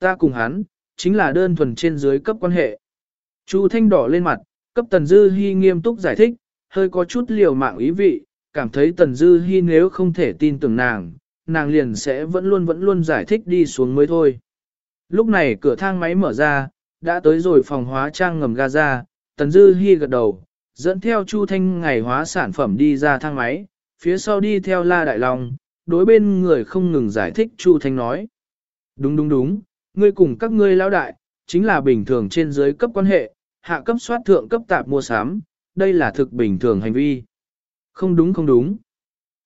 ta cùng hắn, chính là đơn thuần trên dưới cấp quan hệ. Chu Thanh đỏ lên mặt, cấp Tần Dư Hi nghiêm túc giải thích, hơi có chút liều mạng ý vị, cảm thấy Tần Dư Hi nếu không thể tin tưởng nàng, nàng liền sẽ vẫn luôn vẫn luôn giải thích đi xuống mới thôi. Lúc này cửa thang máy mở ra, đã tới rồi phòng hóa trang ngầm Gaza, Tần Dư Hi gật đầu, dẫn theo Chu Thanh ngày hóa sản phẩm đi ra thang máy, phía sau đi theo La Đại Long, đối bên người không ngừng giải thích Chu Thanh nói. Đúng đúng đúng, ngươi cùng các ngươi lão đại, chính là bình thường trên dưới cấp quan hệ, hạ cấp soát thượng cấp tạp mua sắm, đây là thực bình thường hành vi. Không đúng không đúng.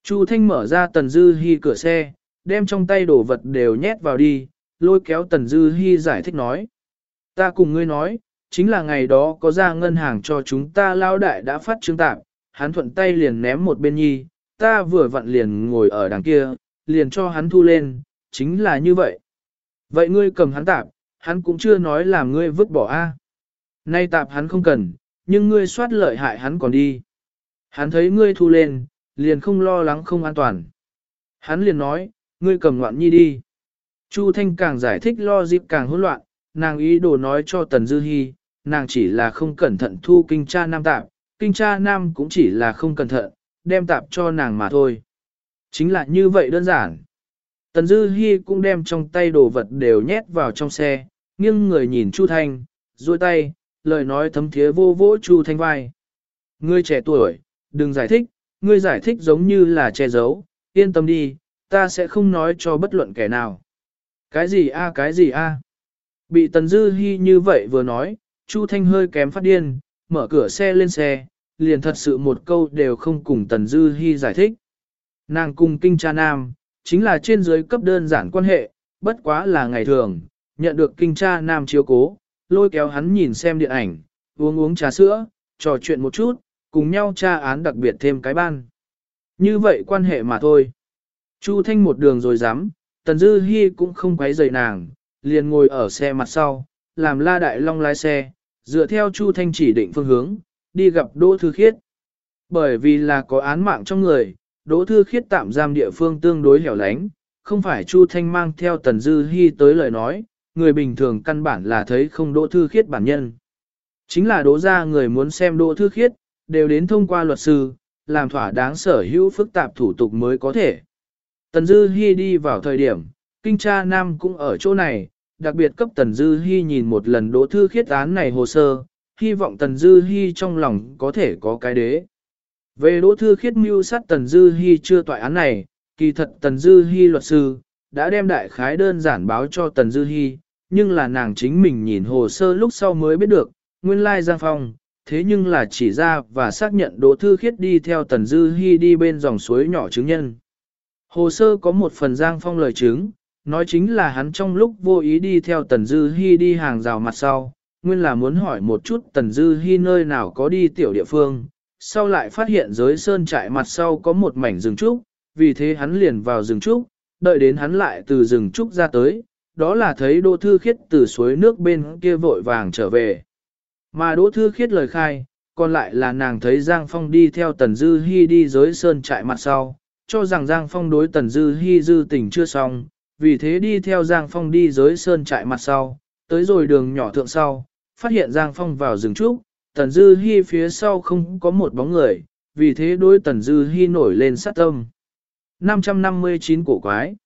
Chu Thanh mở ra Tần Dư Hi cửa xe, đem trong tay đồ vật đều nhét vào đi, lôi kéo Tần Dư Hi giải thích nói. Ta cùng ngươi nói, chính là ngày đó có ra ngân hàng cho chúng ta lao đại đã phát trương tạp, hắn thuận tay liền ném một bên nhi, ta vừa vặn liền ngồi ở đằng kia, liền cho hắn thu lên, chính là như vậy. Vậy ngươi cầm hắn tạp, hắn cũng chưa nói là ngươi vứt bỏ a. Nay tạp hắn không cần, nhưng ngươi soát lợi hại hắn còn đi. Hắn thấy ngươi thu lên, liền không lo lắng không an toàn. Hắn liền nói, ngươi cầm ngoạn nhi đi. Chu Thanh càng giải thích lo dịp càng hỗn loạn, nàng ý đồ nói cho Tần Dư Hi, nàng chỉ là không cẩn thận thu kinh cha nam tạp, kinh cha nam cũng chỉ là không cẩn thận, đem tạp cho nàng mà thôi. Chính là như vậy đơn giản. Tần Dư Hi cũng đem trong tay đồ vật đều nhét vào trong xe, nghiêng người nhìn Chu Thanh, duỗi tay, lời nói thấm thiế vô vỗ Chu Thanh vai. Ngươi trẻ tuổi, đừng giải thích, ngươi giải thích giống như là che giấu, yên tâm đi, ta sẽ không nói cho bất luận kẻ nào. Cái gì a cái gì a? Bị Tần Dư Hi như vậy vừa nói, Chu Thanh hơi kém phát điên, mở cửa xe lên xe, liền thật sự một câu đều không cùng Tần Dư Hi giải thích. Nàng cùng kinh cha nam, chính là trên dưới cấp đơn giản quan hệ, bất quá là ngày thường, nhận được kinh tra nam chiếu cố, lôi kéo hắn nhìn xem điện ảnh, uống uống trà sữa, trò chuyện một chút, cùng nhau tra án đặc biệt thêm cái ban. Như vậy quan hệ mà thôi. Chu Thanh một đường rồi dám, Tần Dư Hi cũng không quấy rầy nàng, liền ngồi ở xe mặt sau, làm La Đại Long lái xe, dựa theo Chu Thanh chỉ định phương hướng, đi gặp Đỗ Thư Khiết. Bởi vì là có án mạng trong người, Đỗ Thư Khiết tạm giam địa phương tương đối hẻo lánh, không phải Chu Thanh mang theo Tần Dư Hi tới lời nói, người bình thường căn bản là thấy không Đỗ Thư Khiết bản nhân. Chính là đỗ ra người muốn xem Đỗ Thư Khiết, đều đến thông qua luật sư, làm thỏa đáng sở hữu phức tạp thủ tục mới có thể. Tần Dư Hi đi vào thời điểm, kinh tra nam cũng ở chỗ này, đặc biệt cấp Tần Dư Hi nhìn một lần đỗ thư khiết án này hồ sơ, hy vọng Tần Dư Hi trong lòng có thể có cái đế. Về đỗ thư khiết mưu sát Tần Dư Hi chưa tòa án này, kỳ thật Tần Dư Hi luật sư, đã đem đại khái đơn giản báo cho Tần Dư Hi, nhưng là nàng chính mình nhìn hồ sơ lúc sau mới biết được, nguyên lai Giang Phong, thế nhưng là chỉ ra và xác nhận Đỗ Thư Khiết đi theo Tần Dư Hi đi bên dòng suối nhỏ chứng nhân. Hồ sơ có một phần Giang Phong lời chứng, nói chính là hắn trong lúc vô ý đi theo Tần Dư Hi đi hàng rào mặt sau, nguyên là muốn hỏi một chút Tần Dư Hi nơi nào có đi tiểu địa phương, sau lại phát hiện giới sơn trại mặt sau có một mảnh rừng trúc, vì thế hắn liền vào rừng trúc, đợi đến hắn lại từ rừng trúc ra tới, đó là thấy Đỗ Thư Khiết từ suối nước bên kia vội vàng trở về. Mà Đỗ Thư Khiết lời khai, còn lại là nàng thấy Giang Phong đi theo Tần Dư Hi đi giới sơn trại mặt sau, cho rằng Giang Phong đối Tần Dư Hi dư tình chưa xong, vì thế đi theo Giang Phong đi giới sơn trại mặt sau, tới rồi đường nhỏ thượng sau, phát hiện Giang Phong vào rừng trúc, Tần Dư Hi phía sau không có một bóng người, vì thế đối Tần Dư Hi nổi lên sát tâm. 559 cổ quái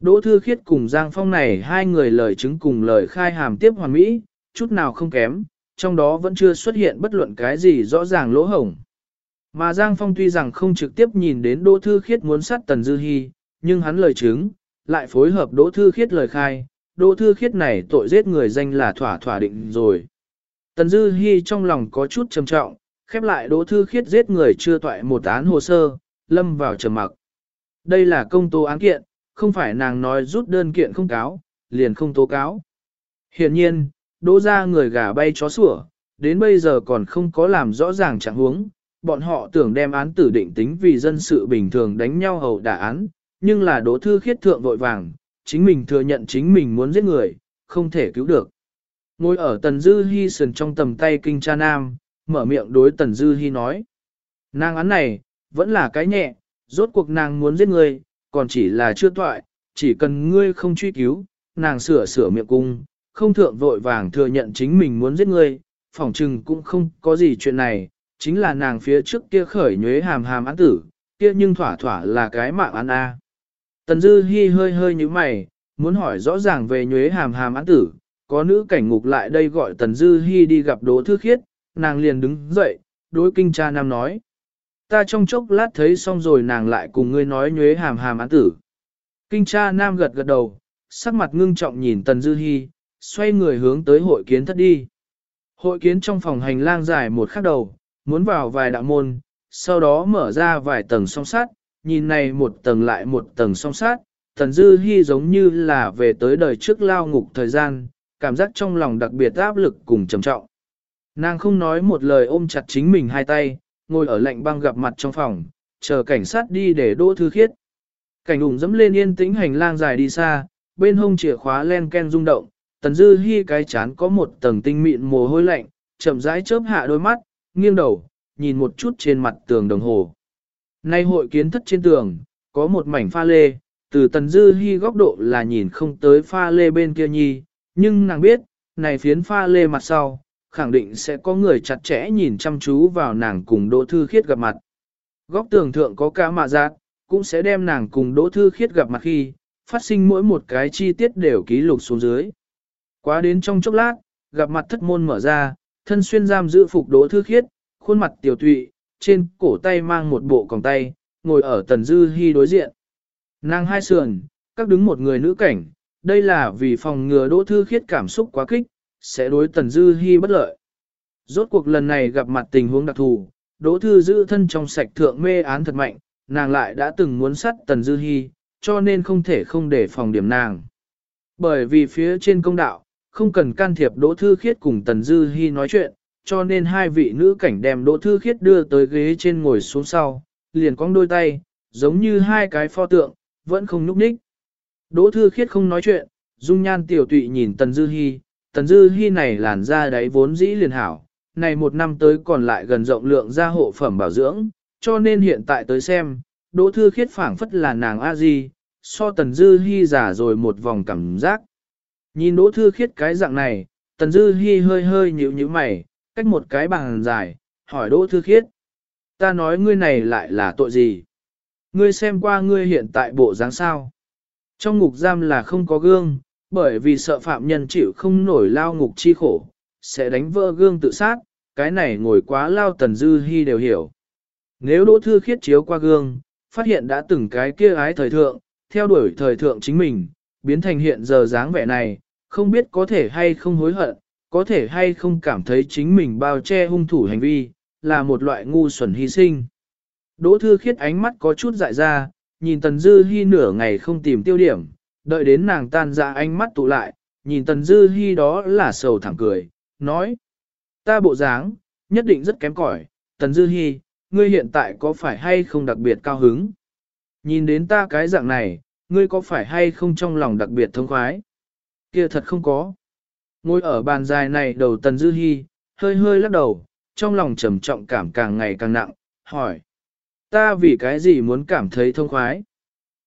Đỗ Thư Khiết cùng Giang Phong này hai người lời chứng cùng lời khai hàm tiếp hoàn mỹ, chút nào không kém, trong đó vẫn chưa xuất hiện bất luận cái gì rõ ràng lỗ hổng. Mà Giang Phong tuy rằng không trực tiếp nhìn đến Đỗ Thư Khiết muốn sát Tần Dư Hi, nhưng hắn lời chứng, lại phối hợp Đỗ Thư Khiết lời khai, Đỗ Thư Khiết này tội giết người danh là thỏa thỏa định rồi. Tần Dư Hi trong lòng có chút trầm trọng, khép lại Đỗ Thư Khiết giết người chưa toại một án hồ sơ, lâm vào trầm mặc. Đây là công tố án kiện, không phải nàng nói rút đơn kiện không cáo, liền không tố cáo. Hiện nhiên, Đỗ ra người gà bay chó sủa, đến bây giờ còn không có làm rõ ràng trạng huống, bọn họ tưởng đem án tử định tính vì dân sự bình thường đánh nhau hầu đả án, nhưng là đỗ thư khiết thượng vội vàng, chính mình thừa nhận chính mình muốn giết người, không thể cứu được. Ngồi ở Tần Dư Hi sườn trong tầm tay kinh cha nam, mở miệng đối Tần Dư Hi nói. Nàng án này, vẫn là cái nhẹ, rốt cuộc nàng muốn giết ngươi, còn chỉ là chưa toại, chỉ cần ngươi không truy cứu, nàng sửa sửa miệng cung, không thượng vội vàng thừa nhận chính mình muốn giết ngươi, phỏng chừng cũng không có gì chuyện này, chính là nàng phía trước kia khởi nhuế hàm hàm án tử, kia nhưng thỏa thỏa là cái mạng án A. Tần Dư Hi hơi hơi như mày, muốn hỏi rõ ràng về nhuế hàm hàm án tử, có nữ cảnh ngục lại đây gọi Tần Dư Hi đi gặp Đỗ Thư Khiết, nàng liền đứng dậy, đối kinh cha nam nói. Ta trong chốc lát thấy xong rồi nàng lại cùng ngươi nói nhuế hàm hàm án tử. Kinh cha nam gật gật đầu, sắc mặt ngưng trọng nhìn Tần Dư Hi, xoay người hướng tới hội kiến thất đi. Hội kiến trong phòng hành lang dài một khắc đầu, muốn vào vài đạo môn, sau đó mở ra vài tầng song sát, nhìn này một tầng lại một tầng song sát, Tần Dư Hi giống như là về tới đời trước lao ngục thời gian, cảm giác trong lòng đặc biệt áp lực cùng trầm trọng. Nàng không nói một lời ôm chặt chính mình hai tay, ngồi ở lạnh băng gặp mặt trong phòng, chờ cảnh sát đi để đỗ thư khiết. Cảnh ủng dẫm lên yên tĩnh hành lang dài đi xa, bên hông chìa khóa len ken rung động, tần dư hy cái chán có một tầng tinh mịn mồ hôi lạnh, chậm rãi chớp hạ đôi mắt, nghiêng đầu, nhìn một chút trên mặt tường đồng hồ. Nay hội kiến thất trên tường, có một mảnh pha lê, từ tần dư hy góc độ là nhìn không tới pha lê bên kia nhi, nhưng nàng biết, này phiến pha lê mặt sau, khẳng định sẽ có người chặt chẽ nhìn chăm chú vào nàng cùng Đỗ Thư Khiết gặp mặt. Góc tường thượng có cả mạ giác, cũng sẽ đem nàng cùng Đỗ Thư Khiết gặp mặt khi, phát sinh mỗi một cái chi tiết đều ký lục xuống dưới. Quá đến trong chốc lát, gặp mặt thất môn mở ra, thân xuyên giam giữ phục Đỗ Thư Khiết, khuôn mặt tiểu tụy, trên cổ tay mang một bộ còng tay, ngồi ở tần dư hy đối diện. Nàng hai sườn, các đứng một người nữ cảnh, đây là vì phòng ngừa Đỗ Thư Khiết cảm xúc quá kích, sẽ đối Tần Dư Hi bất lợi. Rốt cuộc lần này gặp mặt tình huống đặc thù, Đỗ Thư giữ thân trong sạch thượng mê án thật mạnh, nàng lại đã từng muốn sát Tần Dư Hi, cho nên không thể không để phòng điểm nàng. Bởi vì phía trên công đạo, không cần can thiệp Đỗ Thư Khiết cùng Tần Dư Hi nói chuyện, cho nên hai vị nữ cảnh đem Đỗ Thư Khiết đưa tới ghế trên ngồi xuống sau, liền cong đôi tay, giống như hai cái pho tượng, vẫn không nhúc nhích. Đỗ Thư Khiết không nói chuyện, dung nhan tiểu tụy nhìn Tần Dư Hi, Tần Dư Hi này làn da đáy vốn dĩ liền hảo, này một năm tới còn lại gần rộng lượng da hộ phẩm bảo dưỡng, cho nên hiện tại tới xem, Đỗ Thư Khiết phảng phất là nàng a di, so Tần Dư Hi giả rồi một vòng cảm giác. Nhìn Đỗ Thư Khiết cái dạng này, Tần Dư Hi hơi hơi nhíu nhíu mày, cách một cái bàn dài, hỏi Đỗ Thư Khiết. Ta nói ngươi này lại là tội gì? Ngươi xem qua ngươi hiện tại bộ dáng sao? Trong ngục giam là không có gương, bởi vì sợ phạm nhân chịu không nổi lao ngục chi khổ, sẽ đánh vỡ gương tự sát, cái này ngồi quá lao tần dư hy đều hiểu. Nếu đỗ thư khiết chiếu qua gương, phát hiện đã từng cái kia ái thời thượng, theo đuổi thời thượng chính mình, biến thành hiện giờ dáng vẻ này, không biết có thể hay không hối hận, có thể hay không cảm thấy chính mình bao che hung thủ hành vi, là một loại ngu xuẩn hy sinh. Đỗ thư khiết ánh mắt có chút dại ra, nhìn tần dư Hi nửa ngày không tìm tiêu điểm, đợi đến nàng tan ra ánh mắt tụ lại, nhìn Tần Dư Hi đó là sầu thẳng cười, nói. Ta bộ dáng, nhất định rất kém cỏi. Tần Dư Hi, ngươi hiện tại có phải hay không đặc biệt cao hứng? Nhìn đến ta cái dạng này, ngươi có phải hay không trong lòng đặc biệt thông khoái? Kia thật không có. Ngồi ở bàn dài này đầu Tần Dư Hi, hơi hơi lắc đầu, trong lòng trầm trọng cảm càng ngày càng nặng, hỏi. Ta vì cái gì muốn cảm thấy thông khoái?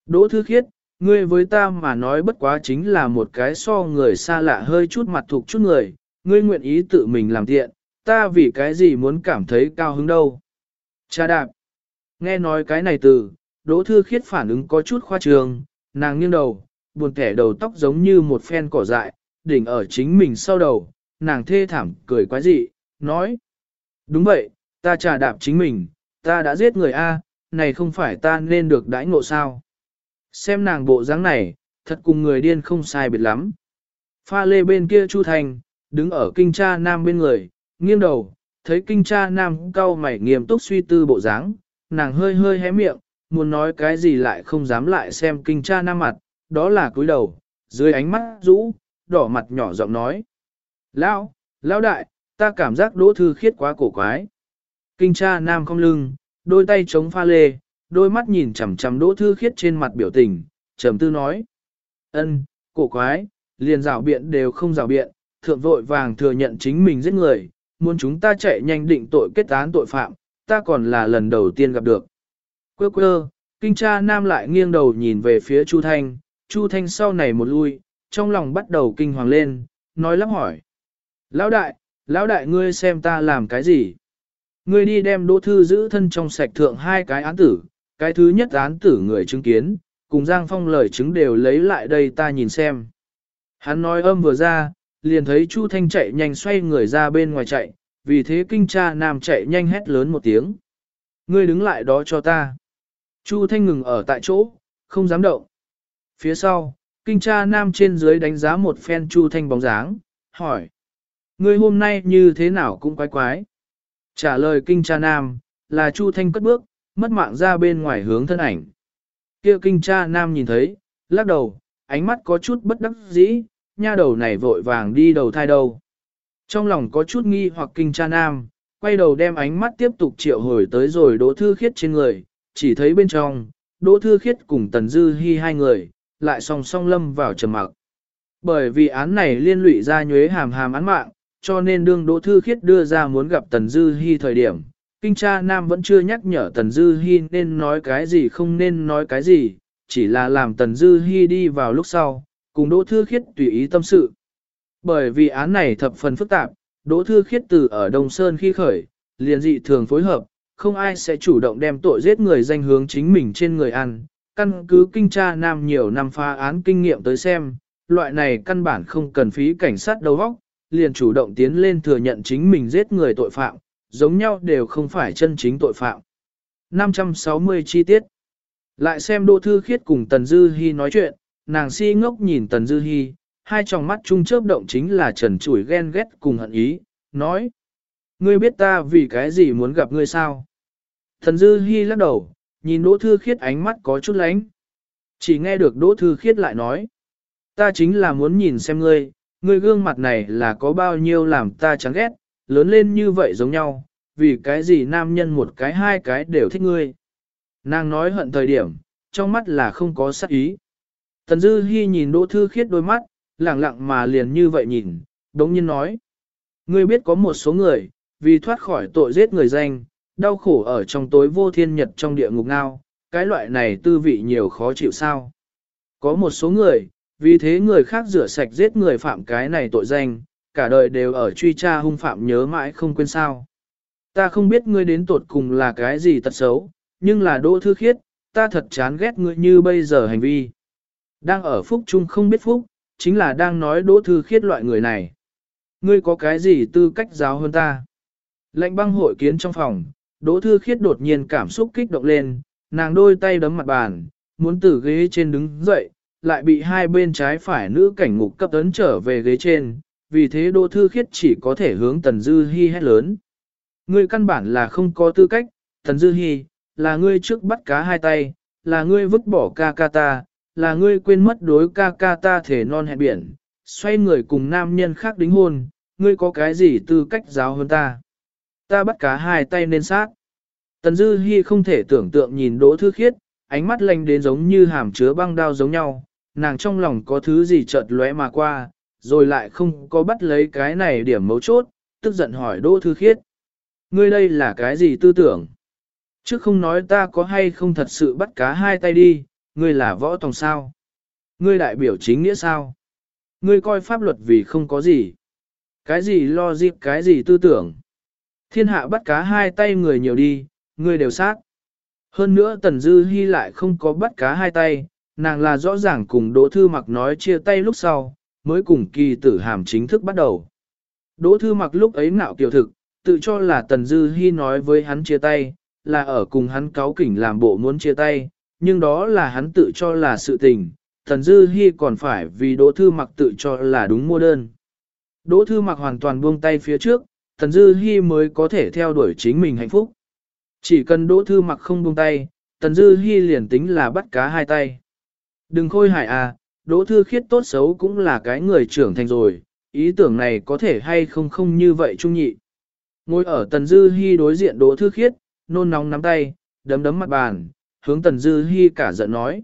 Đỗ Thư Khiết, Ngươi với ta mà nói bất quá chính là một cái so người xa lạ hơi chút mặt thuộc chút người, ngươi nguyện ý tự mình làm tiện, ta vì cái gì muốn cảm thấy cao hứng đâu. Cha đạp. Nghe nói cái này từ, Đỗ Thư Khiết phản ứng có chút khoa trường, nàng nghiêng đầu, buồn kẻ đầu tóc giống như một phen cỏ dại, đỉnh ở chính mình sau đầu, nàng thê thảm cười quái dị, nói. Đúng vậy, ta trà đạp chính mình, ta đã giết người A, này không phải ta nên được đãi ngộ sao. Xem nàng bộ dáng này, thật cùng người điên không sai biệt lắm. Pha lê bên kia Chu Thành, đứng ở kinh cha nam bên người, nghiêng đầu, thấy kinh cha nam cau mày nghiêm túc suy tư bộ dáng, nàng hơi hơi hé miệng, muốn nói cái gì lại không dám lại xem kinh cha nam mặt, đó là cúi đầu, dưới ánh mắt rũ, đỏ mặt nhỏ giọng nói. Lão, lão đại, ta cảm giác đỗ thư khiết quá cổ quái. Kinh cha nam không lưng, đôi tay chống pha lê, đôi mắt nhìn chằm chằm Đỗ Thư Khiết trên mặt biểu tình, trầm tư nói. ân, cổ quái, liền rào biện đều không rào biện, thượng vội vàng thừa nhận chính mình giết người, muốn chúng ta chạy nhanh định tội kết án tội phạm, ta còn là lần đầu tiên gặp được. Quơ quơ, kinh cha nam lại nghiêng đầu nhìn về phía Chu Thanh, Chu Thanh sau này một lui, trong lòng bắt đầu kinh hoàng lên, nói lắp hỏi. Lão đại, lão đại ngươi xem ta làm cái gì? Ngươi đi đem đỗ thư giữ thân trong sạch thượng hai cái án tử, cái thứ nhất án tử người chứng kiến, cùng Giang Phong lời chứng đều lấy lại đây ta nhìn xem. Hắn nói âm vừa ra, liền thấy Chu Thanh chạy nhanh xoay người ra bên ngoài chạy, vì thế kinh cha nam chạy nhanh hét lớn một tiếng. Ngươi đứng lại đó cho ta. Chu Thanh ngừng ở tại chỗ, không dám động. Phía sau, kinh cha nam trên dưới đánh giá một phen Chu Thanh bóng dáng, hỏi. Ngươi hôm nay như thế nào cũng quái quái. Trả lời kinh cha nam, là Chu Thanh cất bước, mất mạng ra bên ngoài hướng thân ảnh. Kia kinh cha nam nhìn thấy, lắc đầu, ánh mắt có chút bất đắc dĩ, nha đầu này vội vàng đi đầu thai đầu Trong lòng có chút nghi hoặc kinh cha nam, quay đầu đem ánh mắt tiếp tục triệu hồi tới rồi đỗ thư khiết trên người, chỉ thấy bên trong, đỗ thư khiết cùng tần dư hy hai người, lại song song lâm vào trầm mặc. Bởi vì án này liên lụy ra nhuế hàm hàm án mạng, cho nên đương đỗ thư khiết đưa ra muốn gặp tần dư Hi thời điểm, kinh cha nam vẫn chưa nhắc nhở tần dư Hi nên nói cái gì không nên nói cái gì, chỉ là làm tần dư Hi đi vào lúc sau, cùng đỗ thư khiết tùy ý tâm sự. Bởi vì án này thập phần phức tạp, Đỗ Thư Khiết từ ở Đông Sơn khi khởi, liền dị thường phối hợp, không ai sẽ chủ động đem tội giết người danh hướng chính mình trên người ăn. Căn cứ kinh tra nam nhiều năm phá án kinh nghiệm tới xem, loại này căn bản không cần phí cảnh sát đầu óc, liền chủ động tiến lên thừa nhận chính mình giết người tội phạm, giống nhau đều không phải chân chính tội phạm. 560 chi tiết Lại xem Đỗ Thư Khiết cùng Tần Dư Hi nói chuyện, nàng si ngốc nhìn Tần Dư Hi, hai tròng mắt chung chớp động chính là trần chủi ghen ghét cùng hận ý, nói. Ngươi biết ta vì cái gì muốn gặp ngươi sao? Tần Dư Hi lắc đầu, nhìn Đỗ Thư Khiết ánh mắt có chút lánh. Chỉ nghe được Đỗ Thư Khiết lại nói. Ta chính là muốn nhìn xem ngươi, Người gương mặt này là có bao nhiêu làm ta chán ghét, lớn lên như vậy giống nhau, vì cái gì nam nhân một cái hai cái đều thích ngươi. Nàng nói hận thời điểm, trong mắt là không có sắc ý. Thần Dư Hi nhìn Đỗ Thư Khiết đôi mắt, lẳng lặng mà liền như vậy nhìn, đống nhiên nói. Ngươi biết có một số người, vì thoát khỏi tội giết người danh, đau khổ ở trong tối vô thiên nhật trong địa ngục ngao, cái loại này tư vị nhiều khó chịu sao. Có một số người, vì thế người khác rửa sạch giết người phạm cái này tội danh, cả đời đều ở truy tra hung phạm nhớ mãi không quên sao. Ta không biết ngươi đến tột cùng là cái gì tật xấu, nhưng là đỗ thư khiết, ta thật chán ghét ngươi như bây giờ hành vi. Đang ở phúc chung không biết phúc, chính là đang nói đỗ thư khiết loại người này. Ngươi có cái gì tư cách giáo hơn ta? Lệnh băng hội kiến trong phòng, đỗ thư khiết đột nhiên cảm xúc kích động lên, nàng đôi tay đấm mặt bàn, muốn từ ghế trên đứng dậy, lại bị hai bên trái phải nữ cảnh ngục cấp tấn trở về ghế trên, vì thế đỗ thư khiết chỉ có thể hướng tần dư hi hét lớn. Ngươi căn bản là không có tư cách, tần dư hi, là ngươi trước bắt cá hai tay, là ngươi vứt bỏ ca ca ta, là ngươi quên mất đối ca ca ta thể non hẹn biển, xoay người cùng nam nhân khác đính hôn, ngươi có cái gì tư cách giáo hơn ta. Ta bắt cá hai tay nên sát. Tần Dư Hi không thể tưởng tượng nhìn Đỗ Thư Khiết, ánh mắt lạnh đến giống như hàm chứa băng đao giống nhau, nàng trong lòng có thứ gì chợt lóe mà qua, rồi lại không có bắt lấy cái này điểm mấu chốt, tức giận hỏi Đỗ Thư Khiết. Ngươi đây là cái gì tư tưởng? Chứ không nói ta có hay không thật sự bắt cá hai tay đi, ngươi là võ tòng sao? Ngươi đại biểu chính nghĩa sao? Ngươi coi pháp luật vì không có gì. Cái gì lo dịp cái gì tư tưởng. Thiên hạ bắt cá hai tay người nhiều đi, ngươi đều sát. Hơn nữa Tần Dư Hi lại không có bắt cá hai tay, nàng là rõ ràng cùng Đỗ Thư Mặc nói chia tay lúc sau, mới cùng kỳ tử hàm chính thức bắt đầu. Đỗ Thư Mặc lúc ấy ngạo kiều thực, tự cho là Tần Dư Hi nói với hắn chia tay, là ở cùng hắn cáo kỉnh làm bộ muốn chia tay, nhưng đó là hắn tự cho là sự tình, Tần Dư Hi còn phải vì Đỗ Thư Mặc tự cho là đúng mua đơn. Đỗ Thư Mặc hoàn toàn buông tay phía trước, Tần Dư Hi mới có thể theo đuổi chính mình hạnh phúc. Chỉ cần Đỗ Thư Mặc không buông tay, Tần Dư Hi liền tính là bắt cá hai tay. Đừng khôi hài à, Đỗ Thư Khiết tốt xấu cũng là cái người trưởng thành rồi, ý tưởng này có thể hay không không như vậy trung nhị. Ngồi ở Tần Dư Hi đối diện Đỗ Thư Khiết, nôn nóng nắm tay, đấm đấm mặt bàn, hướng Tần Dư Hi cả giận nói.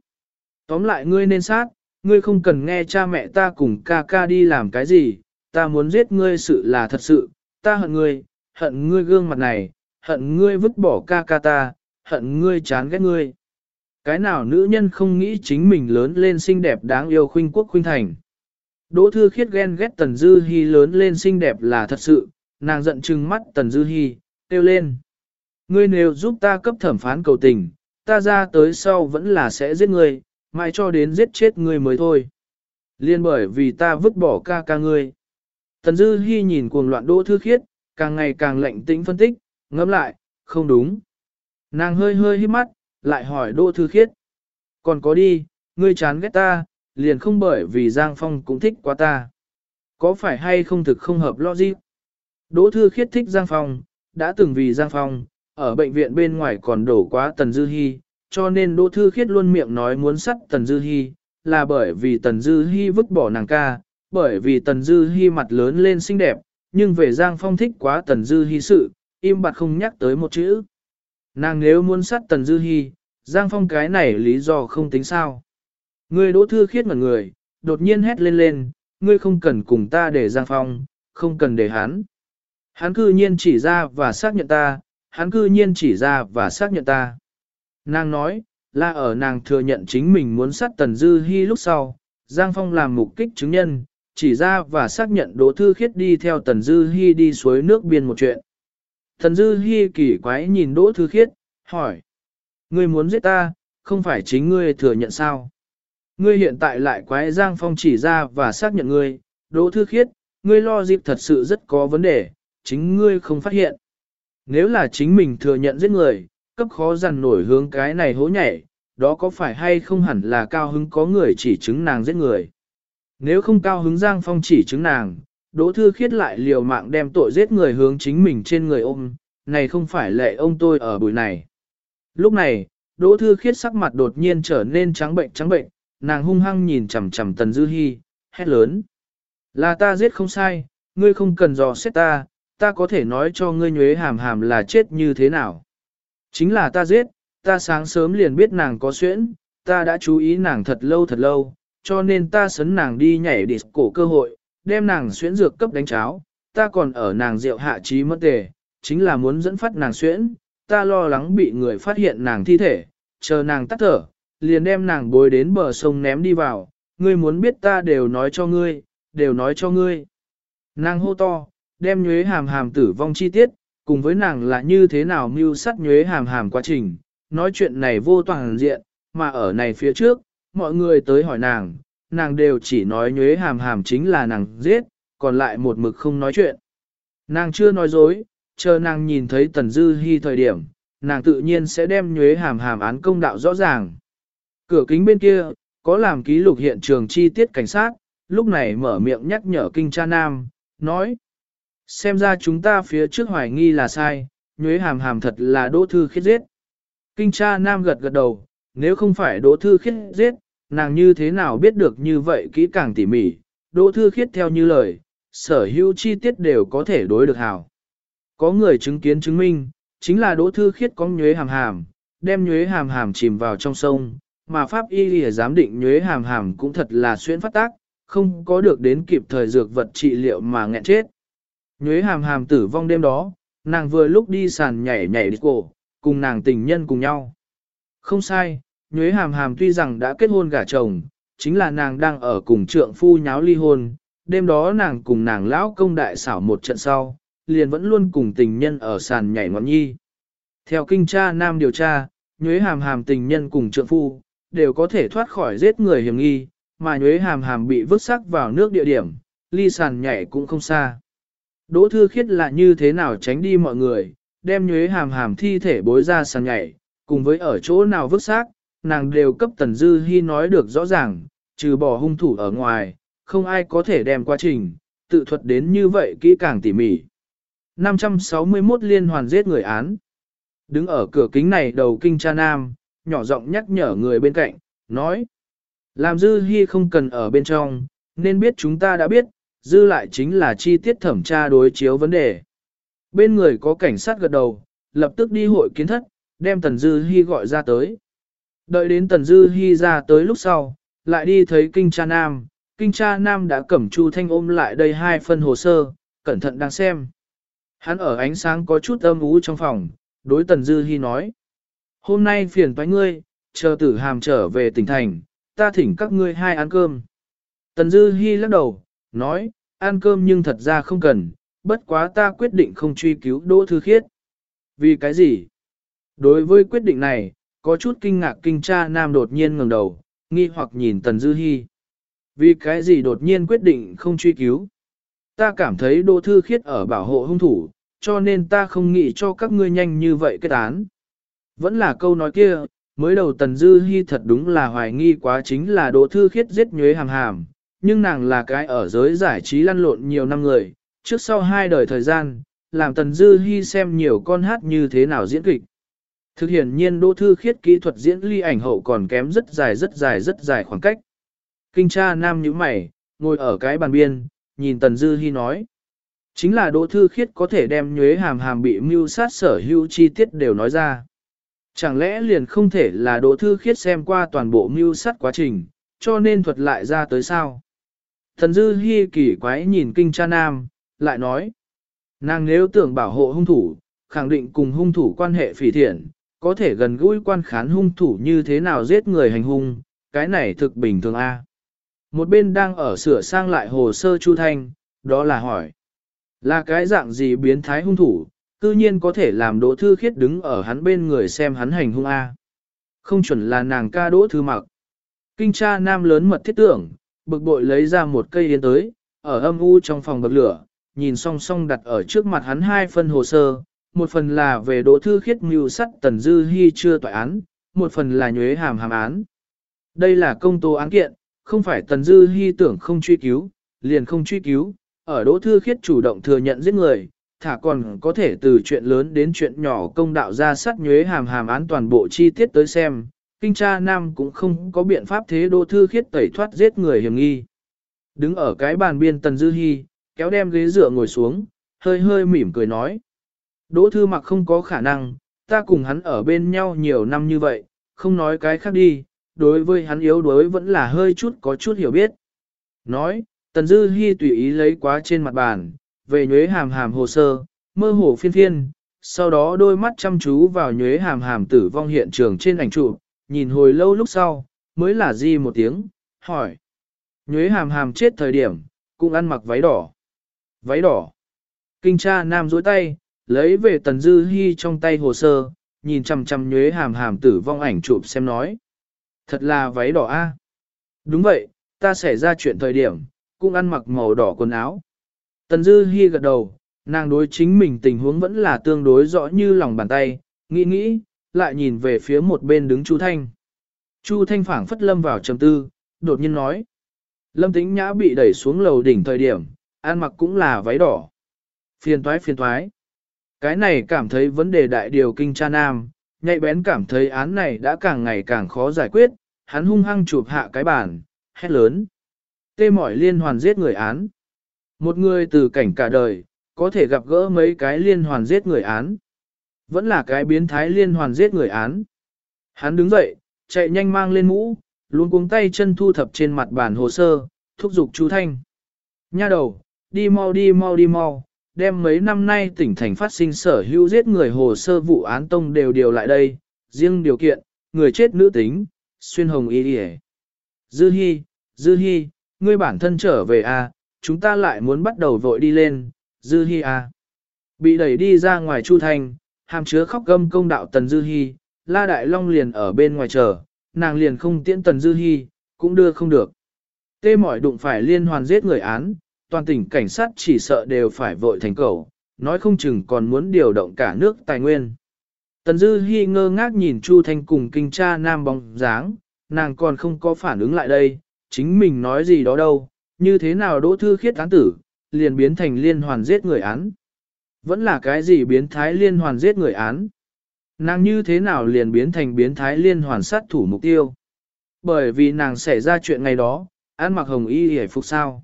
Tóm lại ngươi nên sát, ngươi không cần nghe cha mẹ ta cùng ca ca đi làm cái gì, ta muốn giết ngươi sự là thật sự, ta hận ngươi, hận ngươi gương mặt này, hận ngươi vứt bỏ ca ca ta, hận ngươi chán ghét ngươi. Cái nào nữ nhân không nghĩ chính mình lớn lên xinh đẹp đáng yêu khuynh quốc khuynh thành. Đỗ Thư Khiết ghen ghét Tần Dư Hi lớn lên xinh đẹp là thật sự, nàng giận trừng mắt Tần Dư Hi, kêu lên. Ngươi nếu giúp ta cấp thẩm phán cầu tình, ta ra tới sau vẫn là sẽ giết ngươi, mãi cho đến giết chết ngươi mới thôi. Liên bởi vì ta vứt bỏ ca ca ngươi. Tần Dư Hi nhìn cuồng loạn Đỗ Thư Khiết, càng ngày càng lạnh tĩnh phân tích, ngẫm lại, không đúng. Nàng hơi hơi hít mắt, lại hỏi Đỗ Thư Khiết. Còn có đi, ngươi chán ghét ta, liền không bởi vì Giang Phong cũng thích quá ta. Có phải hay không thực không hợp logic? Đỗ Thư Khiết thích Giang Phong, đã từng vì Giang Phong, ở bệnh viện bên ngoài còn đổ quá Tần Dư Hi, cho nên Đỗ Thư Khiết luôn miệng nói muốn sắt Tần Dư Hi, là bởi vì Tần Dư Hi vứt bỏ nàng ca, bởi vì Tần Dư Hi mặt lớn lên xinh đẹp, nhưng về Giang Phong thích quá Tần Dư Hi sự, im bặt không nhắc tới một chữ. Nàng nếu muốn sát Tần Dư Hi, Giang Phong cái này lý do không tính sao. Ngươi đỗ thư khiết mặt người, đột nhiên hét lên lên, ngươi không cần cùng ta để Giang Phong, không cần để hắn. Hắn cư nhiên chỉ ra và xác nhận ta, hắn cư nhiên chỉ ra và xác nhận ta. Nàng nói, là ở nàng thừa nhận chính mình muốn sát Tần Dư Hi lúc sau, Giang Phong làm mục kích chứng nhân, chỉ ra và xác nhận Đỗ Thư Khiết đi theo Tần Dư Hi đi suối nước biên một chuyện. Thần Dư Hi kỳ quái nhìn Đỗ Thư Khiết, hỏi. Ngươi muốn giết ta, không phải chính ngươi thừa nhận sao? Ngươi hiện tại lại quái Giang Phong chỉ ra và xác nhận ngươi, Đỗ Thư Khiết, ngươi lo dịp thật sự rất có vấn đề, chính ngươi không phát hiện. Nếu là chính mình thừa nhận giết người, cấp khó dằn nổi hướng cái này hố nhảy, đó có phải hay không hẳn là cao hứng có người chỉ chứng nàng giết người. Nếu không cao hứng Giang Phong chỉ chứng nàng, Đỗ Thư Khiết lại liều mạng đem tội giết người hướng chính mình trên người ôm, này không phải lệ ông tôi ở buổi này. Lúc này, Đỗ Thư Khiết sắc mặt đột nhiên trở nên trắng bệnh trắng bệnh, nàng hung hăng nhìn chằm chằm Tần Dư Hi, hét lớn. Là ta giết không sai, ngươi không cần dò xét ta, ta có thể nói cho ngươi nhuế hàm hàm là chết như thế nào. Chính là ta giết, ta sáng sớm liền biết nàng có xuyễn, ta đã chú ý nàng thật lâu thật lâu, cho nên ta sấn nàng đi nhảy đi cổ cơ hội, đem nàng xuyễn dược cấp đánh cháo, ta còn ở nàng rượu hạ trí mất tề, chính là muốn dẫn phát nàng xuyễn, ta lo lắng bị người phát hiện nàng thi thể, chờ nàng tắt thở, liền đem nàng bối đến bờ sông ném đi vào, ngươi muốn biết ta đều nói cho ngươi, đều nói cho ngươi. Nàng hô to, đem nhuế hàm hàm tử vong chi tiết, cùng với nàng là như thế nào mưu sát nhuế hàm hàm quá trình, nói chuyện này vô toàn diện, mà ở này phía trước, mọi người tới hỏi nàng, nàng đều chỉ nói nhuế hàm hàm chính là nàng giết, còn lại một mực không nói chuyện. Nàng chưa nói dối, chờ nàng nhìn thấy Tần Dư Hi thời điểm, nàng tự nhiên sẽ đem nhuế hàm hàm án công đạo rõ ràng. Cửa kính bên kia, có làm ký lục hiện trường chi tiết cảnh sát, lúc này mở miệng nhắc nhở kinh cha nam, nói. Xem ra chúng ta phía trước hoài nghi là sai, nhuế hàm hàm thật là đỗ thư khiết giết. Kinh cha nam gật gật đầu, nếu không phải đỗ thư khiết giết, nàng như thế nào biết được như vậy kỹ càng tỉ mỉ, đỗ thư khiết theo như lời, sở hữu chi tiết đều có thể đối được hảo. Có người chứng kiến chứng minh, chính là đỗ thư khiết có nhuế hàm hàm, đem nhuế hàm hàm chìm vào trong sông, mà pháp y lìa giám định nhuế hàm hàm cũng thật là xuyên phát tác, không có được đến kịp thời dược vật trị liệu mà nghẹn chết. Nhuế hàm hàm tử vong đêm đó, nàng vừa lúc đi sàn nhảy nhảy đi cổ, cùng nàng tình nhân cùng nhau. Không sai, Nhuế hàm hàm tuy rằng đã kết hôn gả chồng, chính là nàng đang ở cùng trượng phu nháo ly hôn, đêm đó nàng cùng nàng lão công đại xảo một trận sau, liền vẫn luôn cùng tình nhân ở sàn nhảy ngọn nhi. Theo kinh tra nam điều tra, Nhuế hàm hàm tình nhân cùng trượng phu, đều có thể thoát khỏi giết người hiểm nghi, mà Nhuế hàm hàm bị vứt sắc vào nước địa điểm, ly sàn nhảy cũng không xa. Đỗ thư khiết là như thế nào tránh đi mọi người, đem Nhuế hàm hàm thi thể bối ra sàn nhảy, cùng với ở chỗ nào vứt xác, nàng đều cấp Tần Dư Hi nói được rõ ràng, trừ bỏ hung thủ ở ngoài, không ai có thể đem quá trình, tự thuật đến như vậy kỹ càng tỉ mỉ. 561 liên hoàn giết người án. Đứng ở cửa kính này đầu kinh cha nam, nhỏ giọng nhắc nhở người bên cạnh, nói. Làm Dư Hi không cần ở bên trong, nên biết chúng ta đã biết, Dư lại chính là chi tiết thẩm tra đối chiếu vấn đề. Bên người có cảnh sát gật đầu, lập tức đi hội kiến thất, đem Tần Dư Hi gọi ra tới. Đợi đến Tần Dư Hi ra tới lúc sau, lại đi thấy Kinh Cha Nam, Kinh Cha Nam đã cẩm Chu Thanh ôm lại đây hai phân hồ sơ, cẩn thận đang xem. Hắn ở ánh sáng có chút âm ú trong phòng, đối Tần Dư Hi nói. Hôm nay phiền toái ngươi, chờ tử hàm trở về tỉnh thành, ta thỉnh các ngươi hai ăn cơm. Tần Dư Hi lắc đầu, nói, ăn cơm nhưng thật ra không cần, bất quá ta quyết định không truy cứu Đỗ Thư Khiết. Vì cái gì? Đối với quyết định này, có chút kinh ngạc kinh cha nam đột nhiên ngẩng đầu, nghi hoặc nhìn Tần Dư Hi. Vì cái gì đột nhiên quyết định không truy cứu? Ta cảm thấy Đỗ Thư Khiết ở bảo hộ hung thủ, cho nên ta không nghĩ cho các ngươi nhanh như vậy kết án. Vẫn là câu nói kia, mới đầu Tần Dư Hi thật đúng là hoài nghi quá chính là Đỗ Thư Khiết giết nhuế hàm hàm, nhưng nàng là cái ở giới giải trí lăn lộn nhiều năm người, trước sau hai đời thời gian, làm Tần Dư Hi xem nhiều con hát như thế nào diễn kịch. Thực hiện nhiên Đỗ Thư Khiết kỹ thuật diễn ly ảnh hậu còn kém rất dài rất dài rất dài khoảng cách. Kinh cha nam nhíu mày, ngồi ở cái bàn biên, nhìn Tần Dư Hi nói. Chính là Đỗ Thư Khiết có thể đem nhuế hàm hàm bị mưu sát sở hữu chi tiết đều nói ra. Chẳng lẽ liền không thể là Đỗ Thư Khiết xem qua toàn bộ mưu sát quá trình, cho nên thuật lại ra tới sao? Thần Dư Hi kỳ quái nhìn kinh cha nam, lại nói. Nàng nếu tưởng bảo hộ hung thủ, khẳng định cùng hung thủ quan hệ phỉ thiện, có thể gần gũi quan khán hung thủ như thế nào giết người hành hung, cái này thực bình thường a. Một bên đang ở sửa sang lại hồ sơ Chu Thanh, đó là hỏi. Là cái dạng gì biến thái hung thủ, tự nhiên có thể làm đỗ thư khiết đứng ở hắn bên người xem hắn hành hung A. Không chuẩn là nàng ca đỗ thư mặc. Kinh cha nam lớn mật thiết tưởng, bực bội lấy ra một cây yên tới, ở âm u trong phòng bậc lửa, nhìn song song đặt ở trước mặt hắn hai phân hồ sơ, một phần là về đỗ thư khiết mưu sắt tần dư hy chưa tòa án, một phần là nhuế hàm hàm án. Đây là công tố án kiện, không phải tần dư hy tưởng không truy cứu, liền không truy cứu, ở đỗ thư khiết chủ động thừa nhận giết người, thả còn có thể từ chuyện lớn đến chuyện nhỏ công đạo ra sát nhuế hàm hàm án toàn bộ chi tiết tới xem, kinh tra nam cũng không có biện pháp thế đỗ thư khiết tẩy thoát giết người hiểm nghi. Đứng ở cái bàn biên tần dư hy, kéo đem ghế dựa ngồi xuống, hơi hơi mỉm cười nói. Đỗ thư mặc không có khả năng, ta cùng hắn ở bên nhau nhiều năm như vậy, không nói cái khác đi, đối với hắn yếu đuối vẫn là hơi chút có chút hiểu biết. Nói, Tần Dư Hi tùy ý lấy quá trên mặt bàn, về nhuế hàm hàm hồ sơ, mơ hồ phiên phiên, sau đó đôi mắt chăm chú vào nhuế hàm hàm tử vong hiện trường trên ảnh chụp, nhìn hồi lâu lúc sau, mới là gì một tiếng, hỏi. Nhuế hàm hàm chết thời điểm, cũng ăn mặc váy đỏ. Váy đỏ. Kinh cha nam dối tay, lấy về tần dư hy trong tay hồ sơ, nhìn chằm chằm nhuế hàm hàm tử vong ảnh chụp xem nói. Thật là váy đỏ a. Đúng vậy, ta xảy ra chuyện thời điểm, cũng ăn mặc màu đỏ quần áo. Tần Dư Hi gật đầu, nàng đối chính mình tình huống vẫn là tương đối rõ như lòng bàn tay, nghĩ nghĩ, lại nhìn về phía một bên đứng Chu Thanh. Chu Thanh phảng phất lâm vào trầm tư, đột nhiên nói. Lâm Tĩnh Nhã bị đẩy xuống lầu đỉnh thời điểm, ăn mặc cũng là váy đỏ. Phiền toái phiền toái. Cái này cảm thấy vấn đề đại điều kinh cha nam, nhạy bén cảm thấy án này đã càng ngày càng khó giải quyết, hắn hung hăng chụp hạ cái bàn, hét lớn. Tê mỏi liên hoàn giết người án. Một người từ cảnh cả đời, có thể gặp gỡ mấy cái liên hoàn giết người án. Vẫn là cái biến thái liên hoàn giết người án. Hắn đứng dậy, chạy nhanh mang lên mũ, luôn cuống tay chân thu thập trên mặt bàn hồ sơ, thúc giục chú Thanh. Nha đầu, đi mau đi mau đi mau, đem mấy năm nay tỉnh thành phát sinh sở hữu giết người hồ sơ vụ án tông đều điều lại đây, riêng điều kiện, người chết nữ tính, xuyên hồng y đi Dư Hi, Dư Hi, ngươi bản thân trở về a, à, chúng ta lại muốn bắt đầu vội đi lên, Dư Hi a. À. Bị đẩy đi ra ngoài Chu thành hàm chứa khóc gâm công đạo Tần Dư Hi, La Đại Long liền ở bên ngoài chờ, nàng liền không tiễn Tần Dư Hi, cũng đưa không được. Tê mỏi đụng phải liên hoàn giết người án, toàn tỉnh cảnh sát chỉ sợ đều phải vội thành cầu, nói không chừng còn muốn điều động cả nước tài nguyên. Tần Dư Hi ngơ ngác nhìn Chu Thanh cùng kinh cha nam bóng dáng, nàng còn không có phản ứng lại đây, chính mình nói gì đó đâu, như thế nào đỗ thư khiết án tử, liền biến thành liên hoàn giết người án. Vẫn là cái gì biến thái liên hoàn giết người án. Nàng như thế nào liền biến thành biến thái liên hoàn sát thủ mục tiêu. Bởi vì nàng xảy ra chuyện ngày đó, án mặc hồng y hề phục sao.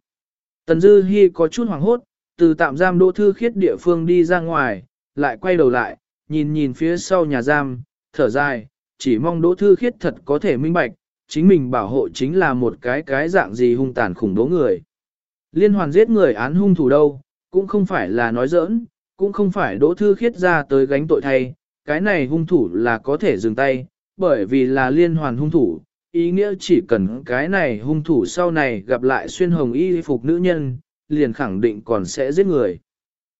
Tần Dư Hi có chút hoảng hốt, từ tạm giam đỗ thư khiết địa phương đi ra ngoài, lại quay đầu lại, nhìn nhìn phía sau nhà giam, thở dài, chỉ mong đỗ thư khiết thật có thể minh bạch, chính mình bảo hộ chính là một cái cái dạng gì hung tàn khủng bố người. Liên hoàn giết người án hung thủ đâu, cũng không phải là nói giỡn, cũng không phải đỗ thư khiết ra tới gánh tội thay, cái này hung thủ là có thể dừng tay, bởi vì là liên hoàn hung thủ, ý nghĩa chỉ cần cái này hung thủ sau này gặp lại xuyên hồng y phục nữ nhân, liền khẳng định còn sẽ giết người.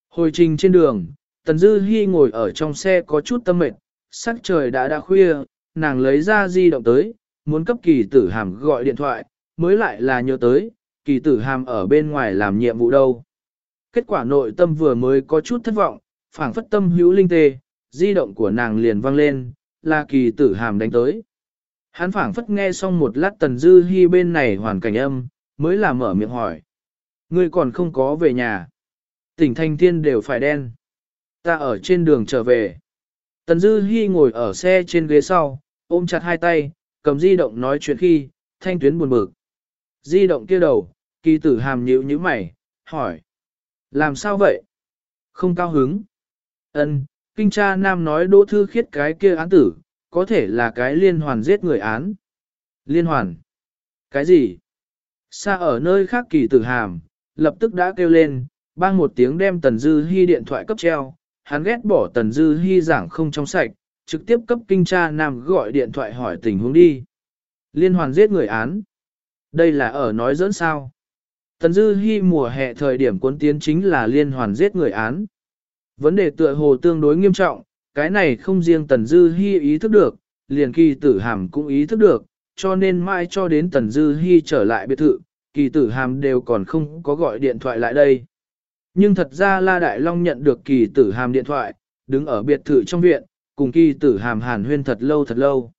Hồi trình trên đường, Tần Dư Hi ngồi ở trong xe có chút tâm mệt, sắc trời đã đã khuya, nàng lấy ra di động tới, muốn cấp kỳ tử hàm gọi điện thoại, mới lại là nhớ tới, kỳ tử hàm ở bên ngoài làm nhiệm vụ đâu. Kết quả nội tâm vừa mới có chút thất vọng, phảng phất tâm hữu linh tê, di động của nàng liền vang lên, là kỳ tử hàm đánh tới. Hắn phảng phất nghe xong một lát tần dư Hi bên này hoàn cảnh âm, mới là mở miệng hỏi. Ngươi còn không có về nhà. Tỉnh thanh thiên đều phải đen. Ta ở trên đường trở về. Tần dư Hi ngồi ở xe trên ghế sau, ôm chặt hai tay, cầm di động nói chuyện khi, thanh tuyến buồn bực. Di động kia đầu, kỳ tử hàm nhíu như mày, hỏi. Làm sao vậy? Không cao hứng. Ân, kinh cha nam nói đỗ thư khiết cái kia án tử, có thể là cái liên hoàn giết người án. Liên hoàn? Cái gì? Xa ở nơi khác kỳ tử hàm, lập tức đã kêu lên, bang một tiếng đem Tần Dư Hi điện thoại cấp treo, hắn ghét bỏ Tần Dư Hi giảng không trong sạch, trực tiếp cấp kinh tra nam gọi điện thoại hỏi tình huống đi. Liên hoàn giết người án. Đây là ở nói dẫn sao. Tần Dư Hi mùa hè thời điểm cuốn tiến chính là liên hoàn giết người án. Vấn đề tựa hồ tương đối nghiêm trọng, cái này không riêng Tần Dư Hi ý thức được, liền kỳ tử hàm cũng ý thức được, cho nên mai cho đến Tần Dư Hi trở lại biệt thự, kỳ tử hàm đều còn không có gọi điện thoại lại đây. Nhưng thật ra La Đại Long nhận được kỳ tử hàm điện thoại, đứng ở biệt thự trong viện, cùng kỳ tử hàm hàn huyên thật lâu thật lâu.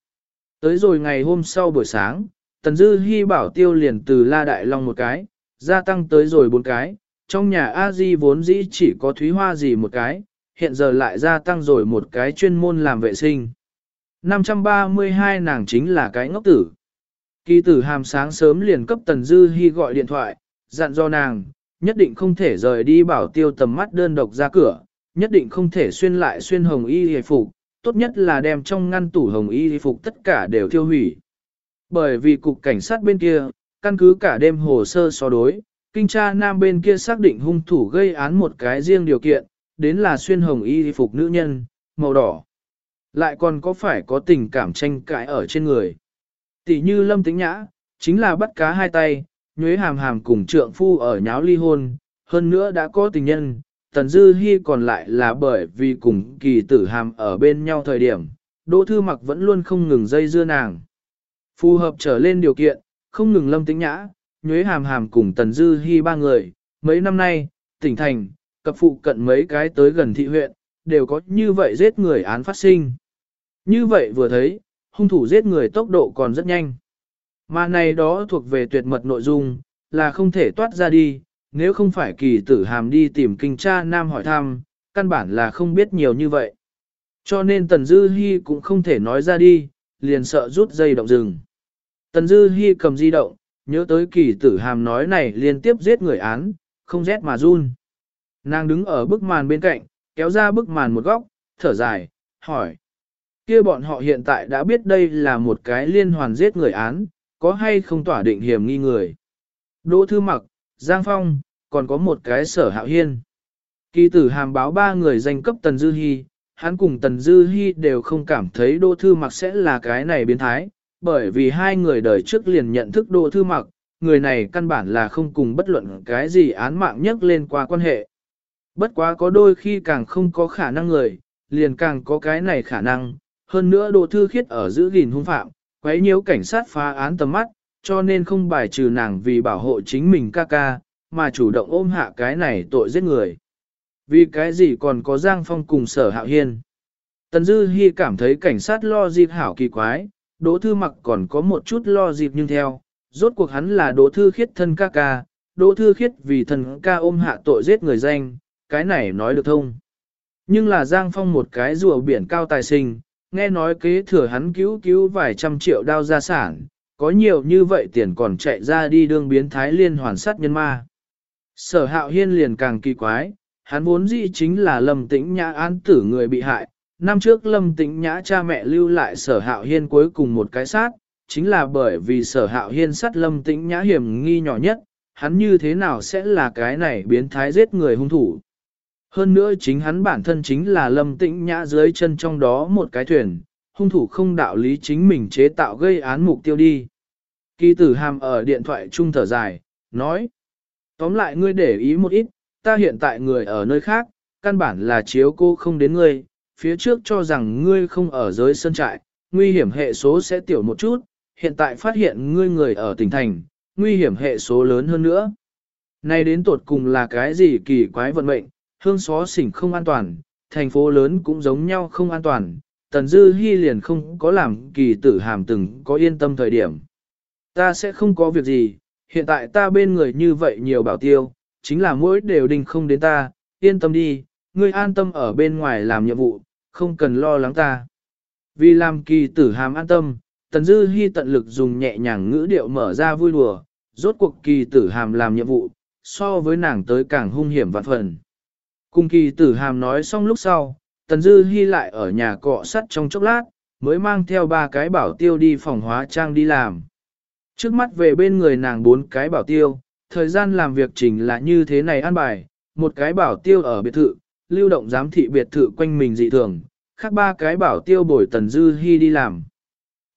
Tới rồi ngày hôm sau buổi sáng, Tần Dư Hi bảo tiêu liền từ La Đại Long một cái, gia tăng tới rồi bốn cái, trong nhà A Di vốn dĩ chỉ có thúy hoa gì một cái, hiện giờ lại gia tăng rồi một cái chuyên môn làm vệ sinh. 532 nàng chính là cái ngốc tử. Kỳ tử hàm sáng sớm liền cấp Tần Dư Hi gọi điện thoại, dặn do nàng, nhất định không thể rời đi bảo tiêu tầm mắt đơn độc ra cửa, nhất định không thể xuyên lại xuyên hồng y hề phục, tốt nhất là đem trong ngăn tủ hồng y hề phục tất cả đều tiêu hủy. Bởi vì cục cảnh sát bên kia, căn cứ cả đêm hồ sơ so đối, kinh tra nam bên kia xác định hung thủ gây án một cái riêng điều kiện, đến là xuyên hồng y phục nữ nhân, màu đỏ. Lại còn có phải có tình cảm tranh cãi ở trên người. Tỷ như lâm tính nhã, chính là bắt cá hai tay, nhuế hàm hàm cùng trượng phu ở nháo ly hôn, hơn nữa đã có tình nhân, tần dư hy còn lại là bởi vì cùng kỳ tử hàm ở bên nhau thời điểm, đỗ thư mặc vẫn luôn không ngừng dây dưa nàng. Phù hợp trở lên điều kiện, không ngừng lâm tính nhã, nhuế hàm hàm cùng tần dư hy ba người, mấy năm nay, tỉnh thành, cập phụ cận mấy cái tới gần thị huyện, đều có như vậy giết người án phát sinh. Như vậy vừa thấy, hung thủ giết người tốc độ còn rất nhanh. Mà này đó thuộc về tuyệt mật nội dung, là không thể toát ra đi, nếu không phải kỳ tử hàm đi tìm kinh tra nam hỏi thăm, căn bản là không biết nhiều như vậy. Cho nên Tần Dư Hi cũng không thể nói ra đi, liền sợ rút dây động rừng. Tần Dư Hi cầm di động, nhớ tới kỳ tử hàm nói này liên tiếp giết người án, không rét mà run. Nàng đứng ở bức màn bên cạnh, kéo ra bức màn một góc, thở dài, hỏi. kia bọn họ hiện tại đã biết đây là một cái liên hoàn giết người án, có hay không tỏa định hiểm nghi người. Đỗ Thư Mặc, Giang Phong, còn có một cái sở hạo hiên. Kỳ tử hàm báo ba người danh cấp Tần Dư Hi, hắn cùng Tần Dư Hi đều không cảm thấy Đỗ Thư Mặc sẽ là cái này biến thái, bởi vì hai người đời trước liền nhận thức Đỗ Thư Mặc, người này căn bản là không cùng bất luận cái gì án mạng nhất lên qua quan hệ. Bất quá có đôi khi càng không có khả năng người, liền càng có cái này khả năng, hơn nữa Đỗ Thư Khiết ở giữ gìn hung phạm, quấy nhiễu cảnh sát phá án tầm mắt, cho nên không bài trừ nàng vì bảo hộ chính mình ca ca, mà chủ động ôm hạ cái này tội giết người. Vì cái gì còn có Giang Phong cùng sở hạo hiên. Tần Dư Hi cảm thấy cảnh sát lo dịp hảo kỳ quái, Đỗ Thư Mặc còn có một chút lo dịp nhưng theo, rốt cuộc hắn là Đỗ Thư Khiết thân ca ca, Đỗ Thư Khiết vì thần ca ôm hạ tội giết người danh, cái này nói được thông. Nhưng là Giang Phong một cái rùa biển cao tài sinh, nghe nói kế thừa hắn cứu cứu vài trăm triệu đao gia sản, có nhiều như vậy tiền còn chạy ra đi đương biến thái liên hoàn sát nhân ma. Sở hạo hiên liền càng kỳ quái, hắn vốn dĩ chính là lâm tĩnh nhã án tử người bị hại. Năm trước lâm tĩnh nhã cha mẹ lưu lại sở hạo hiên cuối cùng một cái sát, chính là bởi vì sở hạo hiên sát lâm tĩnh nhã hiểm nghi nhỏ nhất, hắn như thế nào sẽ là cái này biến thái giết người hung thủ. Hơn nữa chính hắn bản thân chính là lâm tĩnh nhã dưới chân trong đó một cái thuyền, hung thủ không đạo lý chính mình chế tạo gây án mục tiêu đi. Kỳ tử hàm ở điện thoại trung thở dài, nói. Tóm lại ngươi để ý một ít, ta hiện tại người ở nơi khác, căn bản là chiếu cô không đến ngươi, phía trước cho rằng ngươi không ở giới sân trại, nguy hiểm hệ số sẽ tiểu một chút, hiện tại phát hiện ngươi người ở tỉnh thành, nguy hiểm hệ số lớn hơn nữa. Này đến tột cùng là cái gì kỳ quái vận mệnh, hương xó xỉnh không an toàn, thành phố lớn cũng giống nhau không an toàn, Tần Dư Hi liền không có làm kỳ tử hàm từng có yên tâm thời điểm. Ta sẽ không có việc gì, hiện tại ta bên người như vậy nhiều bảo tiêu, chính là mỗi đều đình không đến ta, yên tâm đi, ngươi an tâm ở bên ngoài làm nhiệm vụ, không cần lo lắng ta. Vì làm kỳ tử hàm an tâm, Tần Dư Hi tận lực dùng nhẹ nhàng ngữ điệu mở ra vui đùa, rốt cuộc kỳ tử hàm làm nhiệm vụ, so với nàng tới càng hung hiểm vạn phần. Cùng kỳ tử hàm nói xong lúc sau, Tần Dư Hi lại ở nhà cọ sắt trong chốc lát, mới mang theo ba cái bảo tiêu đi phòng hóa trang đi làm. Trước mắt về bên người nàng bốn cái bảo tiêu, thời gian làm việc trình là như thế này an bài, một cái bảo tiêu ở biệt thự, lưu động giám thị biệt thự quanh mình dị thường, khác ba cái bảo tiêu bồi Tần Dư Hi đi làm.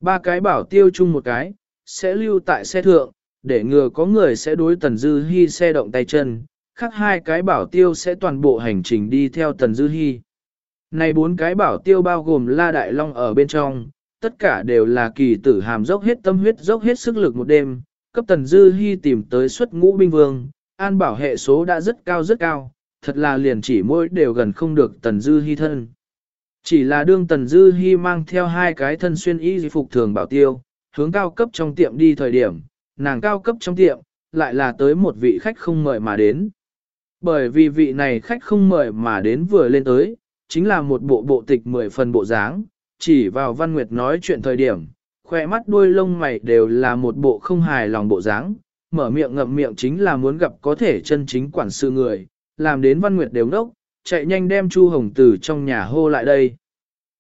Ba cái bảo tiêu chung một cái, sẽ lưu tại xe thượng, để ngừa có người sẽ đối Tần Dư Hi xe động tay chân, khác hai cái bảo tiêu sẽ toàn bộ hành trình đi theo Tần Dư Hi. Này bốn cái bảo tiêu bao gồm La Đại Long ở bên trong, tất cả đều là kỳ tử hàm dốc hết tâm huyết dốc hết sức lực một đêm, cấp Tần Dư Hi tìm tới xuất ngũ binh vương, an bảo hệ số đã rất cao rất cao, thật là liền chỉ mỗi đều gần không được Tần Dư Hi thân. Chỉ là đương Tần Dư Hi mang theo hai cái thân xuyên y phục thường bảo tiêu, hướng cao cấp trong tiệm đi thời điểm, nàng cao cấp trong tiệm, lại là tới một vị khách không mời mà đến. Bởi vì vị này khách không mời mà đến vừa lên tới, chính là một bộ bộ tịch mười phần bộ dáng, chỉ vào Văn Nguyệt nói chuyện thời điểm, khoe mắt đuôi lông mày đều là một bộ không hài lòng bộ dáng, mở miệng ngậm miệng chính là muốn gặp có thể chân chính quản sự người, làm đến Văn Nguyệt đều đốc, chạy nhanh đem Chu Hồng từ trong nhà hô lại đây.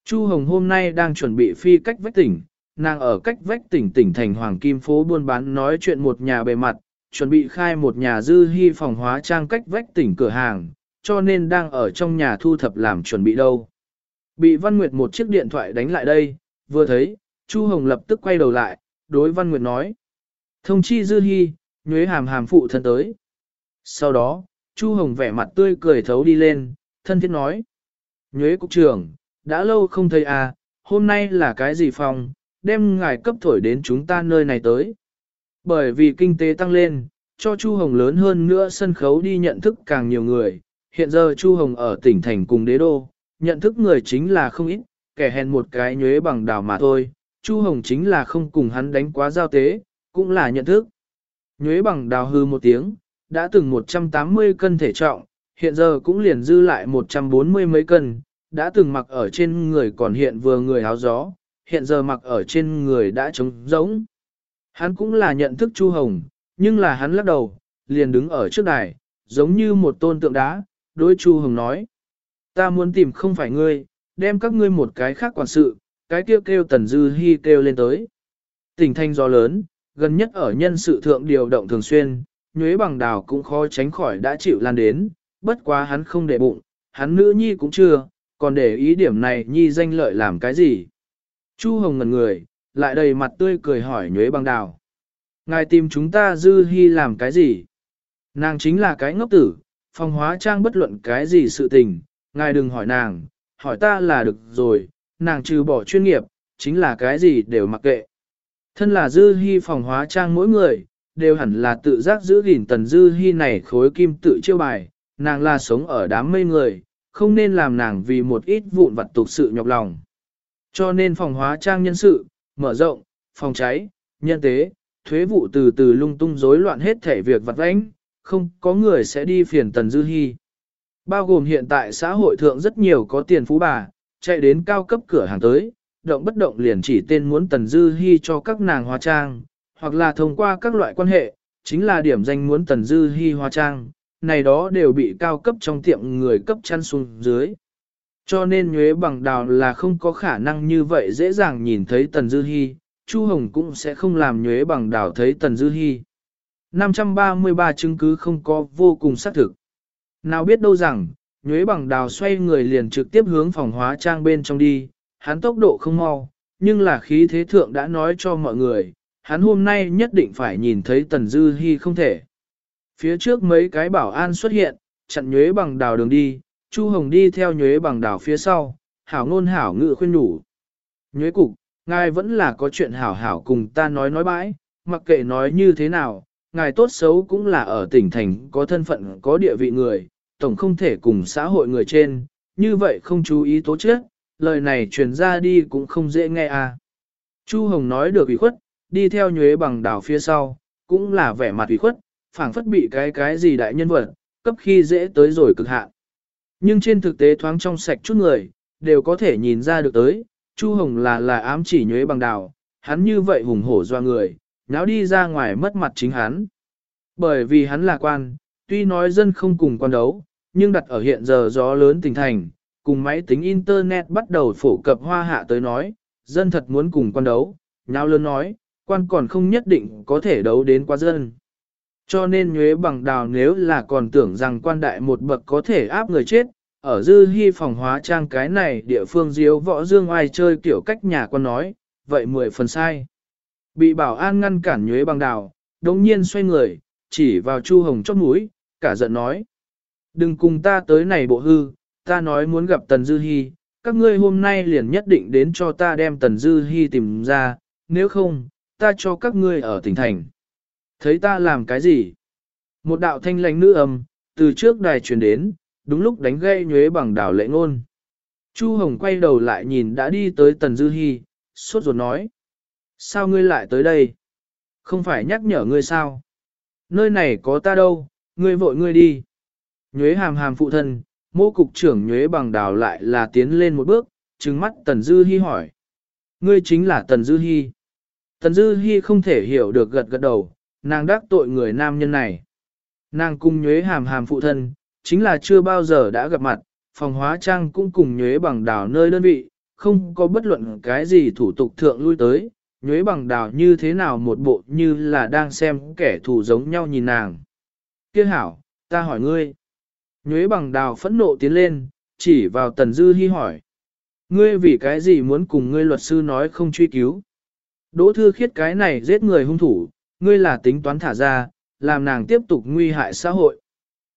Chu Hồng hôm nay đang chuẩn bị phi cách vách tỉnh, nàng ở cách vách tỉnh tỉnh thành Hoàng Kim phố buôn bán nói chuyện một nhà bề mặt, chuẩn bị khai một nhà dư hy phòng hóa trang cách vách tỉnh cửa hàng, cho nên đang ở trong nhà thu thập làm chuẩn bị đâu. Bị Văn Nguyệt một chiếc điện thoại đánh lại đây, vừa thấy, Chu Hồng lập tức quay đầu lại, đối Văn Nguyệt nói. Thông chi dư hy, nhuế hàm hàm phụ thân tới. Sau đó, Chu Hồng vẻ mặt tươi cười thấu đi lên, thân thiết nói. Nhuế cục trưởng, đã lâu không thấy à, hôm nay là cái gì phòng, đem ngài cấp thổi đến chúng ta nơi này tới. Bởi vì kinh tế tăng lên, cho Chu Hồng lớn hơn nữa sân khấu đi nhận thức càng nhiều người, hiện giờ Chu Hồng ở tỉnh thành cùng đế đô, nhận thức người chính là không ít, kẻ hèn một cái nhuế bằng đào mà thôi, Chu Hồng chính là không cùng hắn đánh quá giao tế, cũng là nhận thức. Nhuế bằng đào hư một tiếng, đã từng 180 cân thể trọng, hiện giờ cũng liền dư lại 140 mấy cân, đã từng mặc ở trên người còn hiện vừa người áo gió, hiện giờ mặc ở trên người đã trống rỗng. Hắn cũng là nhận thức Chu Hồng, nhưng là hắn lắc đầu, liền đứng ở trước đài, giống như một tôn tượng đá, đối Chu Hồng nói. Ta muốn tìm không phải ngươi, đem các ngươi một cái khác quản sự, cái kêu kêu Tần Dư Hi kêu lên tới. Tỉnh thanh gió lớn, gần nhất ở nhân sự thượng điều động thường xuyên, nhuế bằng đào cũng khó tránh khỏi đã chịu lan đến, bất quá hắn không để bụng, hắn nữ nhi cũng chưa, còn để ý điểm này nhi danh lợi làm cái gì. Chu Hồng ngần người, lại đầy mặt tươi cười hỏi nhuế bằng đào. Ngài tìm chúng ta dư hy làm cái gì? Nàng chính là cái ngốc tử, phong hóa trang bất luận cái gì sự tình, ngài đừng hỏi nàng, hỏi ta là được rồi, nàng trừ bỏ chuyên nghiệp, chính là cái gì đều mặc kệ. Thân là dư hy phòng hóa trang mỗi người, đều hẳn là tự giác giữ gìn tần dư hy này khối kim tự chiêu bài, nàng là sống ở đám mây người, không nên làm nàng vì một ít vụn vặt tục sự nhọc lòng. Cho nên phòng hóa trang nhân sự, mở rộng, phòng cháy, nhân tế, thuế vụ từ từ lung tung rối loạn hết thể việc vặt vãnh, không có người sẽ đi phiền Tần Dư Hi. Bao gồm hiện tại xã hội thượng rất nhiều có tiền phú bà, chạy đến cao cấp cửa hàng tới, động bất động liền chỉ tên muốn Tần Dư Hi cho các nàng hóa trang, hoặc là thông qua các loại quan hệ, chính là điểm danh muốn Tần Dư Hi hóa trang, này đó đều bị cao cấp trong tiệm người cấp chăn xuống dưới. Cho nên nhuế bằng đào là không có khả năng như vậy dễ dàng nhìn thấy Tần Dư Hi, Chu Hồng cũng sẽ không làm nhuế bằng đào thấy Tần Dư Hi. 533 chứng cứ không có vô cùng xác thực. Nào biết đâu rằng, nhuế bằng đào xoay người liền trực tiếp hướng phòng hóa trang bên trong đi, hắn tốc độ không mau, nhưng là khí thế thượng đã nói cho mọi người, hắn hôm nay nhất định phải nhìn thấy Tần Dư Hi không thể. Phía trước mấy cái bảo an xuất hiện, chặn nhuế bằng đào đường đi, Chu Hồng đi theo nhuế bằng đảo phía sau, hảo ngôn hảo ngự khuyên nhủ. Nhuế cục, ngài vẫn là có chuyện hảo hảo cùng ta nói nói bãi, mặc kệ nói như thế nào, ngài tốt xấu cũng là ở tỉnh thành có thân phận có địa vị người, tổng không thể cùng xã hội người trên, như vậy không chú ý tố chết, lời này truyền ra đi cũng không dễ nghe à. Chu Hồng nói được ủy khuất, đi theo nhuế bằng đảo phía sau, cũng là vẻ mặt ủy khuất, phảng phất bị cái cái gì đại nhân vật, cấp khi dễ tới rồi cực hạn. Nhưng trên thực tế thoáng trong sạch chút người, đều có thể nhìn ra được tới, Chu Hồng là là ám chỉ nhuế bằng đào hắn như vậy hùng hổ doa người, nháo đi ra ngoài mất mặt chính hắn. Bởi vì hắn là quan, tuy nói dân không cùng quan đấu, nhưng đặt ở hiện giờ gió lớn tỉnh thành, cùng máy tính Internet bắt đầu phổ cập hoa hạ tới nói, dân thật muốn cùng quan đấu, nháo lớn nói, quan còn không nhất định có thể đấu đến qua dân. Cho nên nhuế bằng đào nếu là còn tưởng rằng quan đại một bậc có thể áp người chết, ở dư hy phòng hóa trang cái này địa phương diếu võ dương ai chơi kiểu cách nhà quan nói, vậy mười phần sai. Bị bảo an ngăn cản nhuế bằng đào, đồng nhiên xoay người, chỉ vào Chu Hồng chót mũi, cả giận nói. Đừng cùng ta tới này bộ hư, ta nói muốn gặp Tần Dư hy các ngươi hôm nay liền nhất định đến cho ta đem Tần Dư hy tìm ra, nếu không, ta cho các ngươi ở tỉnh thành. Thấy ta làm cái gì? Một đạo thanh lãnh nữ âm, từ trước đài truyền đến, đúng lúc đánh gây nhuế bằng đảo lệ ngôn. Chu Hồng quay đầu lại nhìn đã đi tới Tần Dư Hi, sốt ruột nói. Sao ngươi lại tới đây? Không phải nhắc nhở ngươi sao? Nơi này có ta đâu, ngươi vội ngươi đi. Nhuế hàm hàm phụ thân, mô cục trưởng nhuế bằng đào lại là tiến lên một bước, trừng mắt Tần Dư Hi hỏi. Ngươi chính là Tần Dư Hi. Tần Dư Hi không thể hiểu được gật gật đầu, nàng đắc tội người nam nhân này. Nàng cùng nhuế hàm hàm phụ thân, chính là chưa bao giờ đã gặp mặt, phòng hóa trang cũng cùng nhuế bằng đào nơi đơn vị, không có bất luận cái gì thủ tục thượng lui tới, nhuế bằng đào như thế nào một bộ như là đang xem kẻ thù giống nhau nhìn nàng. Kia hảo, ta hỏi ngươi. Nhuế bằng đào phẫn nộ tiến lên, chỉ vào tần dư hy hỏi. Ngươi vì cái gì muốn cùng ngươi luật sư nói không truy cứu? Đỗ thư khiết cái này giết người hung thủ, ngươi là tính toán thả ra, làm nàng tiếp tục nguy hại xã hội.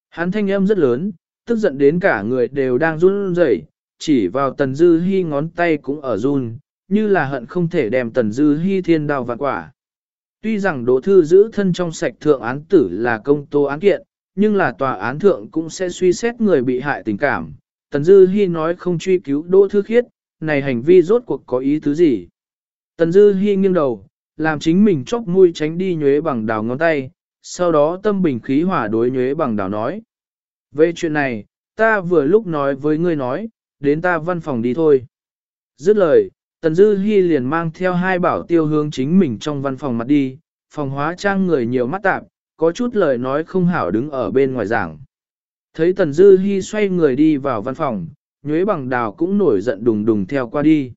Hắn thanh âm rất lớn, tức giận đến cả người đều đang run rẩy, chỉ vào tần dư hy ngón tay cũng ở run, như là hận không thể đem tần dư hy thiên đào vạn quả. Tuy rằng đỗ thư giữ thân trong sạch thượng án tử là công tố án kiện, nhưng là tòa án thượng cũng sẽ suy xét người bị hại tình cảm. Tần dư hy nói không truy cứu đỗ thư khiết, này hành vi rốt cuộc có ý tứ gì. Tần dư hy nghiêng đầu, làm chính mình chóc mũi tránh đi nhuế bằng đào ngón tay, sau đó tâm bình khí hỏa đối nhuế bằng đào nói. Về chuyện này, ta vừa lúc nói với ngươi nói, đến ta văn phòng đi thôi. Dứt lời, Tần Dư Hi liền mang theo hai bảo tiêu hướng chính mình trong văn phòng mặt đi, phòng hóa trang người nhiều mắt tạp, có chút lời nói không hảo đứng ở bên ngoài giảng. Thấy Tần Dư Hi xoay người đi vào văn phòng, nhuế bằng đào cũng nổi giận đùng đùng theo qua đi.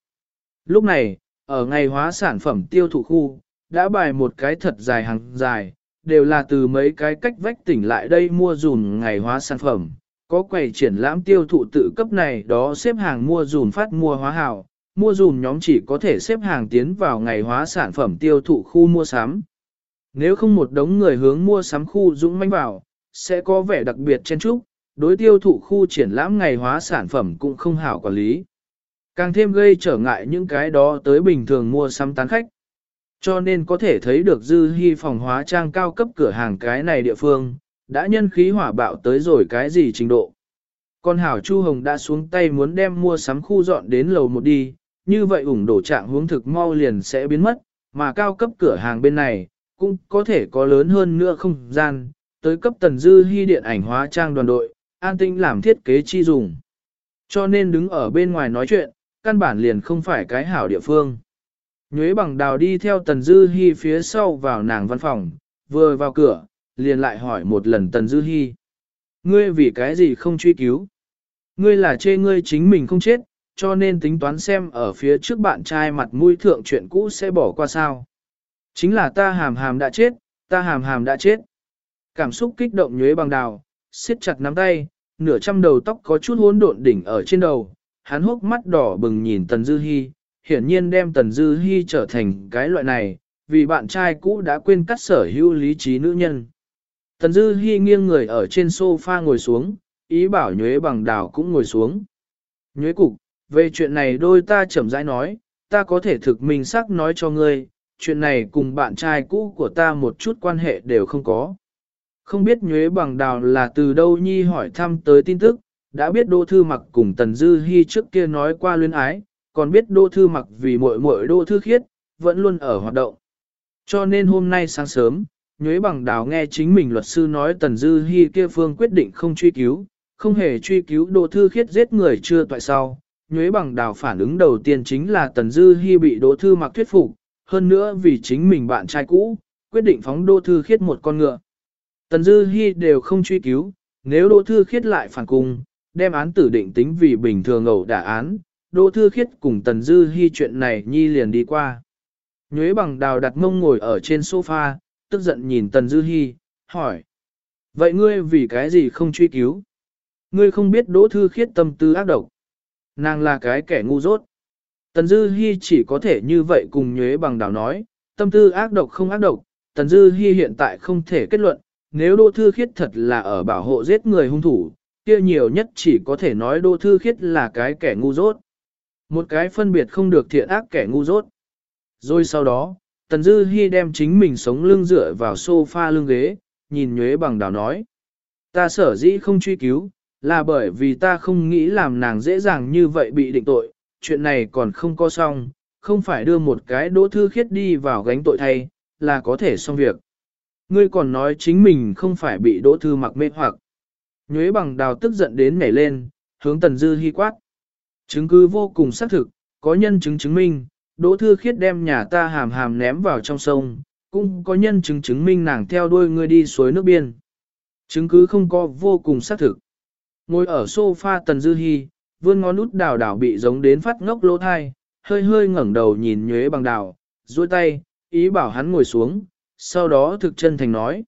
Lúc này, ở ngày hóa sản phẩm tiêu thụ khu, đã bài một cái thật dài hàng dài, đều là từ mấy cái cách vách tỉnh lại đây mua dùn ngày hóa sản phẩm. Có quầy triển lãm tiêu thụ tự cấp này đó xếp hàng mua dùn phát mua hóa hảo, mua dùn nhóm chỉ có thể xếp hàng tiến vào ngày hóa sản phẩm tiêu thụ khu mua sắm. Nếu không một đống người hướng mua sắm khu dũng manh vào, sẽ có vẻ đặc biệt chen trúc, đối tiêu thụ khu triển lãm ngày hóa sản phẩm cũng không hảo quản lý. Càng thêm gây trở ngại những cái đó tới bình thường mua sắm tán khách. Cho nên có thể thấy được dư hy phòng hóa trang cao cấp cửa hàng cái này địa phương, đã nhân khí hỏa bạo tới rồi cái gì trình độ. Còn Hảo Chu Hồng đã xuống tay muốn đem mua sắm khu dọn đến lầu một đi, như vậy ủng đổ trạng hướng thực mau liền sẽ biến mất, mà cao cấp cửa hàng bên này, cũng có thể có lớn hơn nữa không gian, tới cấp tần dư hy điện ảnh hóa trang đoàn đội, an tinh làm thiết kế chi dùng. Cho nên đứng ở bên ngoài nói chuyện, căn bản liền không phải cái hảo địa phương. Nhuế bằng đào đi theo tần dư hy phía sau vào nàng văn phòng, vừa vào cửa, liền lại hỏi một lần tần dư hy. Ngươi vì cái gì không truy cứu? Ngươi là chê ngươi chính mình không chết, cho nên tính toán xem ở phía trước bạn trai mặt mũi thượng chuyện cũ sẽ bỏ qua sao. Chính là ta hàm hàm đã chết, ta hàm hàm đã chết. Cảm xúc kích động nhuế bằng đào, siết chặt nắm tay, nửa trăm đầu tóc có chút hỗn độn đỉnh ở trên đầu, hắn hốc mắt đỏ bừng nhìn Tần Dư Hi, hiển nhiên đem Tần Dư Hi trở thành cái loại này, vì bạn trai cũ đã quên cắt sở hữu lý trí nữ nhân. Tần Dư Hi nghiêng người ở trên sofa ngồi xuống, ý bảo nhuế bằng đào cũng ngồi xuống. Nhuế cục, về chuyện này đôi ta chậm rãi nói, ta có thể thực minh xác nói cho ngươi, chuyện này cùng bạn trai cũ của ta một chút quan hệ đều không có. Không biết nhuế bằng đào là từ đâu nhi hỏi thăm tới tin tức, đã biết Đỗ Thư Mặc cùng Tần Dư Hi trước kia nói qua luyến ái, còn biết Đỗ Thư Mặc vì muội muội Đỗ Thư Khiết, vẫn luôn ở hoạt động. Cho nên hôm nay sáng sớm, Nhuế Bằng Đào nghe chính mình luật sư nói Tần Dư Hi kia phương quyết định không truy cứu, không hề truy cứu Đỗ Thư Khiết giết người chưa tại sau. Nhuế Bằng Đào phản ứng đầu tiên chính là Tần Dư Hi bị Đỗ Thư Mặc thuyết phục, hơn nữa vì chính mình bạn trai cũ, quyết định phóng Đỗ Thư Khiết một con ngựa. Tần Dư Hi đều không truy cứu, nếu Đỗ Thư Khiết lại phản cung, đem án tử định tính vì bình thường ẩu đả án, Đỗ Thư Khiết cùng Tần Dư Hi chuyện này nhi liền đi qua. Nhuế bằng đào đặt mông ngồi ở trên sofa, tức giận nhìn Tần Dư Hi, hỏi. Vậy ngươi vì cái gì không truy cứu? Ngươi không biết Đỗ Thư Khiết tâm tư ác độc. Nàng là cái kẻ ngu dốt. Tần Dư Hi chỉ có thể như vậy cùng Nhuế bằng đào nói, tâm tư ác độc không ác độc. Tần Dư Hi hiện tại không thể kết luận, nếu Đỗ Thư Khiết thật là ở bảo hộ giết người hung thủ, kia nhiều nhất chỉ có thể nói Đỗ Thư Khiết là cái kẻ ngu dốt. Một cái phân biệt không được thiện ác kẻ ngu dốt. Rồi sau đó, Tần Dư Hi đem chính mình sống lưng dựa vào sofa lưng ghế, nhìn nhuế bằng đào nói. Ta sở dĩ không truy cứu, là bởi vì ta không nghĩ làm nàng dễ dàng như vậy bị định tội, chuyện này còn không có xong, không phải đưa một cái đỗ thư khiết đi vào gánh tội thay, là có thể xong việc. Ngươi còn nói chính mình không phải bị đỗ thư mặc mê hoặc. Nhuế bằng đào tức giận đến nhảy lên, hướng Tần Dư Hi quát. Chứng cứ vô cùng xác thực, có nhân chứng chứng minh, Đỗ Thư Khiết đem nhà ta hàm hàm ném vào trong sông, cũng có nhân chứng chứng minh nàng theo đuôi ngươi đi suối nước biên. Chứng cứ không có vô cùng xác thực. Ngồi ở sofa Tần Dư Hi, vươn ngón út đào đào bị giống đến phát ngốc lỗ thai, hơi hơi ngẩng đầu nhìn nhuế bằng đào, duỗi tay, ý bảo hắn ngồi xuống, sau đó thực chân thành nói.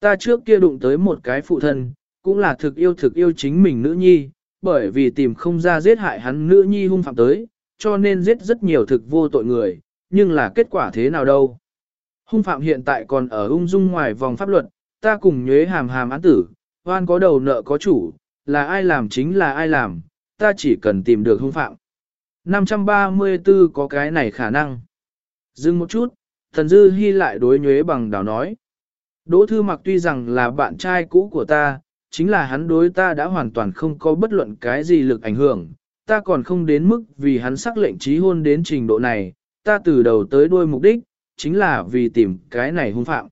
Ta trước kia đụng tới một cái phụ thân, cũng là thực yêu thực yêu chính mình nữ nhi, bởi vì tìm không ra giết hại hắn nữ nhi hung phạm tới, cho nên giết rất nhiều thực vô tội người, nhưng là kết quả thế nào đâu. Hung phạm hiện tại còn ở ung dung ngoài vòng pháp luật, ta cùng nhuế hàm hàm án tử, hoan có đầu nợ có chủ, là ai làm chính là ai làm, ta chỉ cần tìm được hung phạm. 534 có cái này khả năng. Dừng một chút, thần dư hy lại đối nhuế bằng đảo nói. Đỗ thư mặc tuy rằng là bạn trai cũ của ta, chính là hắn đối ta đã hoàn toàn không có bất luận cái gì lực ảnh hưởng, ta còn không đến mức vì hắn sắc lệnh trí hôn đến trình độ này, ta từ đầu tới đuôi mục đích, chính là vì tìm cái này hung phạm.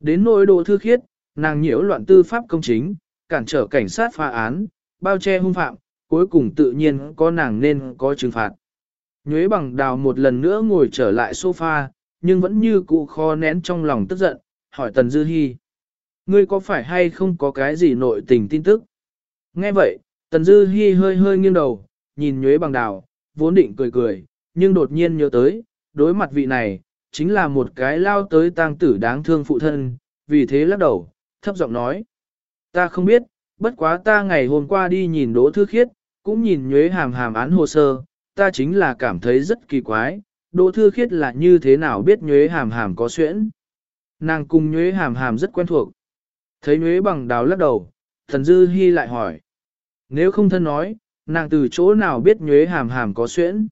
Đến nỗi độ thư khiết, nàng nhiễu loạn tư pháp công chính, cản trở cảnh sát phá án, bao che hung phạm, cuối cùng tự nhiên có nàng nên có trừng phạt. Nhuế bằng đào một lần nữa ngồi trở lại sofa, nhưng vẫn như cụ kho nén trong lòng tức giận, hỏi Tần Dư Hi. Ngươi có phải hay không có cái gì nội tình tin tức? Nghe vậy, Tần Dư Hi hơi hơi nghiêng đầu, nhìn nhuế bằng đào, vốn định cười cười, nhưng đột nhiên nhớ tới, đối mặt vị này, chính là một cái lao tới tang tử đáng thương phụ thân, vì thế lắc đầu, thấp giọng nói. Ta không biết, bất quá ta ngày hôm qua đi nhìn đỗ thư khiết, cũng nhìn nhuế hàm hàm án hồ sơ, ta chính là cảm thấy rất kỳ quái, đỗ thư khiết là như thế nào biết nhuế hàm hàm có xuyễn. Nàng cùng nhuế hàm hàm rất quen thuộc. Thấy nhuế bằng đào lắc đầu, thần dư hy lại hỏi. Nếu không thân nói, nàng từ chỗ nào biết nhuế hàm hàm có xuyễn.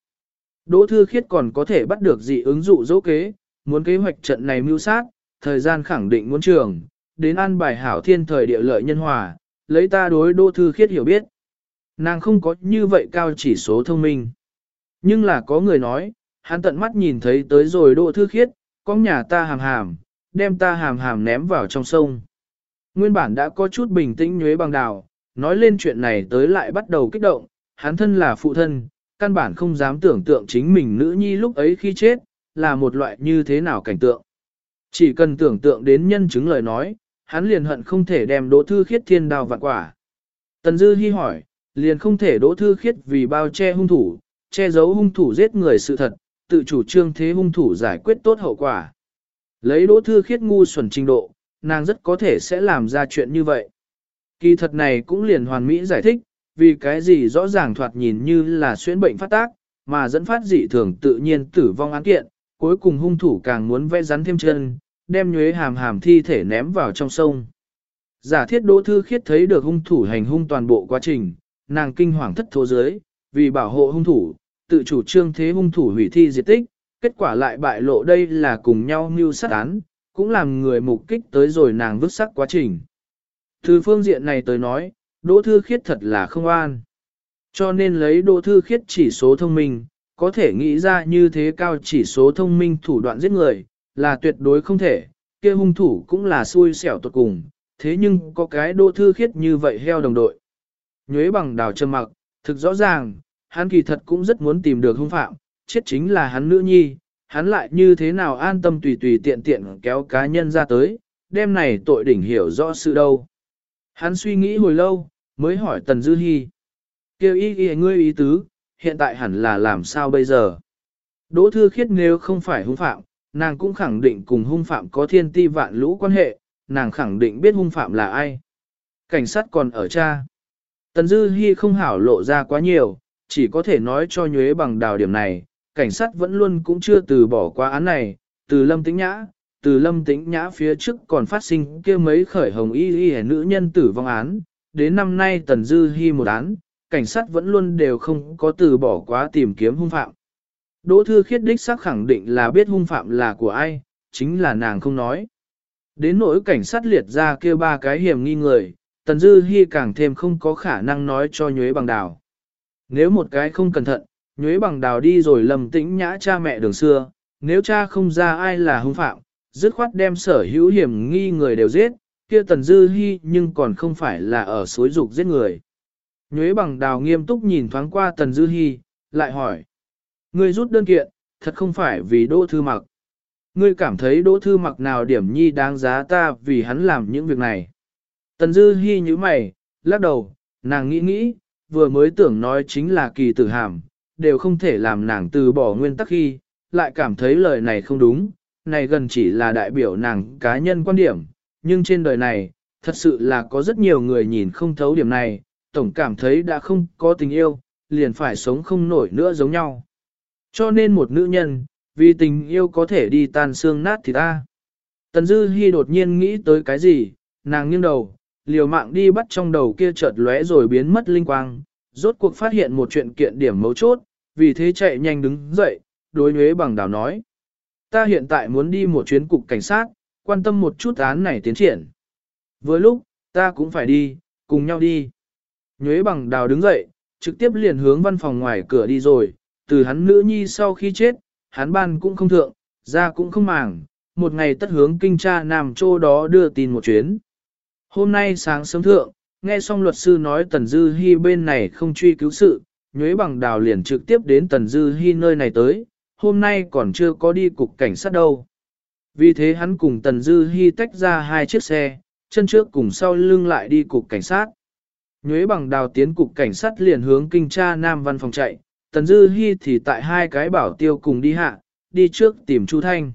Đỗ Thư Khiết còn có thể bắt được dị ứng dụ dỗ kế, muốn kế hoạch trận này mưu sát, thời gian khẳng định muốn trường, đến an bài hảo thiên thời địa lợi nhân hòa, lấy ta đối Đỗ Thư Khiết hiểu biết. Nàng không có như vậy cao chỉ số thông minh. Nhưng là có người nói, hắn tận mắt nhìn thấy tới rồi Đỗ Thư Khiết, có nhà ta hàm hàm, đem ta hàm hàm ném vào trong sông. Nguyên bản đã có chút bình tĩnh nhuế bằng đào, nói lên chuyện này tới lại bắt đầu kích động, hắn thân là phụ thân, căn bản không dám tưởng tượng chính mình nữ nhi lúc ấy khi chết, là một loại như thế nào cảnh tượng. Chỉ cần tưởng tượng đến nhân chứng lời nói, hắn liền hận không thể đem đỗ thư khiết thiên đào vạn quả. Tần Dư Hi hỏi, liền không thể đỗ thư khiết vì bao che hung thủ, che giấu hung thủ giết người sự thật, tự chủ trương thế hung thủ giải quyết tốt hậu quả. Lấy đỗ thư khiết ngu xuẩn trình độ, nàng rất có thể sẽ làm ra chuyện như vậy. Kỳ thật này cũng liền hoàn mỹ giải thích, vì cái gì rõ ràng thoạt nhìn như là xuyên bệnh phát tác, mà dẫn phát dị thường tự nhiên tử vong án kiện, cuối cùng hung thủ càng muốn vẽ rắn thêm chân, đem nhuế hàm hàm thi thể ném vào trong sông. Giả thiết Đỗ Thư Khiết thấy được hung thủ hành hung toàn bộ quá trình, nàng kinh hoàng thất thố dưới, vì bảo hộ hung thủ, tự chủ trương thế hung thủ hủy thi diệt tích, kết quả lại bại lộ đây là cùng nhau mưu sát án, cũng làm người mục kích tới rồi nàng vứt sắc quá trình. Từ phương diện này tới nói, Đỗ Thư Khiết thật là không an. Cho nên lấy Đỗ Thư Khiết chỉ số thông minh, có thể nghĩ ra như thế cao chỉ số thông minh thủ đoạn giết người, là tuyệt đối không thể, kia hung thủ cũng là xui xẻo tuột cùng, thế nhưng có cái Đỗ Thư Khiết như vậy heo đồng đội. Nhuế bằng đào trầm mặc, thực rõ ràng, hắn kỳ thật cũng rất muốn tìm được hung phạm, chết chính là hắn nữ nhi, hắn lại như thế nào an tâm tùy tùy tiện tiện kéo cá nhân ra tới, đêm này tội đỉnh hiểu rõ sự đâu. Hắn suy nghĩ hồi lâu, mới hỏi Tần Dư Hi. Kêu ý ý ngươi ý tứ, hiện tại hẳn là làm sao bây giờ? Đỗ Thư Khiết nếu không phải hung phạm, nàng cũng khẳng định cùng hung phạm có thiên ti vạn lũ quan hệ, nàng khẳng định biết hung phạm là ai. Cảnh sát còn ở cha. Tần Dư Hi không hảo lộ ra quá nhiều, chỉ có thể nói cho nhuế bằng đào điểm này, cảnh sát vẫn luôn cũng chưa từ bỏ qua án này, từ lâm tĩnh nhã, từ lâm tĩnh nhã phía trước còn phát sinh kia mấy khởi hồng y y nữ nhân tử vong án, đến năm nay tần dư hy một án, cảnh sát vẫn luôn đều không có từ bỏ quá tìm kiếm hung phạm. Đỗ thư khiết đích xác khẳng định là biết hung phạm là của ai, chính là nàng không nói. Đến nỗi cảnh sát liệt ra kia ba cái hiểm nghi người, tần dư hy càng thêm không có khả năng nói cho nhuế bằng đào. Nếu một cái không cẩn thận, nhuế bằng đào đi rồi lầm tĩnh nhã cha mẹ đường xưa, nếu cha không ra ai là hung phạm, dứt khoát đem sở hữu hiểm nghi người đều giết, kia tần dư hy nhưng còn không phải là ở suối dục giết người. Nhuế bằng đào nghiêm túc nhìn thoáng qua tần dư hy, lại hỏi. Ngươi rút đơn kiện, thật không phải vì đỗ thư mặc. Ngươi cảm thấy đỗ thư mặc nào điểm nhi đáng giá ta vì hắn làm những việc này. Tần dư hy như mày, lắc đầu, nàng nghĩ nghĩ, vừa mới tưởng nói chính là kỳ tử hàm, đều không thể làm nàng từ bỏ nguyên tắc khi, lại cảm thấy lời này không đúng, này gần chỉ là đại biểu nàng cá nhân quan điểm, nhưng trên đời này, thật sự là có rất nhiều người nhìn không thấu điểm này, tổng cảm thấy đã không có tình yêu, liền phải sống không nổi nữa giống nhau. Cho nên một nữ nhân, vì tình yêu có thể đi tan xương nát thì ta. Tần Dư Hi đột nhiên nghĩ tới cái gì, nàng nghiêng đầu, liều mạng đi bắt trong đầu kia chợt lóe rồi biến mất linh quang, rốt cuộc phát hiện một chuyện kiện điểm mấu chốt, vì thế chạy nhanh đứng dậy, đối nhuế bằng đào nói. Ta hiện tại muốn đi một chuyến cục cảnh sát, quan tâm một chút án này tiến triển. Với lúc, ta cũng phải đi, cùng nhau đi. Nhuế bằng đào đứng dậy, trực tiếp liền hướng văn phòng ngoài cửa đi rồi, từ hắn nữ nhi sau khi chết, hắn ban cũng không thượng, ra cũng không màng, một ngày tất hướng kinh tra nam chỗ đó đưa tin một chuyến. Hôm nay sáng sớm thượng, nghe xong luật sư nói Tần Dư Hi bên này không truy cứu sự, nhuế bằng đào liền trực tiếp đến Tần Dư Hi nơi này tới, hôm nay còn chưa có đi cục cảnh sát đâu. Vì thế hắn cùng Tần Dư Hi tách ra hai chiếc xe, chân trước cùng sau lưng lại đi cục cảnh sát. Nhuế bằng đào tiến cục cảnh sát liền hướng kinh tra Nam văn phòng chạy, Tần Dư Hi thì tại hai cái bảo tiêu cùng đi hạ, đi trước tìm Chu Thanh.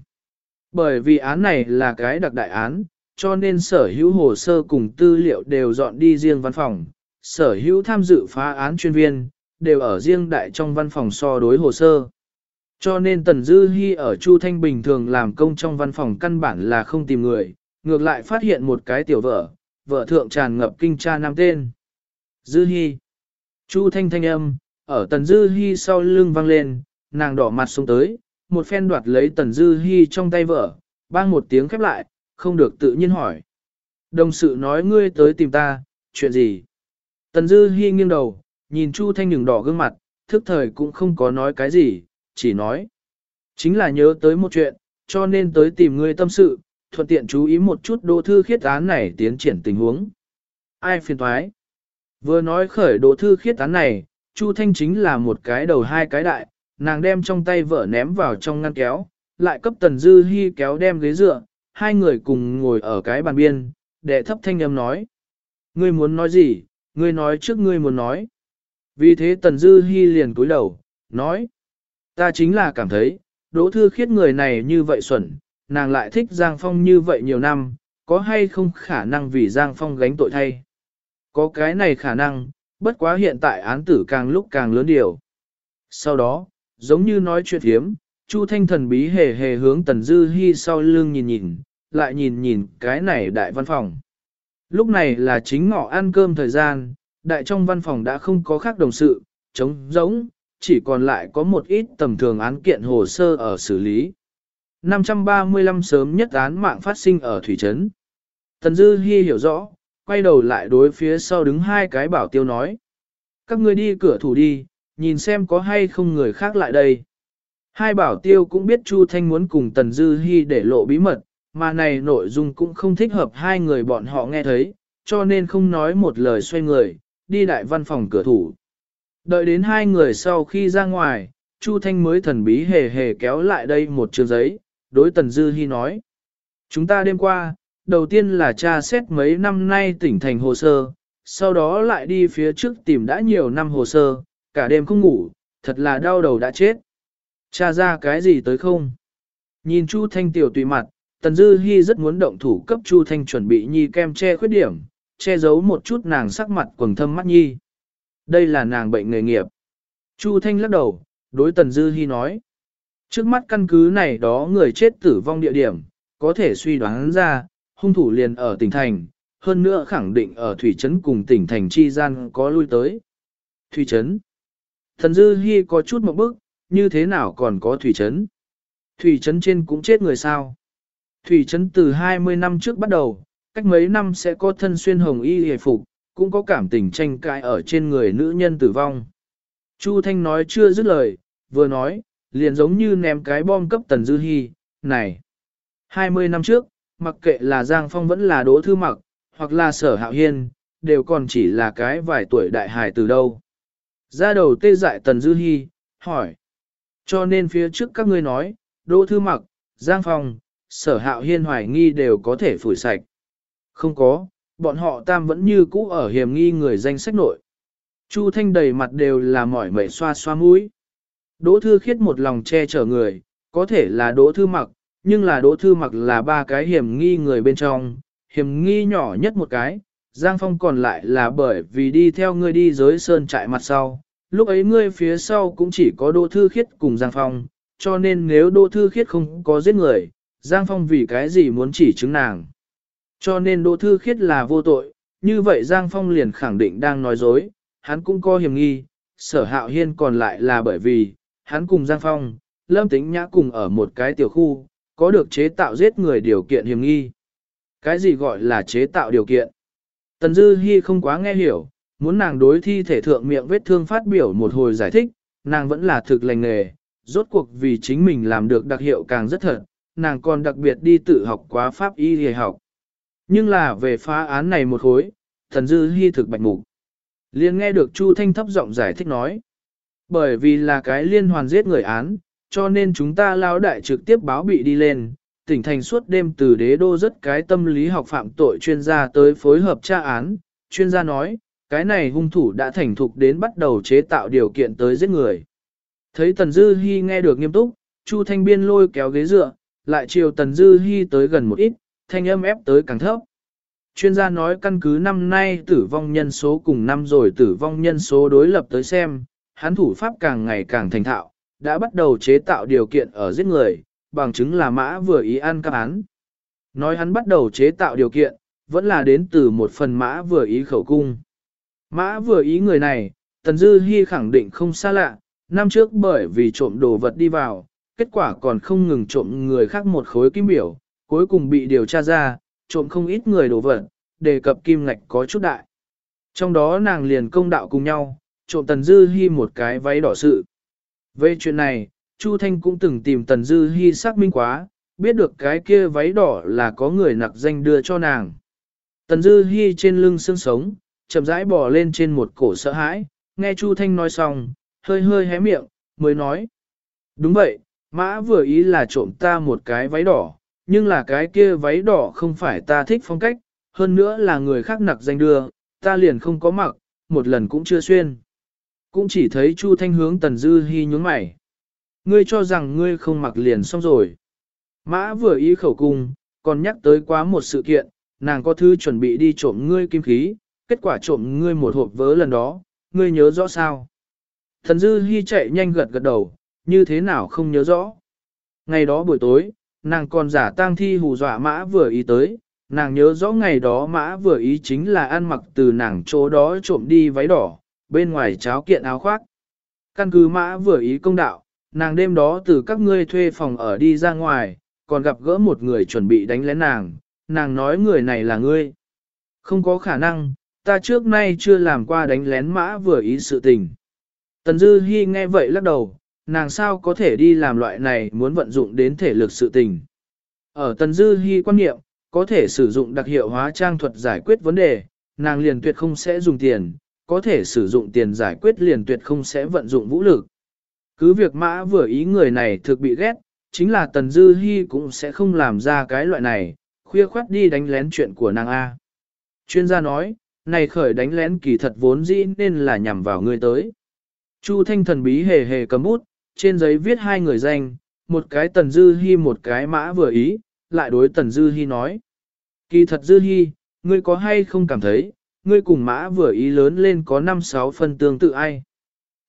Bởi vì án này là cái đặc đại án, cho nên sở hữu hồ sơ cùng tư liệu đều dọn đi riêng văn phòng. Sở hữu tham dự phá án chuyên viên, đều ở riêng đại trong văn phòng so đối hồ sơ. Cho nên Tần Dư Hi ở Chu Thanh bình thường làm công trong văn phòng căn bản là không tìm người, ngược lại phát hiện một cái tiểu vợ, vợ thượng tràn ngập kinh tra nam tên. Dư Hi. Chu Thanh thanh âm, ở Tần Dư Hi sau lưng vang lên, nàng đỏ mặt xuống tới, một phen đoạt lấy Tần Dư Hi trong tay vợ, bang một tiếng khép lại, không được tự nhiên hỏi. Đồng sự nói ngươi tới tìm ta, chuyện gì? Tần Dư Hi nghiêng đầu, nhìn Chu Thanh nhường đỏ gương mặt, thức thời cũng không có nói cái gì, chỉ nói. Chính là nhớ tới một chuyện, cho nên tới tìm ngươi tâm sự, thuận tiện chú ý một chút đỗ thư khiết án này tiến triển tình huống. Ai phiền thoái? Vừa nói khởi đỗ thư khiết án này, Chu Thanh chính là một cái đầu hai cái đại, nàng đem trong tay vợ ném vào trong ngăn kéo, lại cấp Tần Dư hy kéo đem ghế dựa, hai người cùng ngồi ở cái bàn biên, đệ thấp thanh âm nói. Ngươi muốn nói gì, ngươi nói trước ngươi muốn nói. Vì thế Tần Dư Hi liền cúi đầu, nói. Ta chính là cảm thấy, Đỗ Thư Khiết người này như vậy xuẩn, nàng lại thích Giang Phong như vậy nhiều năm, có hay không khả năng vì Giang Phong gánh tội thay. Có cái này khả năng, bất quá hiện tại án tử càng lúc càng lớn điều. Sau đó, giống như nói chuyện hiếm Chu Thanh thần bí hề hề hướng Tần Dư Hi sau lưng nhìn nhìn, lại nhìn nhìn cái này đại văn phòng. Lúc này là chính ngọ ăn cơm thời gian, đại trong văn phòng đã không có khác đồng sự, trống rỗng, chỉ còn lại có một ít tầm thường án kiện hồ sơ ở xử lý. 535 sớm nhất án mạng phát sinh ở Thủy Trấn. Tần Dư Hi hiểu rõ, quay đầu lại đối phía sau đứng hai cái bảo tiêu nói. Các ngươi đi cửa thủ đi, nhìn xem có hay không người khác lại đây. Hai bảo tiêu cũng biết Chu Thanh muốn cùng Tần Dư Hi để lộ bí mật, mà này nội dung cũng không thích hợp hai người bọn họ nghe thấy, cho nên không nói một lời xoay người, đi đại văn phòng cửa thủ. Đợi đến hai người sau khi ra ngoài, Chu Thanh mới thần bí hề hề kéo lại đây một trường giấy, đối Tần Dư Hi nói. Chúng ta đêm qua, đầu tiên là tra xét mấy năm nay tỉnh thành hồ sơ, sau đó lại đi phía trước tìm đã nhiều năm hồ sơ, cả đêm không ngủ, thật là đau đầu đã chết. Tra ra cái gì tới không? Nhìn Chu Thanh tiểu tùy mặt, Tần Dư Hi rất muốn động thủ cấp Chu Thanh chuẩn bị nhi kem che khuyết điểm, che giấu một chút nàng sắc mặt quầng thâm mắt nhi. Đây là nàng bệnh nghề nghiệp. Chu Thanh lắc đầu, đối Tần Dư Hi nói. Trước mắt căn cứ này đó người chết tử vong địa điểm, có thể suy đoán ra, hung thủ liền ở tỉnh thành, hơn nữa khẳng định ở Thủy Trấn cùng tỉnh thành chi gian có lui tới. Thủy Trấn. Thần Dư Hi có chút một bức, như thế nào còn có Thủy Trấn? Thủy Trấn trên cũng chết người sao? Thủy Trấn từ 20 năm trước bắt đầu, cách mấy năm sẽ có thân xuyên hồng y hề phục, cũng có cảm tình tranh cãi ở trên người nữ nhân tử vong. Chu Thanh nói chưa dứt lời, vừa nói, liền giống như ném cái bom cấp Tần Dư Hi, này. 20 năm trước, mặc kệ là Giang Phong vẫn là Đỗ Thư Mặc, hoặc là Sở Hạo Hiên, đều còn chỉ là cái vài tuổi đại hài từ đâu. Ra đầu tê dại Tần Dư Hi, hỏi. Cho nên phía trước các ngươi nói, Đỗ Thư Mặc, Giang Phong, Sở Hạo Hiên hoài nghi đều có thể phủi sạch. Không có, bọn họ tam vẫn như cũ ở hiểm nghi người danh sách nội. Chu Thanh đầy mặt đều là mỏi mệt xoa xoa mũi. Đỗ Thư Khiết một lòng che chở người, có thể là Đỗ Thư Mặc, nhưng là Đỗ Thư Mặc là ba cái hiểm nghi người bên trong, hiểm nghi nhỏ nhất một cái, Giang Phong còn lại là bởi vì đi theo ngươi đi giới sơn trại mặt sau, lúc ấy ngươi phía sau cũng chỉ có Đỗ Thư Khiết cùng Giang Phong, cho nên nếu Đỗ Thư Khiết không có giết người, Giang Phong vì cái gì muốn chỉ chứng nàng. Cho nên Đỗ Thư Khiết là vô tội, như vậy Giang Phong liền khẳng định đang nói dối, hắn cũng có hiểm nghi, sở hạo hiên còn lại là bởi vì, hắn cùng Giang Phong, Lâm Tĩnh Nhã cùng ở một cái tiểu khu, có được chế tạo giết người điều kiện hiểm nghi. Cái gì gọi là chế tạo điều kiện? Tần Dư Hi không quá nghe hiểu, muốn nàng đối thi thể thượng miệng vết thương phát biểu một hồi giải thích, nàng vẫn là thực lành nghề, rốt cuộc vì chính mình làm được đặc hiệu càng rất thật, nàng còn đặc biệt đi tự học quá pháp y y học. Nhưng là về phá án này một khối, thần Dư Hi thực bạch mục. Liên nghe được Chu Thanh thấp giọng giải thích nói. Bởi vì là cái liên hoàn giết người án, cho nên chúng ta lao đại trực tiếp báo bị đi lên, tỉnh thành suốt đêm từ đế đô rất cái tâm lý học phạm tội chuyên gia tới phối hợp tra án, chuyên gia nói, cái này hung thủ đã thành thục đến bắt đầu chế tạo điều kiện tới giết người. Thấy Tần Dư Hi nghe được nghiêm túc, Chu Thanh Biên lôi kéo ghế dựa, lại chiều Tần Dư Hi tới gần một ít, thanh âm ép tới càng thấp. Chuyên gia nói căn cứ năm nay tử vong nhân số cùng năm rồi tử vong nhân số đối lập tới xem, hắn thủ pháp càng ngày càng thành thạo, đã bắt đầu chế tạo điều kiện ở giết người, bằng chứng là mã vừa ý ăn các án. Nói hắn bắt đầu chế tạo điều kiện, vẫn là đến từ một phần mã vừa ý khẩu cung. Mã vừa ý người này, Tần Dư Hi khẳng định không xa lạ, năm trước bởi vì trộm đồ vật đi vào, kết quả còn không ngừng trộm người khác một khối kim biểu, cuối cùng bị điều tra ra, trộm không ít người đổ vật, đề cập kim ngạch có chút đại. Trong đó nàng liền công đạo cùng nhau, trộm Tần Dư Hi một cái váy đỏ sự. Về chuyện này, Chu Thanh cũng từng tìm Tần Dư Hi xác minh quá, biết được cái kia váy đỏ là có người nặc danh đưa cho nàng. Tần Dư Hi trên lưng xương sống, chậm rãi bò lên trên một cổ sợ hãi, nghe Chu Thanh nói xong, hơi hơi hé miệng, mới nói. Đúng vậy, mã vừa ý là trộm ta một cái váy đỏ, nhưng là cái kia váy đỏ không phải ta thích phong cách, hơn nữa là người khác nặc danh đưa, ta liền không có mặc, một lần cũng chưa xuyên. Cũng chỉ thấy Chu Thanh hướng Tần Dư Hi nhướng mày. Ngươi cho rằng ngươi không mặc liền xong rồi. Mã vừa ý khẩu cung, còn nhắc tới quá một sự kiện, nàng có thư chuẩn bị đi trộm ngươi kim khí, kết quả trộm ngươi một hộp vớ lần đó, ngươi nhớ rõ sao? Thần Dư Hi chạy nhanh gật gật đầu, như thế nào không nhớ rõ. Ngày đó buổi tối, nàng còn giả tang thi hù dọa mã vừa ý tới, nàng nhớ rõ ngày đó mã vừa ý chính là ăn mặc từ nàng chỗ đó trộm đi váy đỏ, bên ngoài cháo kiện áo khoác. Căn cứ mã vừa ý công đạo, nàng đêm đó từ các ngươi thuê phòng ở đi ra ngoài, còn gặp gỡ một người chuẩn bị đánh lén nàng, nàng nói người này là ngươi. Không có khả năng, ta trước nay chưa làm qua đánh lén mã vừa ý sự tình. Tần Dư Hi nghe vậy lắc đầu, nàng sao có thể đi làm loại này muốn vận dụng đến thể lực sự tình. Ở Tần Dư Hi quan niệm, có thể sử dụng đặc hiệu hóa trang thuật giải quyết vấn đề, nàng liền tuyệt không sẽ dùng tiền, có thể sử dụng tiền giải quyết liền tuyệt không sẽ vận dụng vũ lực. Cứ việc mã vừa ý người này thực bị ghét, chính là Tần Dư Hi cũng sẽ không làm ra cái loại này, khuya khoát đi đánh lén chuyện của nàng A. Chuyên gia nói, này khởi đánh lén kỳ thật vốn dĩ nên là nhằm vào người tới. Chu Thanh thần bí hề hề cầm bút, trên giấy viết hai người danh, một cái Tần Dư Hi một cái mã vừa ý, lại đối Tần Dư Hi nói. Kỳ thật Dư Hi, ngươi có hay không cảm thấy, ngươi cùng mã vừa ý lớn lên có 5-6 phần tương tự ai?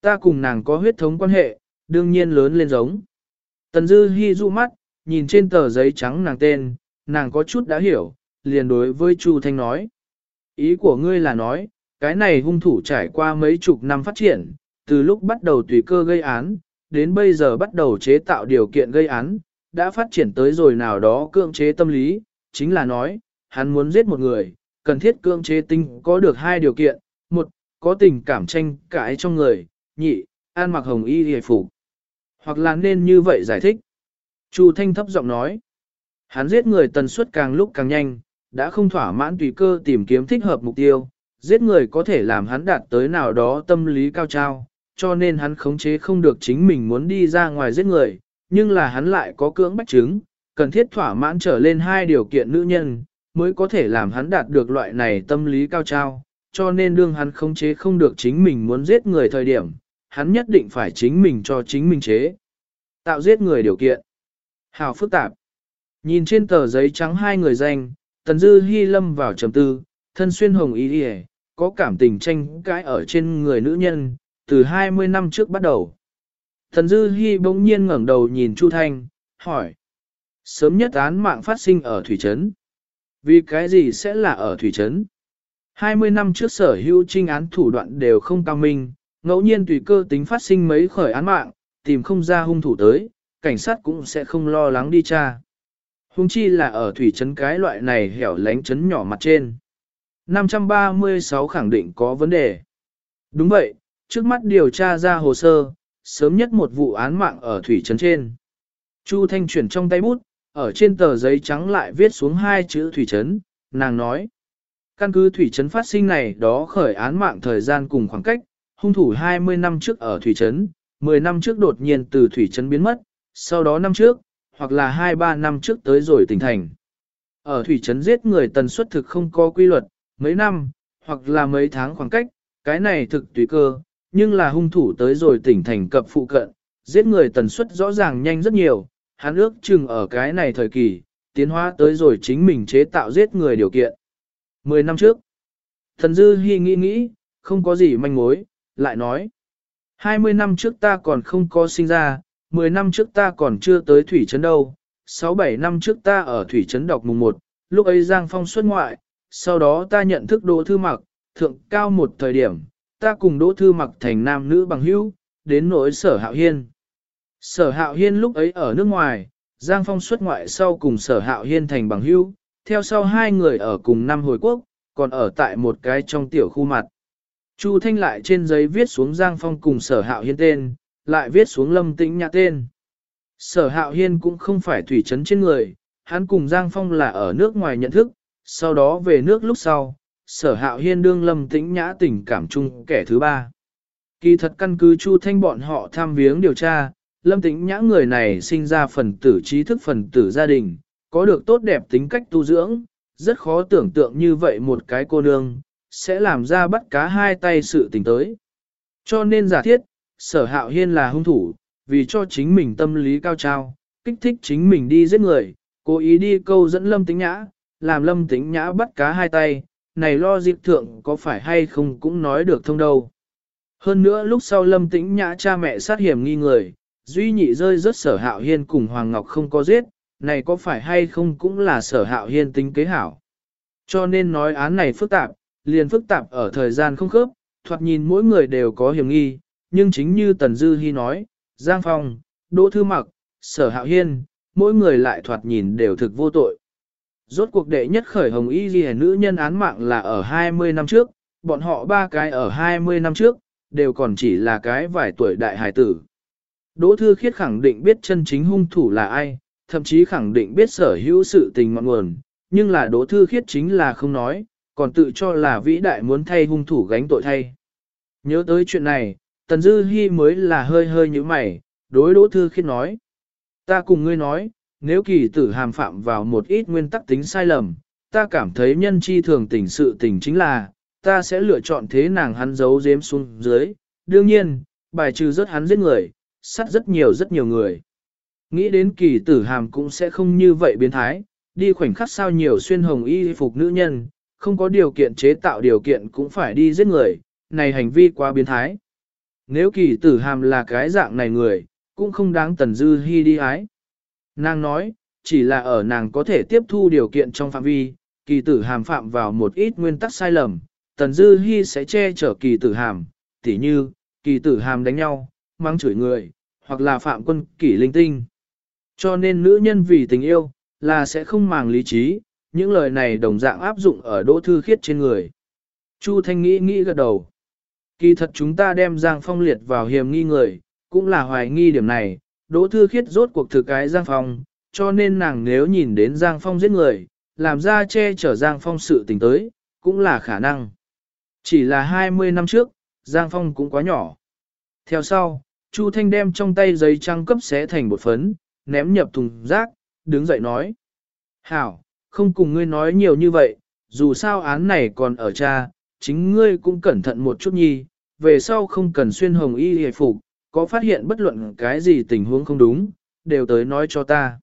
Ta cùng nàng có huyết thống quan hệ, đương nhiên lớn lên giống. Tần Dư Hi dụ mắt, nhìn trên tờ giấy trắng nàng tên, nàng có chút đã hiểu, liền đối với Chu Thanh nói. Ý của ngươi là nói, cái này hung thủ trải qua mấy chục năm phát triển, từ lúc bắt đầu tùy cơ gây án, đến bây giờ bắt đầu chế tạo điều kiện gây án, đã phát triển tới rồi nào đó cưỡng chế tâm lý, chính là nói, hắn muốn giết một người, cần thiết cưỡng chế tinh có được hai điều kiện, một, có tình cảm tranh cãi trong người, nhị, an mặc hồng y hề phục. Hoặc là nên như vậy giải thích. Chu Thanh thấp giọng nói, hắn giết người tần suất càng lúc càng nhanh, đã không thỏa mãn tùy cơ tìm kiếm thích hợp mục tiêu, giết người có thể làm hắn đạt tới nào đó tâm lý cao trao, cho nên hắn khống chế không được chính mình muốn đi ra ngoài giết người, nhưng là hắn lại có cưỡng bách chứng, cần thiết thỏa mãn trở lên hai điều kiện nữ nhân, mới có thể làm hắn đạt được loại này tâm lý cao trao, cho nên đương hắn khống chế không được chính mình muốn giết người thời điểm, hắn nhất định phải chính mình cho chính mình chế. Tạo giết người điều kiện. Hào phức tạp. Nhìn trên tờ giấy trắng hai người danh, Tần Dư Hi lâm vào trầm tư, thân xuyên hồng y đi có cảm tình tranh cãi ở trên người nữ nhân, từ 20 năm trước bắt đầu. thần Dư Hi bỗng nhiên ngẩng đầu nhìn Chu Thanh, hỏi. Sớm nhất án mạng phát sinh ở Thủy Trấn. Vì cái gì sẽ là ở Thủy Trấn? 20 năm trước sở hữu trinh án thủ đoạn đều không cao minh, ngẫu nhiên tùy cơ tính phát sinh mấy khởi án mạng, tìm không ra hung thủ tới, cảnh sát cũng sẽ không lo lắng đi tra. Hung chi là ở thủy trấn cái loại này hẻo lánh trấn nhỏ mặt trên. 536 khẳng định có vấn đề. Đúng vậy, trước mắt điều tra ra hồ sơ, sớm nhất một vụ án mạng ở thủy trấn trên. Chu Thanh chuyển trong tay bút, ở trên tờ giấy trắng lại viết xuống hai chữ thủy trấn, nàng nói. Căn cứ thủy trấn phát sinh này đó khởi án mạng thời gian cùng khoảng cách, hung thủ 20 năm trước ở thủy trấn, 10 năm trước đột nhiên từ thủy trấn biến mất, sau đó năm trước, hoặc là 2-3 năm trước tới rồi tỉnh thành. Ở thủy trấn giết người tần suất thực không có quy luật, mấy năm, hoặc là mấy tháng khoảng cách, cái này thực tùy cơ, nhưng là hung thủ tới rồi tỉnh thành cập phụ cận, giết người tần suất rõ ràng nhanh rất nhiều, hắn ước chừng ở cái này thời kỳ, tiến hóa tới rồi chính mình chế tạo giết người điều kiện. 10 năm trước, thần dư hy nghĩ nghĩ, không có gì manh mối, lại nói. 20 năm trước ta còn không có sinh ra, 10 năm trước ta còn chưa tới Thủy Trấn đâu, 6-7 năm trước ta ở Thủy Trấn đọc mùng 1, lúc ấy Giang Phong xuất ngoại, sau đó ta nhận thức Đỗ Thư Mặc, thượng cao một thời điểm, ta cùng Đỗ Thư Mặc thành nam nữ bằng hữu, đến nỗi sở hạo hiên. Sở hạo hiên lúc ấy ở nước ngoài, Giang Phong xuất ngoại sau cùng sở hạo hiên thành bằng hữu, theo sau hai người ở cùng năm hồi quốc, còn ở tại một cái trong tiểu khu mặt. Chu Thanh lại trên giấy viết xuống Giang Phong cùng sở hạo hiên tên, lại viết xuống lâm tĩnh nhã tên. Sở hạo hiên cũng không phải thủy trấn trên người, hắn cùng Giang Phong là ở nước ngoài nhận thức, sau đó về nước lúc sau, sở hạo hiên đương lâm tĩnh nhã tình cảm chung kẻ thứ ba. Kỳ thật căn cứ Chu Thanh bọn họ tham viếng điều tra, lâm tĩnh nhã người này sinh ra phần tử trí thức phần tử gia đình, có được tốt đẹp tính cách tu dưỡng, rất khó tưởng tượng như vậy một cái cô nương, sẽ làm ra bắt cá hai tay sự tình tới. Cho nên giả thiết, sở hạo hiên là hung thủ, vì cho chính mình tâm lý cao trao, kích thích chính mình đi giết người, cố ý đi câu dẫn lâm tính nhã, làm lâm tính nhã bắt cá hai tay, này lo dịp thượng có phải hay không cũng nói được thông đâu. Hơn nữa lúc sau lâm tĩnh nhã cha mẹ sát hiểm nghi người, duy nhị rơi rất sở hạo hiên cùng Hoàng Ngọc không có giết, này có phải hay không cũng là sở hạo hiên tính kế hảo. Cho nên nói án này phức tạp, liền phức tạp ở thời gian không khớp, thoạt nhìn mỗi người đều có hiểm nghi, nhưng chính như Tần Dư Hi nói, Giang Phong, Đỗ Thư Mặc, Sở Hạo Hiên, mỗi người lại thoạt nhìn đều thực vô tội. Rốt cuộc đệ nhất khởi hồng y ghi nữ nhân án mạng là ở 20 năm trước, bọn họ ba cái ở 20 năm trước, đều còn chỉ là cái vài tuổi đại hải tử. Đỗ Thư Khiết khẳng định biết chân chính hung thủ là ai, thậm chí khẳng định biết sở hữu sự tình ngọn nguồn, nhưng là Đỗ Thư Khiết chính là không nói, còn tự cho là vĩ đại muốn thay hung thủ gánh tội thay. Nhớ tới chuyện này, Tần Dư Hi mới là hơi hơi như mày, đối Đỗ Thư Khiết nói. Ta cùng ngươi nói, nếu kỳ tử hàm phạm vào một ít nguyên tắc tính sai lầm, ta cảm thấy nhân chi thường tình sự tình chính là, ta sẽ lựa chọn thế nàng hắn giấu giếm xuống dưới. Đương nhiên, bài trừ rất hắn giết người, sát rất nhiều rất nhiều người. Nghĩ đến kỳ tử hàm cũng sẽ không như vậy biến thái, đi khoảnh khắc sao nhiều xuyên hồng y phục nữ nhân, không có điều kiện chế tạo điều kiện cũng phải đi giết người, này hành vi quá biến thái. Nếu kỳ tử hàm là cái dạng này người, cũng không đáng tần dư hy đi ái. Nàng nói, chỉ là ở nàng có thể tiếp thu điều kiện trong phạm vi, kỳ tử hàm phạm vào một ít nguyên tắc sai lầm, tần dư hy sẽ che chở kỳ tử hàm, tỉ như, kỳ tử hàm đánh nhau, mang chửi người, hoặc là phạm quân kỷ linh tinh. Cho nên nữ nhân vì tình yêu, là sẽ không màng lý trí, những lời này đồng dạng áp dụng ở đỗ thư khiết trên người. Chu Thanh nghĩ nghĩ gật đầu. Kỳ thật chúng ta đem Giang Phong liệt vào hiểm nghi người, cũng là hoài nghi điểm này, Đỗ Thư Khiết rốt cuộc thực cái Giang Phong, cho nên nàng nếu nhìn đến Giang Phong giết người, làm ra che chở Giang Phong sự tình tới, cũng là khả năng. Chỉ là 20 năm trước, Giang Phong cũng quá nhỏ. Theo sau, Chu Thanh đem trong tay giấy trăng cấp xé thành bột phấn, ném nhập thùng rác, đứng dậy nói. Hảo, không cùng ngươi nói nhiều như vậy, dù sao án này còn ở cha, chính ngươi cũng cẩn thận một chút nhi, về sau không cần xuyên hồng y hề phục, có phát hiện bất luận cái gì tình huống không đúng, đều tới nói cho ta.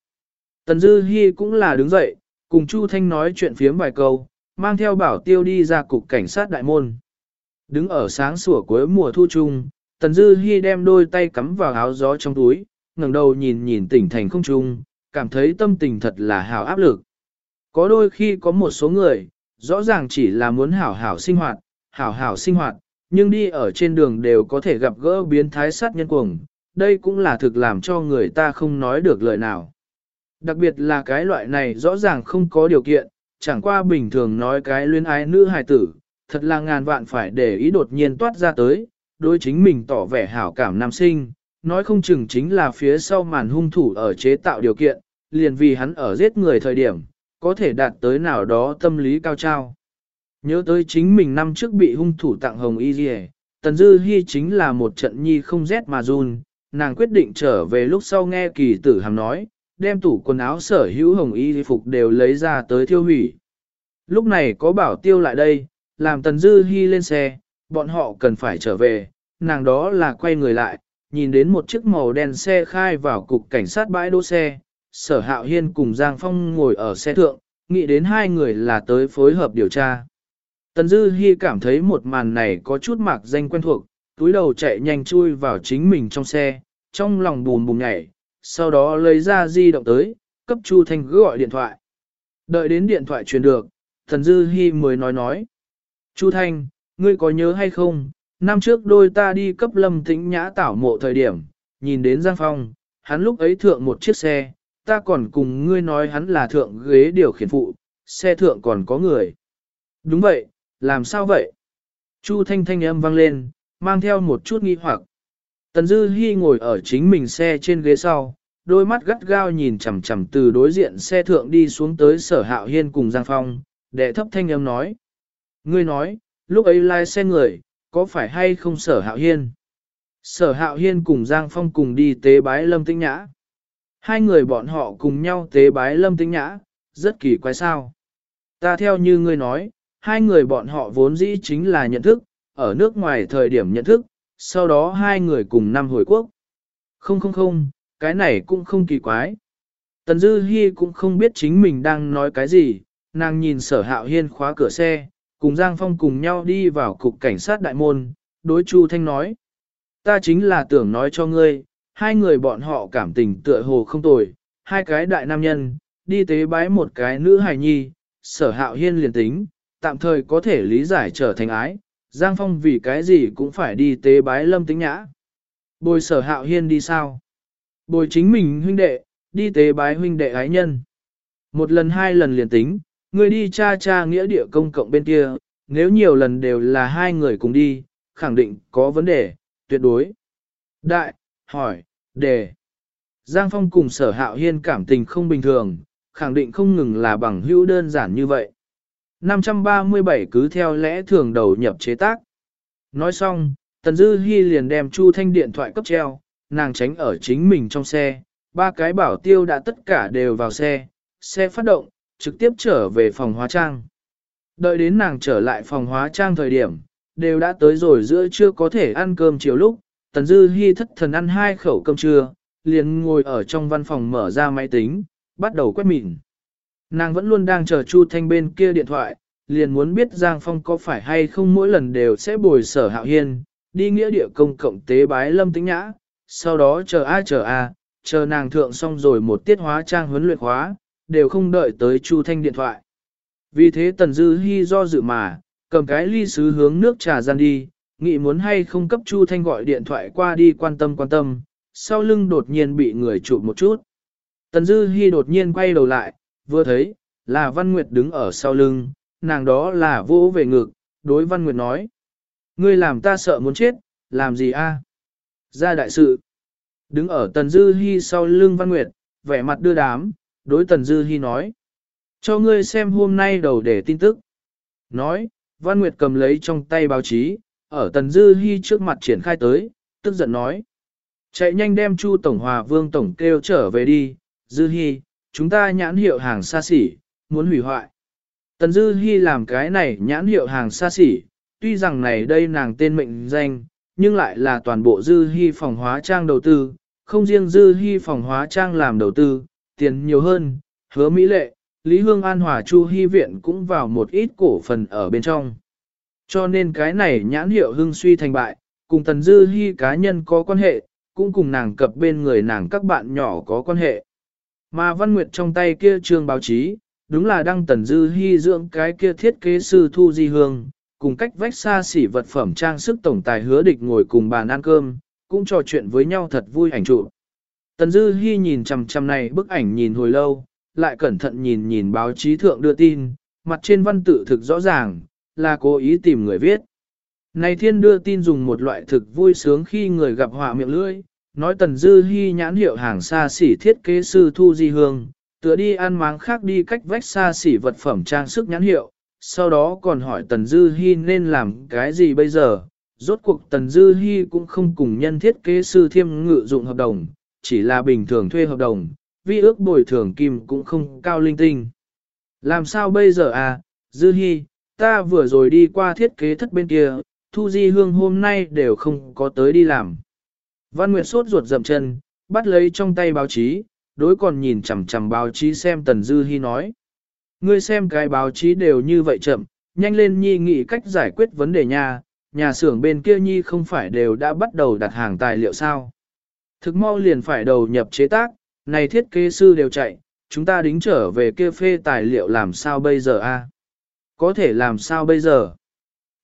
Tần Dư Hi cũng là đứng dậy, cùng Chu Thanh nói chuyện phiếm vài câu, mang theo bảo tiêu đi ra cục cảnh sát đại môn. Đứng ở sáng sủa cuối mùa thu trung, Tần Dư Hi đem đôi tay cắm vào áo gió trong túi, ngẩng đầu nhìn nhìn tỉnh thành không trung, cảm thấy tâm tình thật là hào áp lực. Có đôi khi có một số người, rõ ràng chỉ là muốn hảo hảo sinh hoạt, hảo hảo sinh hoạt, nhưng đi ở trên đường đều có thể gặp gỡ biến thái sát nhân cuồng, đây cũng là thực làm cho người ta không nói được lời nào. Đặc biệt là cái loại này rõ ràng không có điều kiện, chẳng qua bình thường nói cái luyến ái nữ hài tử, thật là ngàn vạn phải để ý đột nhiên toát ra tới, đối chính mình tỏ vẻ hảo cảm nam sinh, nói không chừng chính là phía sau màn hung thủ ở chế tạo điều kiện, liền vì hắn ở giết người thời điểm, có thể đạt tới nào đó tâm lý cao trao. Nhớ tới chính mình năm trước bị hung thủ tặng hồng y dì Tần Dư Hi chính là một trận nhi không rét mà run, nàng quyết định trở về lúc sau nghe kỳ tử hàm nói, đem tủ quần áo sở hữu hồng y phục đều lấy ra tới thiêu hủy. Lúc này có bảo tiêu lại đây, làm Tần Dư Hi lên xe, bọn họ cần phải trở về, nàng đó là quay người lại, nhìn đến một chiếc màu đen xe khai vào cục cảnh sát bãi đỗ xe, sở hạo hiên cùng Giang Phong ngồi ở xe thượng, nghĩ đến hai người là tới phối hợp điều tra. Tần Dư Hi cảm thấy một màn này có chút mạc danh quen thuộc, túi đầu chạy nhanh chui vào chính mình trong xe, trong lòng bùm bùm nhảy, sau đó lấy ra di động tới, cấp Chu Thanh gọi điện thoại. Đợi đến điện thoại truyền được, Tần Dư Hi mới nói nói. Chu Thanh, ngươi có nhớ hay không, năm trước đôi ta đi cấp lâm tĩnh nhã tảo mộ thời điểm, nhìn đến Giang Phong, hắn lúc ấy thượng một chiếc xe, ta còn cùng ngươi nói hắn là thượng ghế điều khiển phụ, xe thượng còn có người. Đúng vậy, làm sao vậy? Chu Thanh Thanh âm vang lên, mang theo một chút nghi hoặc. Tần Dư Hi ngồi ở chính mình xe trên ghế sau, đôi mắt gắt gao nhìn chằm chằm từ đối diện xe thượng đi xuống tới sở hạo hiên cùng Giang Phong, đệ thấp thanh âm nói. Ngươi nói, lúc ấy lai xe người, có phải hay không sở hạo hiên? Sở hạo hiên cùng Giang Phong cùng đi tế bái lâm tĩnh nhã. Hai người bọn họ cùng nhau tế bái lâm tĩnh nhã, rất kỳ quái sao. Ta theo như ngươi nói, hai người bọn họ vốn dĩ chính là nhận thức, ở nước ngoài thời điểm nhận thức, sau đó hai người cùng năm hồi quốc. Không không không, cái này cũng không kỳ quái. Tần Dư Hi cũng không biết chính mình đang nói cái gì, nàng nhìn sở hạo hiên khóa cửa xe, cùng Giang Phong cùng nhau đi vào cục cảnh sát đại môn, đối Chu Thanh nói. Ta chính là tưởng nói cho ngươi, hai người bọn họ cảm tình tựa hồ không tồi, hai cái đại nam nhân, đi tế bái một cái nữ hài nhi, sở hạo hiên liền tính, tạm thời có thể lý giải trở thành ái, Giang Phong vì cái gì cũng phải đi tế bái lâm tính nhã. Bồi sở hạo hiên đi sao? Bồi chính mình huynh đệ, đi tế bái huynh đệ ái nhân. Một lần hai lần liền tính, người đi cha cha nghĩa địa công cộng bên kia, nếu nhiều lần đều là hai người cùng đi, khẳng định có vấn đề, tuyệt đối. Đại, hỏi, đề. Giang Phong cùng sở hạo hiên cảm tình không bình thường, khẳng định không ngừng là bằng hữu đơn giản như vậy. 537 cứ theo lẽ thường đầu nhập chế tác. Nói xong, Tần Dư Hi liền đem Chu Thanh điện thoại cấp treo, nàng tránh ở chính mình trong xe, ba cái bảo tiêu đã tất cả đều vào xe, xe phát động, trực tiếp trở về phòng hóa trang. Đợi đến nàng trở lại phòng hóa trang thời điểm, đều đã tới rồi giữa trưa có thể ăn cơm chiều lúc, Tần Dư Hi thất thần ăn hai khẩu cơm trưa, liền ngồi ở trong văn phòng mở ra máy tính, bắt đầu quét mịn. Nàng vẫn luôn đang chờ Chu Thanh bên kia điện thoại, liền muốn biết Giang Phong có phải hay không mỗi lần đều sẽ bồi sở hạo hiên, đi nghĩa địa công cộng tế bái lâm tính nhã, sau đó chờ a chờ a, chờ nàng thượng xong rồi một tiết hóa trang huấn luyện hóa, đều không đợi tới Chu Thanh điện thoại. Vì thế Tần Dư Hi do dự mà, cầm cái ly sứ hướng nước trà gian đi, nghĩ muốn hay không cấp Chu Thanh gọi điện thoại qua đi quan tâm quan tâm, sau lưng đột nhiên bị người chụp một chút. Tần Dư Hi đột nhiên quay đầu lại, vừa thấy, là Văn Nguyệt đứng ở sau lưng, nàng đó là vô về ngực, đối Văn Nguyệt nói. Ngươi làm ta sợ muốn chết, làm gì a? Ra đại sự. Đứng ở Tần Dư Hi sau lưng Văn Nguyệt, vẻ mặt đưa đám, đối Tần Dư Hi nói. Cho ngươi xem hôm nay đầu để tin tức. Nói, Văn Nguyệt cầm lấy trong tay báo chí, ở Tần Dư Hi trước mặt triển khai tới, tức giận nói. Chạy nhanh đem Chu Tổng Hòa Vương Tổng kêu trở về đi, Dư Hi, chúng ta nhãn hiệu hàng xa xỉ, muốn hủy hoại. Tần Dư Hi làm cái này nhãn hiệu hàng xa xỉ, tuy rằng này đây nàng tên mệnh danh, nhưng lại là toàn bộ Dư Hi phòng hóa trang đầu tư, không riêng Dư Hi phòng hóa trang làm đầu tư, tiền nhiều hơn, hứa Mỹ Lệ, Lý Hương An Hòa Chu Hi Viện cũng vào một ít cổ phần ở bên trong. Cho nên cái này nhãn hiệu hưng suy thành bại, cùng Tần Dư Hi cá nhân có quan hệ, cũng cùng nàng cập bên người nàng các bạn nhỏ có quan hệ. Mà Văn Nguyệt trong tay kia trương báo chí, đúng là đăng Tần Dư hy dưỡng cái kia thiết kế sư Thu Di Hương, cùng cách vách xa xỉ vật phẩm trang sức tổng tài hứa địch ngồi cùng bàn ăn cơm, cũng trò chuyện với nhau thật vui ảnh trụ. Tần Dư Hi nhìn chằm chằm này bức ảnh nhìn hồi lâu, lại cẩn thận nhìn nhìn báo chí thượng đưa tin, mặt trên văn tự thực rõ ràng, là cố ý tìm người viết. Này thiên đưa tin dùng một loại thực vui sướng khi người gặp họa miệng lưỡi, nói Tần Dư hy nhãn hiệu hàng xa xỉ thiết kế sư Thu Di Hương, tựa đi ăn máng khác đi cách vách xa xỉ vật phẩm trang sức nhãn hiệu, sau đó còn hỏi Tần Dư hy nên làm cái gì bây giờ. Rốt cuộc Tần Dư Hi cũng không cùng nhân thiết kế sư thiêm ngự dụng hợp đồng, chỉ là bình thường thuê hợp đồng, vi ước bồi thường kim cũng không cao linh tinh. Làm sao bây giờ à, Dư Hi, ta vừa rồi đi qua thiết kế thất bên kia, Thu Di Hương hôm nay đều không có tới đi làm. Văn Nguyệt sốt ruột dậm chân, bắt lấy trong tay báo chí, đối còn nhìn chằm chằm báo chí xem Tần Dư Hi nói. Ngươi xem cái báo chí đều như vậy chậm, nhanh lên nhi nghĩ cách giải quyết vấn đề nha, nhà xưởng bên kia nhi không phải đều đã bắt đầu đặt hàng tài liệu sao. Thực mau liền phải đầu nhập chế tác, này thiết kế sư đều chạy, chúng ta đính trở về kia phê tài liệu làm sao bây giờ a? Có thể làm sao bây giờ?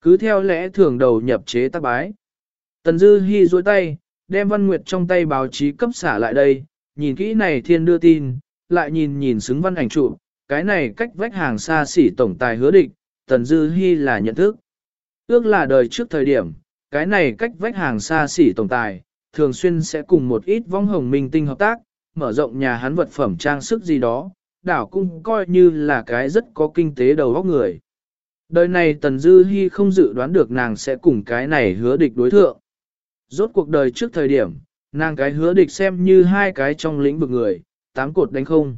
Cứ theo lẽ thường đầu nhập chế tác bái. Tần Dư Hi duỗi tay, đem Văn Nguyệt trong tay báo chí cấp xả lại đây, nhìn kỹ này thiên đưa tin, lại nhìn nhìn xứng văn ảnh trụ, cái này cách vách hàng xa xỉ tổng tài hứa địch, Tần Dư Hi là nhận thức. Ước là đời trước thời điểm, cái này cách vách hàng xa xỉ tổng tài, thường xuyên sẽ cùng một ít vong hồng minh tinh hợp tác, mở rộng nhà hắn vật phẩm trang sức gì đó, đảo cũng coi như là cái rất có kinh tế đầu óc người. Đời này Tần Dư Hi không dự đoán được nàng sẽ cùng cái này hứa địch đối thượng. Rốt cuộc đời trước thời điểm, nàng cái hứa địch xem như hai cái trong lĩnh vực người, tám cột đánh không.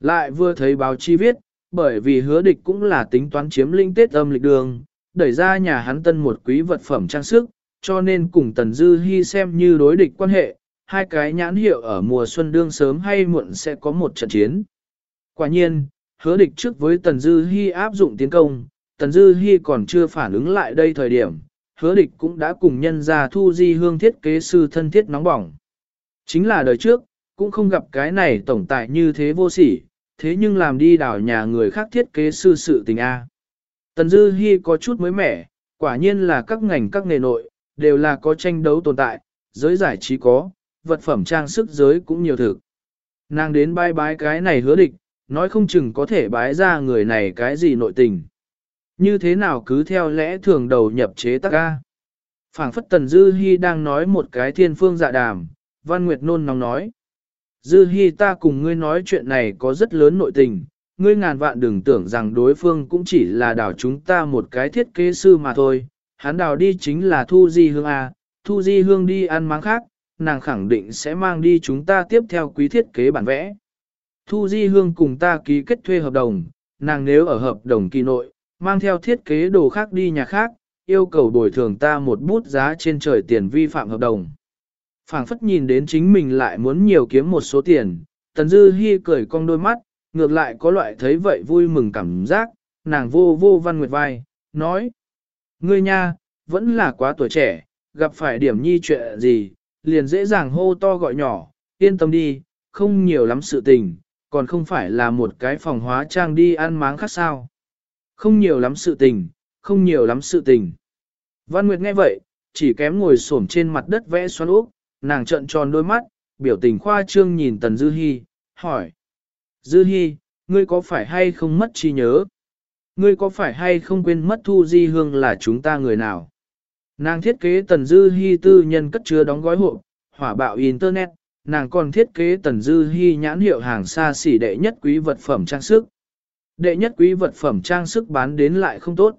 Lại vừa thấy báo chi viết, bởi vì hứa địch cũng là tính toán chiếm linh tết âm lịch đường, đẩy ra nhà hắn tân một quý vật phẩm trang sức, cho nên cùng Tần Dư Hi xem như đối địch quan hệ, hai cái nhãn hiệu ở mùa xuân đương sớm hay muộn sẽ có một trận chiến. Quả nhiên, hứa địch trước với Tần Dư Hi áp dụng tiến công, Tần Dư Hi còn chưa phản ứng lại đây thời điểm, hứa địch cũng đã cùng nhân ra thu di hương thiết kế sư thân thiết nóng bỏng. Chính là đời trước, cũng không gặp cái này tổng tài như thế vô sỉ, thế nhưng làm đi đảo nhà người khác thiết kế sư sự tình A. Tần Dư Hi có chút mới mẻ, quả nhiên là các ngành các nghề nội, đều là có tranh đấu tồn tại, giới giải trí có, vật phẩm trang sức giới cũng nhiều thực. Nàng đến bái bái cái này hứa địch, nói không chừng có thể bái ra người này cái gì nội tình. Như thế nào cứ theo lẽ thường đầu nhập chế tắc ca. phảng phất tần Dư Hi đang nói một cái thiên phương dạ đàm, Văn Nguyệt nôn nóng nói. Dư Hi ta cùng ngươi nói chuyện này có rất lớn nội tình, ngươi ngàn vạn đừng tưởng rằng đối phương cũng chỉ là đào chúng ta một cái thiết kế sư mà thôi, hắn đào đi chính là Thu Di Hương A, Thu Di Hương đi ăn máng khác, nàng khẳng định sẽ mang đi chúng ta tiếp theo quý thiết kế bản vẽ. Thu Di Hương cùng ta ký kết thuê hợp đồng, nàng nếu ở hợp đồng kỳ nội, mang theo thiết kế đồ khác đi nhà khác, yêu cầu bồi thường ta một bút giá trên trời tiền vi phạm hợp đồng. phảng phất nhìn đến chính mình lại muốn nhiều kiếm một số tiền, Tần Dư Hi cười cong đôi mắt, ngược lại có loại thấy vậy vui mừng cảm giác, nàng vô vô văn nguyệt vai, nói. Ngươi nha, vẫn là quá tuổi trẻ, gặp phải điểm nhi chuyện gì, liền dễ dàng hô to gọi nhỏ, yên tâm đi, không nhiều lắm sự tình, còn không phải là một cái phòng hóa trang đi ăn máng khác sao. Không nhiều lắm sự tình, không nhiều lắm sự tình. Văn Nguyệt nghe vậy, chỉ kém ngồi xổm trên mặt đất vẽ xoắn úp, nàng trợn tròn đôi mắt, biểu tình khoa trương nhìn Tần Dư Hi, hỏi. Dư Hi, ngươi có phải hay không mất trí nhớ? Ngươi có phải hay không quên mất Thu Di Hương là chúng ta người nào? Nàng thiết kế Tần Dư Hi tư nhân cất chứa đóng gói hộp, hỏa bạo Internet, nàng còn thiết kế Tần Dư Hi nhãn hiệu hàng xa xỉ đệ nhất quý vật phẩm trang sức. Đệ nhất quý vật phẩm trang sức bán đến lại không tốt.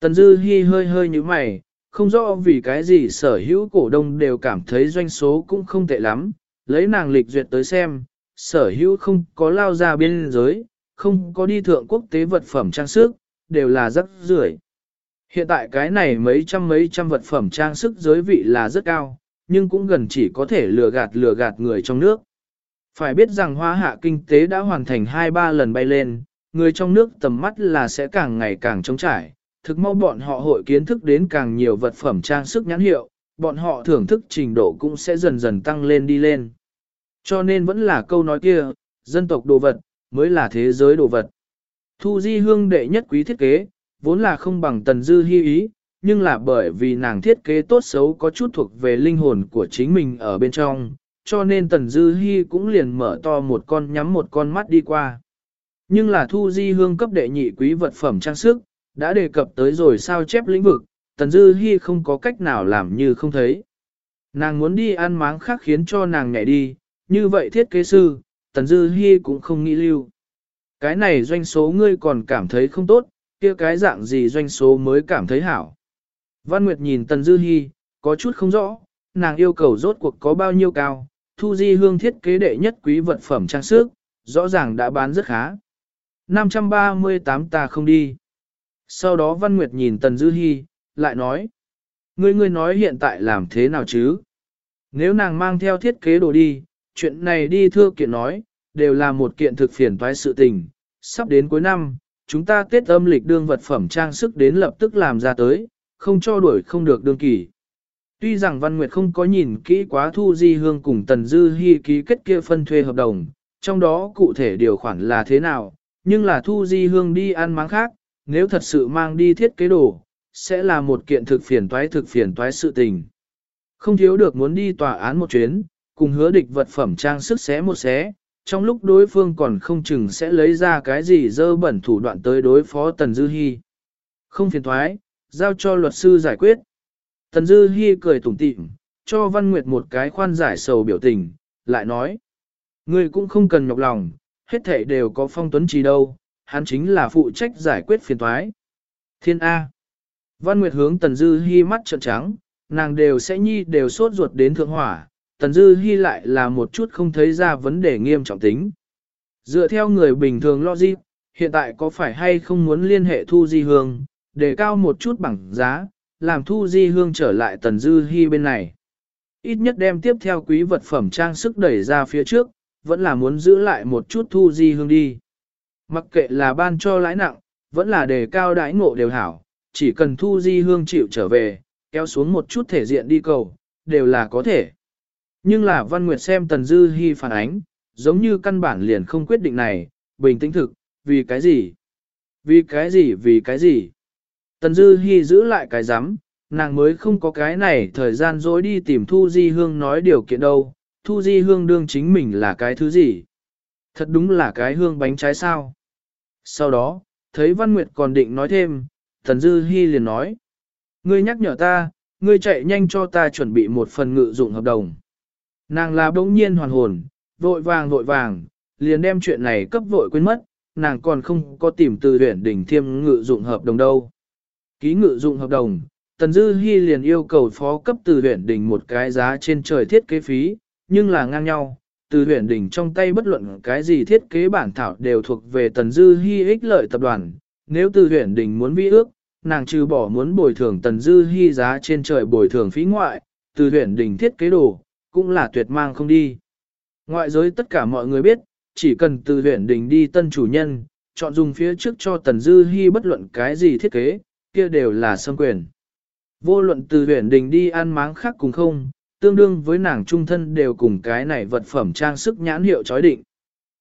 Tần Dư Hi hơi hơi như mày, không rõ vì cái gì sở hữu cổ đông đều cảm thấy doanh số cũng không tệ lắm, lấy nàng lịch duyệt tới xem, sở hữu không có lao ra biên giới, không có đi thượng quốc tế vật phẩm trang sức, đều là rất rưởi. Hiện tại cái này mấy trăm mấy trăm vật phẩm trang sức giới vị là rất cao, nhưng cũng gần chỉ có thể lừa gạt lừa gạt người trong nước. Phải biết rằng hoa hạ kinh tế đã hoàn thành 2-3 lần bay lên, người trong nước tầm mắt là sẽ càng ngày càng trống trải, thực mau bọn họ hội kiến thức đến càng nhiều vật phẩm trang sức nhãn hiệu, bọn họ thưởng thức trình độ cũng sẽ dần dần tăng lên đi lên. Cho nên vẫn là câu nói kia, dân tộc đồ vật, mới là thế giới đồ vật. Thu di hương đệ nhất quý thiết kế, vốn là không bằng tần dư hy ý, nhưng là bởi vì nàng thiết kế tốt xấu có chút thuộc về linh hồn của chính mình ở bên trong, cho nên tần dư hy cũng liền mở to một con nhắm một con mắt đi qua. Nhưng là thu di hương cấp đệ nhị quý vật phẩm trang sức, đã đề cập tới rồi sao chép lĩnh vực, tần dư hy không có cách nào làm như không thấy. Nàng muốn đi ăn máng khác khiến cho nàng nhảy đi, như vậy thiết kế sư, tần dư hy cũng không nghĩ lưu. Cái này doanh số ngươi còn cảm thấy không tốt, kia cái dạng gì doanh số mới cảm thấy hảo. Văn Nguyệt nhìn Tần Dư Hi, có chút không rõ, nàng yêu cầu rốt cuộc có bao nhiêu cao, thu di hương thiết kế đệ nhất quý vật phẩm trang sức, rõ ràng đã bán rất khá. 538 ta không đi. Sau đó Văn Nguyệt nhìn Tần Dư Hi, lại nói. Ngươi ngươi nói hiện tại làm thế nào chứ? Nếu nàng mang theo thiết kế đồ đi, chuyện này đi thưa kiện nói, đều là một kiện thực phiền toái sự tình. Sắp đến cuối năm, chúng ta tết âm lịch đương vật phẩm trang sức đến lập tức làm ra tới, không cho đuổi không được đương kỳ. Tuy rằng Văn Nguyệt không có nhìn kỹ quá thu di hương cùng Tần Dư Hi ký kết kia phân thuê hợp đồng, trong đó cụ thể điều khoản là thế nào, nhưng là thu di hương đi ăn máng khác, nếu thật sự mang đi thiết kế đồ, sẽ là một kiện thực phiền toái thực phiền toái sự tình. Không thiếu được muốn đi tòa án một chuyến, cùng hứa địch vật phẩm trang sức xé một xé, trong lúc đối phương còn không chừng sẽ lấy ra cái gì dơ bẩn thủ đoạn tới đối phó Tần Dư Hi. Không phiền thoái, giao cho luật sư giải quyết. Tần Dư Hi cười tủm tỉm, cho Văn Nguyệt một cái khoan giải sầu biểu tình, lại nói. Ngươi cũng không cần nhọc lòng, hết thể đều có phong tuấn trì đâu, hắn chính là phụ trách giải quyết phiền toái. Thiên A. Văn Nguyệt hướng Tần Dư Hi mắt trợn trắng, nàng đều sẽ nhi đều sốt ruột đến thượng hỏa, Tần Dư Hi lại là một chút không thấy ra vấn đề nghiêm trọng tính. Dựa theo người bình thường logic, hiện tại có phải hay không muốn liên hệ Thu Di Hương, để cao một chút bằng giá, làm Thu Di Hương trở lại Tần Dư Hi bên này. Ít nhất đem tiếp theo quý vật phẩm trang sức đẩy ra phía trước, vẫn là muốn giữ lại một chút Thu Di Hương đi. Mặc kệ là ban cho lãi nặng, vẫn là đề cao đãi ngộ đều hảo, chỉ cần Thu Di Hương chịu trở về, kéo xuống một chút thể diện đi cầu, đều là có thể. Nhưng là Văn Nguyệt xem Tần Dư Hi phản ánh, giống như căn bản liền không quyết định này, bình tĩnh thực, vì cái gì? Vì cái gì? Vì cái gì? Tần Dư Hi giữ lại cái giám, nàng mới không có cái này thời gian dối đi tìm Thu Di Hương nói điều kiện đâu, Thu Di Hương đương chính mình là cái thứ gì? Thật đúng là cái hương bánh trái sao. Sau đó, thấy Văn Nguyệt còn định nói thêm, Thần Dư Hi liền nói. Ngươi nhắc nhở ta, ngươi chạy nhanh cho ta chuẩn bị một phần ngự dụng hợp đồng. Nàng là bỗng nhiên hoàn hồn, vội vàng vội vàng, liền đem chuyện này cấp vội quên mất, nàng còn không có tìm từ huyển đỉnh thiêm ngự dụng hợp đồng đâu. Ký ngự dụng hợp đồng, Tần Dư Hi liền yêu cầu phó cấp từ huyển đỉnh một cái giá trên trời thiết kế phí, nhưng là ngang nhau, từ huyền đỉnh trong tay bất luận cái gì thiết kế bản thảo đều thuộc về Tần Dư Hi ích lợi tập đoàn. Nếu từ huyền đỉnh muốn vi ước, nàng trừ bỏ muốn bồi thường Tần Dư Hi giá trên trời bồi thường phí ngoại, từ huyền đỉnh thiết kế đồ, cũng là tuyệt mang không đi. Ngoại giới tất cả mọi người biết, chỉ cần từ huyền đỉnh đi tân chủ nhân, chọn dùng phía trước cho Tần Dư Hi bất luận cái gì thiết kế, kia đều là xâm quyền. Vô luận từ huyền đình đi ăn máng khác cùng không, tương đương với nàng trung thân đều cùng cái này vật phẩm trang sức nhãn hiệu chói định.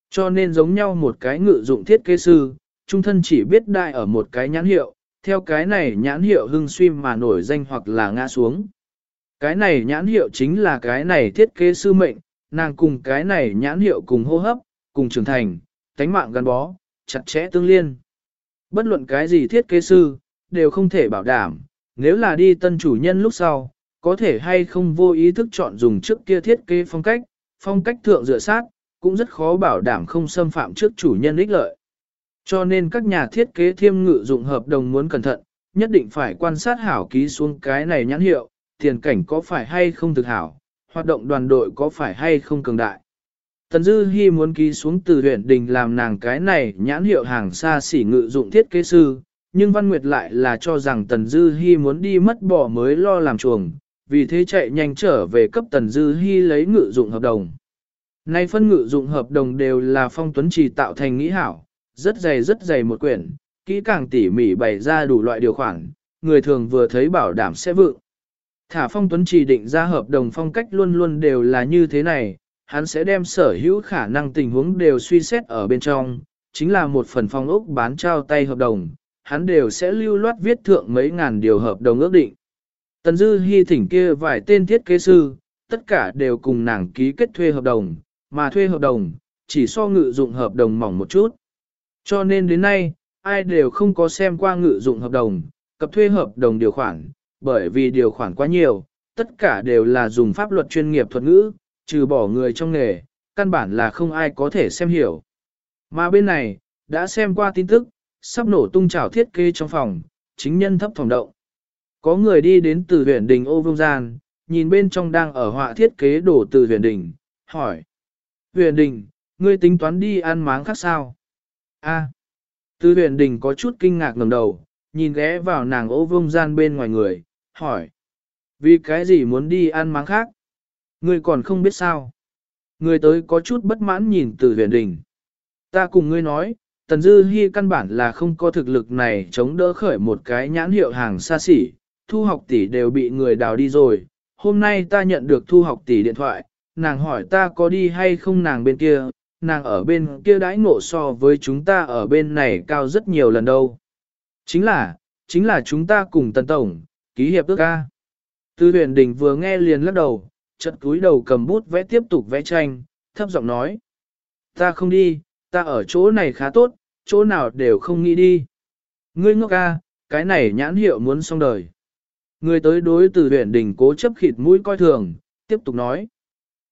Cho nên giống nhau một cái ngự dụng thiết kế sư, trung thân chỉ biết đại ở một cái nhãn hiệu, theo cái này nhãn hiệu hưng suy mà nổi danh hoặc là ngã xuống. Cái này nhãn hiệu chính là cái này thiết kế sư mệnh, nàng cùng cái này nhãn hiệu cùng hô hấp, cùng trưởng thành, tánh mạng gắn bó, chặt chẽ tương liên. Bất luận cái gì thiết kế sư, đều không thể bảo đảm, nếu là đi tân chủ nhân lúc sau, có thể hay không vô ý thức chọn dùng trước kia thiết kế phong cách, phong cách thượng dựa sát, cũng rất khó bảo đảm không xâm phạm trước chủ nhân ích lợi. Cho nên các nhà thiết kế thiêm ngự dụng hợp đồng muốn cẩn thận, nhất định phải quan sát hảo ký xuống cái này nhãn hiệu, tiền cảnh có phải hay không thực hảo, hoạt động đoàn đội có phải hay không cường đại. Tần Dư Hi muốn ký xuống từ huyện đình làm nàng cái này nhãn hiệu hàng xa xỉ ngự dụng thiết kế sư, nhưng Văn Nguyệt lại là cho rằng Tần Dư Hi muốn đi mất bỏ mới lo làm chuồng, vì thế chạy nhanh trở về cấp Tần Dư Hi lấy ngự dụng hợp đồng. Nay phân ngự dụng hợp đồng đều là phong tuấn trì tạo thành nghĩ hảo, rất dày rất dày một quyển, kỹ càng tỉ mỉ bày ra đủ loại điều khoản, người thường vừa thấy bảo đảm sẽ vượng. Thả phong tuấn trì định ra hợp đồng phong cách luôn luôn đều là như thế này, hắn sẽ đem sở hữu khả năng tình huống đều suy xét ở bên trong, chính là một phần phong ốc bán trao tay hợp đồng, hắn đều sẽ lưu loát viết thượng mấy ngàn điều hợp đồng ước định. Tần Dư Hi thỉnh kia vài tên thiết kế sư, tất cả đều cùng nàng ký kết thuê hợp đồng, mà thuê hợp đồng, chỉ so ngự dụng hợp đồng mỏng một chút. Cho nên đến nay, ai đều không có xem qua ngự dụng hợp đồng, cập thuê hợp đồng điều khoản, bởi vì điều khoản quá nhiều, tất cả đều là dùng pháp luật chuyên nghiệp thuật ngữ, trừ bỏ người trong nghề, căn bản là không ai có thể xem hiểu. Mà bên này, đã xem qua tin tức, sắp nổ tung trào thiết kế trong phòng, chính nhân thấp phòng động. Có người đi đến từ huyện đình ô vương gian, nhìn bên trong đang ở họa thiết kế đổ từ huyện đình, hỏi. Huyện đình, ngươi tính toán đi ăn máng khác sao? A. Từ huyện đình có chút kinh ngạc ngầm đầu, nhìn ghé vào nàng ô vương gian bên ngoài người, hỏi. Vì cái gì muốn đi ăn máng khác? Ngươi còn không biết sao? Người tới có chút bất mãn nhìn từ huyện đình. Ta cùng ngươi nói, Tần Dư Hi căn bản là không có thực lực này chống đỡ khởi một cái nhãn hiệu hàng xa xỉ, thu học tỷ đều bị người đào đi rồi. Hôm nay ta nhận được thu học tỷ điện thoại, nàng hỏi ta có đi hay không nàng bên kia, nàng ở bên kia đãi ngộ so với chúng ta ở bên này cao rất nhiều lần đâu. Chính là, chính là chúng ta cùng Tần Tổng, ký hiệp ước ca. Tư huyền đình vừa nghe liền lắc đầu, chật cúi đầu cầm bút vẽ tiếp tục vẽ tranh, thấp giọng nói. Ta không đi, ta ở chỗ này khá tốt, chỗ nào đều không nghĩ đi. Ngươi ngốc ca, cái này nhãn hiệu muốn xong đời. Người tới đối từ huyện đình cố chấp khịt mũi coi thường, tiếp tục nói.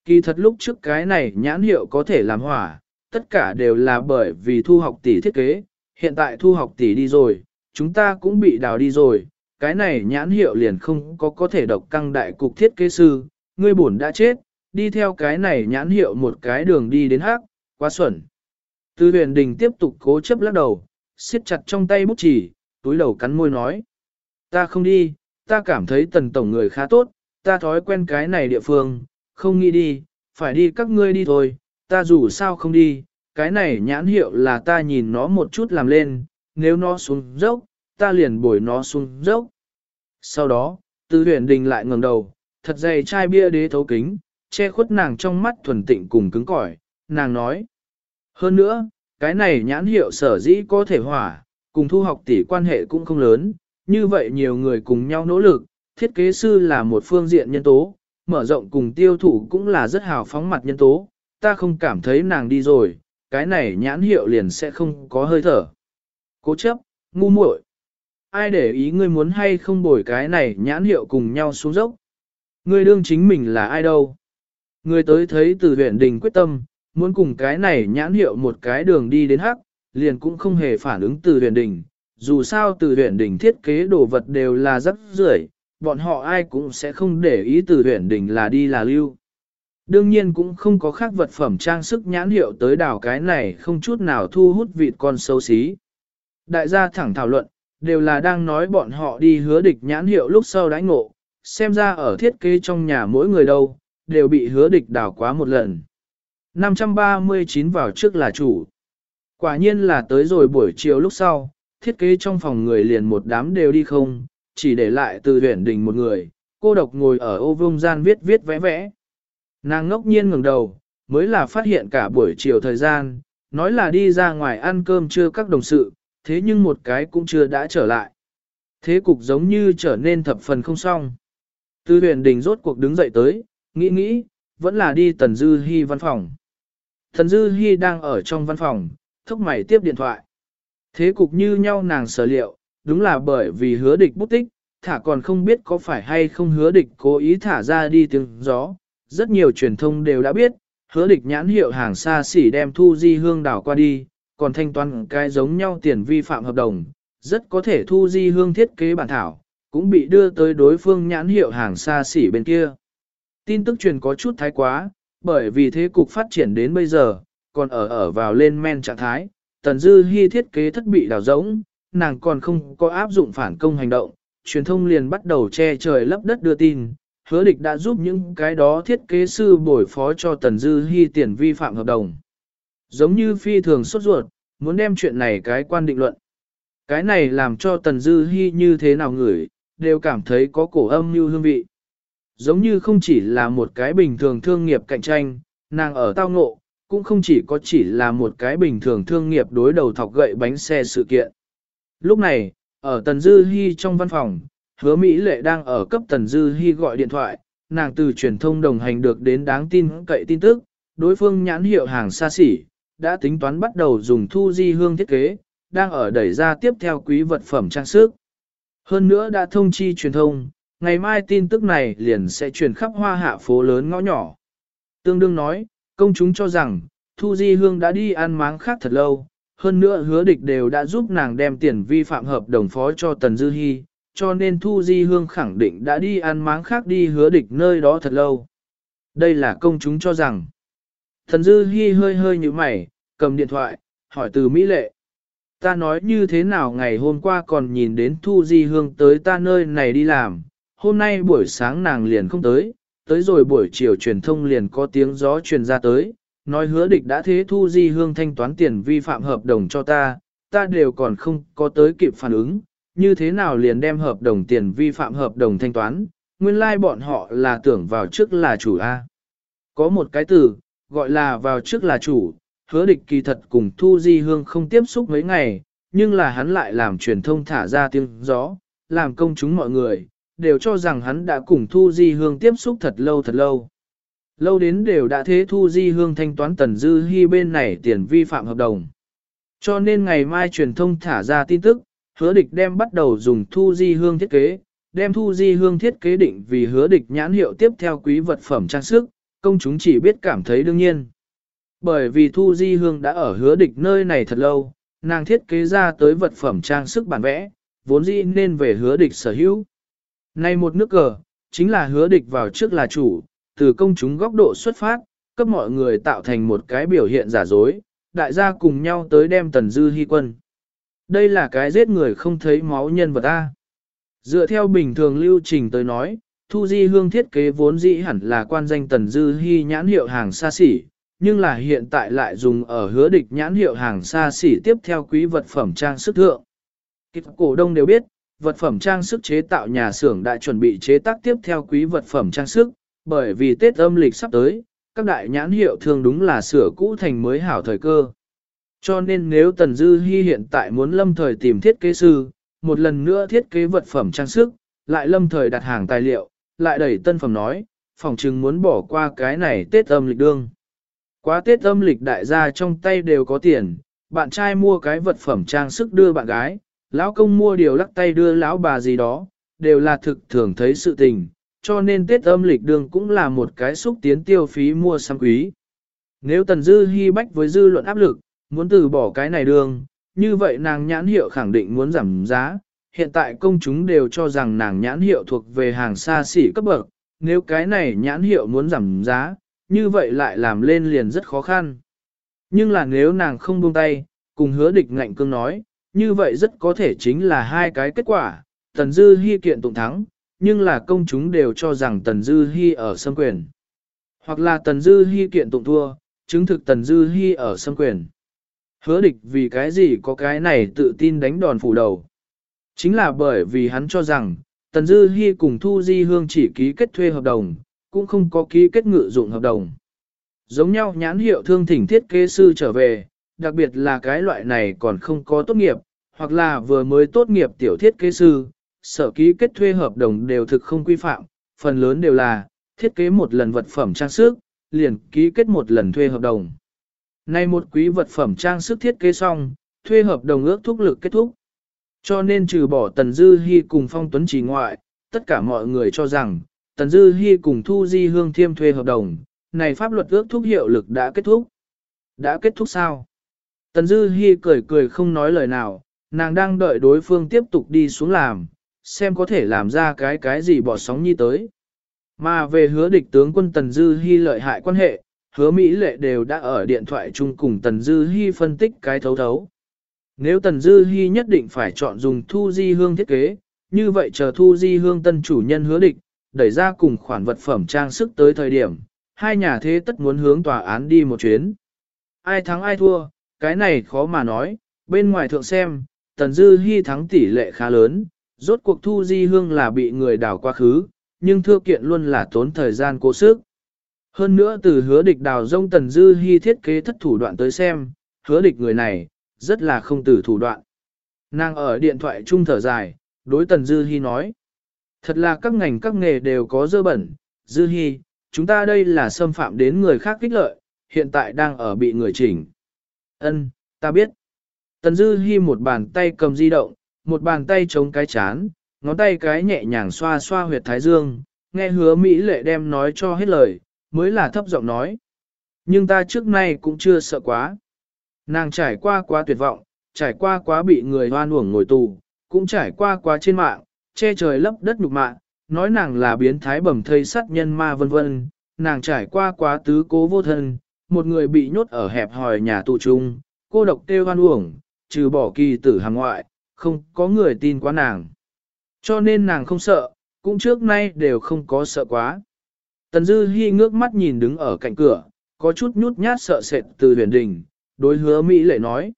Kỳ thật lúc trước cái này nhãn hiệu có thể làm hỏa, tất cả đều là bởi vì thu học tỷ thiết kế, hiện tại thu học tỷ đi rồi, chúng ta cũng bị đào đi rồi, cái này nhãn hiệu liền không có có thể độc căng đại cục thiết kế sư, ngươi bổn đã chết, đi theo cái này nhãn hiệu một cái đường đi đến hắc, quá xuẩn. Từ huyền đình tiếp tục cố chấp lắc đầu, siết chặt trong tay bút chỉ, túi đầu cắn môi nói. Ta không đi, ta cảm thấy tần tổng người khá tốt, ta thói quen cái này địa phương, không nghĩ đi, phải đi các ngươi đi thôi, ta dù sao không đi, cái này nhãn hiệu là ta nhìn nó một chút làm lên, nếu nó xuống dốc, ta liền bồi nó xuống dốc. Sau đó, tư huyền đình lại ngẩng đầu, thật dày chai bia đế thấu kính, che khuất nàng trong mắt thuần tịnh cùng cứng cỏi, nàng nói. Hơn nữa, cái này nhãn hiệu sở dĩ có thể hỏa, cùng thu học tỷ quan hệ cũng không lớn, như vậy nhiều người cùng nhau nỗ lực, thiết kế sư là một phương diện nhân tố, mở rộng cùng tiêu thụ cũng là rất hào phóng mặt nhân tố, ta không cảm thấy nàng đi rồi, cái này nhãn hiệu liền sẽ không có hơi thở. Cố chấp, ngu muội. Ai để ý ngươi muốn hay không bồi cái này nhãn hiệu cùng nhau xuống dốc. Ngươi đương chính mình là ai đâu. Ngươi tới thấy từ huyện đình quyết tâm, muốn cùng cái này nhãn hiệu một cái đường đi đến hắc, liền cũng không hề phản ứng từ huyện đình. Dù sao từ huyện đình thiết kế đồ vật đều là rất rưởi, bọn họ ai cũng sẽ không để ý từ huyện đình là đi là lưu. Đương nhiên cũng không có khác vật phẩm trang sức nhãn hiệu tới đảo cái này không chút nào thu hút vịt con xấu xí. Đại gia thẳng thảo luận, đều là đang nói bọn họ đi hứa địch nhãn hiệu lúc sau đãi ngộ, xem ra ở thiết kế trong nhà mỗi người đâu, đều bị hứa địch đảo quá một lần. 539 vào trước là chủ. Quả nhiên là tới rồi buổi chiều lúc sau, thiết kế trong phòng người liền một đám đều đi không, chỉ để lại từ huyển đình một người, cô độc ngồi ở ô vông gian viết viết vẽ vẽ. Nàng ngốc nhiên ngừng đầu, mới là phát hiện cả buổi chiều thời gian, nói là đi ra ngoài ăn cơm chưa các đồng sự, thế nhưng một cái cũng chưa đã trở lại. Thế cục giống như trở nên thập phần không xong. Tư huyền đình rốt cuộc đứng dậy tới, nghĩ nghĩ, vẫn là đi Tần Dư Hi văn phòng. Tần Dư Hi đang ở trong văn phòng, thúc mày tiếp điện thoại. Thế cục như nhau nàng sở liệu, đúng là bởi vì hứa địch bút tích, thả còn không biết có phải hay không hứa địch cố ý thả ra đi tiếng gió. Rất nhiều truyền thông đều đã biết, hứa địch nhãn hiệu hàng xa xỉ đem thu di hương đảo qua đi, còn thanh toán cái giống nhau tiền vi phạm hợp đồng, rất có thể thu di hương thiết kế bản thảo, cũng bị đưa tới đối phương nhãn hiệu hàng xa xỉ bên kia. Tin tức truyền có chút thái quá, bởi vì thế cục phát triển đến bây giờ, còn ở ở vào lên men trạng thái, tần dư Hi thiết kế thất bị đào rỗng, nàng còn không có áp dụng phản công hành động, truyền thông liền bắt đầu che trời lấp đất đưa tin, hứa địch đã giúp những cái đó thiết kế sư bồi phó cho tần dư Hi tiền vi phạm hợp đồng. Giống như phi thường sốt ruột, muốn đem chuyện này cái quan định luận. Cái này làm cho Tần Dư Hi như thế nào ngửi, đều cảm thấy có cổ âm như hương vị. Giống như không chỉ là một cái bình thường thương nghiệp cạnh tranh, nàng ở tao ngộ, cũng không chỉ có chỉ là một cái bình thường thương nghiệp đối đầu thọc gậy bánh xe sự kiện. Lúc này, ở Tần Dư Hi trong văn phòng, hứa Mỹ Lệ đang ở cấp Tần Dư Hi gọi điện thoại, nàng từ truyền thông đồng hành được đến đáng tin cậy tin tức, đối phương nhãn hiệu hàng xa xỉ, đã tính toán bắt đầu dùng thu di hương thiết kế, đang ở đẩy ra tiếp theo quý vật phẩm trang sức. Hơn nữa đã thông chi truyền thông, ngày mai tin tức này liền sẽ truyền khắp hoa hạ phố lớn ngõ nhỏ. Tương đương nói, công chúng cho rằng, Thu Di Hương đã đi ăn máng khác thật lâu, hơn nữa hứa địch đều đã giúp nàng đem tiền vi phạm hợp đồng phó cho Tần Dư Hi, cho nên Thu Di Hương khẳng định đã đi ăn máng khác đi hứa địch nơi đó thật lâu. Đây là công chúng cho rằng, Thần Dư Hi hơi hơi như mày, cầm điện thoại, hỏi từ Mỹ Lệ. Ta nói như thế nào ngày hôm qua còn nhìn đến Thu Di Hương tới ta nơi này đi làm, hôm nay buổi sáng nàng liền không tới, tới rồi buổi chiều truyền thông liền có tiếng gió truyền ra tới, nói hứa địch đã thế Thu Di Hương thanh toán tiền vi phạm hợp đồng cho ta, ta đều còn không có tới kịp phản ứng, như thế nào liền đem hợp đồng tiền vi phạm hợp đồng thanh toán, nguyên lai like bọn họ là tưởng vào trước là chủ A. Có một cái từ, gọi là vào trước là chủ, hứa địch kỳ thật cùng Thu Di Hương không tiếp xúc mấy ngày, nhưng là hắn lại làm truyền thông thả ra tiếng gió, làm công chúng mọi người, đều cho rằng hắn đã cùng Thu Di Hương tiếp xúc thật lâu thật lâu. Lâu đến đều đã thế Thu Di Hương thanh toán Tần Dư Hi bên này tiền vi phạm hợp đồng. Cho nên ngày mai truyền thông thả ra tin tức, hứa địch đem bắt đầu dùng Thu Di Hương thiết kế, đem Thu Di Hương thiết kế định vì hứa địch nhãn hiệu tiếp theo quý vật phẩm trang sức, công chúng chỉ biết cảm thấy đương nhiên. Bởi vì Thu Di Hương đã ở hứa địch nơi này thật lâu, nàng thiết kế ra tới vật phẩm trang sức bản vẽ, vốn dĩ nên về hứa địch sở hữu. Này một nước cờ, chính là hứa địch vào trước là chủ, từ công chúng góc độ xuất phát, cấp mọi người tạo thành một cái biểu hiện giả dối, đại gia cùng nhau tới đem tần dư hy quân. Đây là cái giết người không thấy máu nhân vật A. Dựa theo bình thường lưu trình tới nói, Thu Di Hương thiết kế vốn dĩ hẳn là quan danh tần dư hy nhãn hiệu hàng xa xỉ, nhưng là hiện tại lại dùng ở hứa địch nhãn hiệu hàng xa xỉ tiếp theo quý vật phẩm trang sức thượng, Kịch cổ đông đều biết, vật phẩm trang sức chế tạo nhà xưởng đã chuẩn bị chế tác tiếp theo quý vật phẩm trang sức, bởi vì Tết âm lịch sắp tới, các đại nhãn hiệu thường đúng là sửa cũ thành mới hảo thời cơ. Cho nên nếu Tần Dư Hi hiện tại muốn lâm thời tìm thiết kế sư, một lần nữa thiết kế vật phẩm trang sức, lại lâm thời đặt hàng tài liệu, lại đẩy tân phẩm nói, phòng chừng muốn bỏ qua cái này Tết âm lịch đương. Quá Tết âm lịch đại gia trong tay đều có tiền, bạn trai mua cái vật phẩm trang sức đưa bạn gái, lão công mua điều lắc tay đưa lão bà gì đó, đều là thực thường thấy sự tình, cho nên Tết âm lịch đường cũng là một cái xúc tiến tiêu phí mua sắm quý. Nếu Tần Dư hy bách với dư luận áp lực, muốn từ bỏ cái này đường, như vậy nàng nhãn hiệu khẳng định muốn giảm giá. Hiện tại công chúng đều cho rằng nàng nhãn hiệu thuộc về hàng xa xỉ cấp bậc, nếu cái này nhãn hiệu muốn giảm giá, như vậy lại làm lên liền rất khó khăn. Nhưng là nếu nàng không buông tay, cùng hứa địch ngạnh cương nói, như vậy rất có thể chính là hai cái kết quả, Tần Dư Hi kiện tụng thắng, nhưng là công chúng đều cho rằng Tần Dư Hi ở xâm quyền. Hoặc là Tần Dư Hi kiện tụng thua, chứng thực Tần Dư Hi ở xâm quyền. Hứa địch vì cái gì có cái này tự tin đánh đòn phủ đầu. Chính là bởi vì hắn cho rằng, Tần Dư Hi cùng Thu Di Hương chỉ ký kết thuê hợp đồng, cũng không có ký kết ngự dụng hợp đồng. Giống nhau nhãn hiệu thương thỉnh thiết kế sư trở về, đặc biệt là cái loại này còn không có tốt nghiệp, hoặc là vừa mới tốt nghiệp tiểu thiết kế sư, sở ký kết thuê hợp đồng đều thực không quy phạm, phần lớn đều là thiết kế một lần vật phẩm trang sức, liền ký kết một lần thuê hợp đồng. Nay một quý vật phẩm trang sức thiết kế xong, thuê hợp đồng ước thúc lực kết thúc. Cho nên trừ bỏ Tần Dư Hi cùng Phong Tuấn Chỉ ngoại, tất cả mọi người cho rằng, Tần Dư Hi cùng Thu Di Hương thiêm thuê hợp đồng, này pháp luật ước thúc hiệu lực đã kết thúc. Đã kết thúc sao? Tần Dư Hi cười cười không nói lời nào, nàng đang đợi đối phương tiếp tục đi xuống làm, xem có thể làm ra cái cái gì bỏ sóng nhi tới. Mà về hứa địch tướng quân Tần Dư Hi lợi hại quan hệ, hứa Mỹ lệ đều đã ở điện thoại chung cùng Tần Dư Hi phân tích cái thấu thấu. Nếu Tần Dư Hi nhất định phải chọn dùng thu di hương thiết kế, như vậy chờ thu di hương tân chủ nhân hứa địch, đẩy ra cùng khoản vật phẩm trang sức tới thời điểm, hai nhà thế tất muốn hướng tòa án đi một chuyến. Ai thắng ai thua, cái này khó mà nói, bên ngoài thượng xem, Tần Dư Hi thắng tỷ lệ khá lớn, rốt cuộc thu di hương là bị người đào quá khứ, nhưng thưa kiện luôn là tốn thời gian cố sức. Hơn nữa từ hứa địch đào rông Tần Dư Hi thiết kế thất thủ đoạn tới xem, hứa địch người này, rất là không từ thủ đoạn. Nàng ở điện thoại trung thở dài, đối Tần Dư Hi nói. Thật là các ngành các nghề đều có dơ bẩn, Dư Hi, chúng ta đây là xâm phạm đến người khác kích lợi, hiện tại đang ở bị người chỉnh. Ân, ta biết. Tần Dư Hi một bàn tay cầm di động, một bàn tay chống cái chán, ngón tay cái nhẹ nhàng xoa xoa huyệt thái dương, nghe hứa Mỹ lệ đem nói cho hết lời, mới là thấp giọng nói. Nhưng ta trước nay cũng chưa sợ quá. Nàng trải qua quá tuyệt vọng, trải qua quá bị người hoan uổng ngồi tù, cũng trải qua quá trên mạng, che trời lấp đất nhục mạng, nói nàng là biến thái bẩm thây sát nhân ma vân vân, nàng trải qua quá tứ cố vô thân, một người bị nhốt ở hẹp hòi nhà tù trung, cô độc kêu hoan uổng, trừ bỏ kỳ tử hàng ngoại, không có người tin quá nàng. Cho nên nàng không sợ, cũng trước nay đều không có sợ quá. Tần Dư Hi ngước mắt nhìn đứng ở cạnh cửa, có chút nhút nhát sợ sệt từ huyền đình, đối hứa Mỹ lệ nói.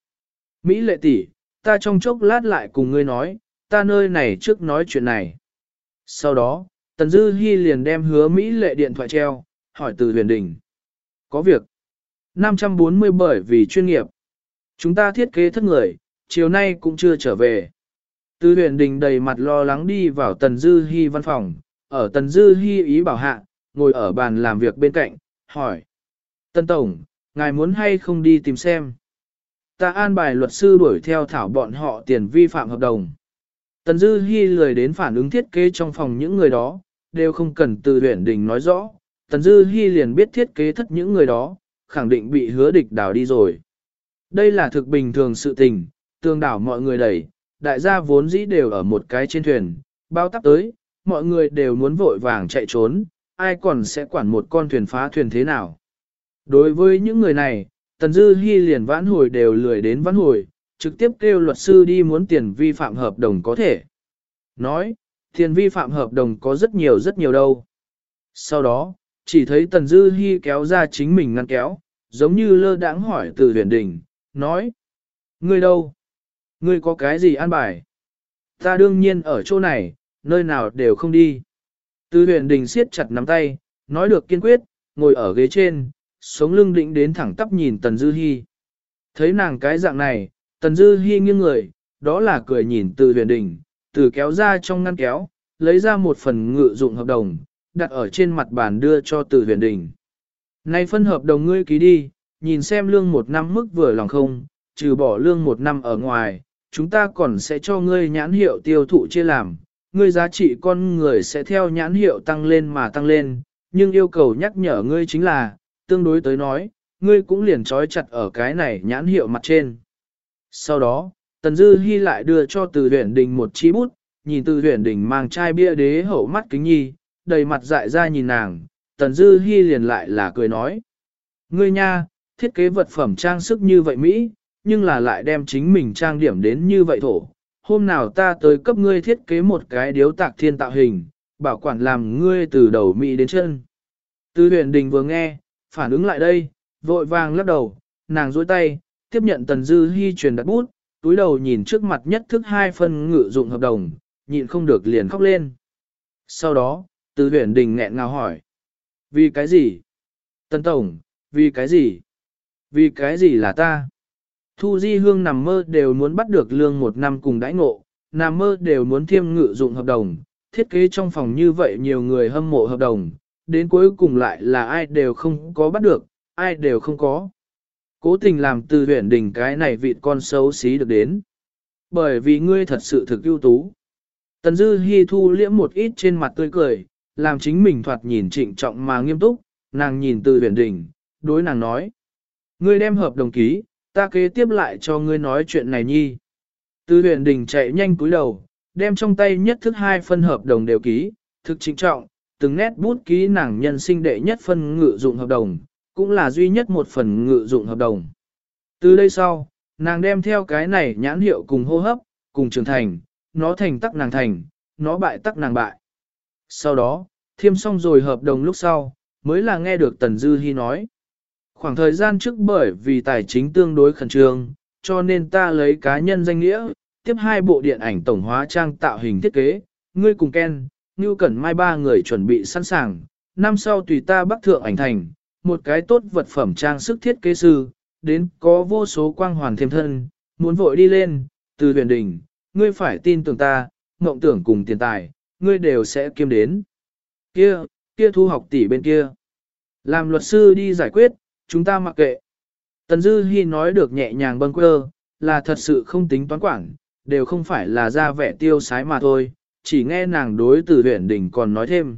Mỹ lệ tỷ, ta trong chốc lát lại cùng ngươi nói, ta nơi này trước nói chuyện này. Sau đó, Tần Dư Hi liền đem hứa Mỹ lệ điện thoại treo, hỏi từ huyền đình. Có việc. 540 bởi vì chuyên nghiệp. Chúng ta thiết kế thất người, chiều nay cũng chưa trở về. Từ huyền đình đầy mặt lo lắng đi vào Tần Dư Hi văn phòng, ở Tần Dư Hi ý bảo hạ, ngồi ở bàn làm việc bên cạnh, hỏi. Tần Tổng, ngài muốn hay không đi tìm xem? Ta an bài luật sư đuổi theo thảo bọn họ tiền vi phạm hợp đồng. Tần Dư Hi lười đến phản ứng thiết kế trong phòng những người đó, đều không cần từ huyền đình nói rõ. Tần Dư Hi liền biết thiết kế thất những người đó, khẳng định bị hứa địch đảo đi rồi. Đây là thực bình thường sự tình, tương đảo mọi người đẩy, đại gia vốn dĩ đều ở một cái trên thuyền, bao tắp tới, mọi người đều muốn vội vàng chạy trốn, ai còn sẽ quản một con thuyền phá thuyền thế nào. Đối với những người này, Tần Dư Hi liền vãn hồi đều lười đến vãn hồi, trực tiếp kêu luật sư đi muốn tiền vi phạm hợp đồng có thể. Nói, tiền vi phạm hợp đồng có rất nhiều rất nhiều đâu. Sau đó, chỉ thấy Tần Dư Hi kéo ra chính mình ngăn kéo, giống như lơ đãng hỏi từ huyền đình, nói. Ngươi đâu? Ngươi có cái gì an bài? Ta đương nhiên ở chỗ này, nơi nào đều không đi. Từ huyền đình siết chặt nắm tay, nói được kiên quyết, ngồi ở ghế trên, sống lưng định đến thẳng tắp nhìn Tần Dư Hi. Thấy nàng cái dạng này, Tần Dư Hi nghiêng người, đó là cười nhìn từ huyền đình, từ kéo ra trong ngăn kéo, lấy ra một phần ngự dụng hợp đồng, đặt ở trên mặt bàn đưa cho từ huyền đình nay phân hợp đồng ngươi ký đi, nhìn xem lương một năm mức vừa lòng không, trừ bỏ lương một năm ở ngoài, chúng ta còn sẽ cho ngươi nhãn hiệu tiêu thụ chia làm, ngươi giá trị con người sẽ theo nhãn hiệu tăng lên mà tăng lên, nhưng yêu cầu nhắc nhở ngươi chính là, tương đối tới nói, ngươi cũng liền trói chặt ở cái này nhãn hiệu mặt trên. Sau đó, Tần Dư Hi lại đưa cho Từ Huyền Đình một chi bút, nhìn Từ Huyền Đình mang chai bia đế hậu mắt kính nhi, đầy mặt dại ra nhìn nàng, Tần Dư Hi liền lại là cười nói. Ngươi nha, thiết kế vật phẩm trang sức như vậy Mỹ, nhưng là lại đem chính mình trang điểm đến như vậy thổ. Hôm nào ta tới cấp ngươi thiết kế một cái điếu tạc thiên tạo hình, bảo quản làm ngươi từ đầu Mỹ đến chân. Từ huyền đình vừa nghe, phản ứng lại đây, vội vàng lắc đầu, nàng duỗi tay, tiếp nhận Tần Dư Hi truyền đặt bút, túi đầu nhìn trước mặt nhất thức hai phân ngự dụng hợp đồng, nhịn không được liền khóc lên. Sau đó, từ huyền đình nghẹn ngào hỏi. Vì cái gì? Tần Tổng, vì cái gì? Vì cái gì là ta? Thu Di Hương nằm mơ đều muốn bắt được lương một năm cùng đãi ngộ, nằm mơ đều muốn thiêm ngự dụng hợp đồng, thiết kế trong phòng như vậy nhiều người hâm mộ hợp đồng, đến cuối cùng lại là ai đều không có bắt được, ai đều không có. Cố tình làm từ huyện đỉnh cái này vị con xấu xí được đến. Bởi vì ngươi thật sự thực ưu tú. Tần Dư Hi thu liễm một ít trên mặt tươi cười, làm chính mình thoạt nhìn trịnh trọng mà nghiêm túc, nàng nhìn từ huyền đỉnh, đối nàng nói. Ngươi đem hợp đồng ký, ta kế tiếp lại cho ngươi nói chuyện này nhi. Từ huyền đình chạy nhanh cúi đầu, đem trong tay nhất thức hai phân hợp đồng đều ký, thực trịnh trọng, từng nét bút ký nàng nhân sinh đệ nhất phân ngự dụng hợp đồng, cũng là duy nhất một phần ngự dụng hợp đồng. Từ đây sau, nàng đem theo cái này nhãn hiệu cùng hô hấp, cùng trưởng thành, nó thành tắc nàng thành, nó bại tắc nàng bại. Sau đó, thiêm xong rồi hợp đồng lúc sau, mới là nghe được Tần Dư Hi nói. Khoảng thời gian trước bởi vì tài chính tương đối khẩn trương, cho nên ta lấy cá nhân danh nghĩa, tiếp hai bộ điện ảnh tổng hóa trang tạo hình thiết kế, ngươi cùng Ken, Như Cẩn Mai ba người chuẩn bị sẵn sàng, năm sau tùy ta bắc thượng ảnh thành, một cái tốt vật phẩm trang sức thiết kế sư, đến có vô số quang hoàn thêm thân, muốn vội đi lên, từ huyền đỉnh, ngươi phải tin tưởng ta, mộng tưởng cùng tiền tài, ngươi đều sẽ kiêm đến. Kia, kia thu học tỷ bên kia. Làm luật sư đi giải quyết, chúng ta mặc kệ. Tần Dư Hi nói được nhẹ nhàng bâng quơ, là thật sự không tính toán quản, đều không phải là ra vẻ tiêu sái mà thôi, chỉ nghe nàng đối từ huyện đỉnh còn nói thêm.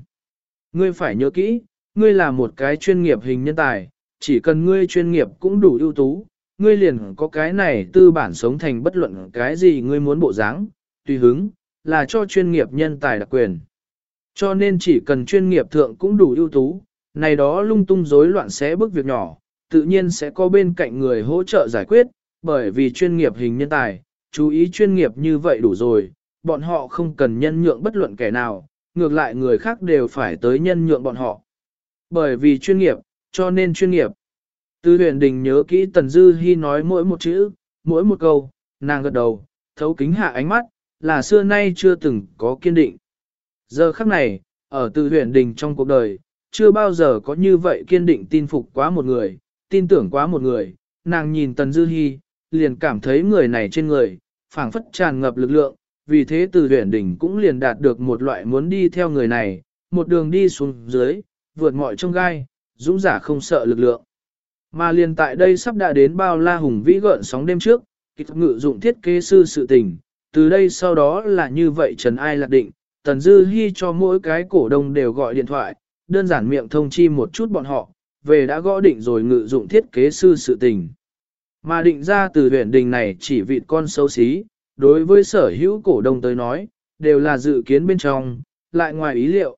Ngươi phải nhớ kỹ, ngươi là một cái chuyên nghiệp hình nhân tài, chỉ cần ngươi chuyên nghiệp cũng đủ ưu tú, ngươi liền có cái này tư bản sống thành bất luận cái gì ngươi muốn bộ dáng, tùy hứng, là cho chuyên nghiệp nhân tài đặc quyền. Cho nên chỉ cần chuyên nghiệp thượng cũng đủ ưu tú, này đó lung tung rối loạn sẽ bước việc nhỏ, tự nhiên sẽ có bên cạnh người hỗ trợ giải quyết, bởi vì chuyên nghiệp hình nhân tài, chú ý chuyên nghiệp như vậy đủ rồi, bọn họ không cần nhân nhượng bất luận kẻ nào, ngược lại người khác đều phải tới nhân nhượng bọn họ. Bởi vì chuyên nghiệp, cho nên chuyên nghiệp. Tư huyền đình nhớ kỹ Tần Dư Hi nói mỗi một chữ, mỗi một câu, nàng gật đầu, thấu kính hạ ánh mắt, là xưa nay chưa từng có kiên định. Giờ khắc này, ở từ huyền đình trong cuộc đời, chưa bao giờ có như vậy kiên định tin phục quá một người, tin tưởng quá một người, nàng nhìn Tần Dư Hi, liền cảm thấy người này trên người, phảng phất tràn ngập lực lượng, vì thế từ huyền đình cũng liền đạt được một loại muốn đi theo người này, một đường đi xuống dưới, vượt mọi trông gai, dũng giả không sợ lực lượng. Mà liền tại đây sắp đã đến bao la hùng vĩ gợn sóng đêm trước, kịch ngự dụng thiết kế sư sự tình, từ đây sau đó là như vậy Trần Ai lạc định, Tần Dư Hi cho mỗi cái cổ đông đều gọi điện thoại, đơn giản miệng thông chi một chút bọn họ, về đã gõ định rồi ngự dụng thiết kế sư sự tình. Mà định ra từ huyện đình này chỉ vị con xấu xí, đối với sở hữu cổ đông tới nói, đều là dự kiến bên trong, lại ngoài ý liệu.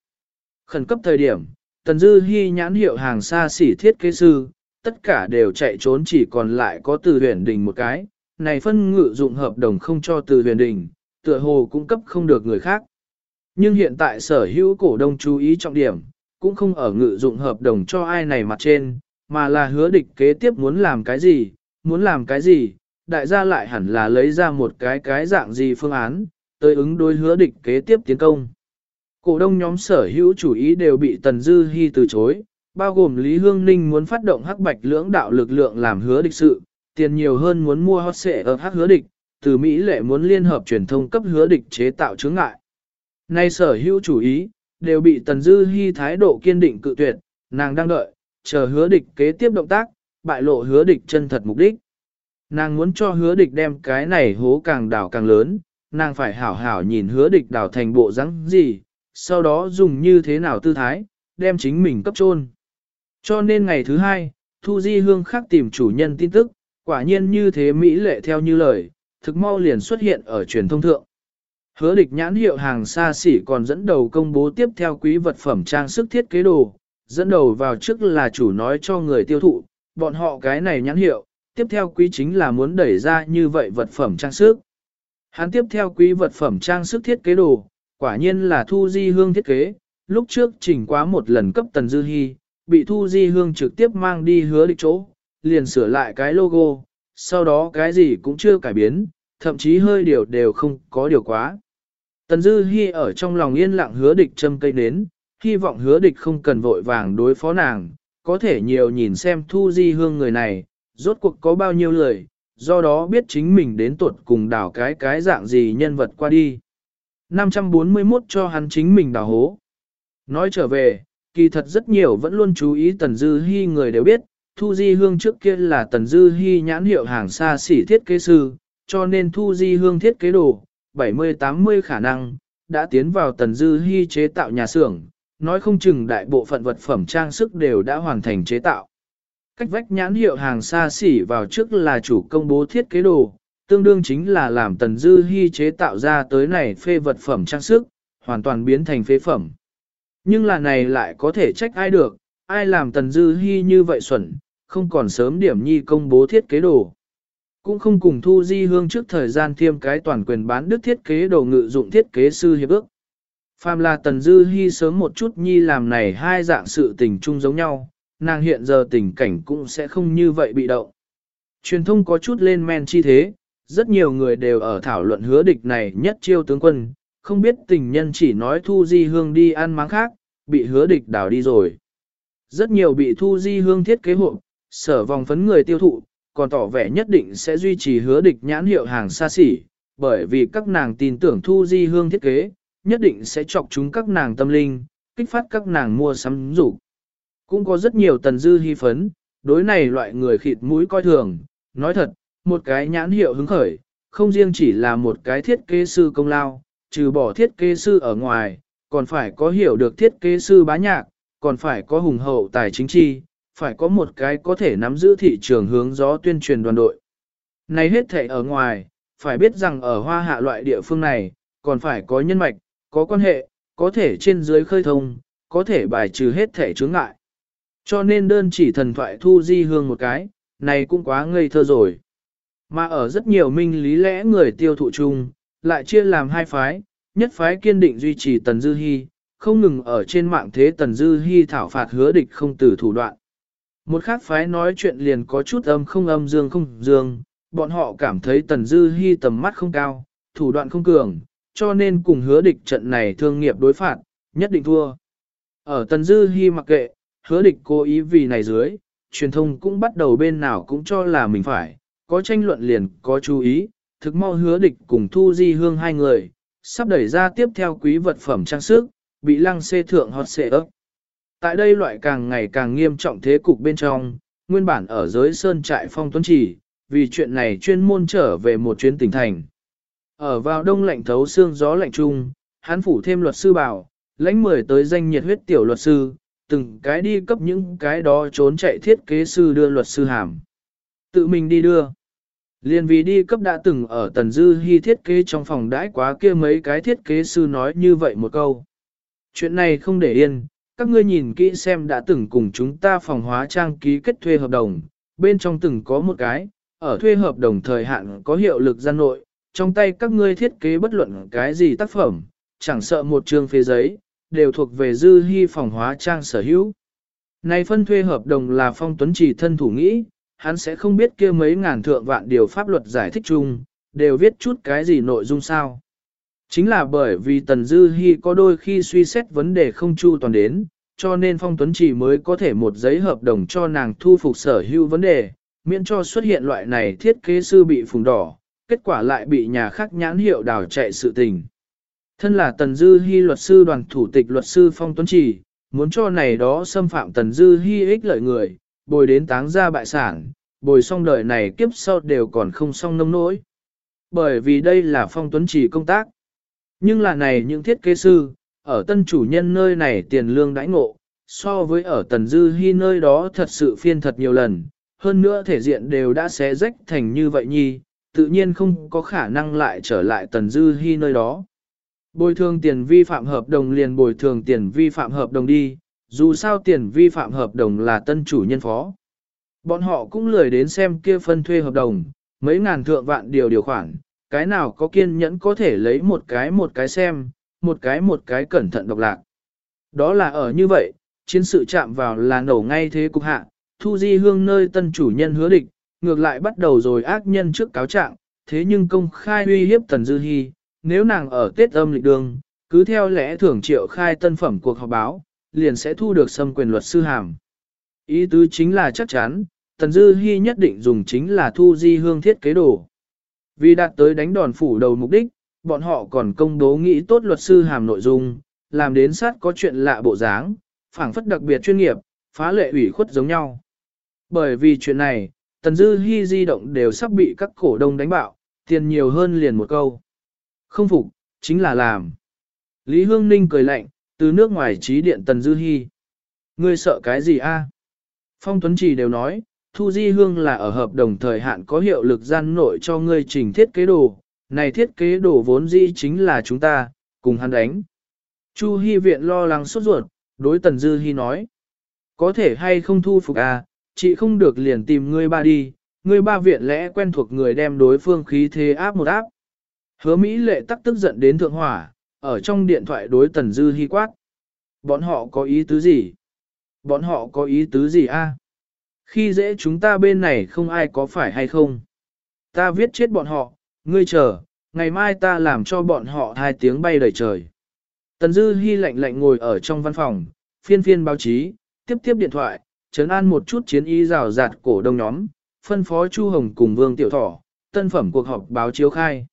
Khẩn cấp thời điểm, Tần Dư Hi nhãn hiệu hàng xa xỉ thiết kế sư, tất cả đều chạy trốn chỉ còn lại có từ huyền đình một cái, này phân ngự dụng hợp đồng không cho từ huyền đình, tựa hồ cung cấp không được người khác. Nhưng hiện tại sở hữu cổ đông chú ý trọng điểm, cũng không ở ngự dụng hợp đồng cho ai này mặt trên, mà là hứa địch kế tiếp muốn làm cái gì, muốn làm cái gì, đại gia lại hẳn là lấy ra một cái cái dạng gì phương án, tới ứng đối hứa địch kế tiếp tiến công. Cổ đông nhóm sở hữu chủ ý đều bị Tần Dư Hi từ chối, bao gồm Lý Hương Ninh muốn phát động hắc bạch lưỡng đạo lực lượng làm hứa địch sự, tiền nhiều hơn muốn mua hot xệ ở hát hứa địch, từ Mỹ lệ muốn liên hợp truyền thông cấp hứa địch chế tạo chướng ngại. Nay sở hữu chủ ý, đều bị Tần Dư Hi thái độ kiên định cự tuyệt, nàng đang đợi, chờ hứa địch kế tiếp động tác, bại lộ hứa địch chân thật mục đích. Nàng muốn cho hứa địch đem cái này hố càng đảo càng lớn, nàng phải hảo hảo nhìn hứa địch đảo thành bộ rắn gì, sau đó dùng như thế nào tư thái, đem chính mình cấp trôn. Cho nên ngày thứ hai, Thu Di Hương khác tìm chủ nhân tin tức, quả nhiên như thế Mỹ lệ theo như lời, thực mau liền xuất hiện ở truyền thông thượng. Hứa địch nhãn hiệu hàng xa xỉ còn dẫn đầu công bố tiếp theo quý vật phẩm trang sức thiết kế đồ, dẫn đầu vào trước là chủ nói cho người tiêu thụ, bọn họ cái này nhãn hiệu, tiếp theo quý chính là muốn đẩy ra như vậy vật phẩm trang sức. Hắn tiếp theo quý vật phẩm trang sức thiết kế đồ, quả nhiên là Thu Di Hương thiết kế, lúc trước chỉnh quá một lần cấp Tần Dư Hi, bị Thu Di Hương trực tiếp mang đi hứa địch chỗ, liền sửa lại cái logo, sau đó cái gì cũng chưa cải biến, thậm chí hơi điều đều không có điều quá. Tần Dư Hi ở trong lòng yên lặng hứa địch châm cây nến, hy vọng hứa địch không cần vội vàng đối phó nàng, có thể nhiều nhìn xem Thu Di Hương người này, rốt cuộc có bao nhiêu lời, do đó biết chính mình đến tuột cùng đảo cái cái dạng gì nhân vật qua đi. 541 cho hắn chính mình đào hố. Nói trở về, kỳ thật rất nhiều vẫn luôn chú ý Tần Dư Hi người đều biết, Thu Di Hương trước kia là Tần Dư Hi nhãn hiệu hàng xa xỉ thiết kế sư, cho nên Thu Di Hương thiết kế đồ, 70-80 khả năng, đã tiến vào Tần Dư Hi chế tạo nhà xưởng, nói không chừng đại bộ phận vật phẩm trang sức đều đã hoàn thành chế tạo. Cách vách nhãn hiệu hàng xa xỉ vào trước là chủ công bố thiết kế đồ, tương đương chính là làm Tần Dư Hi chế tạo ra tới này phê vật phẩm trang sức, hoàn toàn biến thành phế phẩm. Nhưng là này lại có thể trách ai được, ai làm Tần Dư Hi như vậy xuẩn, không còn sớm điểm nhi công bố thiết kế đồ. Cũng không cùng Thu Di Hương trước thời gian thiêm cái toàn quyền bán đức thiết kế đồ ngự dụng thiết kế sư hiệp ước. Phàm là Tần Dư Hi sớm một chút nhi làm này hai dạng sự tình chung giống nhau, nàng hiện giờ tình cảnh cũng sẽ không như vậy bị động. Truyền thông có chút lên men chi thế, rất nhiều người đều ở thảo luận hứa địch này nhất chiêu tướng quân, không biết tình nhân chỉ nói Thu Di Hương đi ăn máng khác, bị hứa địch đảo đi rồi. Rất nhiều bị Thu Di Hương thiết kế hộ, sở vòng phấn người tiêu thụ, còn tỏ vẻ nhất định sẽ duy trì hứa địch nhãn hiệu hàng xa xỉ, bởi vì các nàng tin tưởng Thu Di Hương thiết kế, nhất định sẽ chọc chúng các nàng tâm linh, kích phát các nàng mua sắm dục. Cũng có rất nhiều tần dư hy phấn, đối này loại người khịt mũi coi thường, nói thật, một cái nhãn hiệu hứng khởi, không riêng chỉ là một cái thiết kế sư công lao, trừ bỏ thiết kế sư ở ngoài, còn phải có hiểu được thiết kế sư bá nhạc, còn phải có hùng hậu tài chính chi, phải có một cái có thể nắm giữ thị trường hướng gió tuyên truyền đoàn đội. Này hết thể ở ngoài, phải biết rằng ở hoa hạ loại địa phương này, còn phải có nhân mạch, có quan hệ, có thể trên dưới khơi thông, có thể bài trừ hết thể chướng ngại. Cho nên đơn chỉ thần thoại thu di hương một cái, này cũng quá ngây thơ rồi. Mà ở rất nhiều minh lý lẽ người tiêu thụ chung, lại chia làm hai phái, nhất phái kiên định duy trì Tần Dư Hi, không ngừng ở trên mạng thế Tần Dư Hi thảo phạt hứa địch không từ thủ đoạn. Một khác phái nói chuyện liền có chút âm không âm dương không dương, bọn họ cảm thấy Tần Dư Hi tầm mắt không cao, thủ đoạn không cường, cho nên cùng hứa địch trận này thương nghiệp đối phạt, nhất định thua. Ở Tần Dư Hi mặc kệ, hứa địch cố ý vì này dưới, truyền thông cũng bắt đầu bên nào cũng cho là mình phải, có tranh luận liền có chú ý, thực mau hứa địch cùng Thu Di Hương hai người, sắp đẩy ra tiếp theo quý vật phẩm trang sức, bị lăng xê thượng hot xệ ấp. Tại đây loại càng ngày càng nghiêm trọng thế cục bên trong, nguyên bản ở giới sơn trại phong tuấn chỉ, vì chuyện này chuyên môn trở về một chuyến tỉnh thành. Ở vào đông lạnh thấu xương gió lạnh trung, hắn phủ thêm luật sư bảo, lãnh mười tới danh nhiệt huyết tiểu luật sư, từng cái đi cấp những cái đó trốn chạy thiết kế sư đưa luật sư hàm. Tự mình đi đưa. Liên vì đi cấp đã từng ở Tần Dư hy thiết kế trong phòng đãi quá kia mấy cái thiết kế sư nói như vậy một câu. Chuyện này không để yên, các ngươi nhìn kỹ xem đã từng cùng chúng ta phòng hóa trang ký kết thuê hợp đồng, bên trong từng có một cái, ở thuê hợp đồng thời hạn có hiệu lực gian nội, trong tay các ngươi thiết kế bất luận cái gì tác phẩm, chẳng sợ một trường phê giấy, đều thuộc về Dư hy phòng hóa trang sở hữu. Này phân thuê hợp đồng là phong tuấn chỉ thân thủ nghĩ, hắn sẽ không biết kia mấy ngàn thượng vạn điều pháp luật giải thích chung, đều viết chút cái gì nội dung sao. Chính là bởi vì Tần Dư Hi có đôi khi suy xét vấn đề không chu toàn đến, cho nên Phong Tuấn Chỉ mới có thể một giấy hợp đồng cho nàng thu phục sở hữu vấn đề, miễn cho xuất hiện loại này thiết kế sư bị phùng đỏ, kết quả lại bị nhà khác nhãn hiệu đào chạy sự tình. Thân là Tần Dư Hi luật sư đoàn thủ tịch luật sư Phong Tuấn Chỉ, muốn cho này đó xâm phạm Tần Dư Hi ích lợi người, bồi đến táng ra bại sản, bồi xong đời này kiếp sau đều còn không xong nông nỗi. Bởi vì đây là Phong Tuấn Chỉ công tác. Nhưng là này những thiết kế sư, ở tân chủ nhân nơi này tiền lương đãi ngộ, so với ở Tần Dư Hi nơi đó thật sự phiên thật nhiều lần, hơn nữa thể diện đều đã xé rách thành như vậy nhi, tự nhiên không có khả năng lại trở lại Tần Dư Hi nơi đó. Bồi thường tiền vi phạm hợp đồng liền bồi thường tiền vi phạm hợp đồng đi, dù sao tiền vi phạm hợp đồng là tân chủ nhân phó. Bọn họ cũng lười đến xem kia phân thuê hợp đồng, mấy ngàn thượng vạn điều điều khoản, cái nào có kiên nhẫn có thể lấy một cái một cái xem, một cái một cái cẩn thận độc lạc. Đó là ở như vậy, chiến sự chạm vào là nổ ngay thế cục hạ, thu di hương nơi tân chủ nhân hứa địch, ngược lại bắt đầu rồi ác nhân trước cáo trạng, thế nhưng công khai uy hiếp Tần Dư hy nếu nàng ở tiết âm lịch đường, cứ theo lẽ thưởng triệu khai tân phẩm cuộc họp báo, liền sẽ thu được xâm quyền luật sư hàm. Ý tứ chính là chắc chắn, Tần Dư Hi nhất định dùng chính là thu di hương thiết kế đồ. Vì đạt tới đánh đòn phủ đầu mục đích, bọn họ còn công bố nghĩ tốt luật sư hàm nội dung, làm đến sát có chuyện lạ bộ dáng, phảng phất đặc biệt chuyên nghiệp, phá lệ ủy khuất giống nhau. Bởi vì chuyện này, Tần Dư Hi di động đều sắp bị các cổ đông đánh bạo, tiền nhiều hơn liền một câu. Không phục, chính là làm. Lý Hương Ninh cười lạnh, từ nước ngoài trí điện Tần Dư Hi. Ngươi sợ cái gì a? Phong Tuấn Trì đều nói, Thu Di Hương là ở hợp đồng thời hạn có hiệu lực gian nội cho ngươi trình thiết kế đồ, này thiết kế đồ vốn dĩ chính là chúng ta, cùng hắn đánh. Chu Hi viện lo lắng sốt ruột, đối Tần Dư Hi nói. Có thể hay không thu phục à, chị không được liền tìm ngươi ba đi, ngươi ba viện lẽ quen thuộc người đem đối phương khí thế áp một áp. Hứa Mỹ lệ tắc tức giận đến thượng hỏa, ở trong điện thoại đối Tần Dư Hi quát. Bọn họ có ý tứ gì? Bọn họ có ý tứ gì a? Khi dễ chúng ta bên này không ai có phải hay không? Ta viết chết bọn họ, ngươi chờ, ngày mai ta làm cho bọn họ hai tiếng bay đầy trời. Tần Dư Hi lạnh lạnh ngồi ở trong văn phòng, phiên phiên báo chí, tiếp tiếp điện thoại, chấn an một chút chiến y rào rạt cổ đông nhóm, phân phó Chu Hồng cùng Vương Tiểu Thỏ, tân phẩm cuộc họp báo chiếu khai.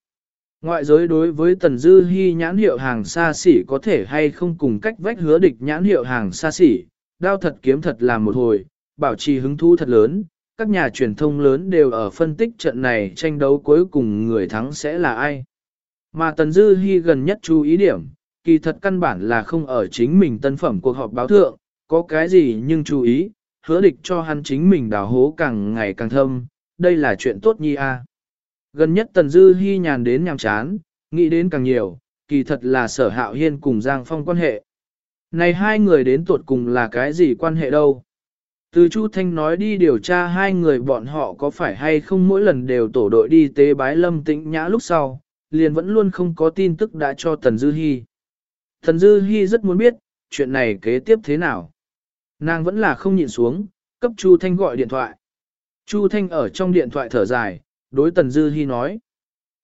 Ngoại giới đối với Tần Dư Hi nhãn hiệu hàng xa xỉ có thể hay không cùng cách vách hứa địch nhãn hiệu hàng xa xỉ, đao thật kiếm thật làm một hồi, bảo trì hứng thú thật lớn, các nhà truyền thông lớn đều ở phân tích trận này tranh đấu cuối cùng người thắng sẽ là ai. Mà Tần Dư Hi gần nhất chú ý điểm, kỳ thật căn bản là không ở chính mình tân phẩm cuộc họp báo thượng, có cái gì nhưng chú ý, hứa địch cho hắn chính mình đào hố càng ngày càng thâm, đây là chuyện tốt nhi a. Gần nhất Tần Dư Hi nhàn đến nhàm chán, nghĩ đến càng nhiều, kỳ thật là sở hạo hiên cùng Giang Phong quan hệ. Này hai người đến tuột cùng là cái gì quan hệ đâu? Từ Chu Thanh nói đi điều tra hai người bọn họ có phải hay không mỗi lần đều tổ đội đi tế bái lâm tĩnh nhã lúc sau, liền vẫn luôn không có tin tức đã cho Tần Dư Hi. Tần Dư Hi rất muốn biết, chuyện này kế tiếp thế nào. Nàng vẫn là không nhịn xuống, cấp Chu Thanh gọi điện thoại. Chu Thanh ở trong điện thoại thở dài, đối Tần Dư Hi nói.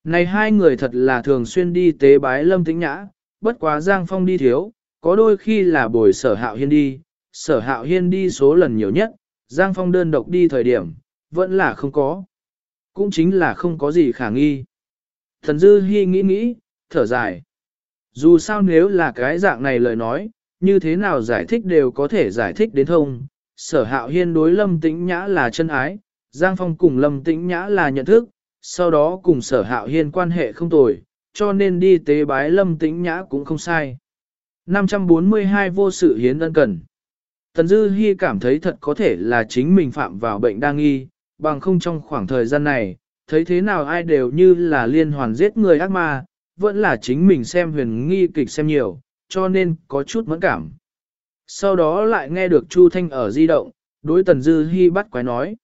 Này hai người thật là thường xuyên đi tế bái lâm tĩnh nhã, bất quá Giang Phong đi thiếu, có đôi khi là bồi sở hạo hiên đi, sở hạo hiên đi số lần nhiều nhất, Giang Phong đơn độc đi thời điểm, vẫn là không có. Cũng chính là không có gì khả nghi. Thần Dư Hi nghĩ nghĩ, thở dài. Dù sao nếu là cái dạng này lời nói, như thế nào giải thích đều có thể giải thích đến thông. Sở hạo hiên đối lâm tĩnh nhã là chân ái, Giang Phong cùng lâm tĩnh nhã là nhận thức, sau đó cùng sở hạo hiên quan hệ không tồi, cho nên đi tế bái lâm tĩnh nhã cũng không sai. 542 vô sự hiến ân cần. Tần Dư Hi cảm thấy thật có thể là chính mình phạm vào bệnh đa nghi, bằng không trong khoảng thời gian này, thấy thế nào ai đều như là liên hoàn giết người ác ma, vẫn là chính mình xem huyền nghi kịch xem nhiều, cho nên có chút mẫn cảm. Sau đó lại nghe được Chu Thanh ở di động, đối Tần Dư Hi bắt quái nói.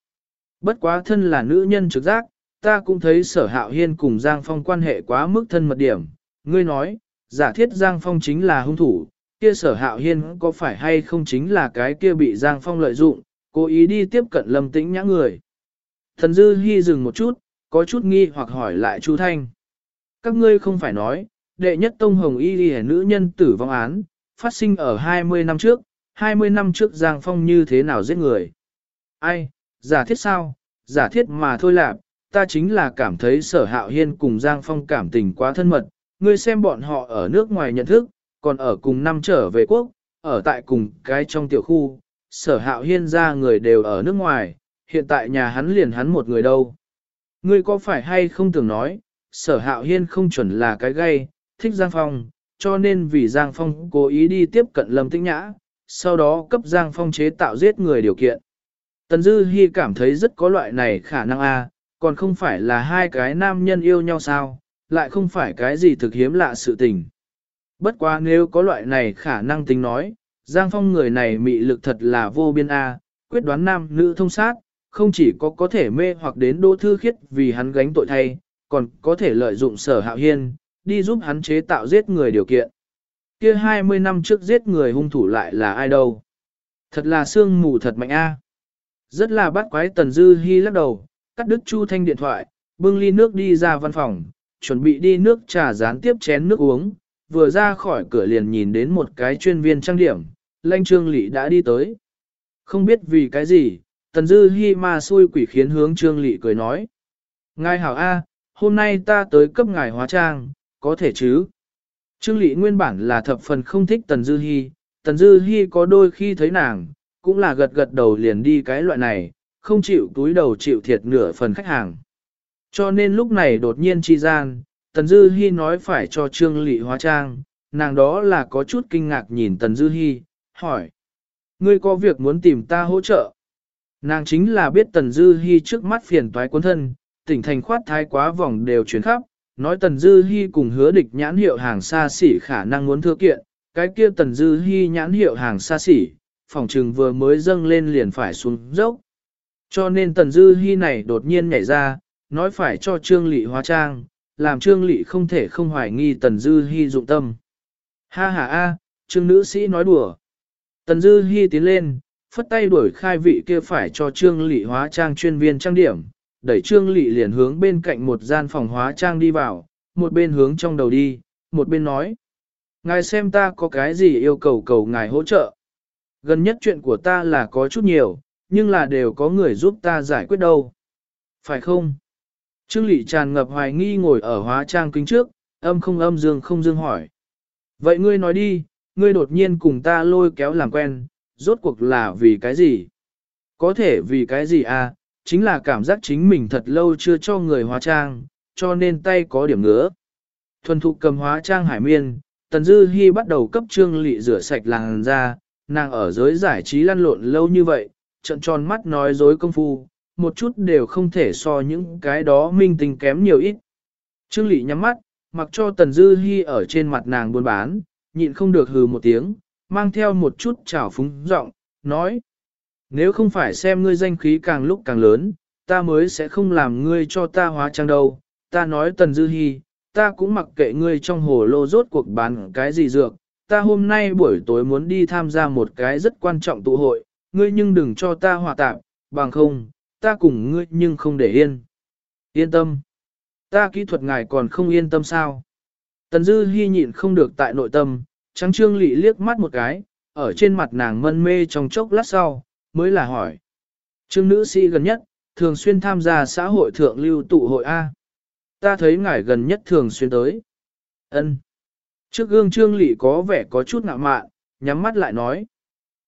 Bất quá thân là nữ nhân trực giác, ta cũng thấy sở hạo hiên cùng Giang Phong quan hệ quá mức thân mật điểm. Ngươi nói, giả thiết Giang Phong chính là hung thủ, kia sở hạo hiên có phải hay không chính là cái kia bị Giang Phong lợi dụng, cố ý đi tiếp cận lâm tĩnh nhã người. Thần Dư Hi dừng một chút, có chút nghi hoặc hỏi lại Chu Thanh. Các ngươi không phải nói, đệ nhất tông hồng y ghi nữ nhân tử vong án, phát sinh ở 20 năm trước, 20 năm trước Giang Phong như thế nào giết người. Ai, giả thiết sao, giả thiết mà thôi lạp, ta chính là cảm thấy sở hạo hiên cùng Giang Phong cảm tình quá thân mật, ngươi xem bọn họ ở nước ngoài nhận thức, còn ở cùng năm trở về quốc, ở tại cùng cái trong tiểu khu, sở hạo hiên ra người đều ở nước ngoài, hiện tại nhà hắn liền hắn một người đâu. Ngươi có phải hay không tưởng nói, sở hạo hiên không chuẩn là cái gay, thích Giang Phong, cho nên vì Giang Phong cố ý đi tiếp cận Lâm Tĩnh Nhã, sau đó cấp Giang Phong chế tạo giết người điều kiện. Tần Dư Hi cảm thấy rất có loại này khả năng a, còn không phải là hai cái nam nhân yêu nhau sao, lại không phải cái gì thực hiếm lạ sự tình. Bất quá nếu có loại này khả năng tính nói, Giang Phong người này mị lực thật là vô biên a, quyết đoán nam nữ thông sát, không chỉ có có thể mê hoặc đến Đỗ Thư Khiết vì hắn gánh tội thay, còn có thể lợi dụng sở hạo hiên, đi giúp hắn chế tạo giết người điều kiện. Kia 20 năm trước giết người hung thủ lại là ai đâu? Thật là sương mù thật mạnh a. Rất là bắt quái Tần Dư Hi lắc đầu, cắt đứt Chu Thanh điện thoại, bưng ly nước đi ra văn phòng, chuẩn bị đi nước trà gián tiếp chén nước uống, vừa ra khỏi cửa liền nhìn đến một cái chuyên viên trang điểm, Lanh Trương Lị đã đi tới. Không biết vì cái gì, Tần Dư Hi ma xui quỷ khiến hướng Trương Lị cười nói. Ngài hảo A, hôm nay ta tới cấp ngài hóa trang, có thể chứ? Trương Lị nguyên bản là thập phần không thích Tần Dư Hi, Tần Dư Hi có đôi khi thấy nàng, cũng là gật gật đầu liền đi cái loại này, không chịu túi đầu chịu thiệt nửa phần khách hàng. Cho nên lúc này đột nhiên chi gian, Tần Dư Hi nói phải cho Trương Lị hóa trang, nàng đó là có chút kinh ngạc nhìn Tần Dư Hi, hỏi. Ngươi có việc muốn tìm ta hỗ trợ? Nàng chính là biết Tần Dư Hi trước mắt phiền toái quân thân, tỉnh thành khoát thái quá vòng đều chuyển khắp, nói Tần Dư Hi cùng hứa địch nhãn hiệu hàng xa xỉ khả năng muốn thưa kiện, cái kia Tần Dư Hi nhãn hiệu hàng xa xỉ, phòng trừng vừa mới dâng lên liền phải xuống dốc. Cho nên Tần Dư Hi này đột nhiên nhảy ra, nói phải cho Trương Lị hóa trang, làm Trương Lị không thể không hoài nghi Tần Dư Hi dụng tâm. Ha ha a, Trương nữ sĩ nói đùa. Tần Dư Hi tiến lên, phất tay đuổi khai vị kia phải cho Trương Lị hóa trang chuyên viên trang điểm, đẩy Trương Lị liền hướng bên cạnh một gian phòng hóa trang đi vào, một bên hướng trong đầu đi, một bên nói. Ngài xem ta có cái gì yêu cầu cầu ngài hỗ trợ. Gần nhất chuyện của ta là có chút nhiều, nhưng là đều có người giúp ta giải quyết đâu. Phải không? Trương Lị tràn ngập hoài nghi ngồi ở hóa trang kính trước, âm không âm dương không dương hỏi. Vậy ngươi nói đi, ngươi đột nhiên cùng ta lôi kéo làm quen, rốt cuộc là vì cái gì? Có thể vì cái gì à, chính là cảm giác chính mình thật lâu chưa cho người hóa trang, cho nên tay có điểm ngứa. Thuần thụ cầm hóa trang hải miên, Tần Dư Hi bắt đầu cấp trương lị rửa sạch làng da. nàng ở giới giải trí lăn lộn lâu như vậy, trận tròn mắt nói dối công phu, một chút đều không thể so những cái đó minh tình kém nhiều ít. Trương lị nhắm mắt, mặc cho Tần Dư Hi ở trên mặt nàng buôn bán, nhịn không được hừ một tiếng, mang theo một chút trào phúng giọng, nói. Nếu không phải xem ngươi danh khí càng lúc càng lớn, ta mới sẽ không làm ngươi cho ta hóa trang đâu. Ta nói Tần Dư Hi, ta cũng mặc kệ ngươi trong hồ lô rốt cuộc bán cái gì dược. Ta hôm nay buổi tối muốn đi tham gia một cái rất quan trọng tụ hội, ngươi nhưng đừng cho ta hòa tạp, bằng không, ta cùng ngươi nhưng không để yên. Yên tâm. Ta kỹ thuật ngài còn không yên tâm sao? Tần Dư Hi nhịn không được tại nội tâm, trắng trương lị liếc mắt một cái, ở trên mặt nàng mân mê trong chốc lát sau, mới là hỏi. Trương nữ sĩ gần nhất, thường xuyên tham gia xã hội thượng lưu tụ hội A. Ta thấy ngài gần nhất thường xuyên tới. ân Trước gương trương lị có vẻ có chút ngạo mạn, nhắm mắt lại nói.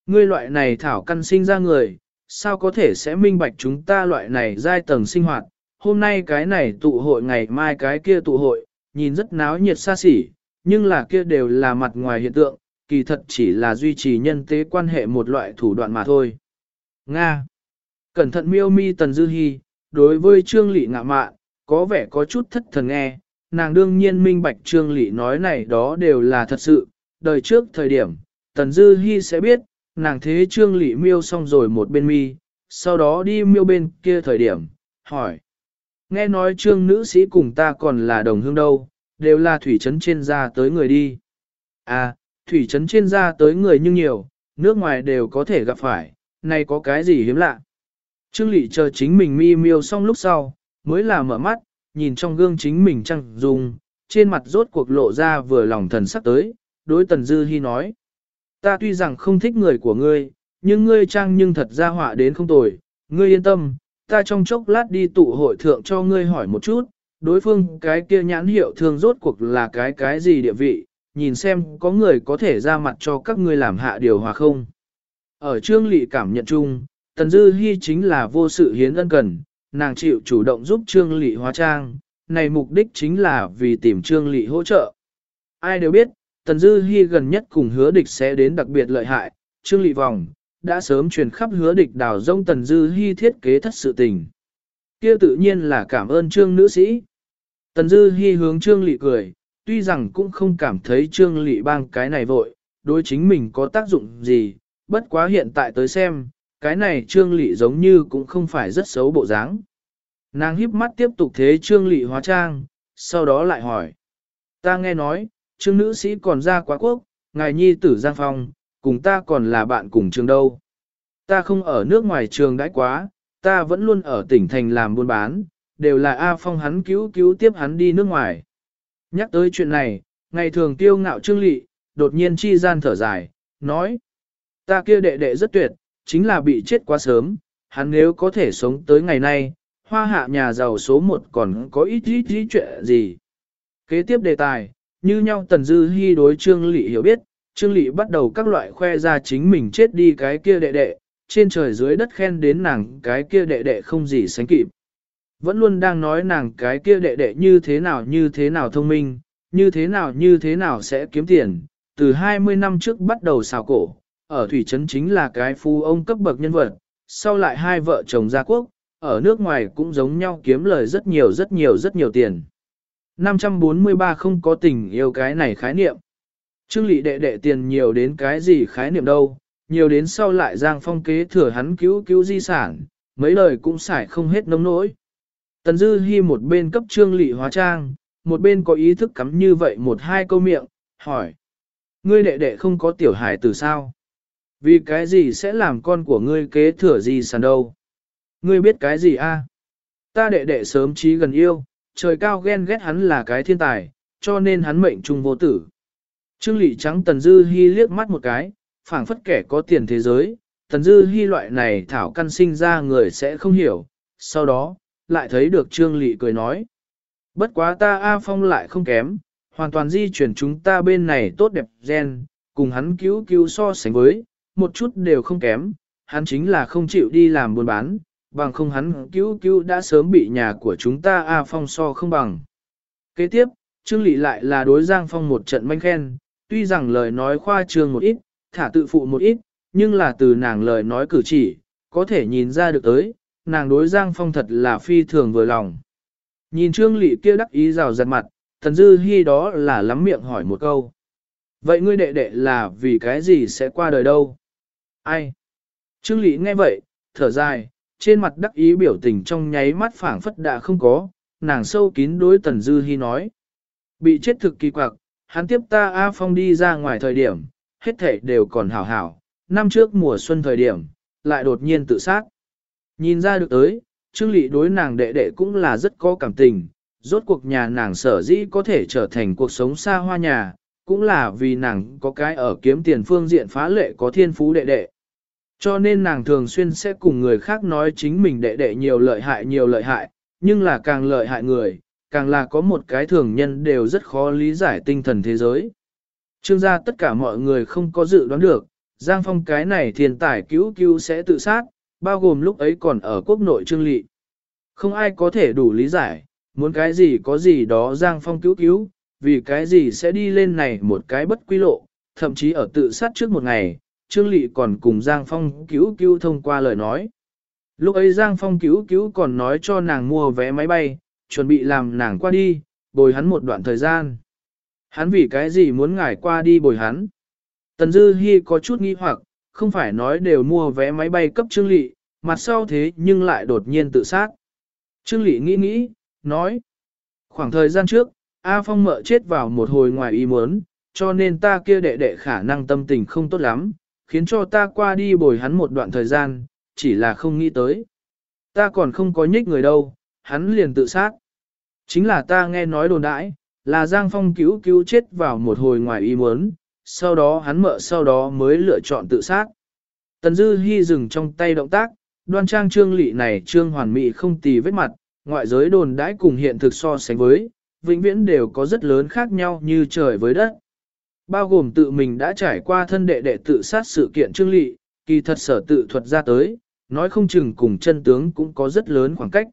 Ngươi loại này thảo căn sinh ra người, sao có thể sẽ minh bạch chúng ta loại này giai tầng sinh hoạt. Hôm nay cái này tụ hội ngày mai cái kia tụ hội, nhìn rất náo nhiệt xa xỉ, nhưng là kia đều là mặt ngoài hiện tượng, kỳ thật chỉ là duy trì nhân tế quan hệ một loại thủ đoạn mà thôi. Nga. Cẩn thận miêu mi tần dư hy, đối với trương lị ngạ mạn, có vẻ có chút thất thần nghe, nàng đương nhiên minh bạch trương lị nói này đó đều là thật sự, đời trước thời điểm, tần dư hy sẽ biết, nàng thế trương lị miêu xong rồi một bên mi, sau đó đi miêu bên kia thời điểm, hỏi. Nghe nói trương nữ sĩ cùng ta còn là đồng hương đâu, đều là thủy trấn trên ra tới người đi. À, thủy trấn trên ra tới người nhưng nhiều, nước ngoài đều có thể gặp phải, này có cái gì hiếm lạ. Trương Lị chờ chính mình mi miêu xong lúc sau, mới là mở mắt, nhìn trong gương chính mình trăng dùng, trên mặt rốt cuộc lộ ra vừa lòng thần sắc tới, đối Tần Dư Hi nói. Ta tuy rằng không thích người của ngươi, nhưng ngươi trang nhưng thật ra họa đến không tồi, ngươi yên tâm, ta trong chốc lát đi tụ hội thượng cho ngươi hỏi một chút, đối phương cái kia nhãn hiệu thường rốt cuộc là cái cái gì địa vị, nhìn xem có người có thể ra mặt cho các ngươi làm hạ điều hòa không. Ở trương lị cảm nhận chung, Tần Dư Hi chính là vô sự hiến ân cần, nàng chịu chủ động giúp trương lị hóa trang, này mục đích chính là vì tìm trương lị hỗ trợ. Ai đều biết, Tần Dư Hi gần nhất cùng hứa địch sẽ đến đặc biệt lợi hại, trương lị vòng, đã sớm truyền khắp hứa địch đào rông Tần Dư Hi thiết kế thất sự tình. kia tự nhiên là cảm ơn trương nữ sĩ. Tần Dư Hi hướng trương lị cười, tuy rằng cũng không cảm thấy trương lị bang cái này vội, đối chính mình có tác dụng gì, bất quá hiện tại tới xem, cái này trương lị giống như cũng không phải rất xấu bộ dáng. Nàng híp mắt tiếp tục thế trương lị hóa trang, sau đó lại hỏi. Ta nghe nói, trương nữ sĩ còn ra quá quốc, ngài nhi tử Giang Phong, cùng ta còn là bạn cùng trường đâu. Ta không ở nước ngoài trường đãi quá, ta vẫn luôn ở tỉnh thành làm buôn bán, đều là A Phong hắn cứu cứu tiếp hắn đi nước ngoài. Nhắc tới chuyện này, ngày thường tiêu ngạo trương lị, đột nhiên chi gian thở dài, nói. Ta kia đệ đệ rất tuyệt, chính là bị chết quá sớm, hắn nếu có thể sống tới ngày nay, hoa hạ nhà giàu số một còn có ít ít ít chuyện gì. Kế tiếp đề tài, như nhau Tần Dư Hi đối Trương Lị hiểu biết, Trương Lị bắt đầu các loại khoe ra chính mình chết đi cái kia đệ đệ, trên trời dưới đất khen đến nàng cái kia đệ đệ không gì sánh kịp. Vẫn luôn đang nói nàng cái kia đệ đệ như thế nào như thế nào thông minh, như thế nào như thế nào sẽ kiếm tiền, từ 20 năm trước bắt đầu xào cổ, ở Thủy Trấn chính là cái phu ông cấp bậc nhân vật, sau lại hai vợ chồng gia quốc, ở nước ngoài cũng giống nhau kiếm lời rất nhiều rất nhiều rất nhiều tiền. 543 không có tình yêu cái này khái niệm. Trương lị đệ đệ tiền nhiều đến cái gì khái niệm đâu, nhiều đến sau lại giang phong kế thừa hắn cứu cứu di sản, mấy lời cũng xài không hết nông nỗi. Tần Dư Hi một bên cấp trương lị hóa trang, một bên có ý thức cắm như vậy một hai câu miệng, hỏi. Ngươi đệ đệ không có tiểu hải từ sao? Vì cái gì sẽ làm con của ngươi kế thừa gì sản đâu? Ngươi biết cái gì a? Ta đệ đệ sớm trí gần yêu, trời cao ghen ghét hắn là cái thiên tài, cho nên hắn mệnh trung vô tử. Trương Lị trắng Tần Dư Hi liếc mắt một cái, phảng phất kẻ có tiền thế giới, Tần Dư Hi loại này thảo căn sinh ra người sẽ không hiểu, sau đó, lại thấy được Trương Lị cười nói. Bất quá ta A Phong lại không kém, hoàn toàn di chuyển chúng ta bên này tốt đẹp gen, cùng hắn cứu cứu so sánh với, một chút đều không kém, hắn chính là không chịu đi làm buôn bán, bằng không hắn cứu cứu đã sớm bị nhà của chúng ta A Phong so không bằng. Kế tiếp, Trương Lị lại là đối Giang Phong một trận manh khen, tuy rằng lời nói khoa trương một ít, thả tự phụ một ít, nhưng là từ nàng lời nói cử chỉ, có thể nhìn ra được tới, nàng đối Giang Phong thật là phi thường vừa lòng. Nhìn Trương Lị kia đắc ý rào giật mặt, Thần Dư hy đó là lắm miệng hỏi một câu. Vậy ngươi đệ đệ là vì cái gì sẽ qua đời đâu? Ai? Trương Lị nghe vậy, thở dài, trên mặt đắc ý biểu tình trong nháy mắt phảng phất đã không có, nàng sâu kín đối Tần Dư Hi nói. Bị chết thực kỳ quặc, hắn tiếp ta A Phong đi ra ngoài thời điểm, hết thể đều còn hảo hảo, năm trước mùa xuân thời điểm, lại đột nhiên tự sát. Nhìn ra được tới, Trương Lị đối nàng đệ đệ cũng là rất có cảm tình, rốt cuộc nhà nàng sở dĩ có thể trở thành cuộc sống xa hoa nhà, cũng là vì nàng có cái ở kiếm tiền phương diện phá lệ có thiên phú đệ đệ. Cho nên nàng thường xuyên sẽ cùng người khác nói chính mình đệ đệ nhiều lợi hại nhiều lợi hại, nhưng là càng lợi hại người, càng là có một cái thường nhân đều rất khó lý giải tinh thần thế giới. Trương gia tất cả mọi người không có dự đoán được, Giang Phong cái này thiên tài cứu cứu sẽ tự sát, bao gồm lúc ấy còn ở quốc nội trương lị. Không ai có thể đủ lý giải, muốn cái gì có gì đó Giang Phong cứu cứu, vì cái gì sẽ đi lên này một cái bất quy lộ, thậm chí ở tự sát trước một ngày, Trương Lị còn cùng Giang Phong cứu cứu thông qua lời nói. Lúc ấy Giang Phong cứu cứu còn nói cho nàng mua vé máy bay, chuẩn bị làm nàng qua đi, bồi hắn một đoạn thời gian. Hắn vì cái gì muốn ngải qua đi bồi hắn? Tần Dư Hi có chút nghi hoặc, không phải nói đều mua vé máy bay cấp Trương Lị, mặt sau thế nhưng lại đột nhiên tự sát. Trương Lị nghĩ nghĩ, nói. Khoảng thời gian trước, A Phong mợ chết vào một hồi ngoài ý muốn, cho nên ta kia đệ đệ khả năng tâm tình không tốt lắm, khiến cho ta qua đi bồi hắn một đoạn thời gian, chỉ là không nghĩ tới. Ta còn không có nhích người đâu, hắn liền tự sát. Chính là ta nghe nói đồn đãi, là Giang Phong cứu cứu chết vào một hồi ngoài ý muốn, sau đó hắn mợ sau đó mới lựa chọn tự sát. Tần Dư Hi dừng trong tay động tác, đoan trang trương lị này trương hoàn mỹ không tì vết mặt, ngoại giới đồn đãi cùng hiện thực so sánh với, vĩnh viễn đều có rất lớn khác nhau như trời với đất. Bao gồm tự mình đã trải qua thân đệ đệ tự sát sự kiện trương lị, kỳ thật sở tự thuật ra tới, nói không chừng cùng chân tướng cũng có rất lớn khoảng cách.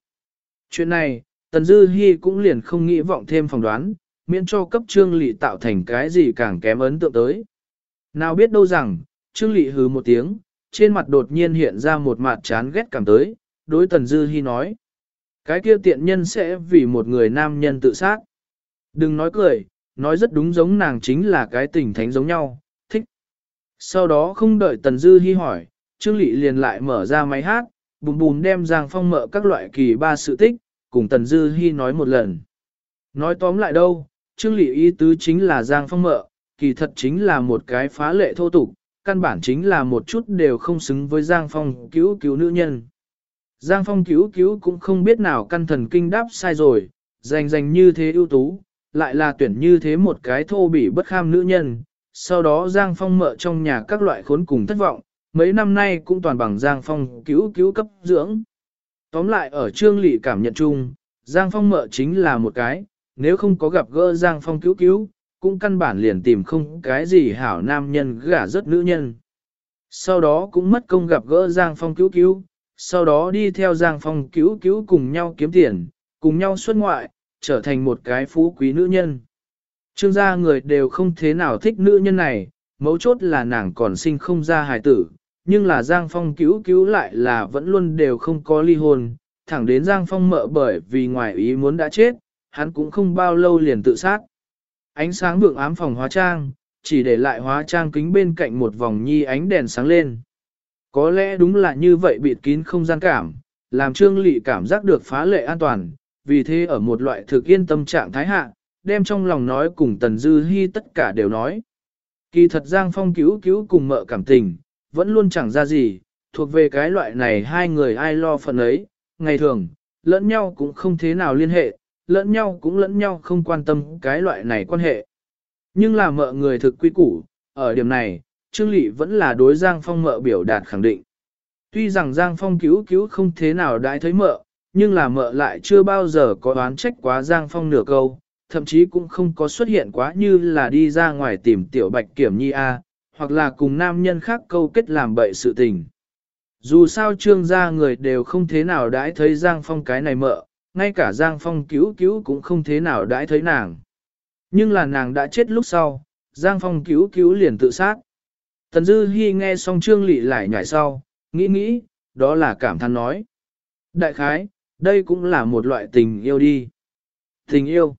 Chuyện này, Tần Dư Hi cũng liền không nghĩ vọng thêm phỏng đoán, miễn cho cấp trương lị tạo thành cái gì càng kém ấn tượng tới. Nào biết đâu rằng, trương lị hừ một tiếng, trên mặt đột nhiên hiện ra một mặt chán ghét cảm tới, đối Tần Dư Hi nói. Cái kia tiện nhân sẽ vì một người nam nhân tự sát. Đừng nói cười, nói rất đúng giống nàng chính là cái tình thánh giống nhau, thích. Sau đó không đợi Tần Dư Hi hỏi, Trương Lị liền lại mở ra máy hát, bùm bùm đem Giang Phong mợ các loại kỳ ba sự tích, cùng Tần Dư Hi nói một lần. Nói tóm lại đâu, Trương Lị ý tứ chính là Giang Phong mợ, kỳ thật chính là một cái phá lệ thô tục, căn bản chính là một chút đều không xứng với Giang Phong cứu cứu nữ nhân. Giang Phong cứu cứu cũng không biết nào căn thần kinh đáp sai rồi, dành dành như thế ưu tú, lại là tuyển như thế một cái thô bỉ bất kham nữ nhân. Sau đó Giang Phong mợ trong nhà các loại khốn cùng thất vọng, mấy năm nay cũng toàn bằng Giang Phong cứu cứu cấp dưỡng. Tóm lại ở trương lị cảm nhận chung, Giang Phong mợ chính là một cái, nếu không có gặp gỡ Giang Phong cứu cứu, cũng căn bản liền tìm không cái gì hảo nam nhân gả rất nữ nhân. Sau đó cũng mất công gặp gỡ Giang Phong cứu cứu, sau đó đi theo Giang Phong cứu cứu cùng nhau kiếm tiền, cùng nhau xuất ngoại, trở thành một cái phú quý nữ nhân. Trương gia người đều không thế nào thích nữ nhân này, mấu chốt là nàng còn sinh không ra hài tử, nhưng là Giang Phong cứu cứu lại là vẫn luôn đều không có ly hôn, thẳng đến Giang Phong mợ bởi vì ngoài ý muốn đã chết, hắn cũng không bao lâu liền tự sát. Ánh sáng vượng ám phòng hóa trang, chỉ để lại hóa trang kính bên cạnh một vòng nhi ánh đèn sáng lên. Có lẽ đúng là như vậy bịt kín không gian cảm, làm Trương Lị cảm giác được phá lệ an toàn, vì thế ở một loại thực yên tâm trạng thái hạ, đem trong lòng nói cùng Tần Dư Hi tất cả đều nói. Kỳ thật Giang Phong cứu cứu cùng mợ cảm tình, vẫn luôn chẳng ra gì, thuộc về cái loại này hai người ai lo phần ấy, ngày thường, lẫn nhau cũng không thế nào liên hệ, lẫn nhau cũng lẫn nhau không quan tâm cái loại này quan hệ. Nhưng là mợ người thực quy củ, ở điểm này, Trương Lị vẫn là đối Giang Phong mợ biểu đạt khẳng định. Tuy rằng Giang Phong cứu cứu không thế nào đãi thấy mợ, nhưng là mợ lại chưa bao giờ có đoán trách quá Giang Phong nửa câu, thậm chí cũng không có xuất hiện quá như là đi ra ngoài tìm tiểu bạch kiểm nhi A, hoặc là cùng nam nhân khác câu kết làm bậy sự tình. Dù sao trương gia người đều không thế nào đãi thấy Giang Phong cái này mợ, ngay cả Giang Phong cứu cứu cũng không thế nào đãi thấy nàng. Nhưng là nàng đã chết lúc sau, Giang Phong cứu cứu liền tự sát. Tần Dư Hi nghe xong trương lị lại nhảy sau, nghĩ nghĩ, đó là cảm thán nói. Đại khái, đây cũng là một loại tình yêu đi. Tình yêu.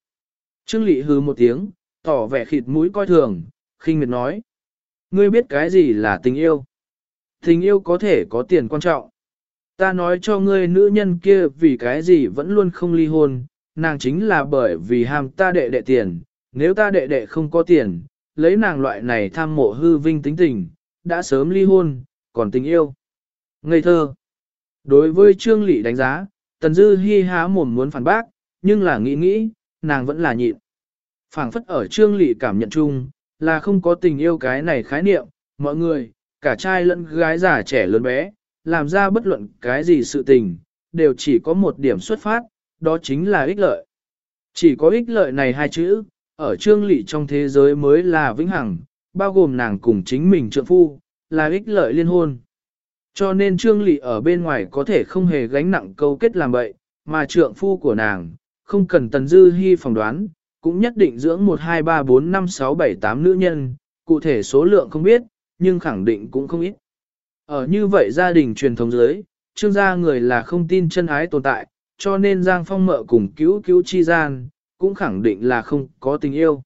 Trương lị hừ một tiếng, tỏ vẻ khịt mũi coi thường, khinh miệt nói. Ngươi biết cái gì là tình yêu? Tình yêu có thể có tiền quan trọng. Ta nói cho ngươi nữ nhân kia vì cái gì vẫn luôn không ly hôn, nàng chính là bởi vì ham ta đệ đệ tiền, nếu ta đệ đệ không có tiền, lấy nàng loại này tham mộ hư vinh tính tình, đã sớm ly hôn, còn tình yêu. Ngây thơ. Đối với Trương Lị đánh giá, Tần Dư Hi há mồm muốn phản bác, nhưng là nghĩ nghĩ, nàng vẫn là nhịn. Phảng phất ở Trương Lị cảm nhận chung, là không có tình yêu cái này khái niệm, mọi người, cả trai lẫn gái già trẻ lớn bé, làm ra bất luận cái gì sự tình, đều chỉ có một điểm xuất phát, đó chính là ích lợi. Chỉ có ích lợi này hai chữ, ở trương lị trong thế giới mới là vĩnh hằng, bao gồm nàng cùng chính mình trượng phu, là ích lợi liên hôn. Cho nên trương lị ở bên ngoài có thể không hề gánh nặng câu kết làm bậy, mà trượng phu của nàng, không cần tần dư hy phỏng đoán, cũng nhất định dưỡng 1 2 3 4 5 6 7 8 nữ nhân, cụ thể số lượng không biết, nhưng khẳng định cũng không ít. Ở như vậy gia đình truyền thống dưới, trương gia người là không tin chân ái tồn tại, cho nên Giang Phong mợ cùng cứu cứu chi gian, cũng khẳng định là không có tình yêu.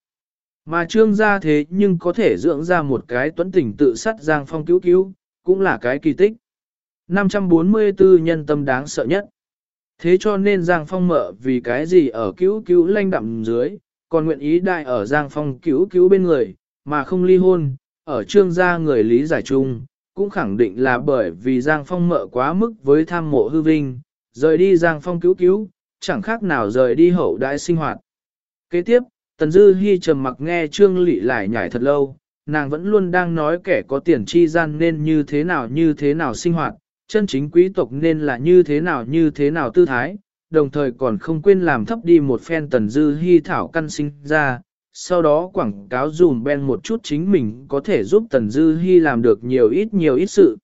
Mà trương gia thế nhưng có thể dưỡng ra một cái tuấn tình tự sát Giang Phong cứu cứu, cũng là cái kỳ tích. 544 nhân tâm đáng sợ nhất. Thế cho nên Giang Phong mợ vì cái gì ở cứu cứu lanh đậm dưới, còn nguyện ý đại ở Giang Phong cứu cứu bên người, mà không ly hôn, ở trương gia người lý giải chung, cũng khẳng định là bởi vì Giang Phong mợ quá mức với tham mộ hư vinh, rời đi Giang Phong cứu cứu, chẳng khác nào rời đi hậu đại sinh hoạt. Kế tiếp, Tần Dư Hi trầm mặc nghe Trương Lị lại nhảy thật lâu, nàng vẫn luôn đang nói kẻ có tiền chi gian nên như thế nào như thế nào sinh hoạt, chân chính quý tộc nên là như thế nào như thế nào tư thái, đồng thời còn không quên làm thấp đi một phen Tần Dư hy thảo căn sinh ra, sau đó quảng cáo dùm ben một chút chính mình có thể giúp Tần Dư Hi làm được nhiều ít nhiều ít sự.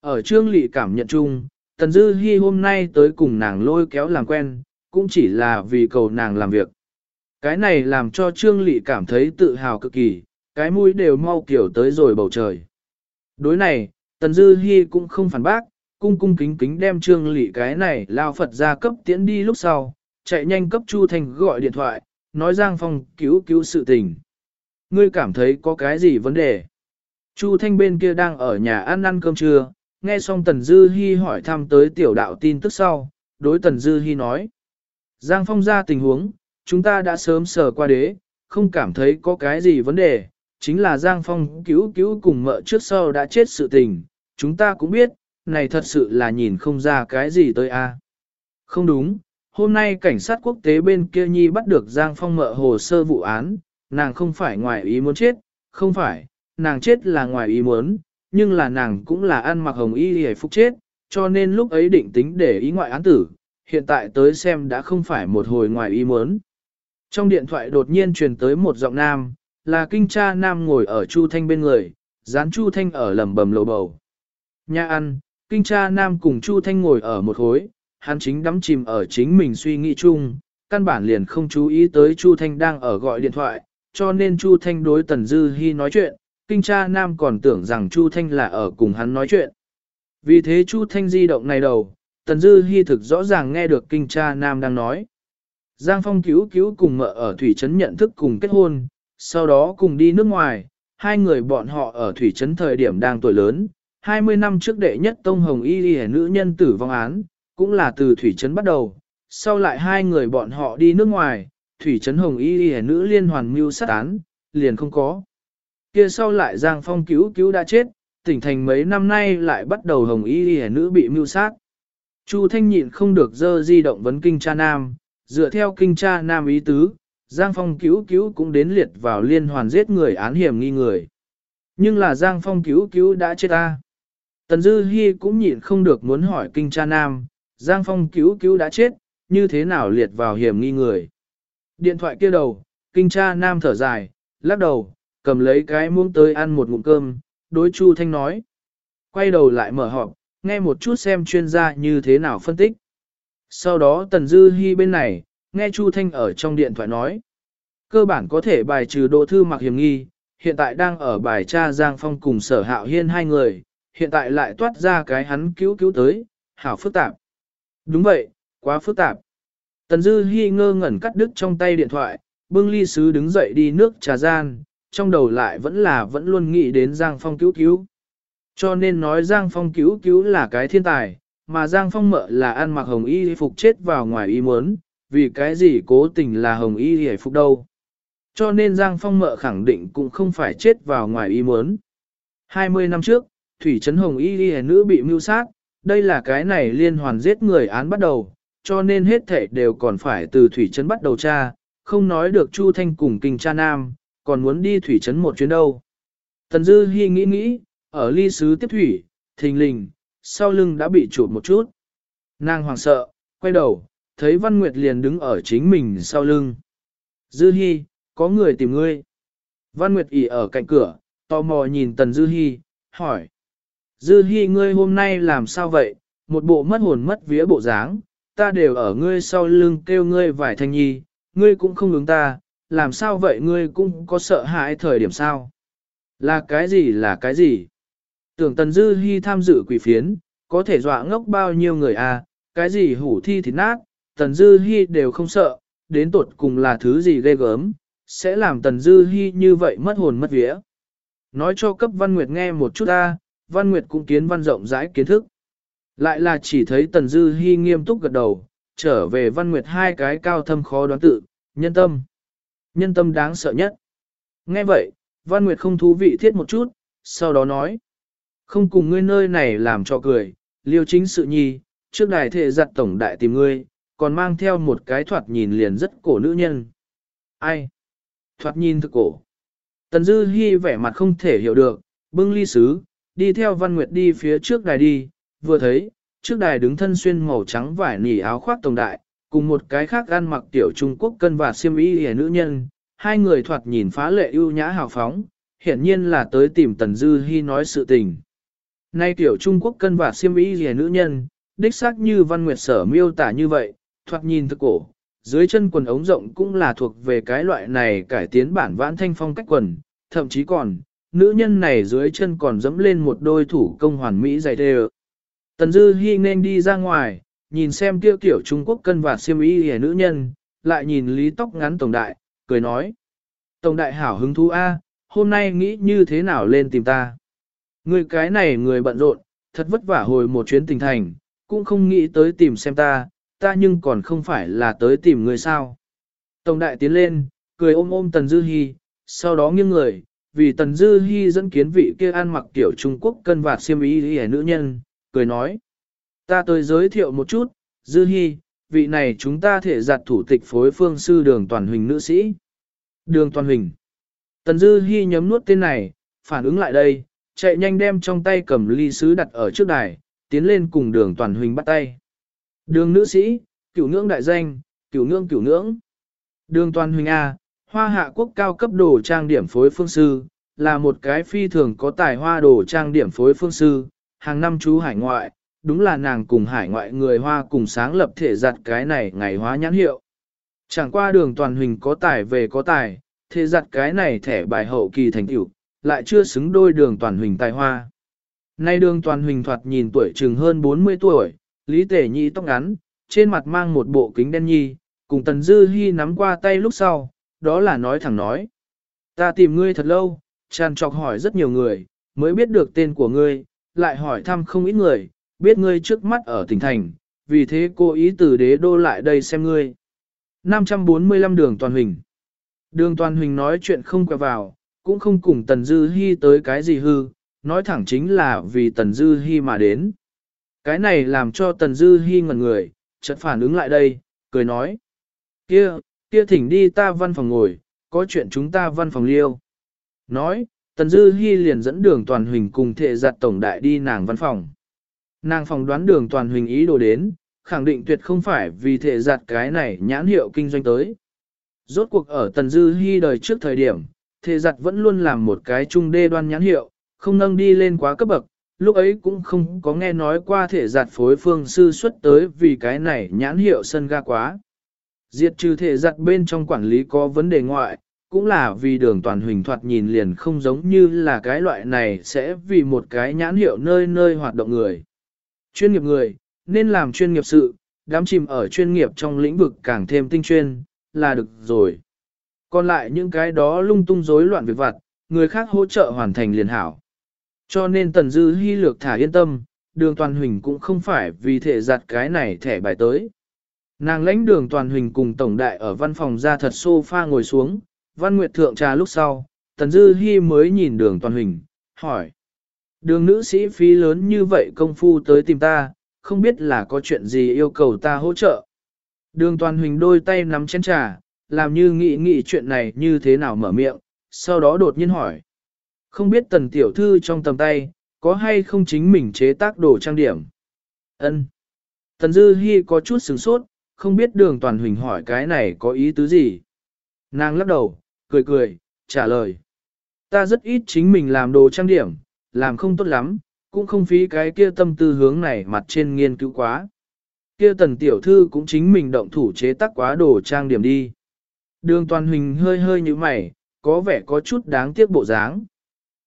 Ở Trương Lị cảm nhận chung, Tần Dư Hi hôm nay tới cùng nàng lôi kéo làm quen, cũng chỉ là vì cầu nàng làm việc. Cái này làm cho Trương Lị cảm thấy tự hào cực kỳ, cái mũi đều mau kiểu tới rồi bầu trời. Đối này, Tần Dư Hi cũng không phản bác, cung cung kính kính đem Trương Lị cái này lao Phật ra cấp tiễn đi lúc sau, chạy nhanh cấp Chu Thành gọi điện thoại, nói Giang Phong cứu cứu sự tình. Ngươi cảm thấy có cái gì vấn đề? Chu Thanh bên kia đang ở nhà ăn ăn cơm trưa, nghe xong Tần Dư Hi hỏi thăm tới tiểu đạo tin tức sau, đối Tần Dư Hi nói. Giang Phong ra tình huống, chúng ta đã sớm sờ qua đế, không cảm thấy có cái gì vấn đề, chính là Giang Phong cứu cứu cùng mợ trước sau đã chết sự tình, chúng ta cũng biết, này thật sự là nhìn không ra cái gì tới a. Không đúng, hôm nay cảnh sát quốc tế bên kia nhi bắt được Giang Phong mợ hồ sơ vụ án, nàng không phải ngoài ý muốn chết, không phải, nàng chết là ngoài ý muốn, nhưng là nàng cũng là ăn mặc hồng y hề phúc chết, cho nên lúc ấy định tính để ý ngoại án tử, hiện tại tới xem đã không phải một hồi ngoài ý muốn. Trong điện thoại đột nhiên truyền tới một giọng nam, là kinh cha nam ngồi ở Chu Thanh bên người, dán Chu Thanh ở lầm bầm lầu bầu. Nhà ăn, kinh cha nam cùng Chu Thanh ngồi ở một khối, hắn chính đắm chìm ở chính mình suy nghĩ chung, căn bản liền không chú ý tới Chu Thanh đang ở gọi điện thoại, cho nên Chu Thanh đối Tần Dư Hi nói chuyện, kinh cha nam còn tưởng rằng Chu Thanh là ở cùng hắn nói chuyện. Vì thế Chu Thanh di động này đầu, Tần Dư Hi thực rõ ràng nghe được kinh cha nam đang nói. Giang Phong cứu cứu cùng mợ ở Thủy Trấn nhận thức cùng kết hôn, sau đó cùng đi nước ngoài, hai người bọn họ ở Thủy Trấn thời điểm đang tuổi lớn, 20 năm trước đệ nhất Tông Hồng Y Y nữ nhân tử vong án, cũng là từ Thủy Trấn bắt đầu, sau lại hai người bọn họ đi nước ngoài, Thủy Trấn Hồng Y Y nữ liên hoàn mưu sát án, liền không có. Kia sau lại Giang Phong cứu cứu đã chết, tỉnh thành mấy năm nay lại bắt đầu Hồng Y Y nữ bị mưu sát. Chu Thanh nhịn không được dơ di động vấn kinh cha nam, dựa theo kinh cha nam ý tứ, Giang Phong cứu cứu cũng đến liệt vào liên hoàn giết người án hiểm nghi người. Nhưng là Giang Phong cứu cứu đã chết ta. Tần Dư Hi cũng nhịn không được muốn hỏi kinh cha nam, Giang Phong cứu cứu đã chết, như thế nào liệt vào hiểm nghi người. Điện thoại kia đầu, kinh cha nam thở dài, lắc đầu, cầm lấy cái muỗng tới ăn một ngụm cơm, đối Chu Thanh nói. Quay đầu lại mở họp, nghe một chút xem chuyên gia như thế nào phân tích. Sau đó Tần Dư Hi bên này, nghe Chu Thanh ở trong điện thoại nói. Cơ bản có thể bài trừ độ thư mặc hiểm nghi, hiện tại đang ở bài tra Giang Phong cùng sở hạo hiên hai người, hiện tại lại toát ra cái hắn cứu cứu tới, hảo phức tạp. Đúng vậy, quá phức tạp. Tần Dư Hi ngơ ngẩn cắt đứt trong tay điện thoại, bưng ly sứ đứng dậy đi nước trà gian, trong đầu lại vẫn là vẫn luôn nghĩ đến Giang Phong cứu cứu. Cho nên nói Giang Phong cứu cứu là cái thiên tài, mà Giang Phong mợ là ăn mặc hồng y phục chết vào ngoài ý muốn, vì cái gì cố tình là hồng y hề phục đâu. Cho nên Giang Phong mợ khẳng định cũng không phải chết vào ngoài ý muốn. 20 năm trước, Thủy Trấn Hồng y hề nữ bị mưu sát, đây là cái này liên hoàn giết người án bắt đầu, cho nên hết thể đều còn phải từ Thủy Trấn bắt đầu tra, không nói được Chu Thanh cùng kinh cha nam, còn muốn đi Thủy Trấn một chuyến đâu. Tần Dư Hi nghĩ nghĩ, ở ly sứ tiếp thủy, thình lình, sau lưng đã bị chụp một chút. Nàng hoảng sợ, quay đầu, thấy Văn Nguyệt liền đứng ở chính mình sau lưng. Dư Hi, có người tìm ngươi. Văn Nguyệt ỉ ở cạnh cửa, tò mò nhìn Tần Dư Hi, hỏi. Dư Hi ngươi hôm nay làm sao vậy, một bộ mất hồn mất vía bộ dáng, ta đều ở ngươi sau lưng kêu ngươi vải thanh nhi, ngươi cũng không ứng ta, làm sao vậy ngươi cũng có sợ hãi thời điểm sao? Là cái gì là cái gì? Tưởng Tần Dư Hi tham dự quỷ phiến, có thể dọa ngốc bao nhiêu người à, cái gì hủ thi thịt nát, Tần Dư Hi đều không sợ, đến tột cùng là thứ gì ghê gớm, sẽ làm Tần Dư Hi như vậy mất hồn mất vía. Nói cho cấp Văn Nguyệt nghe một chút ta, Văn Nguyệt cũng kiến văn rộng rãi kiến thức. Lại là chỉ thấy Tần Dư Hi nghiêm túc gật đầu, trở về Văn Nguyệt hai cái cao thâm khó đoán tự, nhân tâm. Nhân tâm đáng sợ nhất. Nghe vậy, Văn Nguyệt không thú vị thiết một chút, sau đó nói. Không cùng ngươi nơi này làm cho cười, liêu chính sự nhi, trước đài thệ giặt tổng đại tìm ngươi, còn mang theo một cái thoạt nhìn liền rất cổ nữ nhân. Ai? Thoạt nhìn thực cổ. Tần Dư Hi vẻ mặt không thể hiểu được, bưng ly sứ, đi theo Văn Nguyệt đi phía trước đài đi, vừa thấy, trước đài đứng thân xuyên màu trắng vải nỉ áo khoác tổng đại, cùng một cái khác ăn mặc tiểu Trung Quốc cân và xiêm y hề nữ nhân, hai người thoạt nhìn phá lệ ưu nhã hào phóng, hiển nhiên là tới tìm Tần Dư Hi nói sự tình. Nay tiểu Trung Quốc cân và xiêm y hề nữ nhân, đích xác như Văn Nguyệt sở miêu tả như vậy, thoạt nhìn thực cổ, dưới chân quần ống rộng cũng là thuộc về cái loại này cải tiến bản vãn thanh phong cách quần, thậm chí còn, nữ nhân này dưới chân còn dẫm lên một đôi thủ công hoàn mỹ dày đê Tần Dư Hi nên đi ra ngoài, nhìn xem kia kiểu Trung Quốc cân vạt xiêm y hề nữ nhân, lại nhìn lý tóc ngắn tổng đại, cười nói. Tổng đại hảo hứng thú A, hôm nay nghĩ như thế nào lên tìm ta. Người cái này người bận rộn, thật vất vả hồi một chuyến tình thành, cũng không nghĩ tới tìm xem ta, ta nhưng còn không phải là tới tìm người sao. Tổng đại tiến lên, cười ôm ôm Tần Dư Hi, sau đó nghiêng người, vì Tần Dư Hi dẫn kiến vị kia ăn mặc kiểu Trung Quốc cân vạt xiêm y hề nữ nhân, cười nói. Ta tới giới thiệu một chút, Dư Hi, vị này chúng ta thể giặt thủ tịch phối phương sư đường toàn huỳnh nữ sĩ. Đường toàn huỳnh. Tần Dư Hi nhấm nuốt tên này, phản ứng lại đây, chạy nhanh đem trong tay cầm ly sứ đặt ở trước đài, tiến lên cùng đường toàn huỳnh bắt tay. Đường nữ sĩ, cửu ngưỡng đại danh, cửu ngưỡng cửu ngưỡng. Đường toàn huỳnh A, hoa hạ quốc cao cấp đồ trang điểm phối phương sư, là một cái phi thường có tài hoa đồ trang điểm phối phương sư, hàng năm chú hải ngoại, đúng là nàng cùng hải ngoại người hoa cùng sáng lập thể giặt cái này ngày hóa nhãn hiệu. Chẳng qua đường toàn huỳnh có tài về có tài, thể giặt cái này thẻ bài hậu kỳ thành tựu, lại chưa xứng đôi đường toàn huỳnh tài hoa. Nay đường toàn huỳnh thoạt nhìn tuổi chừng hơn 40 tuổi, lý tể Nhi tóc ngắn, trên mặt mang một bộ kính đen nhi, cùng tần dư Hi nắm qua tay lúc sau, đó là nói thẳng nói. Ta tìm ngươi thật lâu, tràn trọc hỏi rất nhiều người, mới biết được tên của ngươi, lại hỏi thăm không ít người, biết ngươi trước mắt ở tỉnh thành, vì thế cô ý từ đế đô lại đây xem ngươi. 545 đường toàn huỳnh. Đường toàn huỳnh nói chuyện không quẹo vào, cũng không cùng Tần Dư Hi tới cái gì hư, nói thẳng chính là vì Tần Dư Hi mà đến. Cái này làm cho Tần Dư Hi ngẩn người, chợt phản ứng lại đây, cười nói. Kia, kia thỉnh đi ta văn phòng ngồi, có chuyện chúng ta văn phòng liêu. Nói, Tần Dư Hi liền dẫn đường toàn huỳnh cùng thệ giặt tổng đại đi nàng văn phòng. Nàng phòng đoán đường toàn huỳnh ý đồ đến, khẳng định tuyệt không phải vì thệ giặt cái này nhãn hiệu kinh doanh tới. Rốt cuộc ở Tần Dư Hi đời trước thời điểm, thệ giặt vẫn luôn làm một cái trung đê đoan nhãn hiệu, không nâng đi lên quá cấp bậc, lúc ấy cũng không có nghe nói qua thể giặt phối phương sư xuất tới vì cái này nhãn hiệu sân ga quá. Diệt trừ thể giặt bên trong quản lý có vấn đề ngoại, cũng là vì đường toàn huỳnh thoạt nhìn liền không giống như là cái loại này sẽ vì một cái nhãn hiệu nơi nơi hoạt động người. Chuyên nghiệp người, nên làm chuyên nghiệp sự, đám chìm ở chuyên nghiệp trong lĩnh vực càng thêm tinh chuyên, là được rồi. Còn lại những cái đó lung tung rối loạn việc vặt, người khác hỗ trợ hoàn thành liền hảo. Cho nên Tần Dư Hi lược thả yên tâm, đường toàn huỳnh cũng không phải vì thể giặt cái này thẻ bài tới. Nàng lãnh đường toàn huỳnh cùng tổng đại ở văn phòng ra thật sofa ngồi xuống, văn nguyệt thượng trà lúc sau, Tần Dư Hi mới nhìn đường toàn huỳnh, hỏi. Đường nữ sĩ phí lớn như vậy công phu tới tìm ta, không biết là có chuyện gì yêu cầu ta hỗ trợ. Đường toàn huỳnh đôi tay nắm chén trà, làm như nghĩ nghĩ chuyện này như thế nào mở miệng, sau đó đột nhiên hỏi. Không biết tần tiểu thư trong tầm tay, có hay không chính mình chế tác đồ trang điểm? Ân. Tần Dư Hi có chút sửng sốt, không biết đường toàn huỳnh hỏi cái này có ý tứ gì. Nàng lắc đầu, cười cười, trả lời. Ta rất ít chính mình làm đồ trang điểm, làm không tốt lắm, cũng không phí cái kia tâm tư hướng này mặt trên nghiên cứu quá. Kia tần tiểu thư cũng chính mình động thủ chế tác quá đồ trang điểm đi. Đường toàn huỳnh hơi hơi như mày, có vẻ có chút đáng tiếc bộ dáng.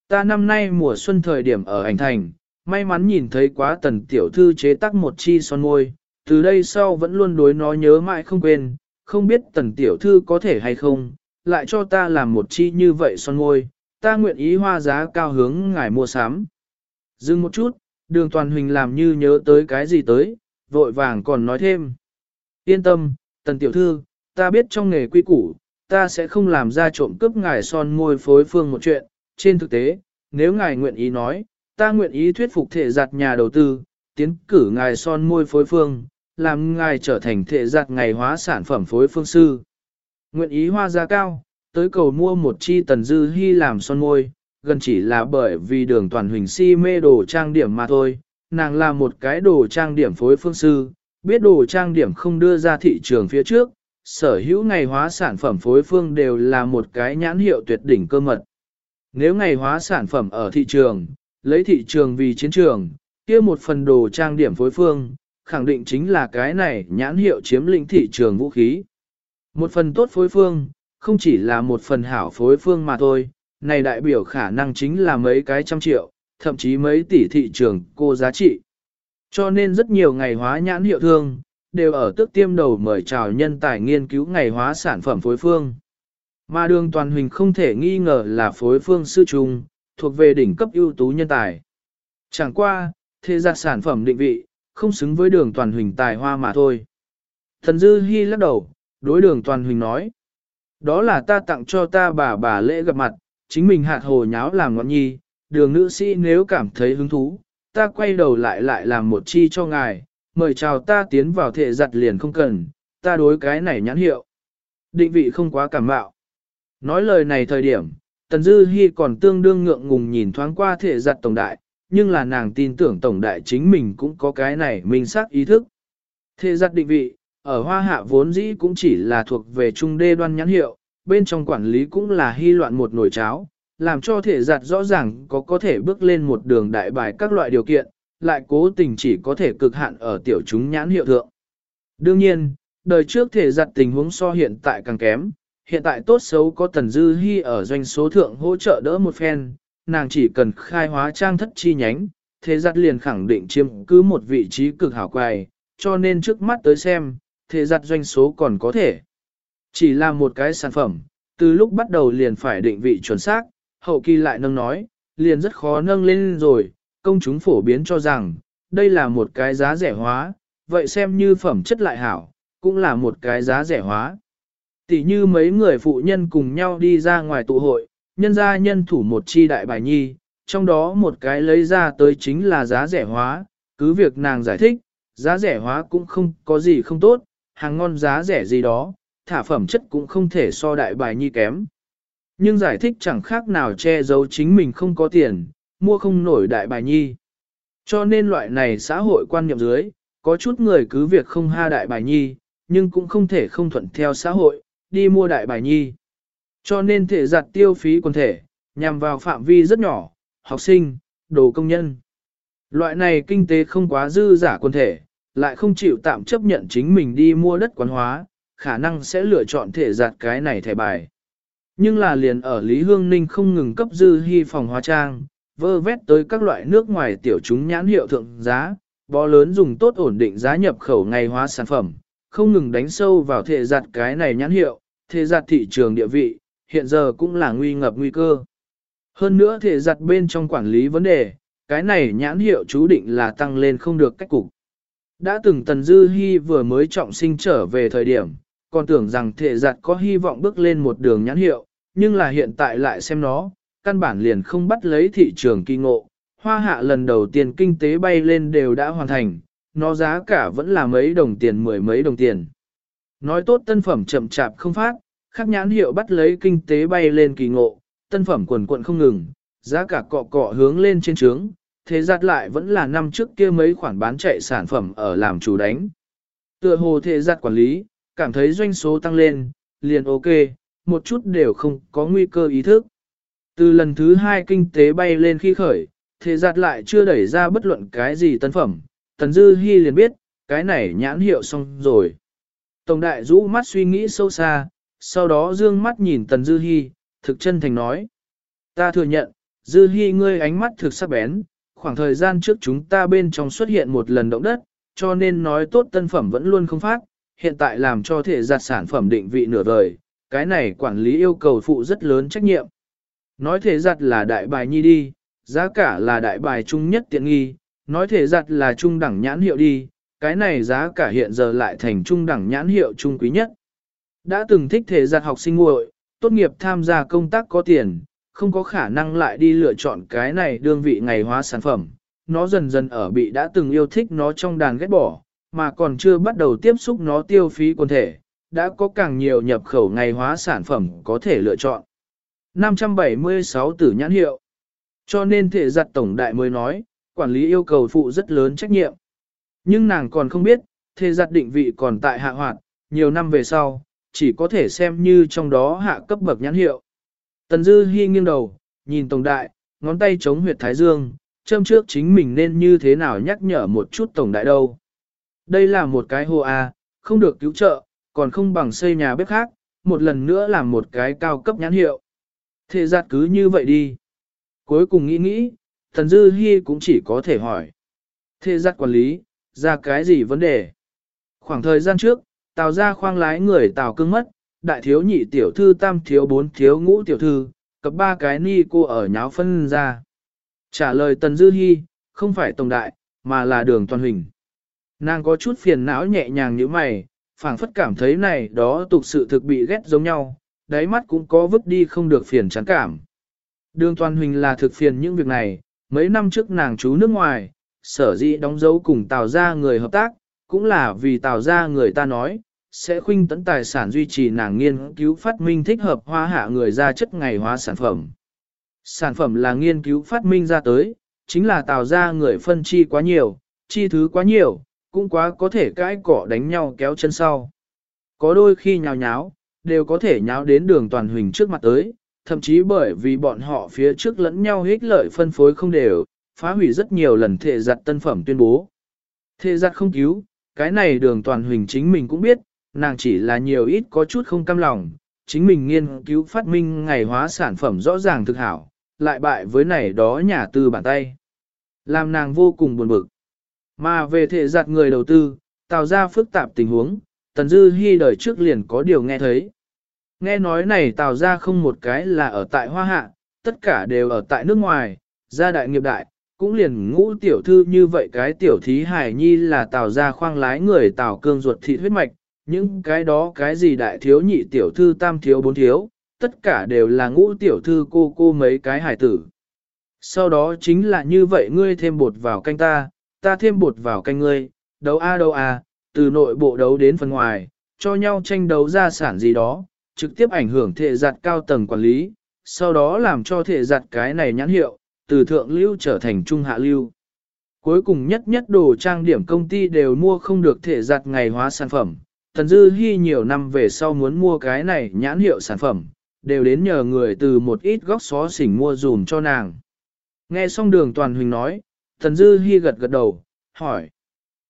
Ta năm nay mùa xuân thời điểm ở ảnh thành, may mắn nhìn thấy quá tần tiểu thư chế tác một chi son môi, từ đây sau vẫn luôn đối nó nhớ mãi không quên, không biết tần tiểu thư có thể hay không, lại cho ta làm một chi như vậy son môi, ta nguyện ý hoa giá cao hướng ngài mua sắm. Dừng một chút, đường toàn huỳnh làm như nhớ tới cái gì tới, vội vàng còn nói thêm. Yên tâm, tần tiểu thư, ta biết trong nghề quy củ, ta sẽ không làm ra trộm cướp ngài son môi phối phương một chuyện, trên thực tế, nếu ngài nguyện ý nói, ta nguyện ý thuyết phục thể giặt nhà đầu tư, tiến cử ngài son môi phối phương, làm ngài trở thành thể giặt ngày hóa sản phẩm phối phương sư. Nguyện ý hoa giá cao, tới cầu mua một chi tần dư hy làm son môi, gần chỉ là bởi vì đường toàn huỳnh si mê đồ trang điểm mà thôi. Nàng là một cái đồ trang điểm phối phương sư, biết đồ trang điểm không đưa ra thị trường phía trước, sở hữu ngày hóa sản phẩm phối phương đều là một cái nhãn hiệu tuyệt đỉnh cơ mật. Nếu ngày hóa sản phẩm ở thị trường, lấy thị trường vì chiến trường, kia một phần đồ trang điểm phối phương, khẳng định chính là cái này nhãn hiệu chiếm lĩnh thị trường vũ khí. Một phần tốt phối phương, không chỉ là một phần hảo phối phương mà thôi, này đại biểu khả năng chính là mấy cái trăm triệu, thậm chí mấy tỷ thị trường cô giá trị. Cho nên rất nhiều ngày hóa nhãn hiệu thương, đều ở tước tiêm đầu mời chào nhân tài nghiên cứu ngày hóa sản phẩm phối phương. Mà đường toàn huỳnh không thể nghi ngờ là phối phương sư trung, thuộc về đỉnh cấp ưu tú nhân tài. Chẳng qua, thế ra sản phẩm định vị, không xứng với đường toàn huỳnh tài hoa mà thôi. Thần Dư Hi lắc đầu, đối đường toàn huỳnh nói. Đó là ta tặng cho ta bà bà lễ gặp mặt, chính mình hạt hồ nháo làm ngọn nhi, đường nữ sĩ nếu cảm thấy hứng thú, ta quay đầu lại lại làm một chi cho ngài, mời chào ta tiến vào thể giặt liền không cần, ta đối cái này nhãn hiệu. Định vị không quá cảm mạo. Nói lời này thời điểm, Tần Dư Hi còn tương đương ngượng ngùng nhìn thoáng qua thể giặt tổng đại, nhưng là nàng tin tưởng tổng đại chính mình cũng có cái này minh xác ý thức. Thể giặt định vị, ở hoa hạ vốn dĩ cũng chỉ là thuộc về trung đê đoan nhãn hiệu, bên trong quản lý cũng là hy loạn một nồi cháo, làm cho thể giặt rõ ràng có có thể bước lên một đường đại bài các loại điều kiện, lại cố tình chỉ có thể cực hạn ở tiểu chúng nhãn hiệu thượng. Đương nhiên, đời trước thể giặt tình huống so hiện tại càng kém, hiện tại tốt xấu có tần dư hy ở doanh số thượng hỗ trợ đỡ một phen, nàng chỉ cần khai hóa trang thất chi nhánh, thế giặt liền khẳng định chiếm cứ một vị trí cực hảo quài, cho nên trước mắt tới xem, thế giặt doanh số còn có thể. Chỉ là một cái sản phẩm, từ lúc bắt đầu liền phải định vị chuẩn xác, hậu kỳ lại nâng nói, liền rất khó nâng lên rồi, công chúng phổ biến cho rằng, đây là một cái giá rẻ hóa, vậy xem như phẩm chất lại hảo, cũng là một cái giá rẻ hóa. Tỷ như mấy người phụ nhân cùng nhau đi ra ngoài tụ hội, nhân ra nhân thủ một chi đại bài nhi, trong đó một cái lấy ra tới chính là giá rẻ hóa, cứ việc nàng giải thích, giá rẻ hóa cũng không có gì không tốt, hàng ngon giá rẻ gì đó, thả phẩm chất cũng không thể so đại bài nhi kém. Nhưng giải thích chẳng khác nào che giấu chính mình không có tiền, mua không nổi đại bài nhi. Cho nên loại này xã hội quan niệm dưới, có chút người cứ việc không ha đại bài nhi, nhưng cũng không thể không thuận theo xã hội, đi mua đại bài nhi. Cho nên thể giặt tiêu phí quần thể, nhằm vào phạm vi rất nhỏ, học sinh, đồ công nhân. Loại này kinh tế không quá dư giả quần thể, lại không chịu tạm chấp nhận chính mình đi mua đất quán hóa, khả năng sẽ lựa chọn thể giặt cái này thẻ bài. Nhưng là liền ở Lý Hương Ninh không ngừng cấp dư hy phòng hóa trang, vơ vét tới các loại nước ngoài tiểu chúng nhãn hiệu thượng giá, bó lớn dùng tốt ổn định giá nhập khẩu ngày hóa sản phẩm, không ngừng đánh sâu vào thể giặt cái này nhãn hiệu, thể giặt thị trường địa vị, hiện giờ cũng là nguy ngập nguy cơ. Hơn nữa thể giặt bên trong quản lý vấn đề, cái này nhãn hiệu chú định là tăng lên không được cách cục. Đã từng Tần Dư Hi vừa mới trọng sinh trở về thời điểm, còn tưởng rằng thể giặt có hy vọng bước lên một đường nhãn hiệu, nhưng là hiện tại lại xem nó, căn bản liền không bắt lấy thị trường kỳ ngộ. Hoa hạ lần đầu tiên kinh tế bay lên đều đã hoàn thành, nó giá cả vẫn là mấy đồng tiền mười mấy đồng tiền. Nói tốt tân phẩm chậm chạp không phát, khác nhãn hiệu bắt lấy kinh tế bay lên kỳ ngộ, tân phẩm quần quận không ngừng, giá cả cọ cọ hướng lên trên trướng, thế giặt lại vẫn là năm trước kia mấy khoản bán chạy sản phẩm ở làm chủ đánh. Tựa hồ thế giặt quản lý, cảm thấy doanh số tăng lên, liền ok, một chút đều không có nguy cơ ý thức. Từ lần thứ hai kinh tế bay lên khi khởi, thế giặt lại chưa đẩy ra bất luận cái gì tân phẩm, Tần Dư Hi liền biết, cái này nhãn hiệu xong rồi. Tổng đại rũ mắt suy nghĩ sâu xa, sau đó dương mắt nhìn Tần Dư Hi, thực chân thành nói. Ta thừa nhận, Dư Hi ngươi ánh mắt thực sắc bén, khoảng thời gian trước chúng ta bên trong xuất hiện một lần động đất, cho nên nói tốt tân phẩm vẫn luôn không phát, hiện tại làm cho thể giặt sản phẩm định vị nửa đời, cái này quản lý yêu cầu phụ rất lớn trách nhiệm. Nói thể giặt là đại bài nhi đi, giá cả là đại bài trung nhất tiện nghi, nói thể giặt là trung đẳng nhãn hiệu đi, cái này giá cả hiện giờ lại thành trung đẳng nhãn hiệu trung quý nhất. Đã từng thích thể giặt học sinh nguội, tốt nghiệp tham gia công tác có tiền, không có khả năng lại đi lựa chọn cái này đương vị ngày hóa sản phẩm. Nó dần dần ở bị đã từng yêu thích nó trong đàn ghét bỏ, mà còn chưa bắt đầu tiếp xúc nó tiêu phí quần thể, đã có càng nhiều nhập khẩu ngày hóa sản phẩm có thể lựa chọn. 576 tử nhãn hiệu. Cho nên thể giặt tổng đại mới nói, quản lý yêu cầu phụ rất lớn trách nhiệm. Nhưng nàng còn không biết, thế giặt định vị còn tại hạ hoạt, nhiều năm về sau, chỉ có thể xem như trong đó hạ cấp bậc nhãn hiệu. Tần Dư Hi nghiêng đầu, nhìn tổng đại, ngón tay chống huyệt thái dương, châm trước chính mình nên như thế nào nhắc nhở một chút tổng đại đâu. Đây là một cái hồ A, không được cứu trợ, còn không bằng xây nhà bếp khác, một lần nữa làm một cái cao cấp nhãn hiệu. Thế giặt cứ như vậy đi. Cuối cùng nghĩ nghĩ, thần dư Hi cũng chỉ có thể hỏi. Thế giác quản lý, ra cái gì vấn đề? Khoảng thời gian trước, tào ra khoang lái người tào cưng mất, đại thiếu nhị tiểu thư tam thiếu bốn thiếu ngũ tiểu thư, cập ba cái ni cô ở nháo phân ra. Trả lời tần dư Hi, không phải tổng đại, mà là đường toàn hình. Nàng có chút phiền não nhẹ nhàng như mày, phảng phất cảm thấy này đó tục sự thực bị ghét giống nhau, đáy mắt cũng có vứt đi không được phiền chán cảm. Đường toàn huỳnh là thực phiền những việc này, mấy năm trước nàng chú nước ngoài, sở dĩ đóng dấu cùng tào ra người hợp tác, cũng là vì tào ra người ta nói, sẽ khuynh tấn tài sản duy trì nàng nghiên cứu phát minh thích hợp hóa hạ người ra chất ngày hóa sản phẩm. Sản phẩm là nghiên cứu phát minh ra tới, chính là tào ra người phân chi quá nhiều, chi thứ quá nhiều, cũng quá có thể cãi cỏ đánh nhau kéo chân sau. Có đôi khi nhào nháo, đều có thể nháo đến đường toàn huỳnh trước mặt tới, thậm chí bởi vì bọn họ phía trước lẫn nhau hích lợi phân phối không đều, phá hủy rất nhiều lần thệ giặt tân phẩm tuyên bố. Thệ giặt không cứu, cái này đường toàn huỳnh chính mình cũng biết, nàng chỉ là nhiều ít có chút không cam lòng, chính mình nghiên cứu phát minh ngày hóa sản phẩm rõ ràng thực hảo, lại bại với này đó nhà tư bản tay. Làm nàng vô cùng buồn bực. Mà về thể giặt người đầu tư, tạo ra phức tạp tình huống, Tần Dư Hi đời trước liền có điều nghe thấy. Nghe nói này tào ra không một cái là ở tại Hoa Hạ, tất cả đều ở tại nước ngoài, gia đại nghiệp đại, cũng liền ngũ tiểu thư như vậy cái tiểu thí hải nhi là tào ra khoang lái người tào cương ruột thị huyết mạch, những cái đó cái gì đại thiếu nhị tiểu thư tam thiếu bốn thiếu, tất cả đều là ngũ tiểu thư cô cô mấy cái hải tử. Sau đó chính là như vậy ngươi thêm bột vào canh ta, ta thêm bột vào canh ngươi, đấu a đấu a, từ nội bộ đấu đến phần ngoài, cho nhau tranh đấu gia sản gì đó, trực tiếp ảnh hưởng thể giặt cao tầng quản lý, sau đó làm cho thể giặt cái này nhãn hiệu, từ thượng lưu trở thành trung hạ lưu. Cuối cùng nhất nhất đồ trang điểm công ty đều mua không được thể giặt ngày hóa sản phẩm. Tần Dư Hi nhiều năm về sau muốn mua cái này nhãn hiệu sản phẩm, đều đến nhờ người từ một ít góc xó xỉnh mua dùm cho nàng. Nghe xong đường toàn huỳnh nói, Tần Dư Hi gật gật đầu, hỏi.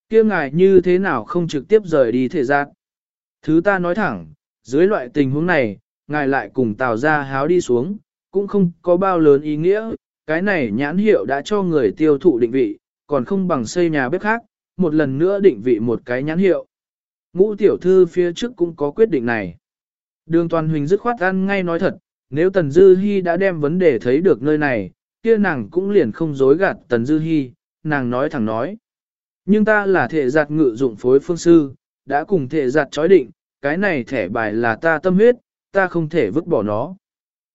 kia ngài như thế nào không trực tiếp rời đi thể giác? Thứ ta nói thẳng, dưới loại tình huống này, ngài lại cùng tào ra háo đi xuống, cũng không có bao lớn ý nghĩa, cái này nhãn hiệu đã cho người tiêu thụ định vị, còn không bằng xây nhà bếp khác, một lần nữa định vị một cái nhãn hiệu. Ngũ tiểu thư phía trước cũng có quyết định này. Đường toàn huỳnh dứt khoát ăn ngay nói thật, nếu Tần Dư Hi đã đem vấn đề thấy được nơi này, kia nàng cũng liền không dối gạt Tần Dư Hi, nàng nói thẳng nói. Nhưng ta là thể giặt ngự dụng phối phương sư, đã cùng thể giặt chói định, cái này thẻ bài là ta tâm huyết, ta không thể vứt bỏ nó.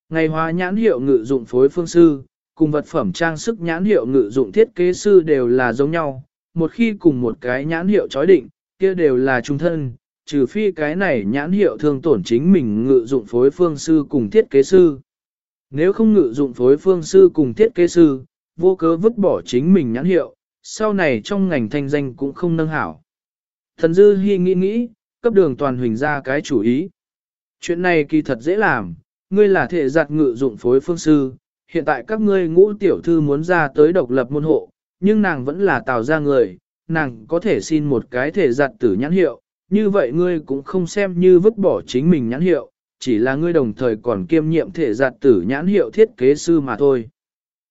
Ngày hóa nhãn hiệu ngự dụng phối phương sư, cùng vật phẩm trang sức nhãn hiệu ngự dụng thiết kế sư đều là giống nhau, một khi cùng một cái nhãn hiệu chói định, kia đều là trung thân, trừ phi cái này nhãn hiệu thương tổn chính mình ngự dụng phối phương sư cùng thiết kế sư. Nếu không ngự dụng phối phương sư cùng thiết kế sư, vô cớ vứt bỏ chính mình nhãn hiệu, sau này trong ngành thanh danh cũng không nâng hảo. Thần Dư Hi nghĩ nghĩ, cấp đường toàn huỳnh ra cái chủ ý. Chuyện này kỳ thật dễ làm, ngươi là thể giặt ngự dụng phối phương sư, hiện tại các ngươi ngũ tiểu thư muốn ra tới độc lập môn hộ, nhưng nàng vẫn là tạo ra người, nàng có thể xin một cái thể giặt tử nhãn hiệu, như vậy ngươi cũng không xem như vứt bỏ chính mình nhãn hiệu, chỉ là ngươi đồng thời còn kiêm nhiệm thể giặt tử nhãn hiệu thiết kế sư mà thôi.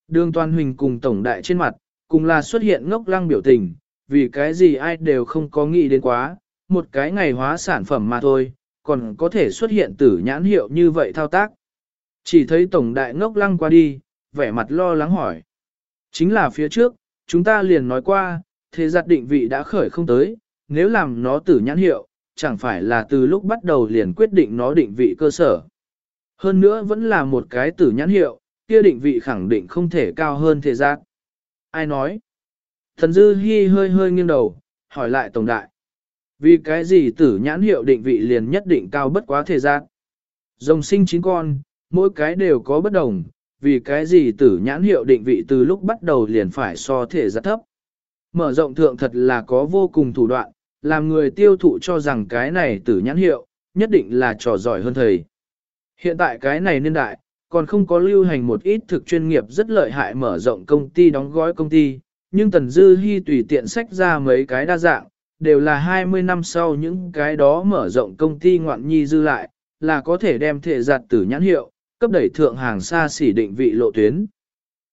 Đường toàn huỳnh cùng tổng đại trên mặt, cùng là xuất hiện ngốc lăng biểu tình, vì cái gì ai đều không có nghĩ đến quá, một cái ngày hóa sản phẩm mà thôi, còn có thể xuất hiện tử nhãn hiệu như vậy thao tác. Chỉ thấy tổng đại ngốc lăng qua đi, vẻ mặt lo lắng hỏi. Chính là phía trước, chúng ta liền nói qua, thế giặt định vị đã khởi không tới, nếu làm nó tử nhãn hiệu, chẳng phải là từ lúc bắt đầu liền quyết định nó định vị cơ sở. Hơn nữa vẫn là một cái tử nhãn hiệu, kia định vị khẳng định không thể cao hơn thế giặt. Ai nói? Thần Dư Hi hơi hơi nghiêng đầu, hỏi lại Tổng Đại. Vì cái gì tử nhãn hiệu định vị liền nhất định cao bất quá thể giác. Rồng sinh chín con, mỗi cái đều có bất đồng, vì cái gì tử nhãn hiệu định vị từ lúc bắt đầu liền phải so thể giác thấp. Mở rộng thượng thật là có vô cùng thủ đoạn, làm người tiêu thụ cho rằng cái này tử nhãn hiệu, nhất định là trò giỏi hơn thầy. Hiện tại cái này niên đại, còn không có lưu hành một ít thực chuyên nghiệp rất lợi hại mở rộng công ty đóng gói công ty, nhưng Tần Dư Hi tùy tiện sách ra mấy cái đa dạng, đều là 20 năm sau những cái đó mở rộng công ty ngoạn nhi dư lại, là có thể đem thể giặt tử nhãn hiệu, cấp đẩy thượng hàng xa xỉ định vị lộ tuyến.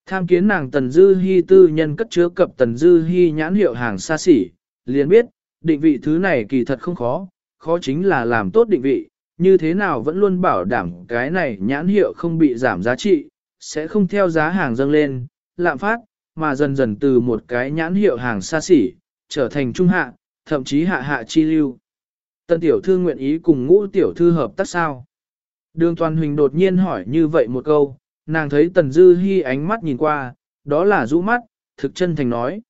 Tham kiến nàng Tần Dư Hi tư nhân cất chứa cập Tần Dư Hi nhãn hiệu hàng xa xỉ, liền biết, định vị thứ này kỳ thật không khó, khó chính là làm tốt định vị, như thế nào vẫn luôn bảo đảm cái này nhãn hiệu không bị giảm giá trị, sẽ không theo giá hàng dâng lên, lạm phát, mà dần dần từ một cái nhãn hiệu hàng xa xỉ, trở thành trung hạ, thậm chí hạ hạ chi lưu. Tân tiểu thư nguyện ý cùng ngũ tiểu thư hợp tác sao? Đường toàn huỳnh đột nhiên hỏi như vậy một câu, nàng thấy tần dư hy ánh mắt nhìn qua, đó là rũ mắt, thực chân thành nói.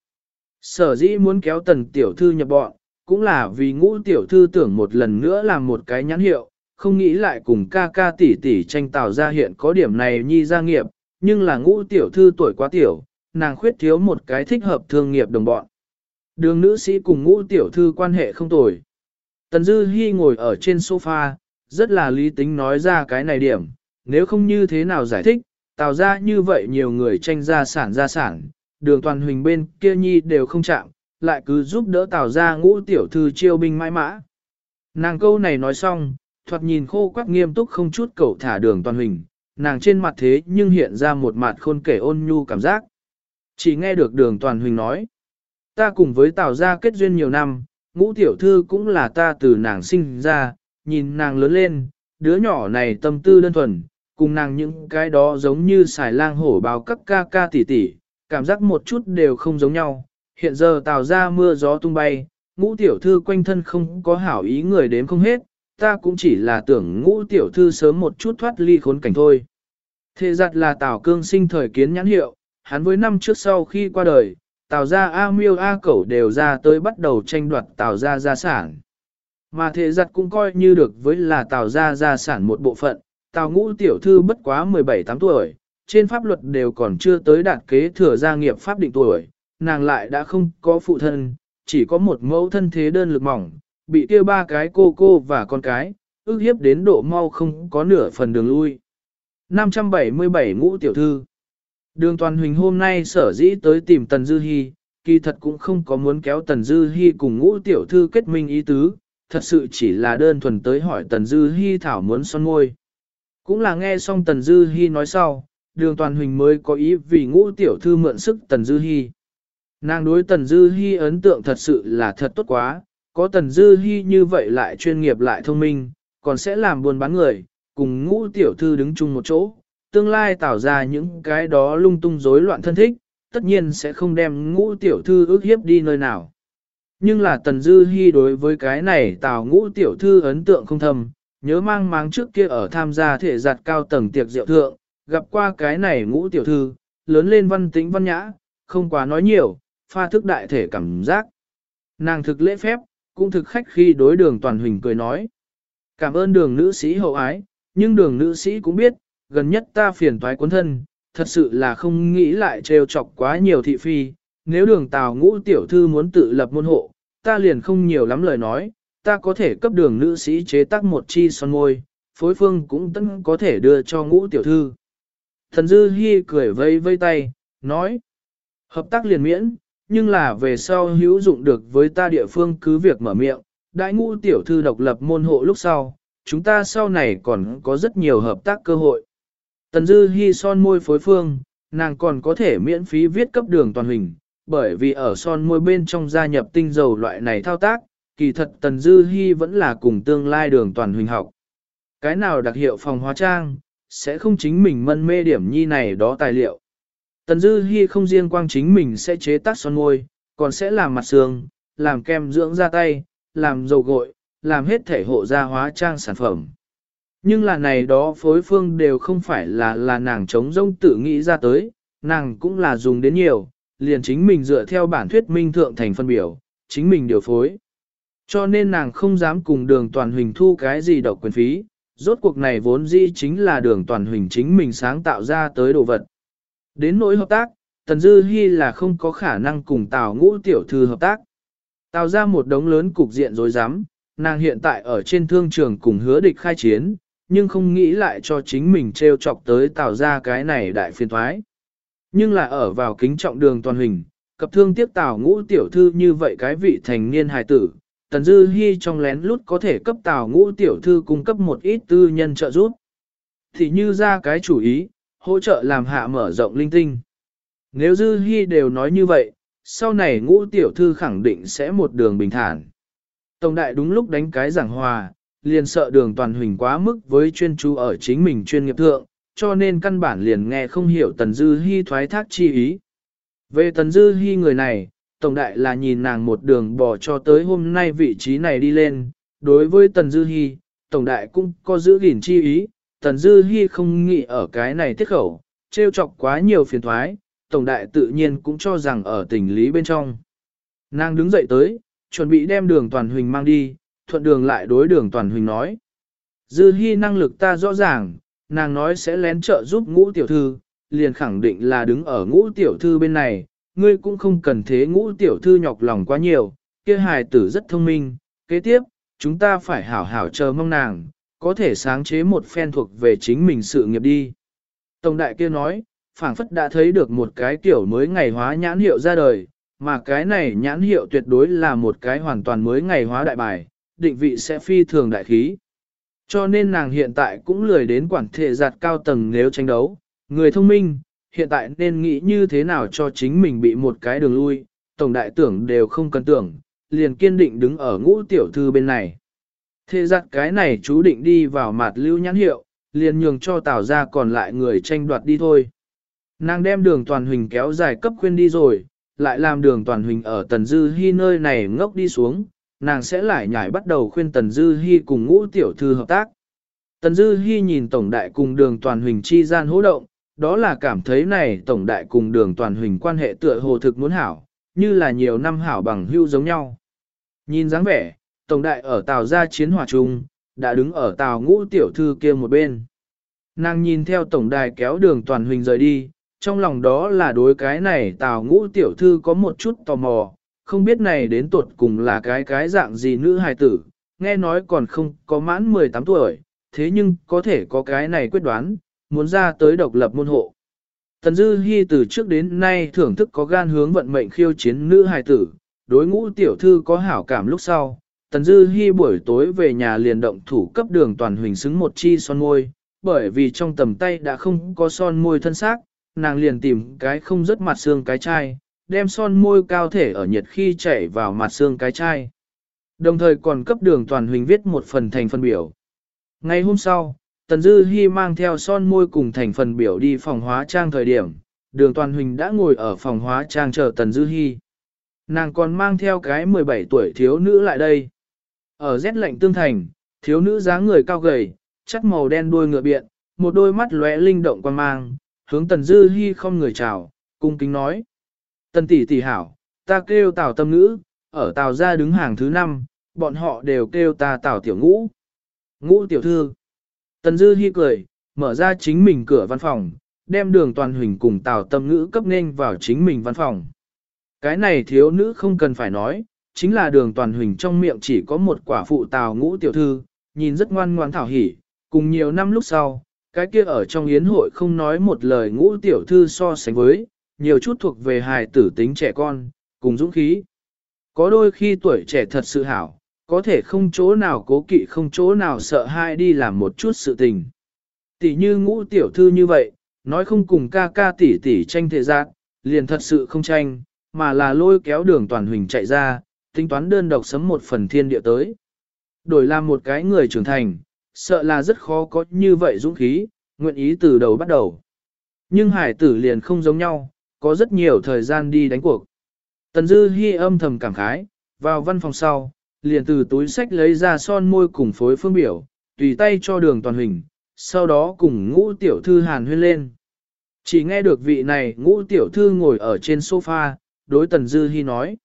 Sở dĩ muốn kéo tần tiểu thư nhập bọn, cũng là vì ngũ tiểu thư tưởng một lần nữa làm một cái nhãn hiệu, không nghĩ lại cùng ca ca tỷ tỷ tranh tạo ra hiện có điểm này nhi gia nghiệp, nhưng là ngũ tiểu thư tuổi quá tiểu, nàng khuyết thiếu một cái thích hợp thương nghiệp đồng bọn. Đường nữ sĩ cùng ngũ tiểu thư quan hệ không tồi. Tần Dư Hi ngồi ở trên sofa, rất là lý tính nói ra cái này điểm, nếu không như thế nào giải thích, tạo ra như vậy nhiều người tranh gia sản gia sản, đường toàn huỳnh bên kia nhi đều không chạm, lại cứ giúp đỡ tạo ra ngũ tiểu thư chiêu binh mãi mã. Nàng câu này nói xong, thoạt nhìn khô quắc nghiêm túc không chút cầu thả đường toàn huỳnh, nàng trên mặt thế nhưng hiện ra một mặt khôn kể ôn nhu cảm giác. Chỉ nghe được đường toàn huỳnh nói, ta cùng với tào gia kết duyên nhiều năm, ngũ tiểu thư cũng là ta từ nàng sinh ra, nhìn nàng lớn lên, đứa nhỏ này tâm tư đơn thuần, cùng nàng những cái đó giống như xài lang hổ báo các ca ca tỷ tỷ, cảm giác một chút đều không giống nhau. Hiện giờ tào gia mưa gió tung bay, ngũ tiểu thư quanh thân không có hảo ý người đến không hết, ta cũng chỉ là tưởng ngũ tiểu thư sớm một chút thoát ly khốn cảnh thôi. Thế giặt là tào cương sinh thời kiến nhãn hiệu, hắn với năm trước sau khi qua đời, tào gia A miêu A cẩu đều ra tới bắt đầu tranh đoạt tào gia gia sản. Mà thế giặt cũng coi như được với là tào gia gia sản một bộ phận, tào ngũ tiểu thư bất quá 17-8 tuổi, trên pháp luật đều còn chưa tới đạt kế thừa gia nghiệp pháp định tuổi, nàng lại đã không có phụ thân, chỉ có một mẫu thân thế đơn lực mỏng, bị kia ba cái cô cô và con cái, ước hiếp đến độ mau không có nửa phần đường lui. 577 ngũ tiểu thư Đường toàn huỳnh hôm nay sở dĩ tới tìm Tần Dư Hi, kỳ thật cũng không có muốn kéo Tần Dư Hi cùng ngũ tiểu thư kết minh ý tứ, thật sự chỉ là đơn thuần tới hỏi Tần Dư Hi thảo muốn son môi. Cũng là nghe xong Tần Dư Hi nói sau, đường toàn huỳnh mới có ý vì ngũ tiểu thư mượn sức Tần Dư Hi. Nàng đối Tần Dư Hi ấn tượng thật sự là thật tốt quá, có Tần Dư Hi như vậy lại chuyên nghiệp lại thông minh, còn sẽ làm buồn bán người, cùng ngũ tiểu thư đứng chung một chỗ, tương lai tạo ra những cái đó lung tung rối loạn thân thích, tất nhiên sẽ không đem ngũ tiểu thư ước hiếp đi nơi nào. Nhưng là Tần Dư Hi đối với cái này tào ngũ tiểu thư ấn tượng không thầm, nhớ mang máng trước kia ở tham gia thể giặt cao tầng tiệc rượu thượng, gặp qua cái này ngũ tiểu thư, lớn lên văn tĩnh văn nhã, không quá nói nhiều, pha thức đại thể cảm giác. Nàng thực lễ phép, cũng thực khách khi đối đường toàn huỳnh cười nói. Cảm ơn đường nữ sĩ hậu ái, nhưng đường nữ sĩ cũng biết, gần nhất ta phiền toái cuốn thân, thật sự là không nghĩ lại trêu chọc quá nhiều thị phi, nếu đường tào ngũ tiểu thư muốn tự lập môn hộ, ta liền không nhiều lắm lời nói, ta có thể cấp đường nữ sĩ chế tác một chi son môi, phối phương cũng tất có thể đưa cho ngũ tiểu thư. Thần Dư Hi cười vây vây tay, nói, hợp tác liền miễn, nhưng là về sau hữu dụng được với ta địa phương cứ việc mở miệng, đại ngũ tiểu thư độc lập môn hộ lúc sau, chúng ta sau này còn có rất nhiều hợp tác cơ hội. Tần Dư Hi son môi phối phương, nàng còn có thể miễn phí viết cấp đường toàn hình, bởi vì ở son môi bên trong gia nhập tinh dầu loại này thao tác, kỳ thật Tần Dư Hi vẫn là cùng tương lai đường toàn hình học. Cái nào đặc hiệu phòng hóa trang, sẽ không chính mình mân mê điểm nhi này đó tài liệu. Tần Dư Hi không riêng quang chính mình sẽ chế tác son môi, còn sẽ làm mặt sương, làm kem dưỡng da tay, làm dầu gội, làm hết thể hộ da hóa trang sản phẩm. Nhưng là này đó phối phương đều không phải là là nàng chống rông tự nghĩ ra tới, nàng cũng là dùng đến nhiều, liền chính mình dựa theo bản thuyết minh thượng thành phân biểu, chính mình điều phối. Cho nên nàng không dám cùng đường toàn huỳnh thu cái gì độc quyền phí, rốt cuộc này vốn dĩ chính là đường toàn huỳnh chính mình sáng tạo ra tới đồ vật. Đến nỗi hợp tác, Tần Dư Hi là không có khả năng cùng Tào ngũ tiểu thư hợp tác. Tạo ra một đống lớn cục diện rối rắm, nàng hiện tại ở trên thương trường cùng hứa địch khai chiến, nhưng không nghĩ lại cho chính mình treo chọc tới tạo ra cái này đại phiên thoái. Nhưng là ở vào kính trọng đường toàn hình, cập thương tiếp tào ngũ tiểu thư như vậy cái vị thành niên hài tử, Tần Dư Hi trong lén lút có thể cấp tào ngũ tiểu thư cung cấp một ít tư nhân trợ giúp. Thì như ra cái chủ ý, hỗ trợ làm hạ mở rộng linh tinh. Nếu Dư Hi đều nói như vậy, sau này ngũ tiểu thư khẳng định sẽ một đường bình thản. Tổng đại đúng lúc đánh cái giảng hòa, liền sợ đường toàn huỳnh quá mức với chuyên chú ở chính mình chuyên nghiệp thượng, cho nên căn bản liền nghe không hiểu Tần Dư Hi thoái thác chi ý. Về Tần Dư Hi người này, Tổng đại là nhìn nàng một đường bò cho tới hôm nay vị trí này đi lên, đối với Tần Dư Hi, Tổng đại cũng có giữ gìn chi ý, Tần Dư Hi không nghĩ ở cái này tiết khẩu, trêu chọc quá nhiều phiền toái, Tổng đại tự nhiên cũng cho rằng ở tình lý bên trong. Nàng đứng dậy tới, chuẩn bị đem đường toàn huỳnh mang đi, thuận đường lại đối đường toàn huynh nói. Dư hy năng lực ta rõ ràng, nàng nói sẽ lén trợ giúp ngũ tiểu thư, liền khẳng định là đứng ở ngũ tiểu thư bên này, ngươi cũng không cần thế ngũ tiểu thư nhọc lòng quá nhiều, kia hài tử rất thông minh, kế tiếp, chúng ta phải hảo hảo chờ mong nàng, có thể sáng chế một phen thuộc về chính mình sự nghiệp đi. Tổng đại kia nói, phảng phất đã thấy được một cái kiểu mới ngày hóa nhãn hiệu ra đời, mà cái này nhãn hiệu tuyệt đối là một cái hoàn toàn mới ngày hóa đại bài, định vị sẽ phi thường đại khí. Cho nên nàng hiện tại cũng lười đến quản thể giặt cao tầng nếu tranh đấu, người thông minh, hiện tại nên nghĩ như thế nào cho chính mình bị một cái đường lui, tổng đại tưởng đều không cần tưởng, liền kiên định đứng ở ngũ tiểu thư bên này. Thế giặt cái này chú định đi vào mặt lưu nhãn hiệu, liền nhường cho tào ra còn lại người tranh đoạt đi thôi. Nàng đem đường toàn huỳnh kéo dài cấp khuyên đi rồi, lại làm đường toàn huỳnh ở Tần Dư Hi nơi này ngốc đi xuống, nàng sẽ lại nhảy bắt đầu khuyên Tần Dư Hi cùng ngũ tiểu thư hợp tác. Tần Dư Hi nhìn Tổng Đại cùng đường toàn huỳnh chi gian hỗ động, đó là cảm thấy này Tổng Đại cùng đường toàn huỳnh quan hệ tựa hồ thực muốn hảo, như là nhiều năm hảo bằng hữu giống nhau. Nhìn dáng vẻ, Tổng Đại ở Tàu gia chiến hòa chung, đã đứng ở Tàu ngũ tiểu thư kia một bên. Nàng nhìn theo Tổng Đại kéo đường toàn huỳnh rời đi, trong lòng đó là đối cái này tào ngũ tiểu thư có một chút tò mò, không biết này đến tuột cùng là cái cái dạng gì nữ hài tử, nghe nói còn không có mãn 18 tuổi, thế nhưng có thể có cái này quyết đoán, muốn ra tới độc lập môn hộ. Tần Dư Hi từ trước đến nay thưởng thức có gan hướng vận mệnh khiêu chiến nữ hài tử, đối ngũ tiểu thư có hảo cảm lúc sau. Tần Dư Hi buổi tối về nhà liền động thủ cấp đường toàn huỳnh xứng một chi son môi, bởi vì trong tầm tay đã không có son môi thân xác, nàng liền tìm cái không rất mặt xương cái chai, đem son môi cao thể ở nhiệt khi chảy vào mặt xương cái chai. Đồng thời còn cấp đường toàn huỳnh viết một phần thành phần biểu. Ngày hôm sau, Tần Dư Hi mang theo son môi cùng thành phần biểu đi phòng hóa trang thời điểm, đường toàn huỳnh đã ngồi ở phòng hóa trang chờ Tần Dư Hi. Nàng còn mang theo cái 17 tuổi thiếu nữ lại đây. Ở rét lạnh tương thành, thiếu nữ dáng người cao gầy, chắc màu đen đuôi ngựa biện, một đôi mắt lóe linh động quan mang, hướng Tần Dư Hi không người chào, cung kính nói. Tần tỷ tỷ hảo, ta kêu Tào Tâm Ngữ, ở Tào gia đứng hàng thứ năm, bọn họ đều kêu ta Tào Tiểu Ngũ. Ngũ tiểu thư. Tần Dư Hi cười, mở ra chính mình cửa văn phòng, đem đường toàn huỳnh cùng Tào Tâm Ngữ cấp nên vào chính mình văn phòng. Cái này thiếu nữ không cần phải nói, chính là đường toàn huỳnh trong miệng chỉ có một quả phụ Tào Ngũ tiểu thư, nhìn rất ngoan ngoãn thảo hỉ, cùng nhiều năm lúc sau, cái kia ở trong yến hội không nói một lời ngũ tiểu thư so sánh với, nhiều chút thuộc về hài tử tính trẻ con, cùng dũng khí. Có đôi khi tuổi trẻ thật sự hảo, có thể không chỗ nào cố kỵ không chỗ nào sợ hai đi làm một chút sự tình. Tỷ như ngũ tiểu thư như vậy, nói không cùng ca ca tỷ tỷ tranh thể giác, liền thật sự không tranh, mà là lôi kéo đường toàn huỳnh chạy ra, tính toán đơn độc sấm một phần thiên địa tới. Đổi làm một cái người trưởng thành, sợ là rất khó có như vậy dũng khí, nguyện ý từ đầu bắt đầu. Nhưng hải tử liền không giống nhau, có rất nhiều thời gian đi đánh cuộc. Tần Dư Hi âm thầm cảm khái, vào văn phòng sau, liền từ túi sách lấy ra son môi cùng phối phương biểu, tùy tay cho đường toàn hình, sau đó cùng ngũ tiểu thư hàn huyên lên. Chỉ nghe được vị này ngũ tiểu thư ngồi ở trên sofa, đối Tần Dư Hi nói.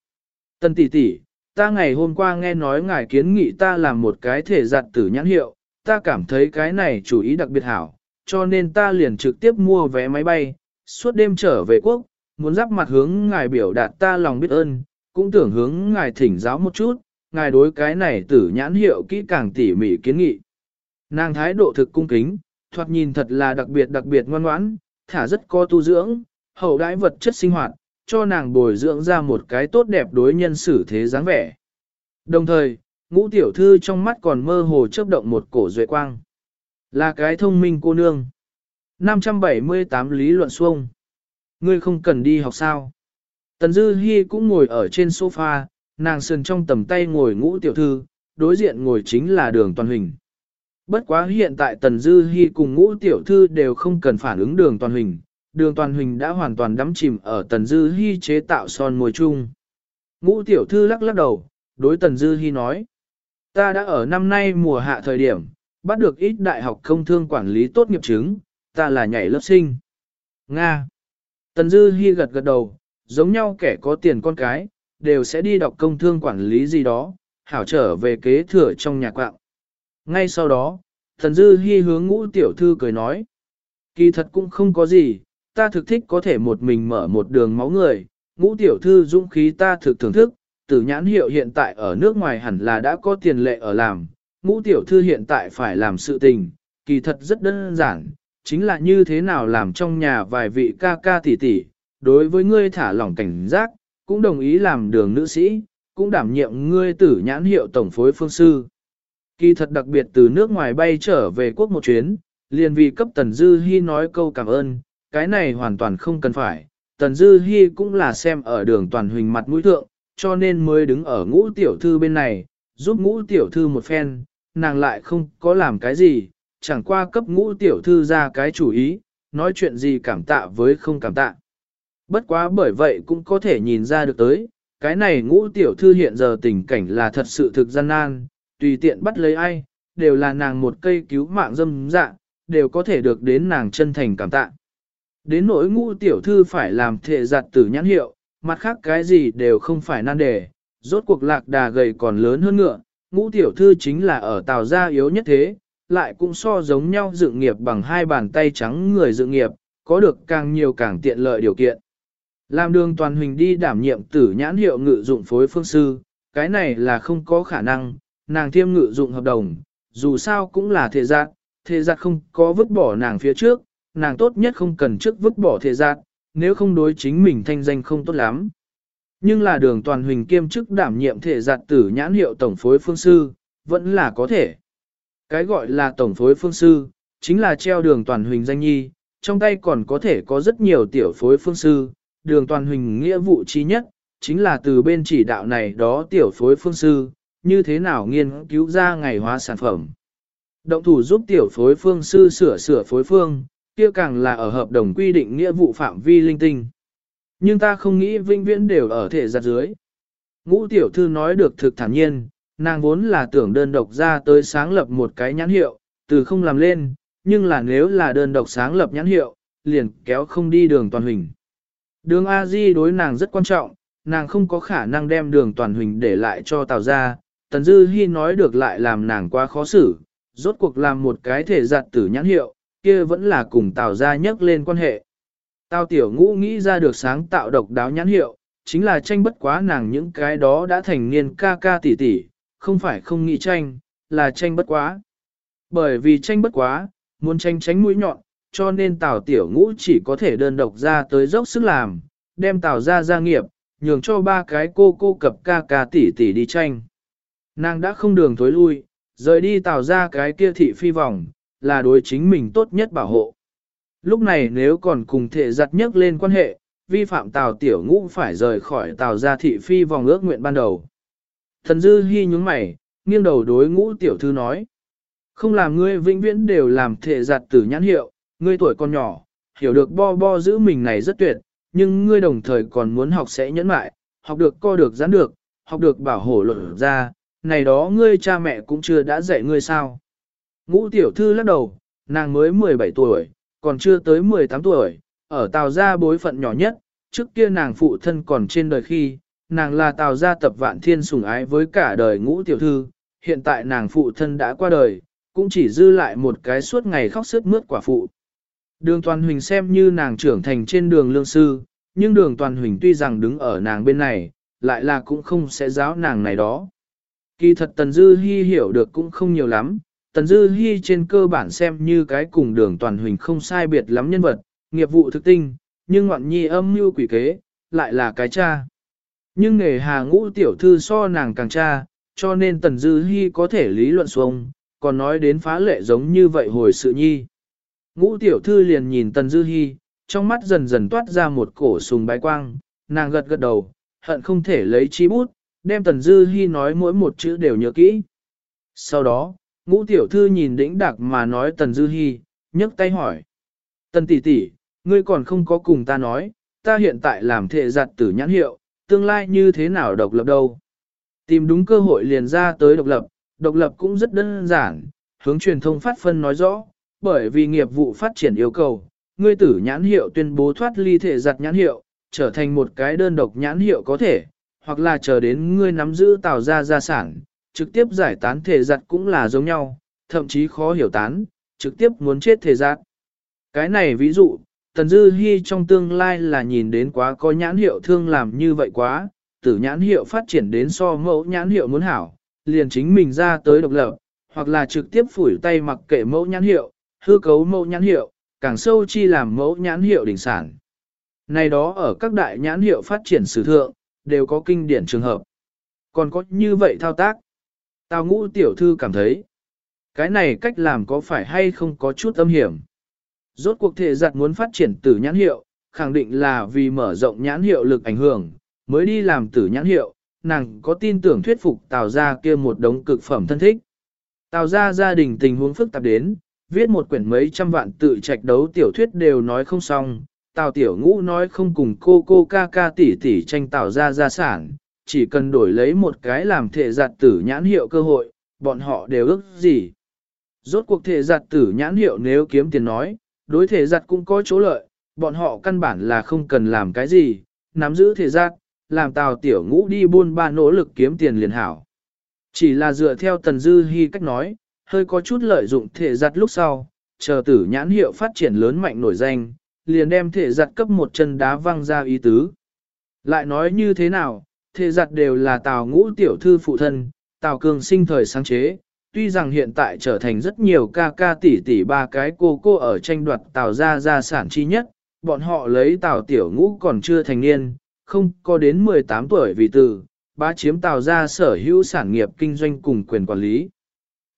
Tần tỷ tỷ, ta ngày hôm qua nghe nói ngài kiến nghị ta làm một cái thể giặt tử nhãn hiệu, ta cảm thấy cái này chủ ý đặc biệt hảo, cho nên ta liền trực tiếp mua vé máy bay, suốt đêm trở về quốc, muốn giáp mặt hướng ngài biểu đạt ta lòng biết ơn, cũng tưởng hướng ngài thỉnh giáo một chút, ngài đối cái này tử nhãn hiệu kỹ càng tỉ mỉ kiến nghị. Nàng thái độ thực cung kính, thoạt nhìn thật là đặc biệt đặc biệt ngoan ngoãn, thả rất có tu dưỡng, hậu đãi vật chất sinh hoạt, cho nàng bồi dưỡng ra một cái tốt đẹp đối nhân xử thế dáng vẻ. Đồng thời, ngũ tiểu thư trong mắt còn mơ hồ chớp động một cổ duệ quang. Là cái thông minh cô nương. 578 lý luận xuông. Ngươi không cần đi học sao. Tần Dư Hi cũng ngồi ở trên sofa, nàng sườn trong tầm tay ngồi ngũ tiểu thư, đối diện ngồi chính là đường toàn hình. Bất quá hiện tại Tần Dư Hi cùng ngũ tiểu thư đều không cần phản ứng đường toàn hình, đường toàn hình đã hoàn toàn đắm chìm ở Tần Dư Hi chế tạo son môi chung. Ngũ tiểu thư lắc lắc đầu, đối Tần Dư Hi nói, ta đã ở năm nay mùa hạ thời điểm, bắt được ít đại học công thương quản lý tốt nghiệp chứng, ta là nhảy lớp sinh. Nga. Tần Dư Hi gật gật đầu, giống nhau kẻ có tiền con cái, đều sẽ đi đọc công thương quản lý gì đó, hảo trở về kế thừa trong nhà quạng. Ngay sau đó, Tần Dư Hi hướng ngũ tiểu thư cười nói, kỳ thật cũng không có gì, ta thực thích có thể một mình mở một đường máu người, ngũ tiểu thư dũng khí ta thực thưởng thức, tử nhãn hiệu hiện tại ở nước ngoài hẳn là đã có tiền lệ ở làm, ngũ tiểu thư hiện tại phải làm sự tình, kỳ thật rất đơn giản, chính là như thế nào làm trong nhà vài vị ca ca tỷ tỷ, đối với ngươi thả lỏng cảnh giác, cũng đồng ý làm đường nữ sĩ, cũng đảm nhiệm ngươi tử nhãn hiệu tổng phối phương sư. Kỳ thật đặc biệt từ nước ngoài bay trở về quốc một chuyến, liền vì cấp Tần Dư Hi nói câu cảm ơn, cái này hoàn toàn không cần phải. Tần Dư Hi cũng là xem ở đường toàn huỳnh mặt mũi thượng, cho nên mới đứng ở ngũ tiểu thư bên này, giúp ngũ tiểu thư một phen, nàng lại không có làm cái gì, chẳng qua cấp ngũ tiểu thư ra cái chủ ý, nói chuyện gì cảm tạ với không cảm tạ. Bất quá bởi vậy cũng có thể nhìn ra được tới, cái này ngũ tiểu thư hiện giờ tình cảnh là thật sự thực gian nan, tùy tiện bắt lấy ai, đều là nàng một cây cứu mạng dâm dạ, đều có thể được đến nàng chân thành cảm tạ. Đến nỗi ngũ tiểu thư phải làm thệ giặt tử nhãn hiệu, mặt khác cái gì đều không phải nan đề, rốt cuộc lạc đà gầy còn lớn hơn ngựa, ngũ tiểu thư chính là ở tàu gia yếu nhất thế, lại cũng so giống nhau dự nghiệp bằng hai bàn tay trắng người dự nghiệp, có được càng nhiều càng tiện lợi điều kiện. Làm đường toàn huỳnh đi đảm nhiệm tử nhãn hiệu ngự dụng phối phương sư, cái này là không có khả năng, nàng thiêm ngự dụng hợp đồng, dù sao cũng là thể giác, thể giác không có vứt bỏ nàng phía trước, nàng tốt nhất không cần trước vứt bỏ thể giác, nếu không đối chính mình thanh danh không tốt lắm. Nhưng là đường toàn huỳnh kiêm chức đảm nhiệm thể giặt tử nhãn hiệu tổng phối phương sư, vẫn là có thể. Cái gọi là tổng phối phương sư, chính là treo đường toàn huỳnh danh nhi, trong tay còn có thể có rất nhiều tiểu phối phương sư, đường toàn huỳnh nghĩa vụ chi nhất, chính là từ bên chỉ đạo này đó tiểu phối phương sư, như thế nào nghiên cứu ra ngày hóa sản phẩm. Động thủ giúp tiểu phối phương sư sửa sửa phối phương, kia càng là ở hợp đồng quy định nghĩa vụ phạm vi linh tinh. Nhưng ta không nghĩ vinh viễn đều ở thể giặt dưới. Ngũ tiểu thư nói được thực thản nhiên, nàng vốn là tưởng đơn độc ra tới sáng lập một cái nhãn hiệu, từ không làm lên, nhưng là nếu là đơn độc sáng lập nhãn hiệu, liền kéo không đi đường toàn hình. Đường A-di đối nàng rất quan trọng, nàng không có khả năng đem đường toàn hình để lại cho Tào gia. Tần Dư Hi nói được lại làm nàng quá khó xử, rốt cuộc làm một cái thể giặt tử nhãn hiệu, kia vẫn là cùng Tào gia nhắc lên quan hệ. Tào tiểu ngũ nghĩ ra được sáng tạo độc đáo nhãn hiệu, chính là tranh bất quá nàng những cái đó đã thành niên ca ca tỷ tỷ, không phải không nghĩ tranh, là tranh bất quá. Bởi vì tranh bất quá, muốn tranh tránh mũi nhọn, cho nên Tào Tiểu Ngũ chỉ có thể đơn độc ra tới dốc sức làm, đem Tào ra gia nghiệp, nhường cho ba cái cô cô cập ca ca tỷ tỷ đi tranh. Nàng đã không đường thối lui, rời đi Tào ra cái kia thị phi vòng, là đối chính mình tốt nhất bảo hộ. Lúc này nếu còn cùng thể giặt nhất lên quan hệ, vi phạm Tào Tiểu Ngũ phải rời khỏi Tào ra thị phi vòng ước nguyện ban đầu. Thần dư hy nhúng mày, nghiêng đầu đối ngũ tiểu thư nói. Không làm ngươi vĩnh viễn đều làm thể giặt tử nhãn hiệu, ngươi tuổi còn nhỏ, hiểu được bo bo giữ mình này rất tuyệt, nhưng ngươi đồng thời còn muốn học sẽ nhẫn mại, học được co được giãn được, học được bảo hộ luận ra, này đó ngươi cha mẹ cũng chưa đã dạy ngươi sao. Ngũ tiểu thư lắc đầu, nàng mới 17 tuổi, còn chưa tới 18 tuổi, ở tàu gia bối phận nhỏ nhất, trước kia nàng phụ thân còn trên đời khi, nàng là tào gia tập vạn thiên sủng ái với cả đời ngũ tiểu thư, hiện tại nàng phụ thân đã qua đời, cũng chỉ dư lại một cái suốt ngày khóc sướt mướt quả phụ. Đường toàn huỳnh xem như nàng trưởng thành trên đường lương sư, nhưng đường toàn huỳnh tuy rằng đứng ở nàng bên này, lại là cũng không sẽ giáo nàng này đó. Kỳ thật Tần Dư Hi hiểu được cũng không nhiều lắm, Tần Dư Hi trên cơ bản xem như cái cùng đường toàn huỳnh không sai biệt lắm nhân vật, nghiệp vụ thực tinh, nhưng ngoạn nhi âm mưu quỷ kế, lại là cái cha. Nhưng nghề hà ngũ tiểu thư so nàng càng cha, cho nên Tần Dư Hi có thể lý luận xuống, còn nói đến phá lệ giống như vậy hồi sự nhi. Ngũ tiểu thư liền nhìn Tần Dư Hi, trong mắt dần dần toát ra một cổ sùng bái quang, nàng gật gật đầu, hận không thể lấy chi bút, đem Tần Dư Hi nói mỗi một chữ đều nhớ kỹ. Sau đó, ngũ tiểu thư nhìn đĩnh đặc mà nói Tần Dư Hi, nhấc tay hỏi. Tần tỷ tỷ, ngươi còn không có cùng ta nói, ta hiện tại làm thệ giặt tử nhãn hiệu, tương lai như thế nào độc lập đâu. Tìm đúng cơ hội liền ra tới độc lập, độc lập cũng rất đơn giản, hướng truyền thông phát phân nói rõ, bởi vì nghiệp vụ phát triển yêu cầu, ngươi tử nhãn hiệu tuyên bố thoát ly thể giặt nhãn hiệu, trở thành một cái đơn độc nhãn hiệu có thể, hoặc là chờ đến ngươi nắm giữ tạo ra gia sản, trực tiếp giải tán thể giặt cũng là giống nhau, thậm chí khó hiểu tán, trực tiếp muốn chết thể giặt. Cái này ví dụ, Tần Dư Hi trong tương lai là nhìn đến quá có nhãn hiệu thương làm như vậy quá, tử nhãn hiệu phát triển đến so mẫu nhãn hiệu muốn hảo, liền chính mình ra tới độc lập, hoặc là trực tiếp phủi tay mặc kệ mẫu nhãn hiệu, hư cấu mẫu nhãn hiệu, càng sâu chi làm mẫu nhãn hiệu đỉnh sản. Này đó ở các đại nhãn hiệu phát triển sử thượng, đều có kinh điển trường hợp. Còn có như vậy thao tác. Tào ngũ tiểu thư cảm thấy, cái này cách làm có phải hay không có chút âm hiểm. Rốt cuộc thể giặt muốn phát triển tử nhãn hiệu, khẳng định là vì mở rộng nhãn hiệu lực ảnh hưởng, mới đi làm tử nhãn hiệu, nàng có tin tưởng thuyết phục Tào gia kia một đống cực phẩm thân thích. Tào gia gia đình tình huống phức tạp đến, viết một quyển mấy trăm vạn tự trạch đấu tiểu thuyết đều nói không xong, Tào tiểu ngũ nói không cùng cô cô ca ca tỷ tỷ tranh Tào gia gia sản, chỉ cần đổi lấy một cái làm thể giặt tử nhãn hiệu cơ hội, bọn họ đều ước gì. Rốt cuộc thể giặt tử nhãn hiệu nếu kiếm tiền nói, đối thể giặt cũng có chỗ lợi, bọn họ căn bản là không cần làm cái gì, nắm giữ thể giặt, làm tào tiểu ngũ đi buôn ba nỗ lực kiếm tiền liền hảo. Chỉ là dựa theo tần dư hy cách nói, hơi có chút lợi dụng thể giặt lúc sau, chờ tử nhãn hiệu phát triển lớn mạnh nổi danh, liền đem thể giặt cấp một chân đá văng ra ý tứ. Lại nói như thế nào, thể giặt đều là tào ngũ tiểu thư phụ thân, tào cường sinh thời sáng chế, tuy rằng hiện tại trở thành rất nhiều ca ca tỷ tỷ ba cái cô cô ở tranh đoạt tào gia gia sản chi nhất, bọn họ lấy tào tiểu ngũ còn chưa thành niên, không có đến 18 tuổi vì từ, bá chiếm tào gia sở hữu sản nghiệp kinh doanh cùng quyền quản lý.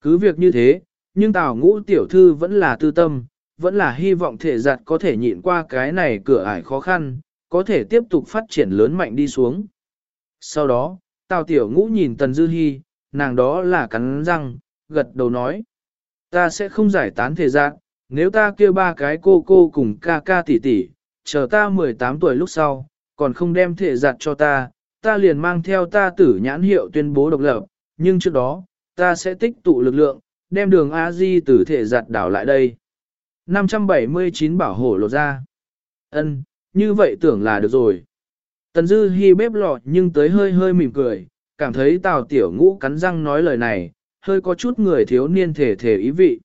Cứ việc như thế, nhưng tào ngũ tiểu thư vẫn là tư tâm, vẫn là hy vọng thể giặt có thể nhịn qua cái này cửa ải khó khăn, có thể tiếp tục phát triển lớn mạnh đi xuống. Sau đó, tào tiểu ngũ nhìn tần dư hy, nàng đó là cắn răng, gật đầu nói. Ta sẽ không giải tán thể giặt, nếu ta kêu ba cái cô cô cùng ca ca tỷ tỷ, chờ ta 18 tuổi lúc sau, còn không đem thể giặt cho ta, ta liền mang theo ta tử nhãn hiệu tuyên bố độc lập, nhưng trước đó, ta sẽ tích tụ lực lượng, đem đường A-di tử thể giặt đảo lại đây. 579 bảo hổ lột ra. ân như vậy tưởng là được rồi. Tần Dư Hi bếp lọt nhưng tới hơi hơi mỉm cười, cảm thấy Tào Tiểu Ngũ cắn răng nói lời này, hơi có chút người thiếu niên thể thể ý vị.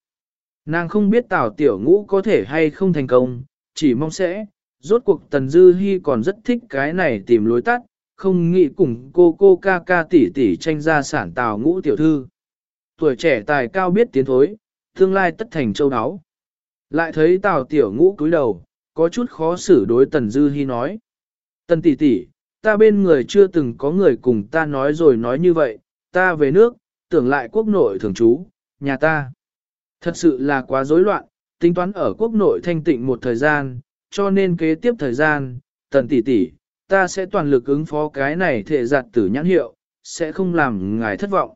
Nàng không biết Tào Tiểu Ngũ có thể hay không thành công, chỉ mong sẽ, rốt cuộc Tần Dư Hi còn rất thích cái này tìm lối tắt, không nghĩ cùng cô cô ca ca tỷ tỷ tranh ra sản Tào Ngũ tiểu thư. Tuổi trẻ tài cao biết tiến thối, tương lai tất thành châu áo. Lại thấy Tào Tiểu Ngũ cúi đầu, có chút khó xử đối Tần Dư Hi nói. Tần tỷ tỷ, ta bên người chưa từng có người cùng ta nói rồi nói như vậy, ta về nước, tưởng lại quốc nội thường trú, nhà ta. Thật sự là quá rối loạn, tính toán ở quốc nội thanh tịnh một thời gian, cho nên kế tiếp thời gian, tần tỷ tỷ, ta sẽ toàn lực ứng phó cái này thể giặt tử nhãn hiệu, sẽ không làm ngài thất vọng.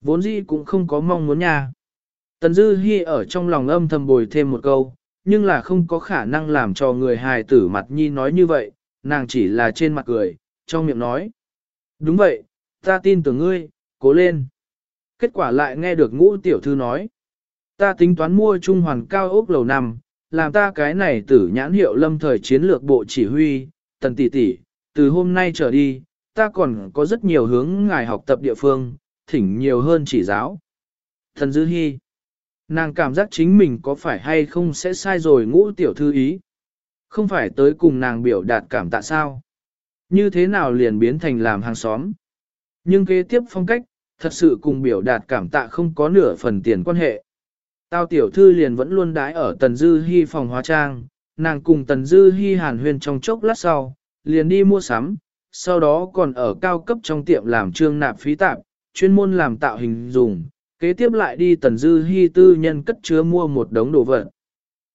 Vốn dĩ cũng không có mong muốn nha. Tần Dư Hi ở trong lòng âm thầm bồi thêm một câu, nhưng là không có khả năng làm cho người hài tử mặt nhi nói như vậy, nàng chỉ là trên mặt cười, trong miệng nói. Đúng vậy, ta tin tưởng ngươi, cố lên. Kết quả lại nghe được ngũ tiểu thư nói. Ta tính toán mua trung hoàn cao ốc lầu năm, làm ta cái này tử nhãn hiệu lâm thời chiến lược bộ chỉ huy, tần tỷ tỷ, từ hôm nay trở đi, ta còn có rất nhiều hướng ngài học tập địa phương, thỉnh nhiều hơn chỉ giáo. Thần Dư Hi, nàng cảm giác chính mình có phải hay không sẽ sai rồi ngũ tiểu thư ý. Không phải tới cùng nàng biểu đạt cảm tạ sao. Như thế nào liền biến thành làm hàng xóm. Nhưng kế tiếp phong cách, thật sự cùng biểu đạt cảm tạ không có nửa phần tiền quan hệ. Tao tiểu thư liền vẫn luôn đái ở Tần Dư Hi phòng hóa trang, nàng cùng Tần Dư Hi hàn huyên trong chốc lát sau, liền đi mua sắm, sau đó còn ở cao cấp trong tiệm làm trương nạp phí tạp, chuyên môn làm tạo hình dùng, kế tiếp lại đi Tần Dư Hi tư nhân cất chứa mua một đống đồ vật.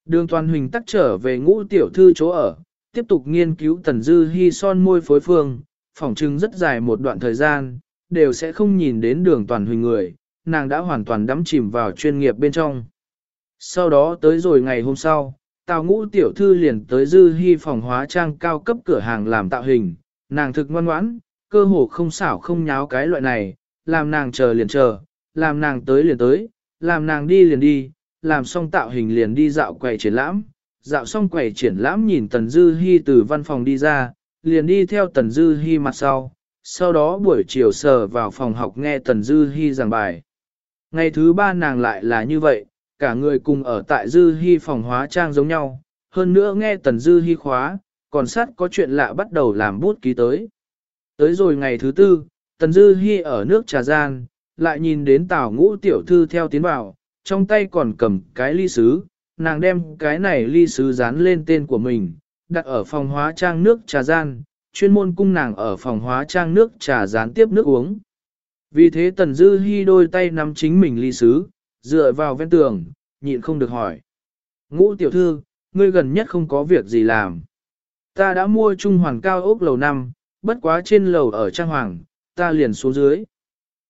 Đường toàn huỳnh tắc trở về ngũ tiểu thư chỗ ở, tiếp tục nghiên cứu Tần Dư Hi son môi phối phương, phỏng chứng rất dài một đoạn thời gian, đều sẽ không nhìn đến đường toàn huỳnh người, nàng đã hoàn toàn đắm chìm vào chuyên nghiệp bên trong. Sau đó tới rồi ngày hôm sau, Tào ngũ tiểu thư liền tới Dư Hi phòng hóa trang cao cấp cửa hàng làm tạo hình, nàng thực ngoan ngoãn, cơ hồ không xảo không nháo cái loại này, làm nàng chờ liền chờ, làm nàng tới liền tới, làm nàng đi liền đi, làm xong tạo hình liền đi dạo quầy triển lãm, dạo xong quầy triển lãm nhìn Tần Dư Hi từ văn phòng đi ra, liền đi theo Tần Dư Hi mặt sau, sau đó buổi chiều sờ vào phòng học nghe Tần Dư Hi giảng bài. Ngày thứ ba nàng lại là như vậy, cả người cùng ở tại Dư Hi phòng hóa trang giống nhau, hơn nữa nghe Tần Dư Hi khóa, còn sát có chuyện lạ bắt đầu làm bút ký tới. Tới rồi ngày thứ tư, Tần Dư Hi ở nước trà gian, lại nhìn đến Tào Ngũ tiểu thư theo tiến vào, trong tay còn cầm cái ly sứ, nàng đem cái này ly sứ dán lên tên của mình, đặt ở phòng hóa trang nước trà gian, chuyên môn cung nàng ở phòng hóa trang nước trà gián tiếp nước uống. Vì thế Tần Dư Hi đôi tay nắm chính mình ly sứ, dựa vào ven tường, nhịn không được hỏi. Ngũ tiểu thư, ngươi gần nhất không có việc gì làm. Ta đã mua trung hoàn cao ốc lầu năm, bất quá trên lầu ở trang hoàng, ta liền xuống dưới.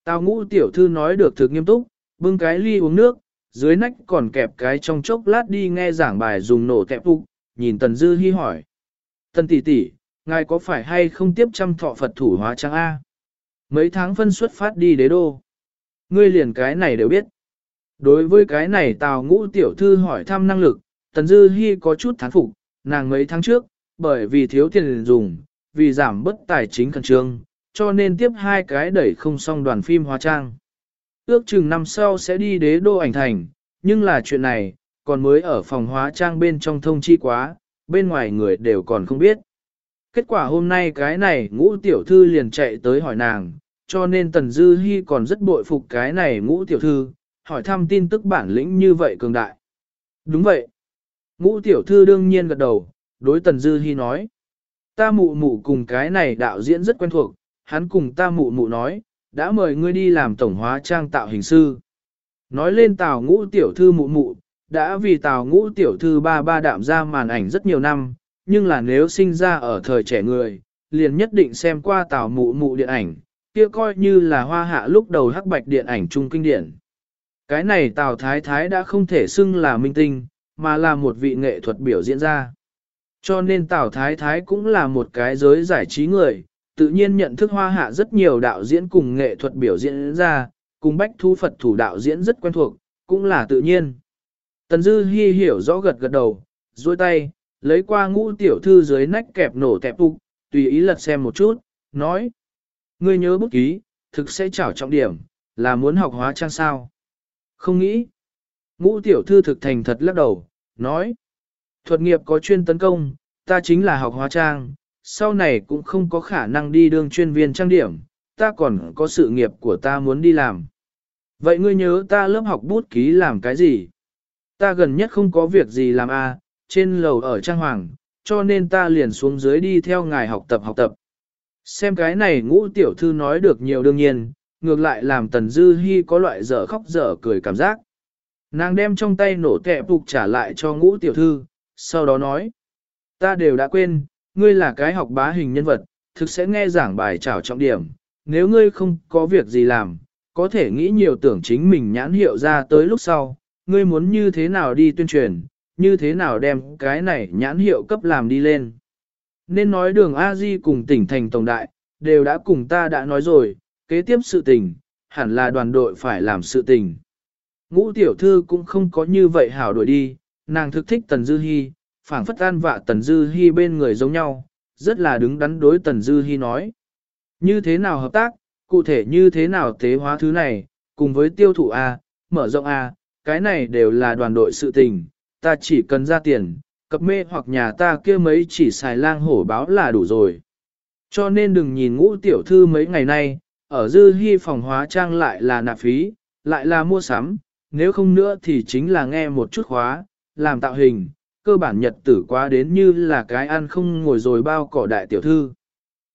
Tào ngũ tiểu thư nói được thực nghiêm túc, bưng cái ly uống nước, dưới nách còn kẹp cái trong chốc lát đi nghe giảng bài dùng nổ kẹp phục, nhìn Tần Dư Hi hỏi. Tần tỷ tỷ, ngài có phải hay không tiếp chăm thọ Phật thủ hóa trang A? Mấy tháng phân xuất phát đi đế đô. Ngươi liền cái này đều biết. Đối với cái này Tào ngũ tiểu thư hỏi thăm năng lực, Tần Dư Hi có chút thán phục, nàng mấy tháng trước, bởi vì thiếu tiền dùng, vì giảm bất tài chính khẩn trương, cho nên tiếp hai cái đẩy không xong đoàn phim hóa trang. Ước chừng năm sau sẽ đi đế đô ảnh thành, nhưng là chuyện này, còn mới ở phòng hóa trang bên trong thông chi quá, bên ngoài người đều còn không biết. Kết quả hôm nay cái này ngũ tiểu thư liền chạy tới hỏi nàng, cho nên Tần Dư Hi còn rất bội phục cái này ngũ tiểu thư, hỏi thăm tin tức bản lĩnh như vậy cường đại. Đúng vậy. Ngũ tiểu thư đương nhiên gật đầu, đối Tần Dư Hi nói. Ta mụ mụ cùng cái này đạo diễn rất quen thuộc, hắn cùng ta mụ mụ nói, đã mời ngươi đi làm tổng hóa trang tạo hình sư. Nói lên tào ngũ tiểu thư mụ mụ, đã vì tào ngũ tiểu thư ba ba đạm ra màn ảnh rất nhiều năm, nhưng là nếu sinh ra ở thời trẻ người, liền nhất định xem qua tào mụ mụ điện ảnh, kia coi như là hoa hạ lúc đầu hắc bạch điện ảnh trung kinh điển. Cái này tào thái thái đã không thể xưng là minh tinh, mà là một vị nghệ thuật biểu diễn ra. Cho nên tào thái thái cũng là một cái giới giải trí người, tự nhiên nhận thức hoa hạ rất nhiều đạo diễn cùng nghệ thuật biểu diễn ra, cùng bách thu Phật thủ đạo diễn rất quen thuộc, cũng là tự nhiên. Tần Dư Hi hiểu rõ gật gật đầu, duỗi tay, lấy qua ngũ tiểu thư dưới nách kẹp nổ tẹp phục, tùy ý lật xem một chút, nói. Ngươi nhớ bút ký, thực sẽ trảo trọng điểm, là muốn học hóa trang sao. Không nghĩ. Ngũ tiểu thư thực thành thật lắc đầu, nói. Thuật nghiệp có chuyên tấn công, ta chính là học hóa trang, sau này cũng không có khả năng đi đương chuyên viên trang điểm, ta còn có sự nghiệp của ta muốn đi làm. Vậy ngươi nhớ ta lớp học bút ký làm cái gì? Ta gần nhất không có việc gì làm à, trên lầu ở Trang Hoàng, cho nên ta liền xuống dưới đi theo ngài học tập học tập. Xem cái này ngũ tiểu thư nói được nhiều đương nhiên, ngược lại làm Tần Dư Hi có loại dở khóc dở cười cảm giác. Nàng đem trong tay nổ kẹ phục trả lại cho ngũ tiểu thư, sau đó nói. Ta đều đã quên, ngươi là cái học bá hình nhân vật, thực sẽ nghe giảng bài trảo trọng điểm. Nếu ngươi không có việc gì làm, có thể nghĩ nhiều tưởng chính mình nhãn hiệu ra tới lúc sau, ngươi muốn như thế nào đi tuyên truyền, như thế nào đem cái này nhãn hiệu cấp làm đi lên. Nên nói đường A-di cùng tỉnh thành tổng đại, đều đã cùng ta đã nói rồi, kế tiếp sự tình, hẳn là đoàn đội phải làm sự tình. Ngũ tiểu thư cũng không có như vậy hảo đuổi đi, nàng thực thích Tần Dư Hi, phảng phất an vạ Tần Dư Hi bên người giống nhau, rất là đứng đắn đối Tần Dư Hi nói. Như thế nào hợp tác, cụ thể như thế nào tế hóa thứ này, cùng với tiêu thụ A, mở rộng A, cái này đều là đoàn đội sự tình, ta chỉ cần ra tiền, cập mê hoặc nhà ta kia mấy chỉ xài lang hổ báo là đủ rồi. Cho nên đừng nhìn ngũ tiểu thư mấy ngày nay, ở dư hy phòng hóa trang lại là nạp phí, lại là mua sắm, nếu không nữa thì chính là nghe một chút khóa, làm tạo hình, cơ bản nhật tử quá đến như là cái ăn không ngồi rồi bao cỏ đại tiểu thư.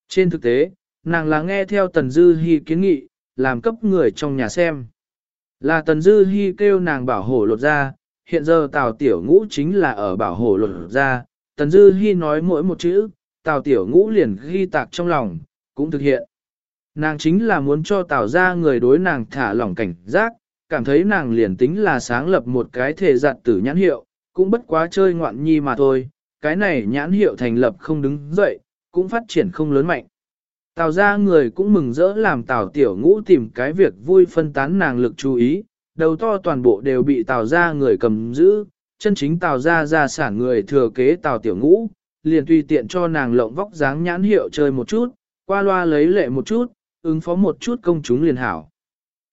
Trên thực tế, nàng là nghe theo Tần Dư hy kiến nghị, làm cấp người trong nhà xem. Là Tần Dư hy kêu nàng bảo hổ lột ra, hiện giờ Tào Tiểu Ngũ chính là ở bảo hộ lột ra, Tần Dư Hi nói mỗi một chữ, Tào Tiểu Ngũ liền ghi tạc trong lòng, cũng thực hiện. Nàng chính là muốn cho Tào ra người đối nàng thả lỏng cảnh giác, cảm thấy nàng liền tính là sáng lập một cái thể giặt tử nhãn hiệu, cũng bất quá chơi ngoạn nhi mà thôi, cái này nhãn hiệu thành lập không đứng dậy, cũng phát triển không lớn mạnh. Tào ra người cũng mừng rỡ làm Tào tiểu ngũ tìm cái việc vui phân tán nàng lực chú ý, đầu to toàn bộ đều bị Tào ra người cầm giữ, chân chính Tào ra gia sản người thừa kế Tào tiểu ngũ, liền tùy tiện cho nàng lộng vóc dáng nhãn hiệu chơi một chút, qua loa lấy lệ một chút, ứng phó một chút công chúng liền hảo.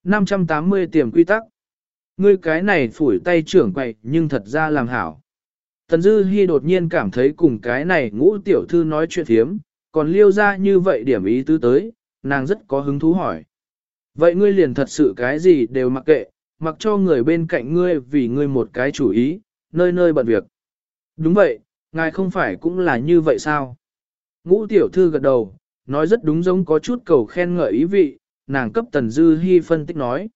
580 tiềm quy tắc. Ngươi cái này phủi tay trưởng quậy nhưng thật ra làm hảo. Tần Dư Hi đột nhiên cảm thấy cùng cái này ngũ tiểu thư nói chuyện thiếm, còn liêu ra như vậy điểm ý tứ tới, nàng rất có hứng thú hỏi. Vậy ngươi liền thật sự cái gì đều mặc kệ, mặc cho người bên cạnh ngươi vì ngươi một cái chủ ý, nơi nơi bận việc. Đúng vậy, ngài không phải cũng là như vậy sao? Ngũ tiểu thư gật đầu, nói rất đúng giống có chút cầu khen ngợi ý vị, nàng cấp Tần Dư Hi phân tích nói.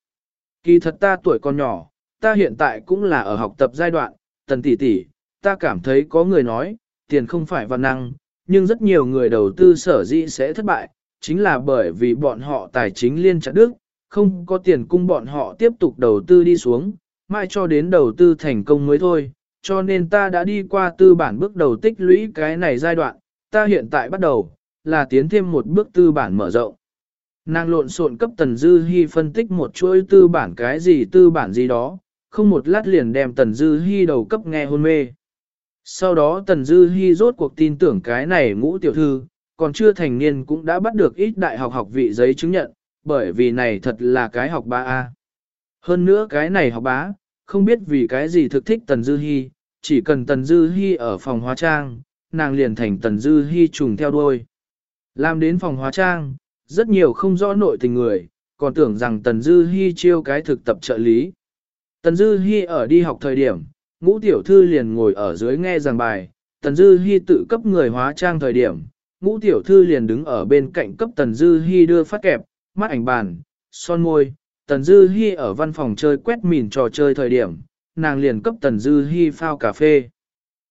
Kỳ thật ta tuổi còn nhỏ, ta hiện tại cũng là ở học tập giai đoạn, Tần tỷ tỷ, ta cảm thấy có người nói, tiền không phải văn năng, nhưng rất nhiều người đầu tư sở dĩ sẽ thất bại, chính là bởi vì bọn họ tài chính liên chặt đức, không có tiền cung bọn họ tiếp tục đầu tư đi xuống, mãi cho đến đầu tư thành công mới thôi. Cho nên ta đã đi qua tư bản bước đầu tích lũy cái này giai đoạn, ta hiện tại bắt đầu, là tiến thêm một bước tư bản mở rộng. Nàng lộn xộn cấp Tần Dư Hi phân tích một chuỗi tư bản cái gì tư bản gì đó, không một lát liền đem Tần Dư Hi đầu cấp nghe hôn mê. Sau đó Tần Dư Hi rốt cuộc tin tưởng cái này ngũ tiểu thư, còn chưa thành niên cũng đã bắt được ít đại học học vị giấy chứng nhận, bởi vì này thật là cái học bá A. Hơn nữa cái này học bá, không biết vì cái gì thực thích Tần Dư Hi, chỉ cần Tần Dư Hi ở phòng hóa trang, nàng liền thành Tần Dư Hi trùng theo đuôi. Làm đến phòng hóa trang, rất nhiều không rõ nội tình người, còn tưởng rằng Tần Dư Hi chiêu cái thực tập trợ lý. Tần Dư Hi ở đi học thời điểm, ngũ tiểu thư liền ngồi ở dưới nghe giảng bài, Tần Dư Hi tự cấp người hóa trang thời điểm, ngũ tiểu thư liền đứng ở bên cạnh cấp Tần Dư Hi đưa phát kẹp, mắt ảnh bàn, son môi, Tần Dư Hi ở văn phòng chơi quét mìn trò chơi thời điểm, nàng liền cấp Tần Dư Hi phao cà phê.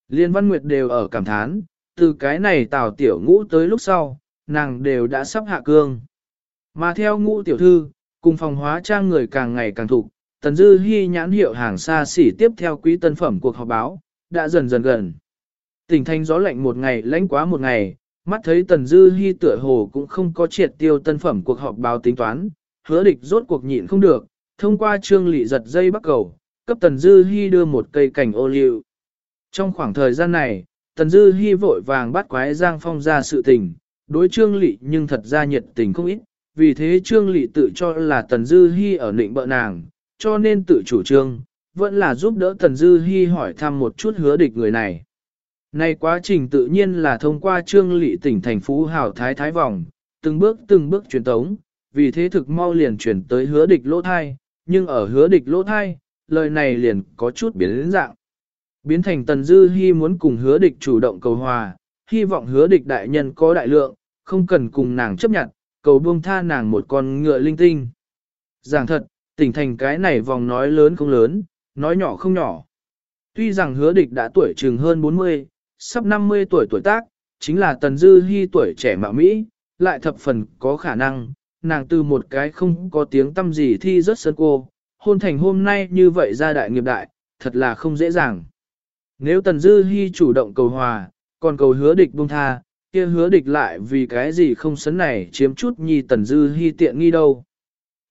Liên Văn Nguyệt đều ở cảm thán, từ cái này tào tiểu ngũ tới lúc sau, nàng đều đã sắp hạ cương. Mà theo ngũ tiểu thư, cùng phòng hóa trang người càng ngày càng thục, Tần Dư Hi nhãn hiệu hàng xa xỉ tiếp theo quý tân phẩm cuộc họp báo, đã dần dần gần. Tỉnh thanh gió lạnh một ngày lãnh quá một ngày, mắt thấy Tần Dư Hi tựa hồ cũng không có triệt tiêu tân phẩm cuộc họp báo tính toán, hứa địch rốt cuộc nhịn không được, thông qua trương lị giật dây bắt cầu, cấp Tần Dư Hi đưa một cây cành ô liu. Trong khoảng thời gian này, Tần Dư Hi vội vàng bắt quái Giang Phong ra sự tình, đối trương lị nhưng thật ra nhiệt tình không ít, vì thế trương lị tự cho là Tần Dư Hi ở nịnh bợ nàng, cho nên tự chủ trương, vẫn là giúp đỡ Tần Dư Hi hỏi thăm một chút hứa địch người này. Này quá trình tự nhiên là thông qua trương lị tỉnh thành phú hào thái thái vòng, từng bước từng bước truyền tống, vì thế thực mau liền chuyển tới hứa địch lỗ thai, nhưng ở hứa địch lỗ thai, lời này liền có chút biến đến dạng. Biến thành Tần Dư hy muốn cùng hứa địch chủ động cầu hòa, hy vọng hứa địch đại nhân có đại lượng, không cần cùng nàng chấp nhận, cầu buông tha nàng một con ngựa linh tinh. Giảng thật, tỉnh thành cái này vòng nói lớn không lớn, nói nhỏ không nhỏ. Tuy rằng hứa địch đã tuổi chừng hơn 40, sắp 50 tuổi tuổi tác, chính là tần dư Hi tuổi trẻ mạo Mỹ, lại thập phần có khả năng, nàng từ một cái không có tiếng tâm gì thi rất sân cô, hôn thành hôm nay như vậy ra đại nghiệp đại, thật là không dễ dàng. Nếu tần dư Hi chủ động cầu hòa, còn cầu hứa địch buông tha, kia hứa địch lại vì cái gì không sấn này chiếm chút nhi tần dư Hi tiện nghi đâu.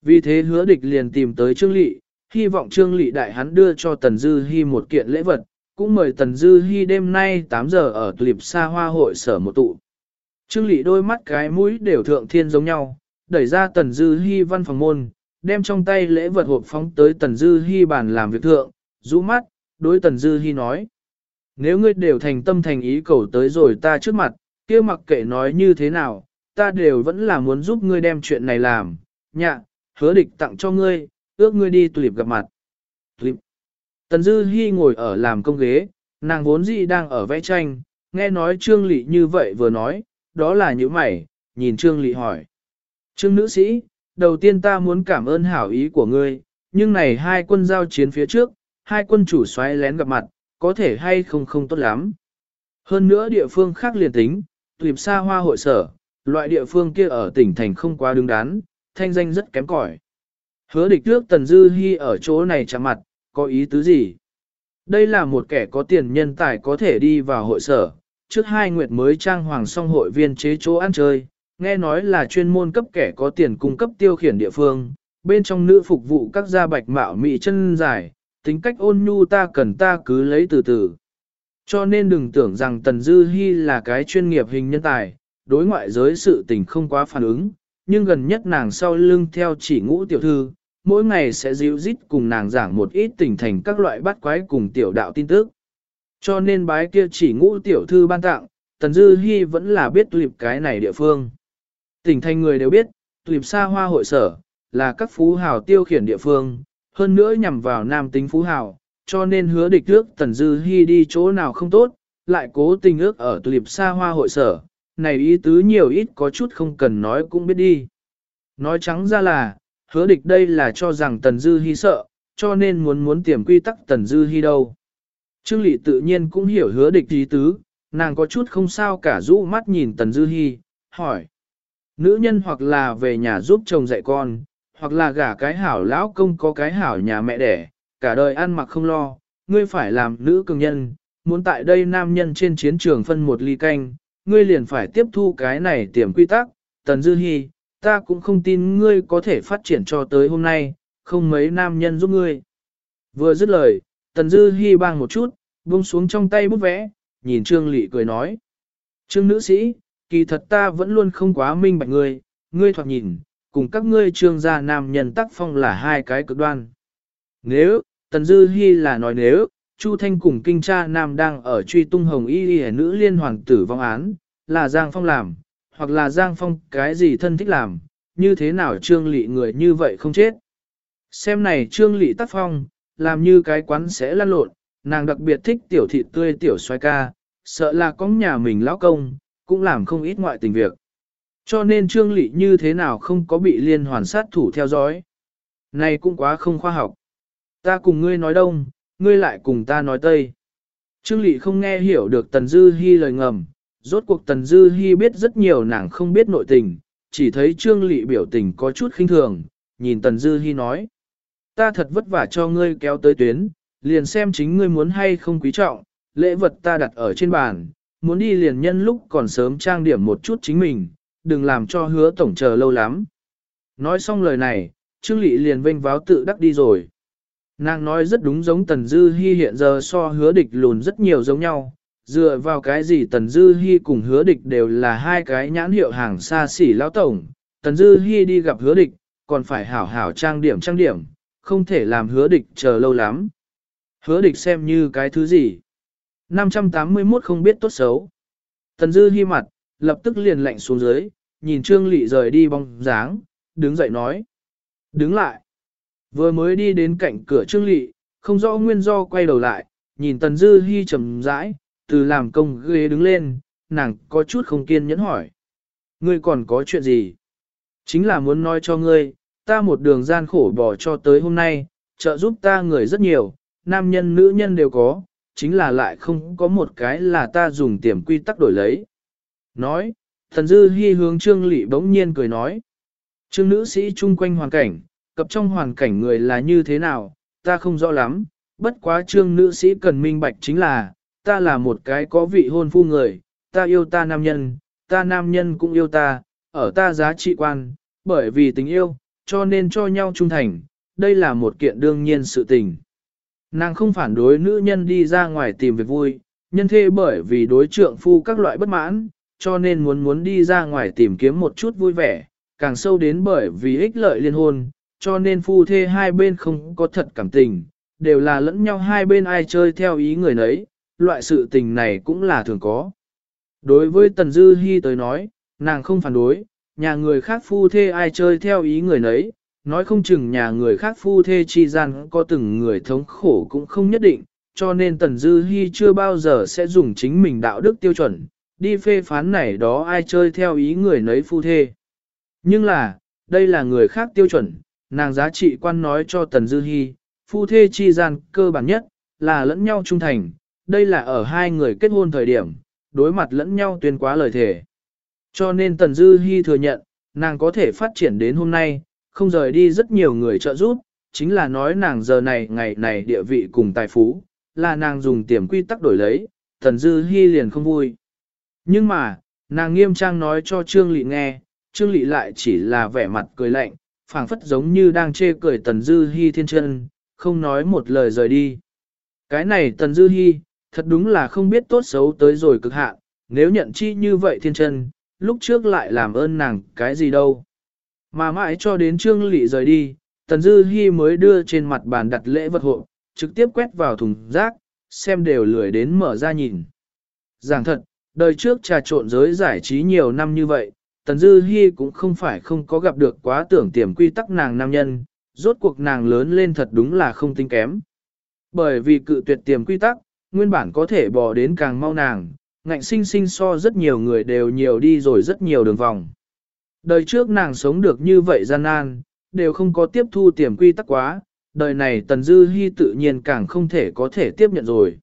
Vì thế hứa địch liền tìm tới Trương Lị, hy vọng Trương Lị đại hắn đưa cho Tần Dư Hi một kiện lễ vật, cũng mời Tần Dư Hi đêm nay 8 giờ ở tulip Sa hoa hội sở một tụ. Trương Lị đôi mắt cái mũi đều thượng thiên giống nhau, đẩy ra Tần Dư Hi văn phòng môn, đem trong tay lễ vật hộp phóng tới Tần Dư Hi bàn làm việc thượng, rũ mắt, đối Tần Dư Hi nói. Nếu ngươi đều thành tâm thành ý cầu tới rồi ta trước mặt, kia mặc kệ nói như thế nào, ta đều vẫn là muốn giúp ngươi đem chuyện này làm, nhạ, hứa địch tặng cho ngươi, ước ngươi đi tulip gặp mặt. Tulip. Tần Dư Hi ngồi ở làm công ghế, nàng vốn dĩ đang ở vẽ tranh, nghe nói Trương Lị như vậy vừa nói, đó là những mày, nhìn Trương Lị hỏi. Trương nữ sĩ, đầu tiên ta muốn cảm ơn hảo ý của ngươi, nhưng này hai quân giao chiến phía trước, hai quân chủ xoáy lén gặp mặt, có thể hay không không tốt lắm. Hơn nữa địa phương khác liền tính, tuyệp xa hoa hội sở, loại địa phương kia ở tỉnh thành không quá đứng đắn, thanh danh rất kém cỏi. Hứa địch trước Tần Dư Hi ở chỗ này chạm mặt, có ý tứ gì? Đây là một kẻ có tiền nhân tài có thể đi vào hội sở, trước hai nguyệt mới trang hoàng xong hội viên chế chỗ ăn chơi, nghe nói là chuyên môn cấp kẻ có tiền cung cấp tiêu khiển địa phương, bên trong nữ phục vụ các gia bạch mạo mị chân dài, tính cách ôn nhu ta cần ta cứ lấy từ từ. Cho nên đừng tưởng rằng Tần Dư Hi là cái chuyên nghiệp hình nhân tài, đối ngoại giới sự tình không quá phản ứng, nhưng gần nhất nàng sau lưng theo chỉ ngũ tiểu thư, mỗi ngày sẽ dịu dít cùng nàng giảng một ít tình thành các loại bắt quái cùng tiểu đạo tin tức. Cho nên bái kia chỉ ngũ tiểu thư ban tặng, Tần Dư Hi vẫn là biết tuyệp cái này địa phương. Tỉnh thành người đều biết, tuyệp xa hoa hội sở, là các phú hào tiêu khiển địa phương, hơn nữa nhằm vào nam tính phú hào, cho nên hứa địch trước Tần Dư Hi đi chỗ nào không tốt, lại cố tình ước ở tuyệp xa hoa hội sở, này ý tứ nhiều ít có chút không cần nói cũng biết đi. Nói trắng ra là, hứa địch đây là cho rằng Tần Dư Hi sợ, cho nên muốn muốn tiềm quy tắc Tần Dư Hi đâu. Trương Lị tự nhiên cũng hiểu hứa địch ý tứ, nàng có chút không sao cả rũ mắt nhìn Tần Dư Hi, hỏi. Nữ nhân hoặc là về nhà giúp chồng dạy con, hoặc là gả cái hảo lão công có cái hảo nhà mẹ đẻ, cả đời ăn mặc không lo, ngươi phải làm nữ cường nhân, muốn tại đây nam nhân trên chiến trường phân một ly canh, ngươi liền phải tiếp thu cái này tiềm quy tắc, Tần Dư Hi, ta cũng không tin ngươi có thể phát triển cho tới hôm nay, không mấy nam nhân giúp ngươi. Vừa dứt lời, Tần Dư Hi bang một chút, buông xuống trong tay bút vẽ, nhìn Trương Lệ cười nói. Trương nữ sĩ, kỳ thật ta vẫn luôn không quá minh bạch ngươi, ngươi thoạt nhìn, cùng các ngươi trương gia nam nhân tác phong là hai cái cực đoan. Nếu, Tần Dư Hi là nói nếu, Chu Thanh cùng kinh cha nam đang ở truy tung hồng y y nữ liên hoàng tử vong án, là Giang Phong làm, hoặc là Giang Phong cái gì thân thích làm, như thế nào trương lị người như vậy không chết. Xem này trương lị tác phong, làm như cái quán sẽ lăn lộn, nàng đặc biệt thích tiểu thị tươi tiểu xoay ca, sợ là có nhà mình lão công, cũng làm không ít ngoại tình việc. Cho nên trương lị như thế nào không có bị liên hoàn sát thủ theo dõi. Này cũng quá không khoa học. Ta cùng ngươi nói đông, ngươi lại cùng ta nói tây. Trương lị không nghe hiểu được Tần Dư Hi lời ngầm, rốt cuộc Tần Dư Hi biết rất nhiều nàng không biết nội tình, chỉ thấy Trương lị biểu tình có chút khinh thường, nhìn Tần Dư Hi nói. Ta thật vất vả cho ngươi kéo tới tuyến, liền xem chính ngươi muốn hay không quý trọng, lễ vật ta đặt ở trên bàn, muốn đi liền nhân lúc còn sớm trang điểm một chút chính mình, đừng làm cho hứa tổng chờ lâu lắm. Nói xong lời này, Trương Lị liền vênh váo tự đắc đi rồi. Nàng nói rất đúng giống Tần Dư Hi hiện giờ so hứa địch lùn rất nhiều giống nhau, dựa vào cái gì Tần Dư Hi cùng hứa địch đều là hai cái nhãn hiệu hàng xa xỉ lão tổng, Tần Dư Hi đi gặp hứa địch, còn phải hảo hảo trang điểm trang điểm, không thể làm hứa địch chờ lâu lắm. Hứa địch xem như cái thứ gì? 581 không biết tốt xấu. Tần Dư Hi mặt, lập tức liền lạnh xuống dưới, nhìn Trương Lị rời đi bóng dáng, đứng dậy nói. Đứng lại. Vừa mới đi đến cạnh cửa Trương Lị, không rõ nguyên do quay đầu lại, nhìn Tần Dư Hi trầm rãi, từ làm công ghế đứng lên, nàng có chút không kiên nhẫn hỏi. Ngươi còn có chuyện gì? Chính là muốn nói cho ngươi, ta một đường gian khổ bỏ cho tới hôm nay, trợ giúp ta người rất nhiều, nam nhân nữ nhân đều có, chính là lại không có một cái là ta dùng tiềm quy tắc đổi lấy. Nói, thần dư hy hướng trương lị bỗng nhiên cười nói. Trương nữ sĩ chung quanh hoàn cảnh, cập trong hoàn cảnh người là như thế nào, ta không rõ lắm, bất quá trương nữ sĩ cần minh bạch chính là, ta là một cái có vị hôn phu người, ta yêu ta nam nhân, ta nam nhân cũng yêu ta, ở ta giá trị quan, bởi vì tình yêu, cho nên cho nhau trung thành, đây là một kiện đương nhiên sự tình. Nàng không phản đối nữ nhân đi ra ngoài tìm việc vui, nhân thê bởi vì đối trượng phu các loại bất mãn, cho nên muốn muốn đi ra ngoài tìm kiếm một chút vui vẻ, càng sâu đến bởi vì ích lợi liên hôn, cho nên phu thê hai bên không có thật cảm tình, đều là lẫn nhau hai bên ai chơi theo ý người nấy, loại sự tình này cũng là thường có. Đối với Tần Dư Hi tới nói, nàng không phản đối, nhà người khác phu thê ai chơi theo ý người nấy, nói không chừng nhà người khác phu thê chi gian có từng người thống khổ cũng không nhất định, cho nên Tần Dư Hi chưa bao giờ sẽ dùng chính mình đạo đức tiêu chuẩn, đi phê phán này đó ai chơi theo ý người nấy phu thê. Nhưng là, đây là người khác tiêu chuẩn, nàng giá trị quan nói cho Tần Dư Hi, phu thê chi gian cơ bản nhất, là lẫn nhau trung thành, đây là ở hai người kết hôn thời điểm, đối mặt lẫn nhau tuyên quá lời thề. Cho nên Tần Dư Hi thừa nhận, nàng có thể phát triển đến hôm nay, không rời đi rất nhiều người trợ giúp, chính là nói nàng giờ này ngày này địa vị cùng tài phú, là nàng dùng tiềm quy tắc đổi lấy, Tần Dư Hi liền không vui. Nhưng mà, nàng nghiêm trang nói cho Trương Lị nghe, Trương Lị lại chỉ là vẻ mặt cười lạnh, phảng phất giống như đang chê cười Tần Dư Hi thiên chân, không nói một lời rời đi. Cái này Tần Dư Hi, thật đúng là không biết tốt xấu tới rồi cực hạn, nếu nhận chi như vậy thiên chân, lúc trước lại làm ơn nàng cái gì đâu. Mà mãi cho đến Trương Lị rời đi, Tần Dư Hi mới đưa trên mặt bàn đặt lễ vật hộ, trực tiếp quét vào thùng rác, xem đều lười đến mở ra nhìn. Giảng thật, đời trước trà trộn giới giải trí nhiều năm như vậy, Tần Dư Hi cũng không phải không có gặp được quá tưởng tiềm quy tắc nàng nam nhân, rốt cuộc nàng lớn lên thật đúng là không tính kém. Bởi vì cự tuyệt tiềm quy tắc, nguyên bản có thể bò đến càng mau nàng, ngạnh sinh sinh so rất nhiều người đều nhiều đi rồi rất nhiều đường vòng. Đời trước nàng sống được như vậy gian nan, đều không có tiếp thu tiềm quy tắc quá, đời này Tần Dư Hi tự nhiên càng không thể có thể tiếp nhận rồi.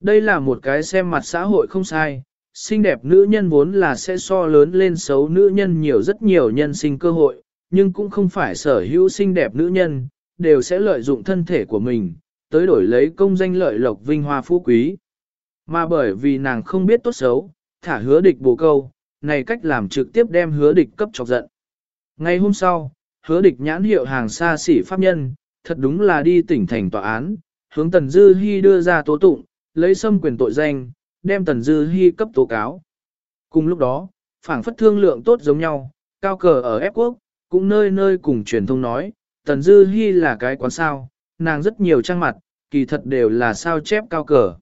Đây là một cái xem mặt xã hội không sai, xinh đẹp nữ nhân vốn là sẽ so lớn lên xấu nữ nhân nhiều rất nhiều nhân sinh cơ hội, nhưng cũng không phải sở hữu xinh đẹp nữ nhân, đều sẽ lợi dụng thân thể của mình, tới đổi lấy công danh lợi lộc vinh hoa phú quý. Mà bởi vì nàng không biết tốt xấu, thả hứa địch bổ câu, này cách làm trực tiếp đem hứa địch cấp chọc giận. Ngày hôm sau, hứa địch nhãn hiệu hàng xa xỉ pháp nhân, thật đúng là đi tỉnh thành tòa án, hướng Tần Dư Hi đưa ra tố tụng, lấy xâm quyền tội danh, đem Tần Dư Hi cấp tố cáo. Cùng lúc đó, phảng phất thương lượng tốt giống nhau, cao cờ ở ép quốc, cũng nơi nơi cùng truyền thông nói, Tần Dư Hi là cái quán sao, nàng rất nhiều trang mặt, kỳ thật đều là sao chép cao cờ.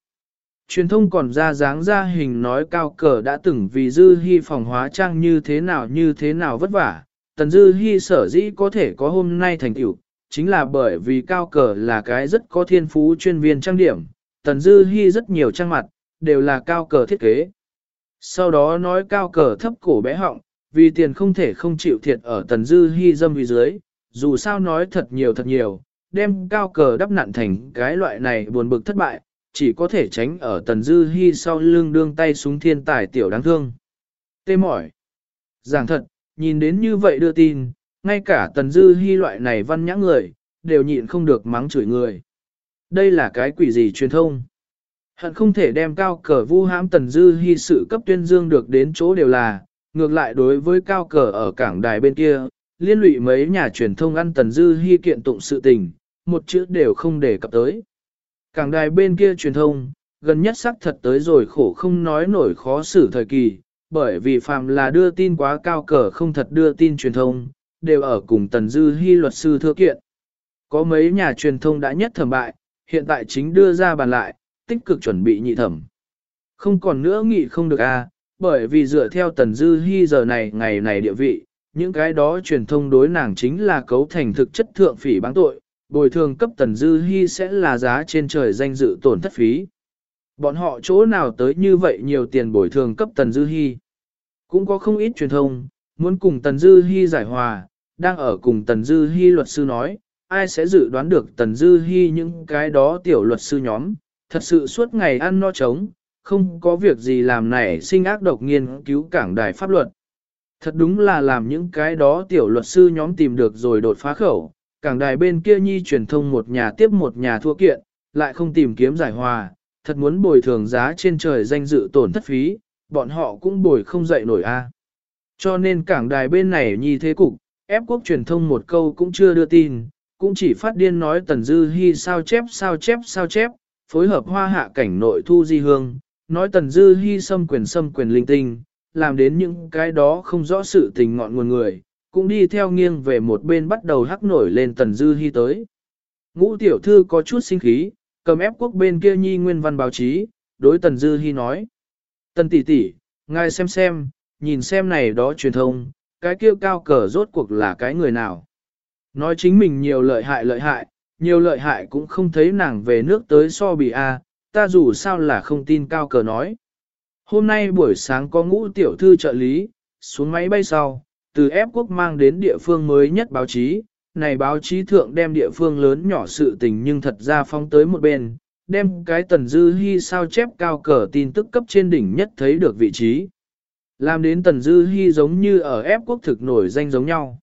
Truyền thông còn ra dáng ra hình nói cao cờ đã từng vì Dư Hi phòng hóa trang như thế nào như thế nào vất vả. Tần Dư Hi sở dĩ có thể có hôm nay thành tựu, chính là bởi vì cao cờ là cái rất có thiên phú chuyên viên trang điểm. Tần Dư Hi rất nhiều trang mặt, đều là cao cờ thiết kế. Sau đó nói cao cờ thấp cổ bé họng, vì tiền không thể không chịu thiệt ở Tần Dư Hi dâm vì dưới, dù sao nói thật nhiều thật nhiều, đem cao cờ đắp nặn thành cái loại này buồn bực thất bại, chỉ có thể tránh ở Tần Dư Hi sau lưng đương tay súng thiên tài tiểu đáng thương. Tê mỏi. Giảng thật, nhìn đến như vậy đưa tin, ngay cả Tần Dư Hi loại này văn nhã người, đều nhịn không được mắng chửi người. Đây là cái quỷ gì truyền thông? Hận không thể đem cao cờ vu hãm Tần Dư Hi sự cấp tuyên dương được đến chỗ đều là, ngược lại đối với cao cờ ở cảng đài bên kia, liên lụy mấy nhà truyền thông ăn Tần Dư Hi kiện tụng sự tình, một chữ đều không để cập tới. Cảng đài bên kia truyền thông, gần nhất xác thật tới rồi khổ không nói nổi khó xử thời kỳ, bởi vì phàm là đưa tin quá cao cờ không thật đưa tin truyền thông, đều ở cùng Tần Dư Hi luật sư thưa kiện. Có mấy nhà truyền thông đã nhất thẩm bại, hiện tại chính đưa ra bàn lại, tích cực chuẩn bị nhị thẩm. Không còn nữa nghị không được a, à, bởi vì dựa theo Tần Dư Hi giờ này ngày này địa vị, những cái đó truyền thông đối nàng chính là cấu thành thực chất thượng phỉ báng tội, bồi thường cấp Tần Dư Hi sẽ là giá trên trời danh dự tổn thất phí. Bọn họ chỗ nào tới như vậy nhiều tiền bồi thường cấp Tần Dư Hi. Cũng có không ít truyền thông, muốn cùng Tần Dư Hi giải hòa, đang ở cùng Tần Dư Hi luật sư nói, ai sẽ dự đoán được Tần Dư Hi những cái đó tiểu luật sư nhóm, thật sự suốt ngày ăn no trống, không có việc gì làm này sinh ác độc nghiên cứu cảng đài pháp luật. Thật đúng là làm những cái đó tiểu luật sư nhóm tìm được rồi đột phá khẩu, cảng đài bên kia nhi truyền thông một nhà tiếp một nhà thua kiện, lại không tìm kiếm giải hòa, thật muốn bồi thường giá trên trời danh dự tổn thất phí, bọn họ cũng bồi không dậy nổi a. Cho nên cảng đài bên này nhi thế cục, ép quốc truyền thông một câu cũng chưa đưa tin, cũng chỉ phát điên nói Tần Dư Hi sao chép sao chép sao chép, phối hợp hoa hạ cảnh nội thu di hương, nói Tần Dư Hi xâm quyền xâm quyền linh tinh, làm đến những cái đó không rõ sự tình ngọn nguồn người, cũng đi theo nghiêng về một bên bắt đầu hắc nổi lên Tần Dư hy tới. Ngũ tiểu thư có chút sinh khí, cầm ép quốc bên kia nhi nguyên văn báo chí, đối Tần Dư hy nói. Tần tỷ tỷ, ngài xem xem, nhìn xem này đó truyền thông, cái kia cao cờ rốt cuộc là cái người nào. Nói chính mình nhiều lợi hại lợi hại, nhiều lợi hại cũng không thấy nàng về nước tới so bị a, ta dù sao là không tin cao cờ nói. Hôm nay buổi sáng có ngũ tiểu thư trợ lý, xuống máy bay sau, từ ép quốc mang đến địa phương mới nhất báo chí, này báo chí thượng đem địa phương lớn nhỏ sự tình nhưng thật ra phong tới một bên, đem cái tần dư hy sao chép cao cờ tin tức cấp trên đỉnh nhất thấy được vị trí. Làm đến tần dư hy giống như ở ép quốc thực nổi danh giống nhau.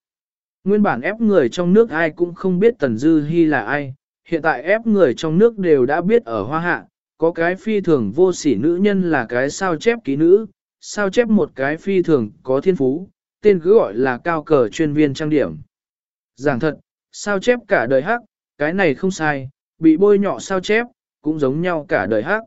Nguyên bản ép người trong nước ai cũng không biết tần dư hy là ai, hiện tại ép người trong nước đều đã biết ở hoa hạ, có cái phi thường vô sỉ nữ nhân là cái sao chép ký nữ, sao chép một cái phi thường có thiên phú, tên cứ gọi là cao cờ chuyên viên trang điểm. Giảng thật, sao chép cả đời hắc, cái này không sai, bị bôi nhọ sao chép, cũng giống nhau cả đời hắc.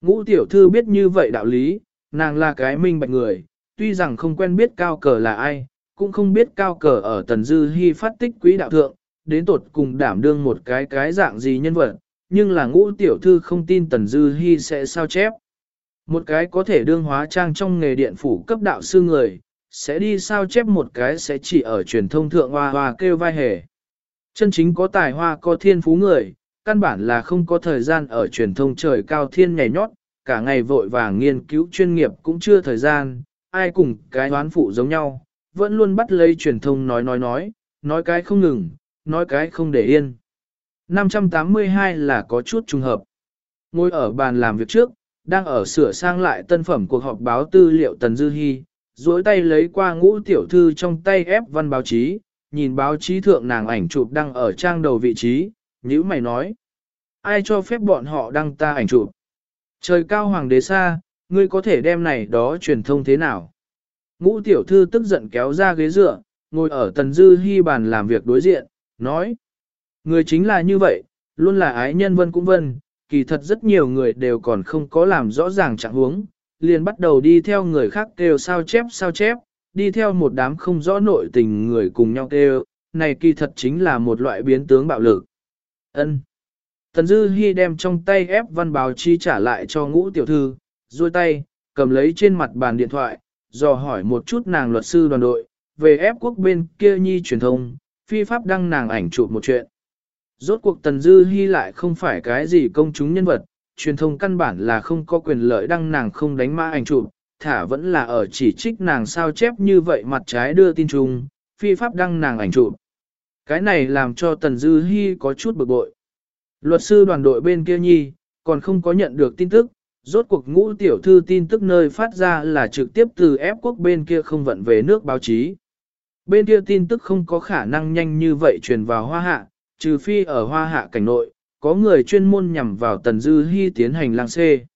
Ngũ tiểu thư biết như vậy đạo lý, nàng là cái minh bạch người, tuy rằng không quen biết cao cờ là ai, cũng không biết cao cờ ở tần dư hy phát tích quý đạo thượng, đến tột cùng đảm đương một cái cái dạng gì nhân vật, nhưng là ngũ tiểu thư không tin tần dư hy sẽ sao chép. Một cái có thể đương hóa trang trong nghề điện phủ cấp đạo sư người, sẽ đi sao chép một cái sẽ chỉ ở truyền thông thượng hoa hoa kêu vai hề. Chân chính có tài hoa có thiên phú người, căn bản là không có thời gian ở truyền thông trời cao thiên nhảy nhót, cả ngày vội vàng nghiên cứu chuyên nghiệp cũng chưa thời gian, ai cùng cái đoán phụ giống nhau, vẫn luôn bắt lấy truyền thông nói nói nói, nói cái không ngừng, nói cái không để yên. 582 là có chút trùng hợp. Ngồi ở bàn làm việc trước, đang ở sửa sang lại tân phẩm cuộc họp báo tư liệu Tần Dư Hi, duỗi tay lấy qua ngũ tiểu thư trong tay ép văn báo chí, nhìn báo chí thượng nàng ảnh chụp đăng ở trang đầu vị trí, nhữ mày nói. Ai cho phép bọn họ đăng ta ảnh chụp? Trời cao hoàng đế xa, ngươi có thể đem này đó truyền thông thế nào? Ngũ tiểu thư tức giận kéo ra ghế dựa, ngồi ở tần dư hy bàn làm việc đối diện, nói. Người chính là như vậy, luôn là ái nhân vân cũng vân, kỳ thật rất nhiều người đều còn không có làm rõ ràng trạng huống, liền bắt đầu đi theo người khác kêu sao chép sao chép, đi theo một đám không rõ nội tình người cùng nhau kêu, này kỳ thật chính là một loại biến tướng bạo lực. Ân. Tần Dư Hi đem trong tay ép văn báo chi trả lại cho ngũ tiểu thư, duỗi tay, cầm lấy trên mặt bàn điện thoại, dò hỏi một chút nàng luật sư đoàn đội, về ép quốc bên kia nhi truyền thông, phi pháp đăng nàng ảnh chụp một chuyện. Rốt cuộc Tần Dư Hi lại không phải cái gì công chúng nhân vật, truyền thông căn bản là không có quyền lợi đăng nàng không đánh mã ảnh chụp, thả vẫn là ở chỉ trích nàng sao chép như vậy mặt trái đưa tin chung, phi pháp đăng nàng ảnh chụp. Cái này làm cho Tần Dư Hi có chút bực bội. Luật sư đoàn đội bên kia nhi, còn không có nhận được tin tức, rốt cuộc ngũ tiểu thư tin tức nơi phát ra là trực tiếp từ ép quốc bên kia không vận về nước báo chí. Bên kia tin tức không có khả năng nhanh như vậy truyền vào hoa hạ, trừ phi ở hoa hạ cảnh nội, có người chuyên môn nhằm vào Tần Dư Hi tiến hành lang xê.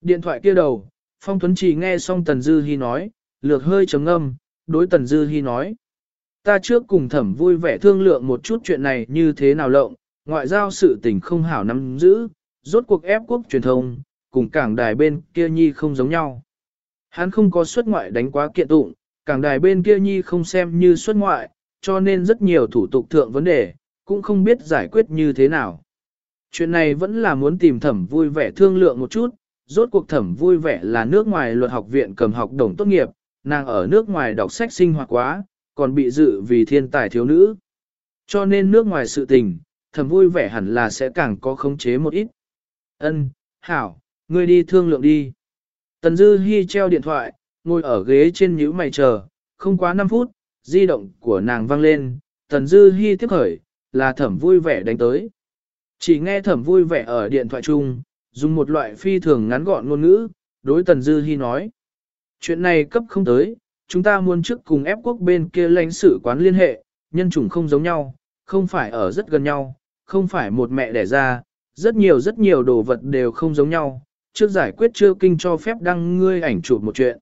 Điện thoại kia đầu, Phong Tuấn Trì nghe xong Tần Dư Hi nói, lược hơi trầm ngâm, đối Tần Dư Hi nói. Ta trước cùng thẩm vui vẻ thương lượng một chút chuyện này như thế nào lộng, ngoại giao sự tình không hảo nắm giữ, rốt cuộc ép quốc truyền thông, cùng cảng đài bên kia nhi không giống nhau. Hắn không có xuất ngoại đánh quá kiện tụng, cảng đài bên kia nhi không xem như xuất ngoại, cho nên rất nhiều thủ tục thượng vấn đề, cũng không biết giải quyết như thế nào. Chuyện này vẫn là muốn tìm thẩm vui vẻ thương lượng một chút, rốt cuộc thẩm vui vẻ là nước ngoài luật học viện cầm học đồng tốt nghiệp, nàng ở nước ngoài đọc sách sinh hoạt quá, còn bị dự vì thiên tài thiếu nữ. Cho nên nước ngoài sự tình, thẩm vui vẻ hẳn là sẽ càng có khống chế một ít. Ân, hảo, ngươi đi thương lượng đi. Tần Dư Hi treo điện thoại, ngồi ở ghế trên nhíu mày chờ, không quá 5 phút, di động của nàng vang lên, Tần Dư Hi tiếp khởi, là thẩm vui vẻ đánh tới. Chỉ nghe thẩm vui vẻ ở điện thoại chung, dùng một loại phi thường ngắn gọn ngôn ngữ, đối Tần Dư Hi nói. Chuyện này cấp không tới, chúng ta muốn trước cùng ép quốc bên kia lãnh sự quán liên hệ, nhân chủng không giống nhau, không phải ở rất gần nhau, không phải một mẹ đẻ ra, rất nhiều rất nhiều đồ vật đều không giống nhau, trước giải quyết chưa kinh cho phép đăng ngươi ảnh chụp một chuyện.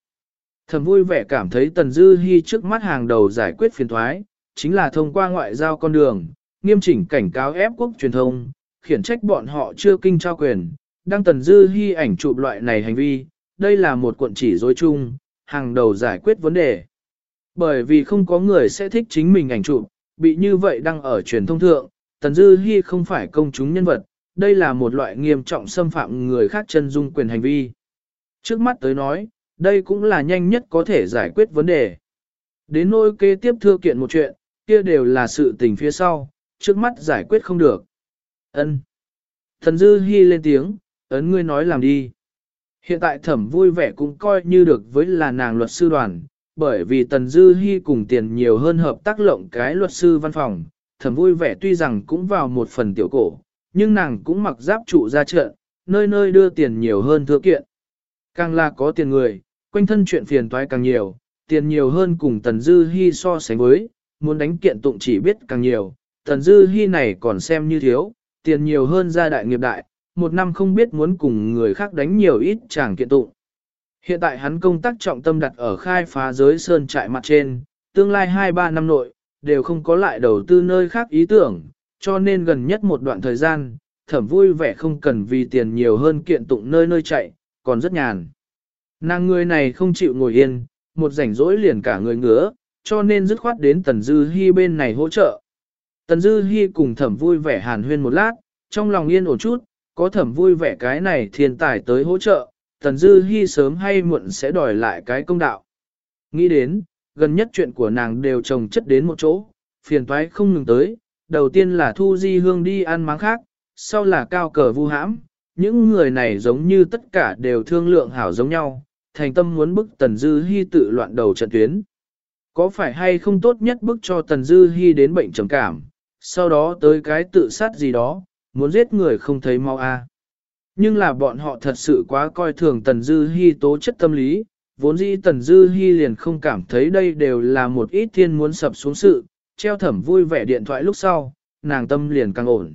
Thầm vui vẻ cảm thấy Tần Dư Hi trước mắt hàng đầu giải quyết phiền thoái, chính là thông qua ngoại giao con đường, nghiêm chỉnh cảnh cáo ép quốc truyền thông, khiển trách bọn họ chưa kinh trao quyền, đăng Tần Dư hy ảnh chụp loại này hành vi, đây là một cuộn chỉ dối chung, hàng đầu giải quyết vấn đề. Bởi vì không có người sẽ thích chính mình ảnh chụp, bị như vậy đăng ở truyền thông thượng, Tần Dư hy không phải công chúng nhân vật, đây là một loại nghiêm trọng xâm phạm người khác chân dung quyền hành vi. Trước mắt tới nói, đây cũng là nhanh nhất có thể giải quyết vấn đề. Đến nỗi kế tiếp thưa kiện một chuyện, kia đều là sự tình phía sau, trước mắt giải quyết không được. Ân. Thần Dư Hi lên tiếng, ấn ngươi nói làm đi. Hiện tại thẩm vui vẻ cũng coi như được với là nàng luật sư đoàn, bởi vì Tần Dư Hi cùng tiền nhiều hơn hợp tác lộng cái luật sư văn phòng, thẩm vui vẻ tuy rằng cũng vào một phần tiểu cổ, nhưng nàng cũng mặc giáp trụ ra trận, nơi nơi đưa tiền nhiều hơn thừa kiện. Càng là có tiền người, quanh thân chuyện phiền toái càng nhiều, tiền nhiều hơn cùng Tần Dư Hi so sánh với, muốn đánh kiện tụng chỉ biết càng nhiều, Tần Dư Hi này còn xem như thiếu, tiền nhiều hơn gia đại nghiệp đại, một năm không biết muốn cùng người khác đánh nhiều ít chẳng kiện tụng. Hiện tại hắn công tác trọng tâm đặt ở khai phá giới sơn trại mặt trên, tương lai 2-3 năm nội, đều không có lại đầu tư nơi khác ý tưởng, cho nên gần nhất một đoạn thời gian, thẩm vui vẻ không cần vì tiền nhiều hơn kiện tụng nơi nơi chạy, còn rất nhàn. Nàng người này không chịu ngồi yên, một rảnh rỗi liền cả người ngứa, cho nên dứt khoát đến Tần Dư hy bên này hỗ trợ. Tần Dư Hi cùng thẩm vui vẻ hàn huyên một lát, trong lòng yên ổn chút, có thẩm vui vẻ cái này thiên tài tới hỗ trợ, Tần Dư Hi sớm hay muộn sẽ đòi lại cái công đạo. Nghĩ đến, gần nhất chuyện của nàng đều trồng chất đến một chỗ, phiền toái không ngừng tới, đầu tiên là thu di hương đi ăn máng khác, sau là cao cờ vu hãm, những người này giống như tất cả đều thương lượng hảo giống nhau, thành tâm muốn bức Tần Dư Hi tự loạn đầu trận tuyến. Có phải hay không tốt nhất bức cho Tần Dư Hi đến bệnh trầm cảm, sau đó tới cái tự sát gì đó, muốn giết người không thấy mau a. À. Nhưng là bọn họ thật sự quá coi thường Tần Dư Hi tố chất tâm lý, vốn dĩ Tần Dư Hi liền không cảm thấy đây đều là một ít thiên muốn sập xuống sự, treo thẩm vui vẻ điện thoại lúc sau, nàng tâm liền càng ổn.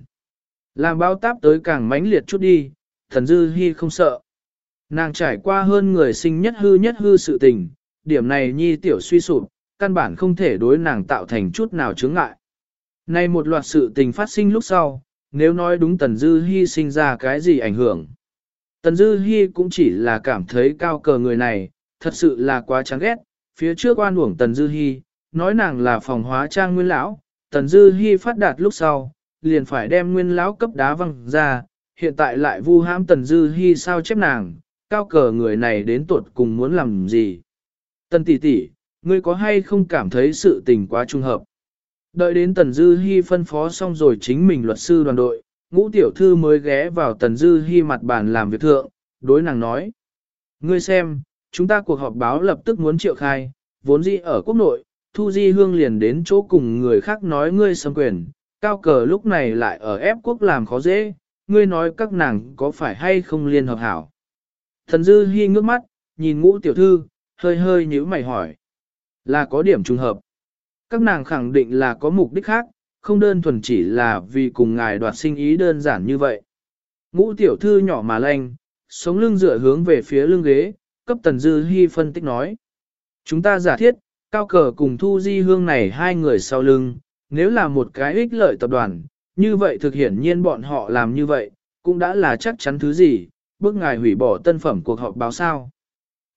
Làm bao táp tới càng mãnh liệt chút đi, Tần Dư Hi không sợ. Nàng trải qua hơn người sinh nhất hư nhất hư sự tình, điểm này nhi tiểu suy sụp, căn bản không thể đối nàng tạo thành chút nào chướng ngại. Nay một loạt sự tình phát sinh lúc sau, nếu nói đúng Tần Dư Hi sinh ra cái gì ảnh hưởng. Tần Dư Hi cũng chỉ là cảm thấy cao cờ người này, thật sự là quá chán ghét, phía trước oan uổng Tần Dư Hi, nói nàng là phòng hóa trang nguyên lão, Tần Dư Hi phát đạt lúc sau, liền phải đem nguyên lão cấp đá văng ra, hiện tại lại vu hãm Tần Dư Hi sao chép nàng, cao cờ người này đến tuột cùng muốn làm gì. Tần tỷ tỷ, ngươi có hay không cảm thấy sự tình quá trung hợp? Đợi đến Tần Dư Hi phân phó xong rồi chính mình luật sư đoàn đội, ngũ tiểu thư mới ghé vào Tần Dư Hi mặt bàn làm việc thượng, đối nàng nói. Ngươi xem, chúng ta cuộc họp báo lập tức muốn triệu khai, vốn dĩ ở quốc nội, Thu Di Hương liền đến chỗ cùng người khác nói ngươi xâm quyền, cao cờ lúc này lại ở ép quốc làm khó dễ, ngươi nói các nàng có phải hay không liên hợp hảo. Thần Dư Hi ngước mắt, nhìn ngũ tiểu thư, hơi hơi nhíu mày hỏi. Là có điểm trùng hợp. Các nàng khẳng định là có mục đích khác, không đơn thuần chỉ là vì cùng ngài đoạt sinh ý đơn giản như vậy. Ngũ tiểu thư nhỏ mà lanh, sống lưng dựa hướng về phía lưng ghế, cấp tần dư hy phân tích nói. Chúng ta giả thiết, cao cờ cùng thu di hương này hai người sau lưng, nếu là một cái ích lợi tập đoàn, như vậy thực hiện nhiên bọn họ làm như vậy, cũng đã là chắc chắn thứ gì, bước ngài hủy bỏ tân phẩm cuộc họp báo sao.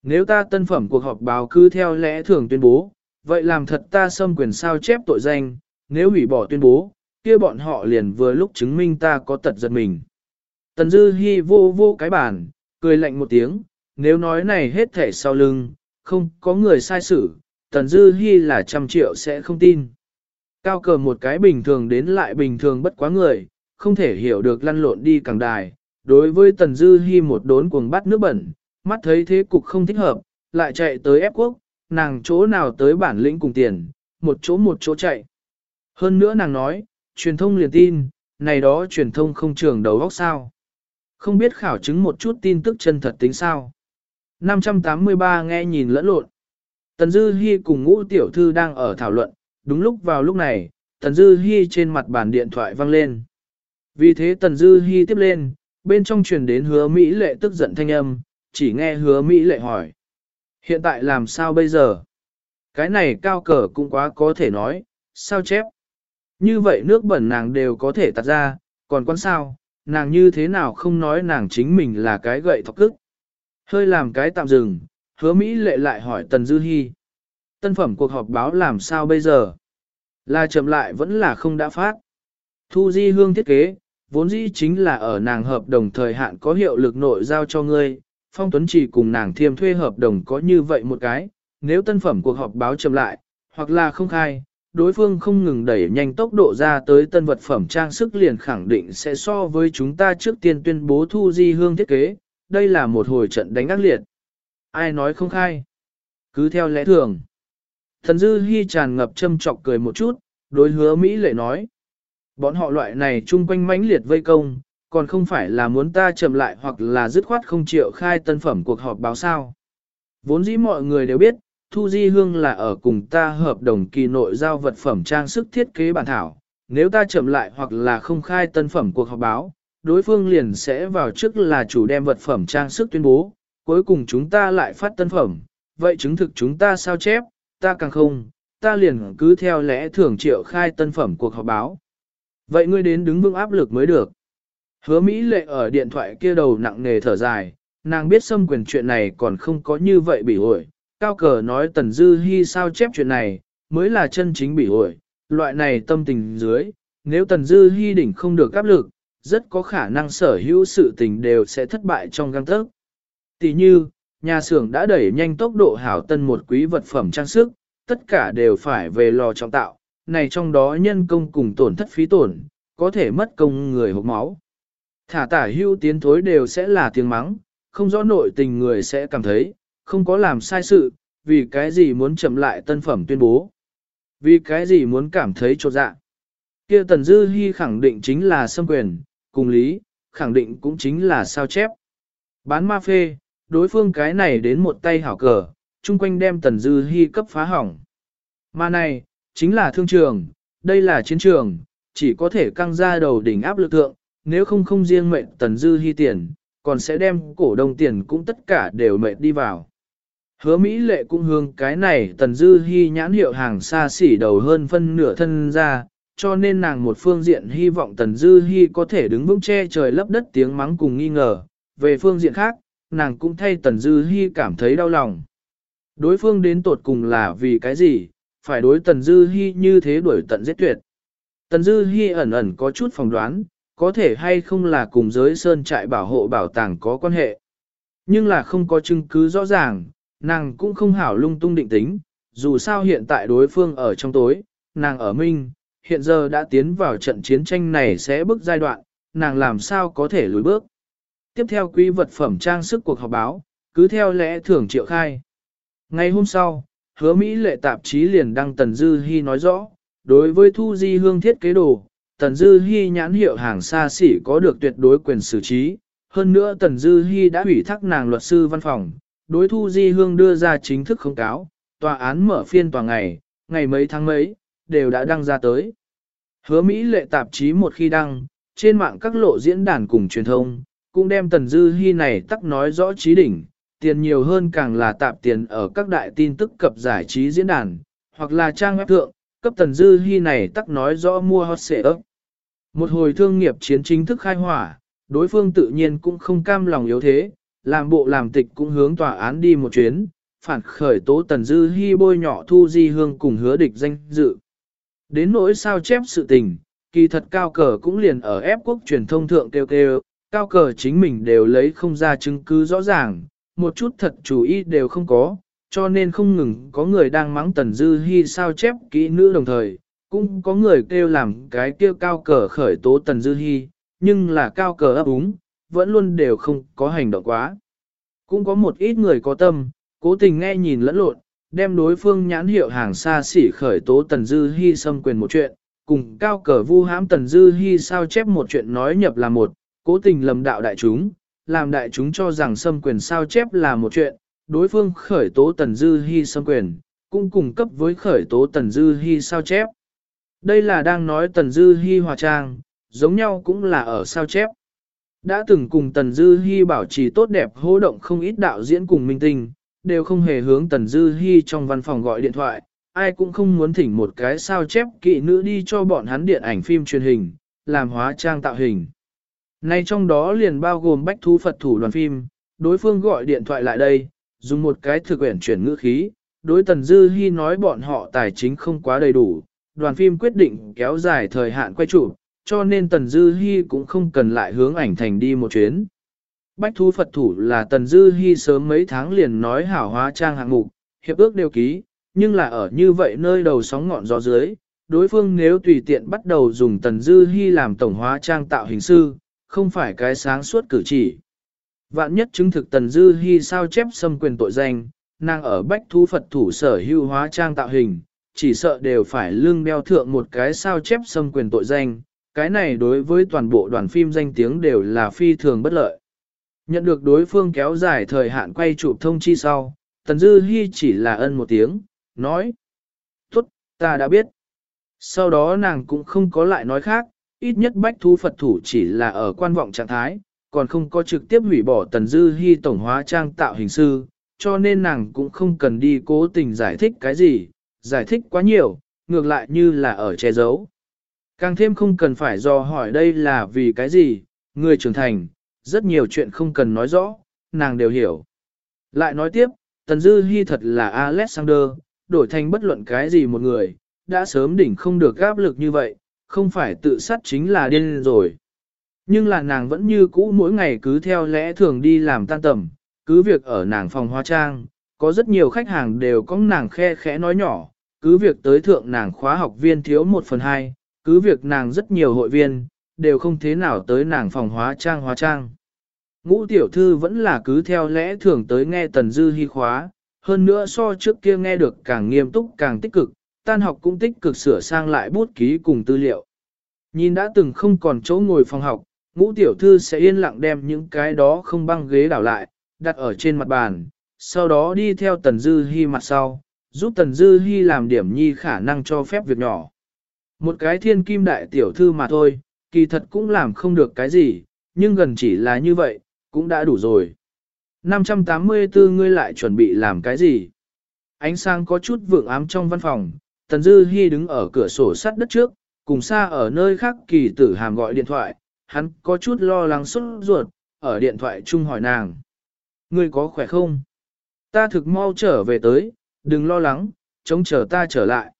Nếu ta tân phẩm cuộc họp báo cứ theo lẽ thường tuyên bố, vậy làm thật ta xâm quyền sao chép tội danh, nếu hủy bỏ tuyên bố, kia bọn họ liền vừa lúc chứng minh ta có tật giật mình. Tần Dư Hi vô vô cái bàn, cười lạnh một tiếng, nếu nói này hết thể sau lưng, không có người sai xử, Tần Dư Hi là trăm triệu sẽ không tin. Cao cờ một cái bình thường đến lại bình thường bất quá người, không thể hiểu được lăn lộn đi càng đài. Đối với Tần Dư Hi một đốn cuồng bắt nước bẩn, mắt thấy thế cục không thích hợp, lại chạy tới ép quốc, nàng chỗ nào tới bản lĩnh cùng tiền, một chỗ một chỗ chạy. Hơn nữa nàng nói, truyền thông liền tin, này đó truyền thông không trường đầu óc sao. Không biết khảo chứng một chút tin tức chân thật tính sao. 583 nghe nhìn lẫn lộn. Tần Dư Hi cùng ngũ tiểu thư đang ở thảo luận, đúng lúc vào lúc này, Tần Dư Hi trên mặt bàn điện thoại vang lên. Vì thế Tần Dư Hi tiếp lên, bên trong truyền đến hứa Mỹ lệ tức giận thanh âm, chỉ nghe hứa Mỹ lệ hỏi. Hiện tại làm sao bây giờ? Cái này cao cờ cũng quá có thể nói, sao chép? Như vậy nước bẩn nàng đều có thể tạt ra, còn quan sao, nàng như thế nào không nói nàng chính mình là cái gậy thọc cức. Hơi làm cái tạm dừng, Hứa Mỹ lệ lại hỏi Tần Dư Hi. Tân phẩm cuộc họp báo làm sao bây giờ? Là chậm lại vẫn là không đã phát. Thu Di Hương thiết kế, vốn dĩ chính là ở nàng hợp đồng thời hạn có hiệu lực nội giao cho ngươi. Phong Tuấn chỉ cùng nàng thiêm thuê hợp đồng có như vậy một cái, nếu tân phẩm cuộc họp báo chậm lại, hoặc là không khai, đối phương không ngừng đẩy nhanh tốc độ ra tới tân vật phẩm trang sức liền khẳng định sẽ so với chúng ta trước tiên tuyên bố thu di hương thiết kế, đây là một hồi trận đánh ác liệt. Ai nói không khai? Cứ theo lẽ thường. Thần Dư Hi tràn ngập châm chọc cười một chút, đối hứa Mỹ lệ nói. Bọn họ loại này chung quanh mãnh liệt vây công, còn không phải là muốn ta chậm lại hoặc là dứt khoát không chịu khai tân phẩm cuộc họp báo sao. Vốn dĩ mọi người đều biết, Thu Di Hương là ở cùng ta hợp đồng kỳ nội giao vật phẩm trang sức thiết kế bản thảo. Nếu ta chậm lại hoặc là không khai tân phẩm cuộc họp báo, đối phương liền sẽ vào trước là chủ đem vật phẩm trang sức tuyên bố, cuối cùng chúng ta lại phát tân phẩm. Vậy chứng thực chúng ta sao chép, ta càng không, ta liền cứ theo lẽ thường triệu khai tân phẩm cuộc họp báo. Vậy ngươi đến đứng vững áp lực mới được. Hứa Mỹ lệ ở điện thoại kia đầu nặng nề thở dài, nàng biết xâm quyền chuyện này còn không có như vậy bị ổi, Cao cờ nói Tần Dư Hi sao chép chuyện này, mới là chân chính bị ổi, loại này tâm tình dưới, nếu Tần Dư Hi đỉnh không được áp lực, rất có khả năng sở hữu sự tình đều sẽ thất bại trong găng tấc. Tỷ như, nhà xưởng đã đẩy nhanh tốc độ hảo tân một quý vật phẩm trang sức, tất cả đều phải về lò trọng tạo, này trong đó nhân công cùng tổn thất phí tổn, có thể mất công người hộp máu. Thả tả hưu tiến thối đều sẽ là tiếng mắng, không rõ nội tình người sẽ cảm thấy, không có làm sai sự, vì cái gì muốn chậm lại tân phẩm tuyên bố. Vì cái gì muốn cảm thấy trột dạ. kia Tần Dư Hi khẳng định chính là xâm quyền, cùng lý, khẳng định cũng chính là sao chép. Bán ma phê, đối phương cái này đến một tay hảo cờ, chung quanh đem Tần Dư Hi cấp phá hỏng. Mà này, chính là thương trường, đây là chiến trường, chỉ có thể căng ra đầu đỉnh áp lực thượng, nếu không không riêng mệnh Tần Dư Hi tiền, còn sẽ đem cổ đông tiền cũng tất cả đều mệt đi vào. Hứa Mỹ lệ cũng hương cái này tần dư hy nhãn hiệu hàng xa xỉ đầu hơn phân nửa thân ra, cho nên nàng một phương diện hy vọng tần dư hy có thể đứng vững che trời lấp đất tiếng mắng cùng nghi ngờ. Về phương diện khác, nàng cũng thay tần dư hy cảm thấy đau lòng. Đối phương đến tột cùng là vì cái gì, phải đối tần dư hy như thế đuổi tận giết tuyệt. Tần dư hy ẩn ẩn có chút phỏng đoán, có thể hay không là cùng giới sơn trại bảo hộ bảo tàng có quan hệ. Nhưng là không có chứng cứ rõ ràng, nàng cũng không hảo lung tung định tính, dù sao hiện tại đối phương ở trong tối, nàng ở minh, hiện giờ đã tiến vào trận chiến tranh này sẽ bước giai đoạn, nàng làm sao có thể lùi bước. Tiếp theo quý vật phẩm trang sức cuộc họp báo, cứ theo lẽ thưởng triệu khai. Ngày hôm sau, hứa Mỹ lệ tạp chí liền đăng Tần Dư Hi nói rõ, đối với thu di hương thiết kế đồ, Tần Dư Hi nhãn hiệu hàng xa xỉ có được tuyệt đối quyền xử trí. Hơn nữa Tần Dư Hi đã ủy thác nàng luật sư văn phòng, đối thu di hương đưa ra chính thức khống cáo, tòa án mở phiên tòa ngày, ngày mấy tháng mấy, đều đã đăng ra tới. Hứa Mỹ lệ tạp chí một khi đăng, trên mạng các lộ diễn đàn cùng truyền thông, cũng đem tần dư Hi này tắc nói rõ trí đỉnh, tiền nhiều hơn càng là tạp tiền ở các đại tin tức cập giải trí diễn đàn, hoặc là trang web thượng, cấp tần dư Hi này tắc nói rõ mua hot xệ ấp. Một hồi thương nghiệp chiến chính thức khai hỏa, đối phương tự nhiên cũng không cam lòng yếu thế, làm bộ làm tịch cũng hướng tòa án đi một chuyến, phản khởi tố Tần Dư hy bôi nhỏ thu di hương cùng hứa địch danh dự. Đến nỗi sao chép sự tình, kỳ thật cao cờ cũng liền ở ép quốc truyền thông thượng kêu kêu, cao cờ chính mình đều lấy không ra chứng cứ rõ ràng, một chút thật chủ ý đều không có, cho nên không ngừng có người đang mắng Tần Dư hy sao chép kỹ nữ đồng thời, cũng có người kêu làm cái kêu cao cờ khởi tố Tần Dư Hi, nhưng là cao cờ ấp úng, vẫn luôn đều không có hành động quá. Cũng có một ít người có tâm, cố tình nghe nhìn lẫn lộn, đem đối phương nhãn hiệu hàng xa xỉ khởi tố Tần Dư Hi xâm quyền một chuyện, cùng cao cờ vu hãm Tần Dư Hi sao chép một chuyện nói nhập là một, cố tình lầm đạo đại chúng, làm đại chúng cho rằng xâm quyền sao chép là một chuyện, đối phương khởi tố Tần Dư Hi xâm quyền, cũng cùng cấp với khởi tố Tần Dư Hi sao chép. Đây là đang nói Tần Dư Hi hòa trang, giống nhau cũng là ở sao chép. Đã từng cùng Tần Dư Hi bảo trì tốt đẹp hô động không ít đạo diễn cùng minh tinh, đều không hề hướng Tần Dư Hi trong văn phòng gọi điện thoại, ai cũng không muốn thỉnh một cái sao chép kỵ nữ đi cho bọn hắn điện ảnh phim truyền hình, làm hóa trang tạo hình. Nay trong đó liền bao gồm bách thú Phật thủ đoàn phim, đối phương gọi điện thoại lại đây, dùng một cái thực quyển chuyển ngữ khí, đối Tần Dư Hi nói bọn họ tài chính không quá đầy đủ, đoàn phim quyết định kéo dài thời hạn quay trụ, cho nên Tần Dư Hi cũng không cần lại hướng ảnh thành đi một chuyến. Bách thú Phật thủ là Tần Dư Hi sớm mấy tháng liền nói hảo hóa trang hạng mục, hiệp ước đều ký, nhưng là ở như vậy nơi đầu sóng ngọn gió dưới, đối phương nếu tùy tiện bắt đầu dùng Tần Dư Hi làm tổng hóa trang tạo hình sư, không phải cái sáng suốt cử chỉ. Vạn nhất chứng thực Tần Dư Hi sao chép xâm quyền tội danh, nàng ở bách thú Phật thủ sở hữu hóa trang tạo hình, chỉ sợ đều phải lương đeo thượng một cái sao chép xâm quyền tội danh, cái này đối với toàn bộ đoàn phim danh tiếng đều là phi thường bất lợi. Nhận được đối phương kéo dài thời hạn quay chụp thông chi sau, Tần Dư Hi chỉ là ân một tiếng, nói. Tốt, ta đã biết. Sau đó nàng cũng không có lại nói khác, ít nhất bách thú Phật thủ chỉ là ở quan vọng trạng thái, còn không có trực tiếp hủy bỏ Tần Dư Hi tổng hóa trang tạo hình sư, cho nên nàng cũng không cần đi cố tình giải thích cái gì, giải thích quá nhiều, ngược lại như là ở che giấu. Càng thêm không cần phải do hỏi đây là vì cái gì, người trưởng thành, rất nhiều chuyện không cần nói rõ, nàng đều hiểu. Lại nói tiếp, Tần Dư Hi thật là Alexander, đổi thành bất luận cái gì một người, đã sớm đỉnh không được áp lực như vậy, không phải tự sát chính là điên rồi. Nhưng là nàng vẫn như cũ mỗi ngày cứ theo lẽ thường đi làm tan tầm, cứ việc ở nàng phòng hóa trang, có rất nhiều khách hàng đều có nàng khe khẽ nói nhỏ, cứ việc tới thượng nàng khóa học viên thiếu một phần hai, cứ việc nàng rất nhiều hội viên, đều không thế nào tới nàng phòng hóa trang hóa trang. Ngũ tiểu thư vẫn là cứ theo lẽ thường tới nghe tần dư hy khóa, hơn nữa so trước kia nghe được càng nghiêm túc càng tích cực, tan học cũng tích cực sửa sang lại bút ký cùng tư liệu. Nhìn đã từng không còn chỗ ngồi phòng học, ngũ tiểu thư sẽ yên lặng đem những cái đó không băng ghế đảo lại, đặt ở trên mặt bàn, sau đó đi theo tần dư hy mặt sau, giúp tần dư Hi làm điểm nhi khả năng cho phép việc nhỏ. Một cái thiên kim đại tiểu thư mà thôi, kỳ thật cũng làm không được cái gì, nhưng gần chỉ là như vậy, cũng đã đủ rồi. 584 ngươi lại chuẩn bị làm cái gì? Ánh sáng có chút vượng ám trong văn phòng, Tần Dư Hi đứng ở cửa sổ sắt đất trước, cùng xa ở nơi khác kỳ tử hàm gọi điện thoại, hắn có chút lo lắng xuất ruột, ở điện thoại chung hỏi nàng. Ngươi có khỏe không? Ta thực mau trở về tới, đừng lo lắng, chống chờ ta trở lại.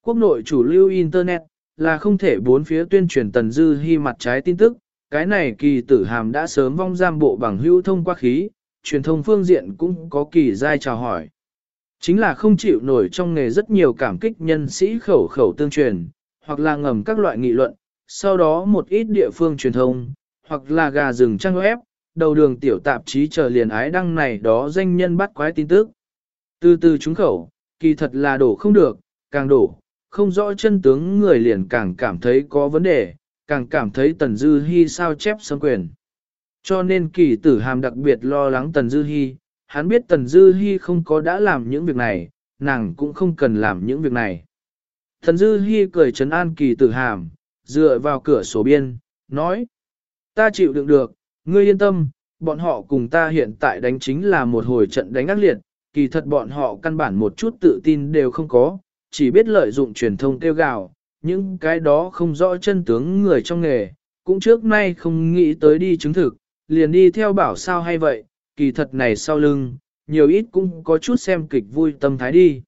Quốc nội chủ lưu Internet, là không thể bốn phía tuyên truyền Tần Dư Hi mặt trái tin tức, cái này kỳ tử hàm đã sớm vong giam bộ bằng hữu thông qua khí, truyền thông phương diện cũng có kỳ giai chào hỏi. Chính là không chịu nổi trong nghề rất nhiều cảm kích nhân sĩ khẩu khẩu tương truyền, hoặc là ngầm các loại nghị luận, sau đó một ít địa phương truyền thông, hoặc là gà rừng trang web, đầu đường tiểu tạp chí chờ liền ái đăng này đó danh nhân bắt quái tin tức. Từ từ trúng khẩu, kỳ thật là đổ không được, càng đổ, không rõ chân tướng người liền càng cảm thấy có vấn đề, càng cảm thấy Tần Dư Hi sao chép xâm quyền. Cho nên kỳ tử hàm đặc biệt lo lắng Tần Dư Hi, hắn biết Tần Dư Hi không có đã làm những việc này, nàng cũng không cần làm những việc này. Tần Dư Hi cười trấn an kỳ tử hàm, dựa vào cửa sổ biên, nói. Ta chịu đựng được, ngươi yên tâm, bọn họ cùng ta hiện tại đánh chính là một hồi trận đánh ác liệt, kỳ thật bọn họ căn bản một chút tự tin đều không có, chỉ biết lợi dụng truyền thông tiêu gạo, những cái đó không rõ chân tướng người trong nghề, cũng trước nay không nghĩ tới đi chứng thực, liền đi theo bảo sao hay vậy, kỳ thật này sau lưng, nhiều ít cũng có chút xem kịch vui tâm thái đi.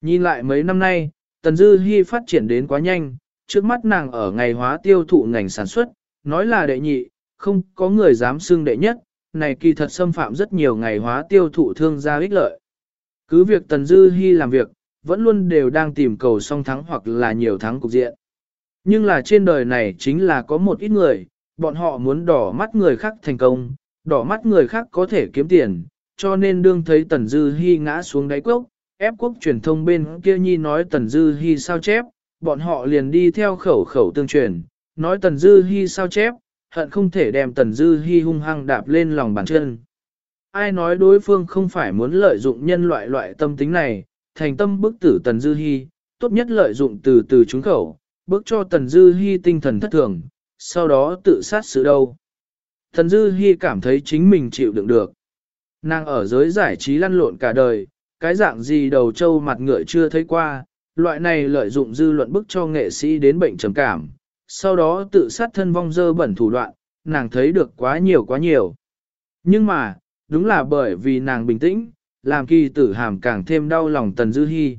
Nhìn lại mấy năm nay, Tần Dư Hi phát triển đến quá nhanh, trước mắt nàng ở ngày hóa tiêu thụ ngành sản xuất, nói là đệ nhị, không có người dám xưng đệ nhất, này kỳ thật xâm phạm rất nhiều ngày hóa tiêu thụ thương gia ích lợi. Cứ việc Tần Dư Hi làm việc, vẫn luôn đều đang tìm cầu song thắng hoặc là nhiều thắng cục diện. Nhưng là trên đời này chính là có một ít người, bọn họ muốn đỏ mắt người khác thành công, đỏ mắt người khác có thể kiếm tiền, cho nên đương thấy Tần Dư Hi ngã xuống đáy quốc, ép quốc truyền thông bên kia nhi nói Tần Dư Hi sao chép, bọn họ liền đi theo khẩu khẩu tương truyền, nói Tần Dư Hi sao chép, hận không thể đem Tần Dư Hi hung hăng đạp lên lòng bàn chân. Ai nói đối phương không phải muốn lợi dụng nhân loại loại tâm tính này, thành tâm bức tử Tần Dư Hi, tốt nhất lợi dụng từ từ trúng khẩu, bức cho Tần Dư Hi tinh thần thất thường, sau đó tự sát sự đâu. Tần Dư Hi cảm thấy chính mình chịu đựng được. Nàng ở giới giải trí lăn lộn cả đời, cái dạng gì đầu trâu mặt ngựa chưa thấy qua, loại này lợi dụng dư luận bức cho nghệ sĩ đến bệnh trầm cảm, sau đó tự sát thân vong dơ bẩn thủ đoạn, nàng thấy được quá nhiều quá nhiều. Nhưng mà, đúng là bởi vì nàng bình tĩnh, làm kỳ tử hàm càng thêm đau lòng Tần Dư Hi.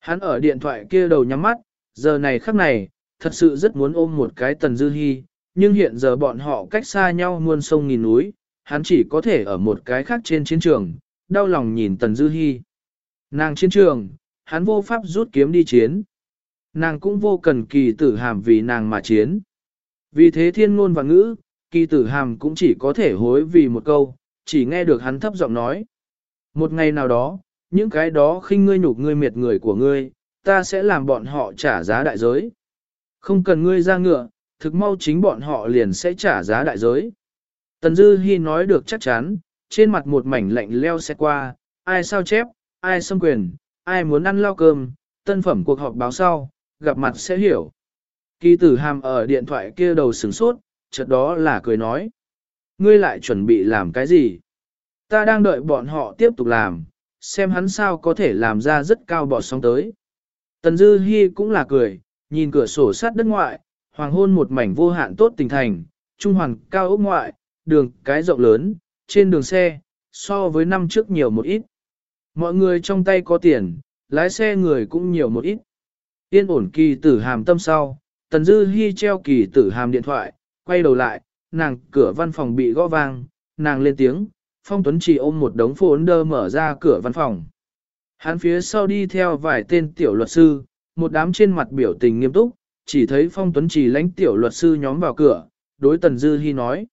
Hắn ở điện thoại kia đầu nhắm mắt, giờ này khắc này, thật sự rất muốn ôm một cái Tần Dư Hi, nhưng hiện giờ bọn họ cách xa nhau muôn sông nghìn núi, hắn chỉ có thể ở một cái khác trên chiến trường, đau lòng nhìn Tần Dư Hi. Nàng chiến trường, hắn vô pháp rút kiếm đi chiến. Nàng cũng vô cần kỳ tử hàm vì nàng mà chiến. Vì thế thiên ngôn và ngữ, kỳ tử hàm cũng chỉ có thể hối vì một câu, chỉ nghe được hắn thấp giọng nói. Một ngày nào đó, những cái đó khinh ngươi nhục ngươi miệt người của ngươi, ta sẽ làm bọn họ trả giá đại giới. Không cần ngươi ra ngựa, thực mau chính bọn họ liền sẽ trả giá đại giới. Tần Dư Hi nói được chắc chắn, trên mặt một mảnh lạnh leo xe qua, ai sao chép, ai xâm quyền, ai muốn ăn lao cơm, tân phẩm cuộc họp báo sau, gặp mặt sẽ hiểu. Kỳ tử hàm ở điện thoại kia đầu sửng sốt, chợt đó là cười nói. Ngươi lại chuẩn bị làm cái gì? Ta đang đợi bọn họ tiếp tục làm, xem hắn sao có thể làm ra rất cao bọt sóng tới. Tần Dư Hi cũng là cười, nhìn cửa sổ sát đất ngoại, hoàng hôn một mảnh vô hạn tốt tình thành, trung hoàng cao ốc ngoại, đường cái rộng lớn, trên đường xe, so với năm trước nhiều một ít. Mọi người trong tay có tiền, lái xe người cũng nhiều một ít. Yên ổn kỳ tử hàm tâm sau, Tần Dư Hi treo kỳ tử hàm điện thoại, quay đầu lại, nàng cửa văn phòng bị gõ vang, nàng lên tiếng, Phong Tuấn chỉ ôm một đống phố đơ mở ra cửa văn phòng. Hắn phía sau đi theo vài tên tiểu luật sư, một đám trên mặt biểu tình nghiêm túc, chỉ thấy Phong Tuấn chỉ lãnh tiểu luật sư nhóm vào cửa, đối Tần Dư Hi nói.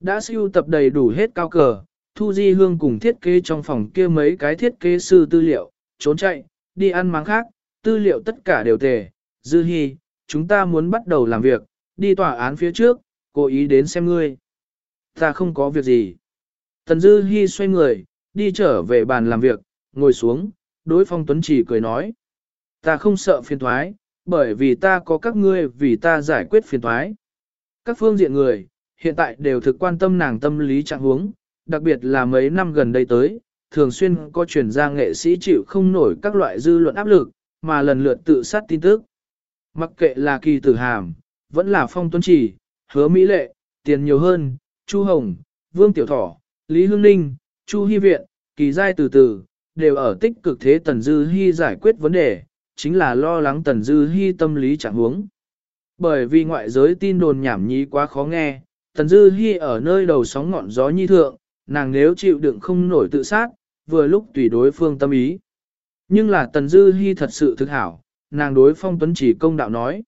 Đã siêu tập đầy đủ hết cao cờ, Thu Di Hương cùng thiết kế trong phòng kia mấy cái thiết kế sư tư liệu, trốn chạy, đi ăn máng khác, tư liệu tất cả đều tề. Dư hy, chúng ta muốn bắt đầu làm việc, đi tòa án phía trước, cố ý đến xem ngươi. Ta không có việc gì. Tần Dư hy xoay người, đi trở về bàn làm việc, ngồi xuống, đối phong tuấn chỉ cười nói. Ta không sợ phiền thoái, bởi vì ta có các ngươi vì ta giải quyết phiền thoái. Các phương diện người, hiện tại đều thực quan tâm nàng tâm lý trạng huống, đặc biệt là mấy năm gần đây tới, thường xuyên có truyền ra nghệ sĩ chịu không nổi các loại dư luận áp lực, mà lần lượt tự sát tin tức. Mặc kệ là kỳ tử hàm, vẫn là phong tuấn chỉ, hứa mỹ lệ, tiền nhiều hơn, Chu Hồng, Vương Tiểu Thỏ, Lý Hương Ninh, Chu Hy Viện, kỳ giai từ từ, đều ở tích cực thế Tần Dư Hi giải quyết vấn đề, chính là lo lắng Tần Dư Hi tâm lý trạng huống. Bởi vì ngoại giới tin đồn nhảm nhí quá khó nghe, Tần Dư Hi ở nơi đầu sóng ngọn gió nhi thượng, nàng nếu chịu đựng không nổi tự sát, vừa lúc tùy đối phương tâm ý. Nhưng là Tần Dư Hi thật sự thực hảo, nàng đối phong tuấn chỉ công đạo nói.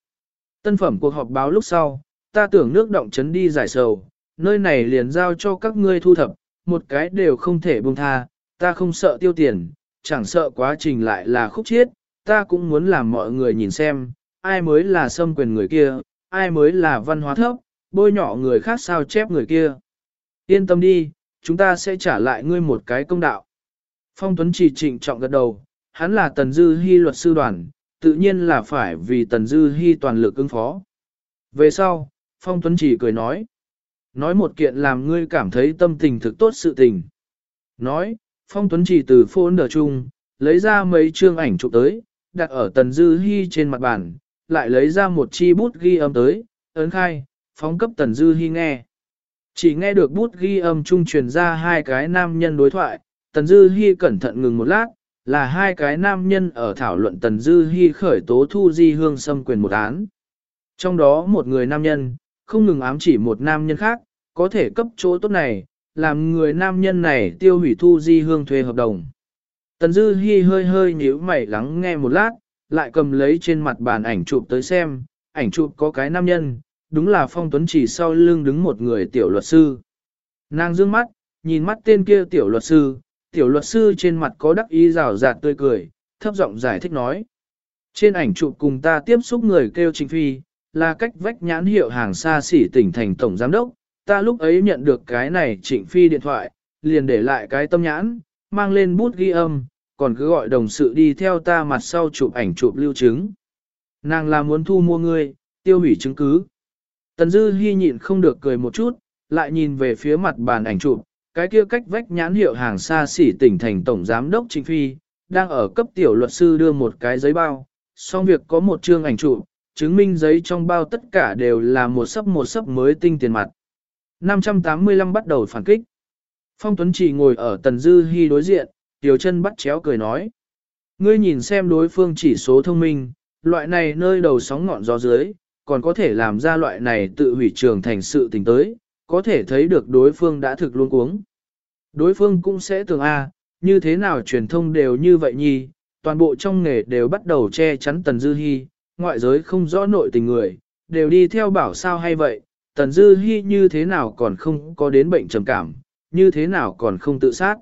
Tân phẩm cuộc họp báo lúc sau, ta tưởng nước động chấn đi giải sầu, nơi này liền giao cho các ngươi thu thập, một cái đều không thể buông tha, ta không sợ tiêu tiền, chẳng sợ quá trình lại là khúc chiết, ta cũng muốn làm mọi người nhìn xem, ai mới là xâm quyền người kia, ai mới là văn hóa thấp, bôi nhỏ người khác sao chép người kia. Yên tâm đi, chúng ta sẽ trả lại ngươi một cái công đạo. Phong Tuấn chỉ trịnh trọng gật đầu, hắn là Tần Dư Hi luật sư đoàn, tự nhiên là phải vì Tần Dư Hi toàn lực ứng phó. Về sau, Phong Tuấn chỉ cười nói. Nói một kiện làm ngươi cảm thấy tâm tình thực tốt sự tình. Nói, Phong Tuấn chỉ từ phôn đờ chung, lấy ra mấy chương ảnh chụp tới, đặt ở Tần Dư Hi trên mặt bàn, lại lấy ra một chi bút ghi âm tới, ấn khai, phóng cấp Tần Dư Hi nghe. Chỉ nghe được bút ghi âm trung truyền ra hai cái nam nhân đối thoại, Tần Dư Hi cẩn thận ngừng một lát, là hai cái nam nhân ở thảo luận Tần Dư Hi khởi tố thu di hương xâm quyền một án. Trong đó một người nam nhân, không ngừng ám chỉ một nam nhân khác, có thể cấp chỗ tốt này, làm người nam nhân này tiêu hủy thu di hương thuê hợp đồng. Tần Dư Hi hơi hơi nhíu mày lắng nghe một lát, lại cầm lấy trên mặt bàn ảnh chụp tới xem, ảnh chụp có cái nam nhân, đúng là Phong Tuấn chỉ sau lưng đứng một người tiểu luật sư. Nàng dương mắt, nhìn mắt tên kia tiểu luật sư, tiểu luật sư trên mặt có đắc ý rào rạt tươi cười, thấp giọng giải thích nói. Trên ảnh chụp cùng ta tiếp xúc người kêu Trịnh Phi, là cách vách nhãn hiệu hàng xa xỉ tỉnh thành tổng giám đốc, ta lúc ấy nhận được cái này Trịnh Phi điện thoại, liền để lại cái tâm nhãn, mang lên bút ghi âm, còn cứ gọi đồng sự đi theo ta mặt sau chụp ảnh chụp lưu chứng. Nàng là muốn thu mua ngươi, tiêu hủy chứng cứ. Tần Dư Hi nhịn không được cười một chút, lại nhìn về phía mặt bàn ảnh chụp, cái kia cách vách nhãn hiệu hàng xa xỉ tỉnh thành tổng giám đốc Trịnh Phi, đang ở cấp tiểu luật sư đưa một cái giấy bao, xong việc có một chương ảnh chụp, chứng minh giấy trong bao tất cả đều là một sấp một sấp mới tinh tiền mặt. 585 bắt đầu phản kích. Phong Tuấn chỉ ngồi ở Tần Dư Hi đối diện, tiểu chân bắt chéo cười nói. Ngươi nhìn xem đối phương chỉ số thông minh, loại này nơi đầu sóng ngọn gió dưới, còn có thể làm ra loại này tự hủy trường thành sự tình tới, có thể thấy được đối phương đã thực luôn cuống. Đối phương cũng sẽ tưởng A, như thế nào truyền thông đều như vậy nhi, toàn bộ trong nghề đều bắt đầu che chắn Tần Dư Hi, ngoại giới không rõ nội tình người, đều đi theo bảo sao hay vậy, Tần Dư Hi như thế nào còn không có đến bệnh trầm cảm, như thế nào còn không tự sát.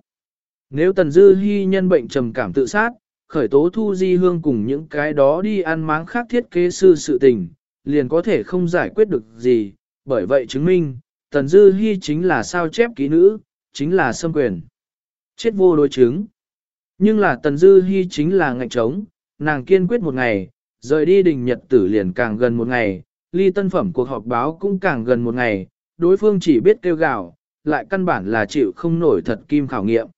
Nếu Tần Dư Hi nhân bệnh trầm cảm tự sát, khởi tố thu di hương cùng những cái đó đi ăn máng khác thiết kế sư sự tình, liền có thể không giải quyết được gì, bởi vậy chứng minh, Tần Dư Hi chính là sao chép kỹ nữ, chính là xâm quyền. Chết vô đối chứng. Nhưng là Tần Dư Hi chính là ngạnh trống, nàng kiên quyết một ngày, rời đi đình nhật tử liền càng gần một ngày, ly tân phẩm cuộc họp báo cũng càng gần một ngày, đối phương chỉ biết kêu gào, lại căn bản là chịu không nổi thật kim khảo nghiệm.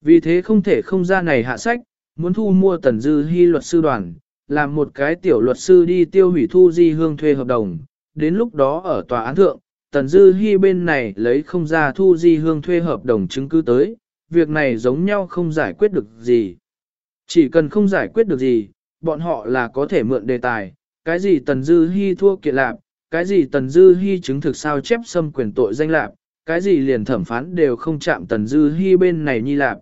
Vì thế không thể không ra này hạ sách, muốn thu mua Tần Dư Hi luật sư đoàn, làm một cái tiểu luật sư đi tiêu hủy thu di hương thuê hợp đồng, đến lúc đó ở tòa án thượng, Tần Dư Hi bên này lấy không ra thu di hương thuê hợp đồng chứng cứ tới, việc này giống nhau không giải quyết được gì. Chỉ cần không giải quyết được gì, bọn họ là có thể mượn đề tài, cái gì Tần Dư Hi thua kiện lạc, cái gì Tần Dư Hi chứng thực sao chép xâm quyền tội danh lạc, cái gì liền thẩm phán đều không chạm Tần Dư Hi bên này nhi lạc.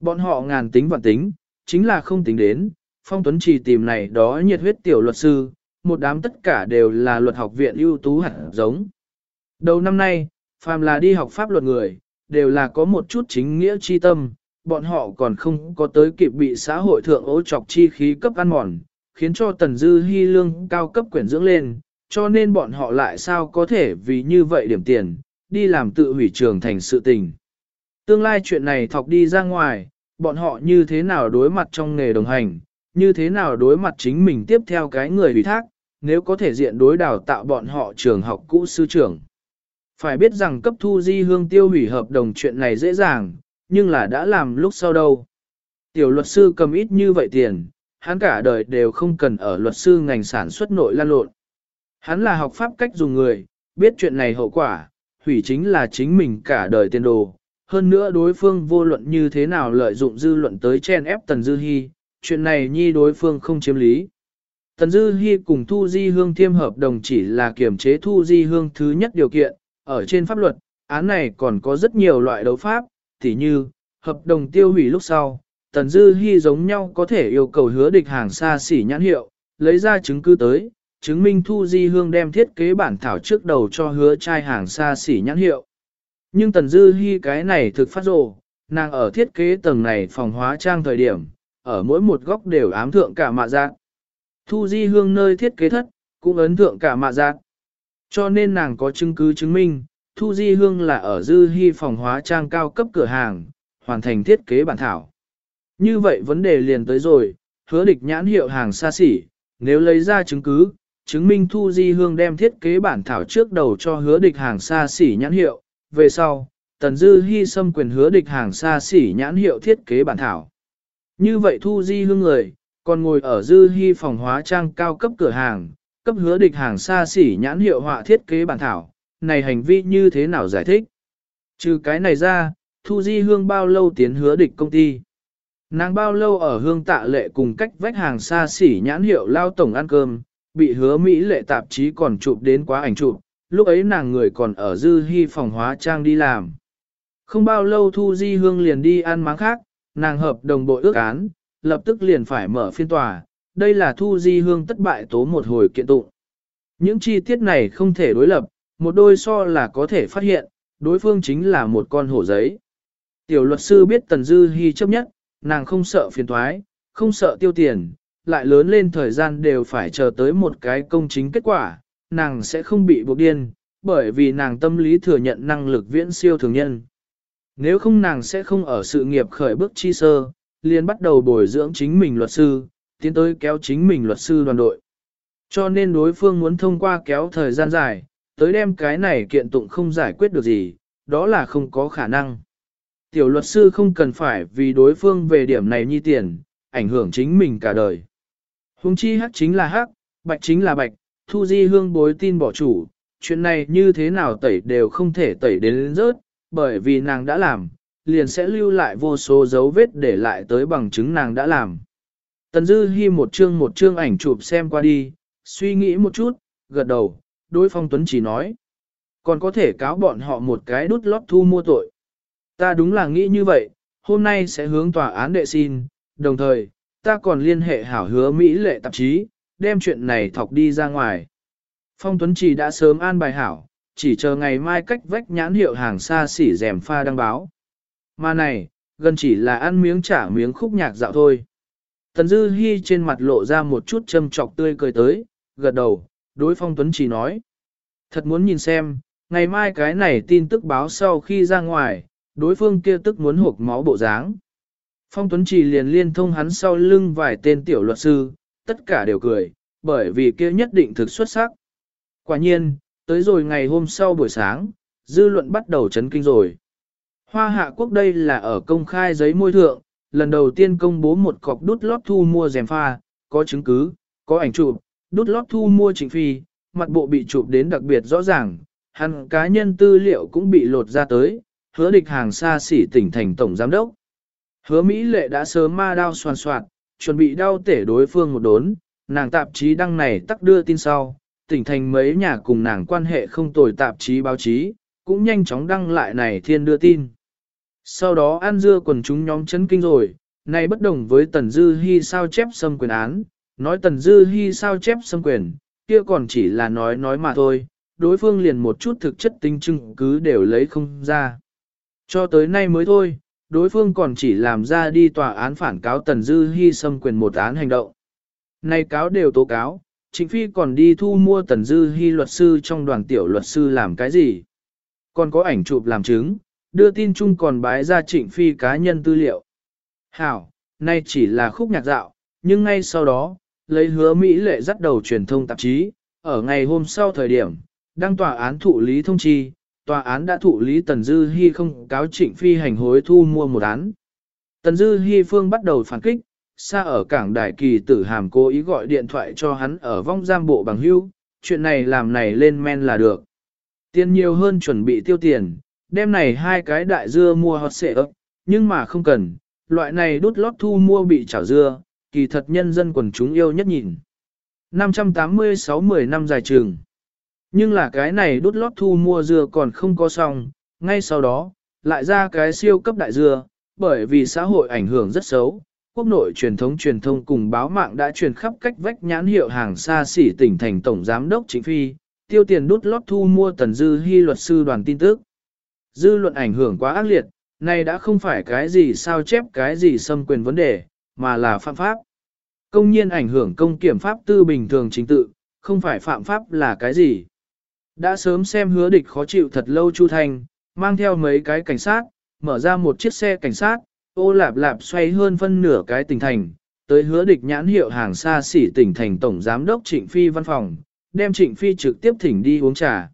Bọn họ ngàn tính vạn tính, chính là không tính đến, Phong Tuấn Trì tìm này đó nhiệt huyết tiểu luật sư, một đám tất cả đều là luật học viện ưu tú hẳn giống. Đầu năm nay, phàm là đi học pháp luật người, đều là có một chút chính nghĩa chi tâm, bọn họ còn không có tới kịp bị xã hội thượng ố chọc chi khí cấp ăn mòn, khiến cho tần dư hy lương cao cấp quyển dưỡng lên, cho nên bọn họ lại sao có thể vì như vậy điểm tiền, đi làm tự hủy trường thành sự tình. Tương lai chuyện này thọc đi ra ngoài, bọn họ như thế nào đối mặt trong nghề đồng hành, như thế nào đối mặt chính mình tiếp theo cái người ủy thác, nếu có thể diện đối đào tạo bọn họ trường học cũ sư trưởng. Phải biết rằng cấp thu di hương tiêu hủy hợp đồng chuyện này dễ dàng, nhưng là đã làm lúc sau đâu. Tiểu luật sư cầm ít như vậy tiền, hắn cả đời đều không cần ở luật sư ngành sản xuất nội lan lộn. Hắn là học pháp cách dùng người, biết chuyện này hậu quả, hủy chính là chính mình cả đời tiền đồ. Hơn nữa đối phương vô luận như thế nào lợi dụng dư luận tới chen ép Tần Dư Hi, chuyện này nhi đối phương không chiếm lý. Tần Dư Hi cùng Thu Di Hương thiêm hợp đồng chỉ là kiểm chế Thu Di Hương thứ nhất điều kiện, ở trên pháp luật, án này còn có rất nhiều loại đấu pháp, tỉ như, hợp đồng tiêu hủy lúc sau, Tần Dư Hi giống nhau có thể yêu cầu hứa địch hàng xa xỉ nhãn hiệu, lấy ra chứng cứ tới, chứng minh Thu Di Hương đem thiết kế bản thảo trước đầu cho hứa trai hàng xa xỉ nhãn hiệu. Nhưng Tần Dư Hi cái này thực phát rồ, nàng ở thiết kế tầng này phòng hóa trang thời điểm, ở mỗi một góc đều ám thượng cả mạ giác. Thu Di Hương nơi thiết kế thất, cũng ấn thượng cả mạ giác. Cho nên nàng có chứng cứ chứng minh, Thu Di Hương là ở Dư Hi phòng hóa trang cao cấp cửa hàng, hoàn thành thiết kế bản thảo. Như vậy vấn đề liền tới rồi, hứa địch nhãn hiệu hàng xa xỉ, nếu lấy ra chứng cứ, chứng minh Thu Di Hương đem thiết kế bản thảo trước đầu cho hứa địch hàng xa xỉ nhãn hiệu, về sau, Tần Dư Hi xâm quyền hứa địch hàng xa xỉ nhãn hiệu thiết kế bản thảo. Như vậy Thu Di Hương người, còn ngồi ở Dư Hi phòng hóa trang cao cấp cửa hàng, cấp hứa địch hàng xa xỉ nhãn hiệu họa thiết kế bản thảo, này hành vi như thế nào giải thích? Trừ cái này ra, Thu Di Hương bao lâu tiến hứa địch công ty? Nàng bao lâu ở hương tạ lệ cùng cách vách hàng xa xỉ nhãn hiệu lao tổng ăn cơm, bị hứa Mỹ lệ tạp chí còn chụp đến quá ảnh chụp, lúc ấy nàng người còn ở dư hy phòng hóa trang đi làm. Không bao lâu Thu Di Hương liền đi ăn máng khác, nàng hợp đồng bộ ước án, lập tức liền phải mở phiên tòa, đây là Thu Di Hương tất bại tố một hồi kiện tụng. Những chi tiết này không thể đối lập, một đôi so là có thể phát hiện, đối phương chính là một con hổ giấy. Tiểu luật sư biết Tần Dư Hi chấp nhất, nàng không sợ phiền toái, không sợ tiêu tiền, lại lớn lên thời gian đều phải chờ tới một cái công chính kết quả, nàng sẽ không bị buộc điên, bởi vì nàng tâm lý thừa nhận năng lực viễn siêu thường nhân. Nếu không nàng sẽ không ở sự nghiệp khởi bước chi sơ, liền bắt đầu bồi dưỡng chính mình luật sư, tiến tới kéo chính mình luật sư đoàn đội. Cho nên đối phương muốn thông qua kéo thời gian dài, tới đem cái này kiện tụng không giải quyết được gì, đó là không có khả năng. Tiểu luật sư không cần phải vì đối phương về điểm này nhi tiền, ảnh hưởng chính mình cả đời. Hùng chi hắc chính là hắc, bạch chính là bạch, thu di hương bối tin bỏ chủ, chuyện này như thế nào tẩy đều không thể tẩy đến rớt, bởi vì nàng đã làm, liền sẽ lưu lại vô số dấu vết để lại tới bằng chứng nàng đã làm. Tần Dư Hi một chương một chương ảnh chụp xem qua đi, suy nghĩ một chút, gật đầu, đối phong tuấn chỉ nói. Còn có thể cáo bọn họ một cái đút lót thu mua tội. Ta đúng là nghĩ như vậy, hôm nay sẽ hướng tòa án đệ xin, đồng thời, ta còn liên hệ hảo hứa Mỹ lệ tạp chí, đem chuyện này thọc đi ra ngoài. Phong Tuấn Trì đã sớm an bài hảo, chỉ chờ ngày mai cách vách nhãn hiệu hàng xa xỉ rèm pha đăng báo. Mà này, gần chỉ là ăn miếng trả miếng khúc nhạc dạo thôi. Tần Dư Hi trên mặt lộ ra một chút châm trọc tươi cười tới, gật đầu, đối Phong Tuấn Trì nói. Thật muốn nhìn xem, ngày mai cái này tin tức báo sau khi ra ngoài, đối phương kia tức muốn hộp máu bộ dáng. Phong Tuấn Trì liền liên thông hắn sau lưng vài tên tiểu luật sư, tất cả đều cười, bởi vì kia nhất định thực xuất sắc. Quả nhiên, tới rồi ngày hôm sau buổi sáng, dư luận bắt đầu chấn kinh rồi. Hoa hạ quốc đây là ở công khai giấy môi thượng, lần đầu tiên công bố một cọc đút lót thu mua rèm pha, có chứng cứ, có ảnh chụp, đút lót thu mua trịnh phi, mặt bộ bị chụp đến đặc biệt rõ ràng, hắn cá nhân tư liệu cũng bị lột ra tới, hứa địch hàng xa xỉ tỉnh thành tổng giám đốc. Hứa Mỹ lệ đã sớm ma đao soàn soạt, chuẩn bị đau tể đối phương một đốn, nàng tạp chí đăng này tắc đưa tin sau, tỉnh thành mấy nhà cùng nàng quan hệ không tồi tạp chí báo chí, cũng nhanh chóng đăng lại này thiên đưa tin. Sau đó ăn dưa quần chúng nhóm chấn kinh rồi, này bất đồng với Tần Dư Hi sao chép xâm quyền án, nói Tần Dư Hi sao chép xâm quyền, kia còn chỉ là nói nói mà thôi, đối phương liền một chút thực chất tinh chứng cứ đều lấy không ra. Cho tới nay mới thôi, đối phương còn chỉ làm ra đi tòa án phản cáo Tần Dư Hi xâm quyền một án hành động. Này cáo đều tố cáo, chính Phi còn đi thu mua Tần Dư Hi luật sư trong đoàn tiểu luật sư làm cái gì? Còn có ảnh chụp làm chứng, đưa tin chung còn bái ra Trịnh Phi cá nhân tư liệu. Hảo, nay chỉ là khúc nhạc dạo, nhưng ngay sau đó, lấy hứa Mỹ lệ dắt đầu truyền thông tạp chí, ở ngày hôm sau thời điểm, đăng tòa án thụ lý thông chi, tòa án đã thụ lý Tần Dư Hi không cáo Trịnh Phi hành hối thu mua một án. Tần Dư Hi phương bắt đầu phản kích, xa ở cảng đại kỳ tử hàm cố ý gọi điện thoại cho hắn ở vong giam bộ bằng hưu, chuyện này làm này lên men là được. Tiền nhiều hơn chuẩn bị tiêu tiền, đem này hai cái đại dưa mua hot xệ ấp, nhưng mà không cần, loại này đút lót thu mua bị chảo dưa, kỳ thật nhân dân quần chúng yêu nhất nhìn. 586-10 năm dài trường. Nhưng là cái này đút lót thu mua dưa còn không có xong, ngay sau đó, lại ra cái siêu cấp đại dưa, bởi vì xã hội ảnh hưởng rất xấu. Quốc nội truyền thống truyền thông cùng báo mạng đã truyền khắp cách vách nhãn hiệu hàng xa xỉ tỉnh thành Tổng Giám đốc Chính Phi, tiêu tiền đút lót thu mua tần dư hy luật sư đoàn tin tức. Dư luận ảnh hưởng quá ác liệt, này đã không phải cái gì sao chép cái gì xâm quyền vấn đề, mà là phạm pháp. Công nhiên ảnh hưởng công kiểm pháp tư bình thường chính tự, không phải phạm pháp là cái gì. Đã sớm xem hứa địch khó chịu thật lâu Chu Thành, mang theo mấy cái cảnh sát, mở ra một chiếc xe cảnh sát, ô lạp lạp xoay hơn phân nửa cái tỉnh thành, tới hứa địch nhãn hiệu hàng xa xỉ tỉnh thành tổng giám đốc Trịnh Phi văn phòng, đem Trịnh Phi trực tiếp thỉnh đi uống trà.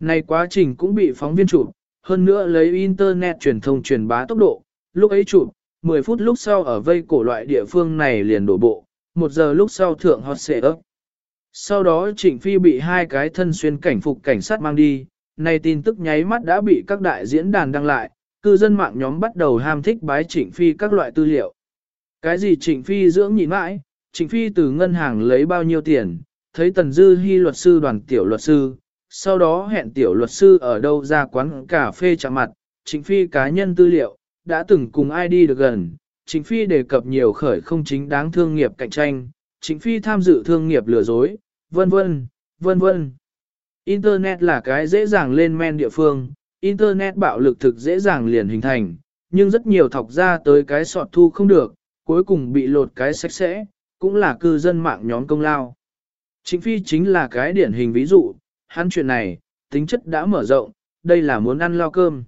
Này quá trình cũng bị phóng viên chụp, hơn nữa lấy internet truyền thông truyền bá tốc độ, lúc ấy chụp, 10 phút lúc sau ở vây cổ loại địa phương này liền đổ bộ, một giờ lúc sau thượng hot xệ ấp. Sau đó Trịnh Phi bị hai cái thân xuyên cảnh phục cảnh sát mang đi, này tin tức nháy mắt đã bị các đại diễn đàn đăng lại, cư dân mạng nhóm bắt đầu ham thích bái Trịnh Phi các loại tư liệu. Cái gì Trịnh Phi dưỡng nhịn mãi, Trịnh Phi từ ngân hàng lấy bao nhiêu tiền, thấy Tần Dư Hi luật sư đoàn tiểu luật sư, sau đó hẹn tiểu luật sư ở đâu ra quán cà phê chạm mặt, Trịnh Phi cá nhân tư liệu, đã từng cùng ai đi được gần, Trịnh Phi đề cập nhiều khởi không chính đáng thương nghiệp cạnh tranh, Trịnh Phi tham dự thương nghiệp lừa dối, vân vân, vân vân. Internet là cái dễ dàng lên men địa phương, Internet bạo lực thực dễ dàng liền hình thành, nhưng rất nhiều thọc ra tới cái sọt thu không được, cuối cùng bị lột cái sạch sẽ, cũng là cư dân mạng nhóm công lao. Trịnh Phi chính là cái điển hình ví dụ, hắn chuyện này, tính chất đã mở rộng, đây là muốn ăn lo cơm.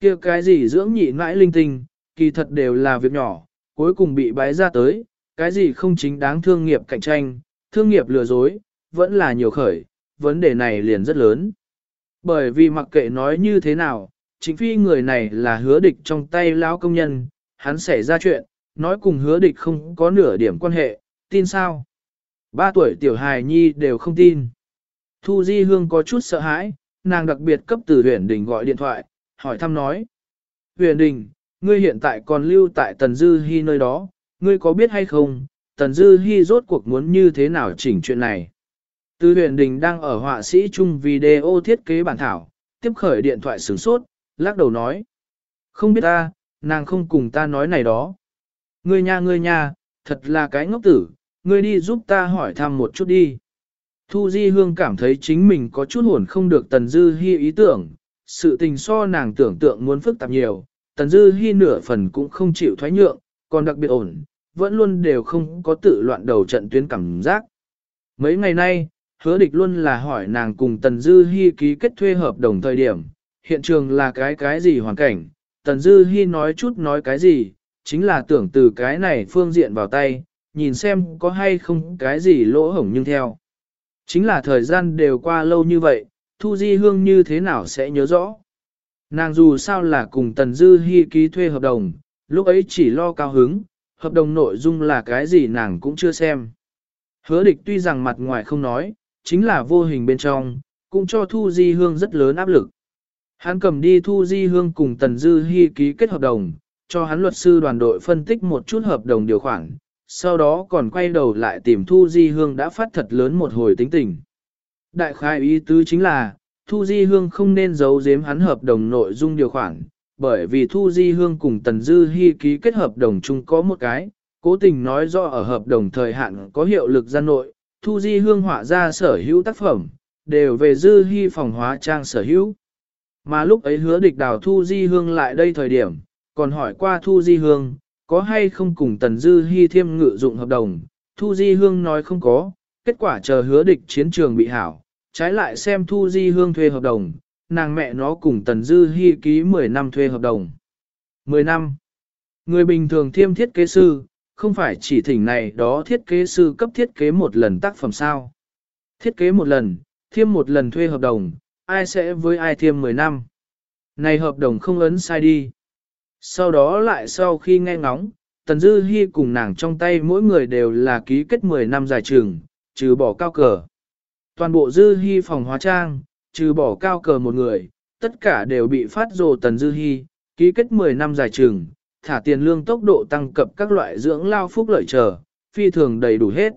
kia cái gì dưỡng nhị mãi linh tinh, kỳ thật đều là việc nhỏ, cuối cùng bị bái ra tới, cái gì không chính đáng thương nghiệp cạnh tranh, thương nghiệp lừa dối, vẫn là nhiều khởi, vấn đề này liền rất lớn. Bởi vì mặc kệ nói như thế nào, chính phi người này là hứa địch trong tay lão công nhân, hắn xảy ra chuyện, nói cùng hứa địch không có nửa điểm quan hệ, tin sao? Ba tuổi tiểu hài nhi đều không tin. Thu Di Hương có chút sợ hãi, nàng đặc biệt cấp từ Huyền Đình gọi điện thoại, hỏi thăm nói. Huyền Đình, ngươi hiện tại còn lưu tại Tần Dư Hi nơi đó, ngươi có biết hay không, Tần Dư Hi rốt cuộc muốn như thế nào chỉnh chuyện này. Từ huyền đình đang ở họa sĩ chung video thiết kế bản thảo, tiếp khởi điện thoại sửng sốt, lắc đầu nói. Không biết ta, nàng không cùng ta nói này đó. Ngươi nha ngươi nha, thật là cái ngốc tử, ngươi đi giúp ta hỏi thăm một chút đi. Thu Di Hương cảm thấy chính mình có chút hồn không được Tần Dư Hi ý tưởng, sự tình so nàng tưởng tượng muốn phức tạp nhiều, Tần Dư Hi nửa phần cũng không chịu thoái nhượng, còn đặc biệt ổn, vẫn luôn đều không có tự loạn đầu trận tuyến cảm giác. Mấy ngày nay, hứa địch luôn là hỏi nàng cùng Tần Dư Hi ký kết thuê hợp đồng thời điểm, hiện trường là cái cái gì hoàn cảnh, Tần Dư Hi nói chút nói cái gì, chính là tưởng từ cái này phương diện vào tay, nhìn xem có hay không cái gì lỗ hổng nhưng theo. Chính là thời gian đều qua lâu như vậy, Thu Di Hương như thế nào sẽ nhớ rõ. Nàng dù sao là cùng Tần Dư Hi ký thuê hợp đồng, lúc ấy chỉ lo cao hứng, hợp đồng nội dung là cái gì nàng cũng chưa xem. Hứa địch tuy rằng mặt ngoài không nói, chính là vô hình bên trong, cũng cho Thu Di Hương rất lớn áp lực. Hắn cầm đi Thu Di Hương cùng Tần Dư Hi ký kết hợp đồng, cho hắn luật sư đoàn đội phân tích một chút hợp đồng điều khoản, sau đó còn quay đầu lại tìm Thu Di Hương đã phát thật lớn một hồi tính tình. Đại khai ý tứ chính là, Thu Di Hương không nên giấu giếm hắn hợp đồng nội dung điều khoản, bởi vì Thu Di Hương cùng Tần Dư Hi ký kết hợp đồng chung có một cái, cố tình nói rõ ở hợp đồng thời hạn có hiệu lực gian nội, Thu Di Hương họa ra sở hữu tác phẩm, đều về Dư Hi phòng hóa trang sở hữu. Mà lúc ấy hứa địch đào Thu Di Hương lại đây thời điểm, còn hỏi qua Thu Di Hương, có hay không cùng Tần Dư Hi thiêm ngự dụng hợp đồng, Thu Di Hương nói không có, kết quả chờ hứa địch chiến trường bị hảo, trái lại xem Thu Di Hương thuê hợp đồng, nàng mẹ nó cùng Tần Dư Hi ký 10 năm thuê hợp đồng. 10 năm. Người bình thường thiêm thiết kế sư, không phải chỉ thỉnh này đó thiết kế sư cấp thiết kế một lần tác phẩm sao. Thiết kế một lần, thiêm một lần thuê hợp đồng, ai sẽ với ai thiêm 10 năm. Này hợp đồng không ấn sai đi. Sau đó lại sau khi nghe ngóng, Tần Dư Hi cùng nàng trong tay mỗi người đều là ký kết 10 năm dài trường, trừ bỏ cao cờ. Toàn bộ Dư Hi phòng hóa trang, trừ bỏ cao cờ một người, tất cả đều bị phát rồ Tần Dư Hi, ký kết 10 năm dài trường, thả tiền lương tốc độ tăng cập các loại dưỡng lao phúc lợi chờ, phi thường đầy đủ hết.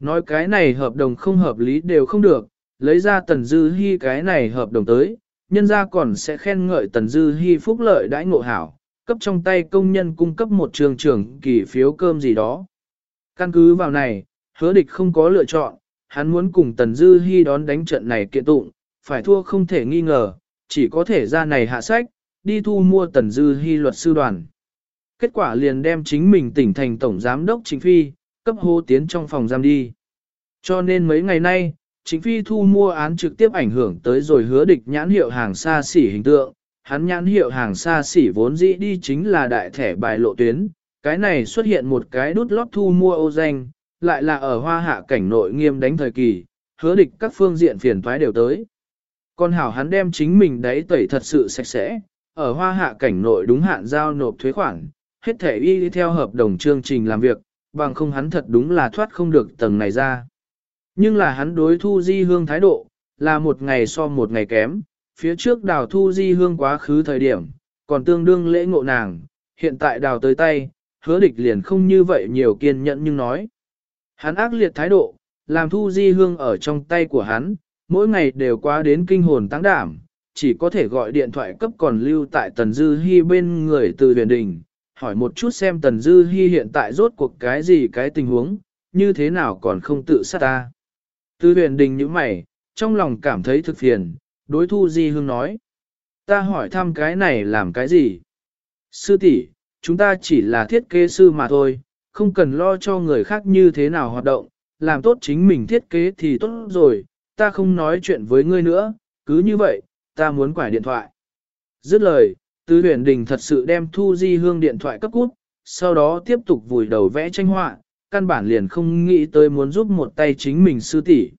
Nói cái này hợp đồng không hợp lý đều không được, lấy ra Tần Dư Hi cái này hợp đồng tới, nhân gia còn sẽ khen ngợi Tần Dư Hi phúc lợi đãi ngộ hảo, cấp trong tay công nhân cung cấp một trường trưởng kỳ phiếu cơm gì đó. Căn cứ vào này, hứa địch không có lựa chọn, hắn muốn cùng Tần Dư Hi đón đánh trận này kiện tụng, phải thua không thể nghi ngờ, chỉ có thể ra này hạ sách, đi thu mua Tần Dư Hi luật sư đoàn. Kết quả liền đem chính mình tỉnh thành tổng giám đốc chính phi, cấp hô tiến trong phòng giam đi. Cho nên mấy ngày nay, chính phi thu mua án trực tiếp ảnh hưởng tới rồi hứa địch nhãn hiệu hàng xa xỉ hình tượng, hắn nhãn hiệu hàng xa xỉ vốn dĩ đi chính là đại thẻ bài lộ tuyến, cái này xuất hiện một cái đút lót thu mua ô danh, lại là ở hoa hạ cảnh nội nghiêm đánh thời kỳ, hứa địch các phương diện phiền thoái đều tới. Còn hảo hắn đem chính mình đấy tẩy thật sự sạch sẽ, ở hoa hạ cảnh nội đúng hạn giao nộp thuế khoản, hết thể y đi theo hợp đồng chương trình làm việc, bằng không hắn thật đúng là thoát không được tầng này ra. Nhưng là hắn đối thu di hương thái độ, là một ngày so một ngày kém, phía trước đào thu di hương quá khứ thời điểm, còn tương đương lễ ngộ nàng, hiện tại đào tới tay, hứa địch liền không như vậy nhiều kiên nhẫn nhưng nói. Hắn ác liệt thái độ, làm thu di hương ở trong tay của hắn, mỗi ngày đều quá đến kinh hồn tăng đảm, chỉ có thể gọi điện thoại cấp còn lưu tại Tần Dư Hi bên người từ huyền đình, hỏi một chút xem Tần Dư Hi hiện tại rốt cuộc cái gì cái tình huống, như thế nào còn không tự sát ta. Từ huyền đình như mày, trong lòng cảm thấy thực phiền, đối thu Di Hương nói. Ta hỏi thăm cái này làm cái gì? Sư tỷ, chúng ta chỉ là thiết kế sư mà thôi, không cần lo cho người khác như thế nào hoạt động, làm tốt chính mình thiết kế thì tốt rồi, ta không nói chuyện với ngươi nữa, cứ như vậy, ta muốn quải điện thoại. Dứt lời, Tư huyền đình thật sự đem thu di hương điện thoại cấp cút, sau đó tiếp tục vùi đầu vẽ tranh họa, căn bản liền không nghĩ tới muốn giúp một tay chính mình sư tỷ.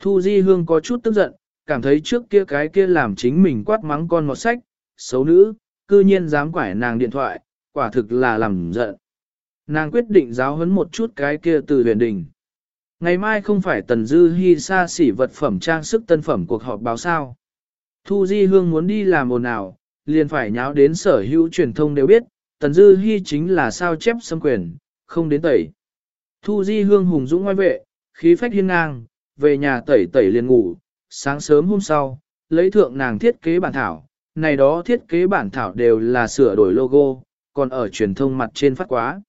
Thu di hương có chút tức giận, cảm thấy trước kia cái kia làm chính mình quát mắng con một sách, xấu nữ, cư nhiên dám quải nàng điện thoại, quả thực là làm giận. Nàng quyết định giáo huấn một chút cái kia từ huyền đình. Ngày mai không phải tần dư hy xa xỉ vật phẩm trang sức tân phẩm cuộc họp báo sao. Thu Di Hương muốn đi làm ồn ào, liền phải nháo đến sở hữu truyền thông đều biết, Tần Dư hy chính là sao chép xâm quyền, không đến tẩy. Thu Di Hương hùng dũng ngoài vệ, khí phách hiên ngang, về nhà tẩy tẩy liền ngủ, sáng sớm hôm sau, lấy thượng nàng thiết kế bản thảo, này đó thiết kế bản thảo đều là sửa đổi logo, còn ở truyền thông mặt trên phát quá.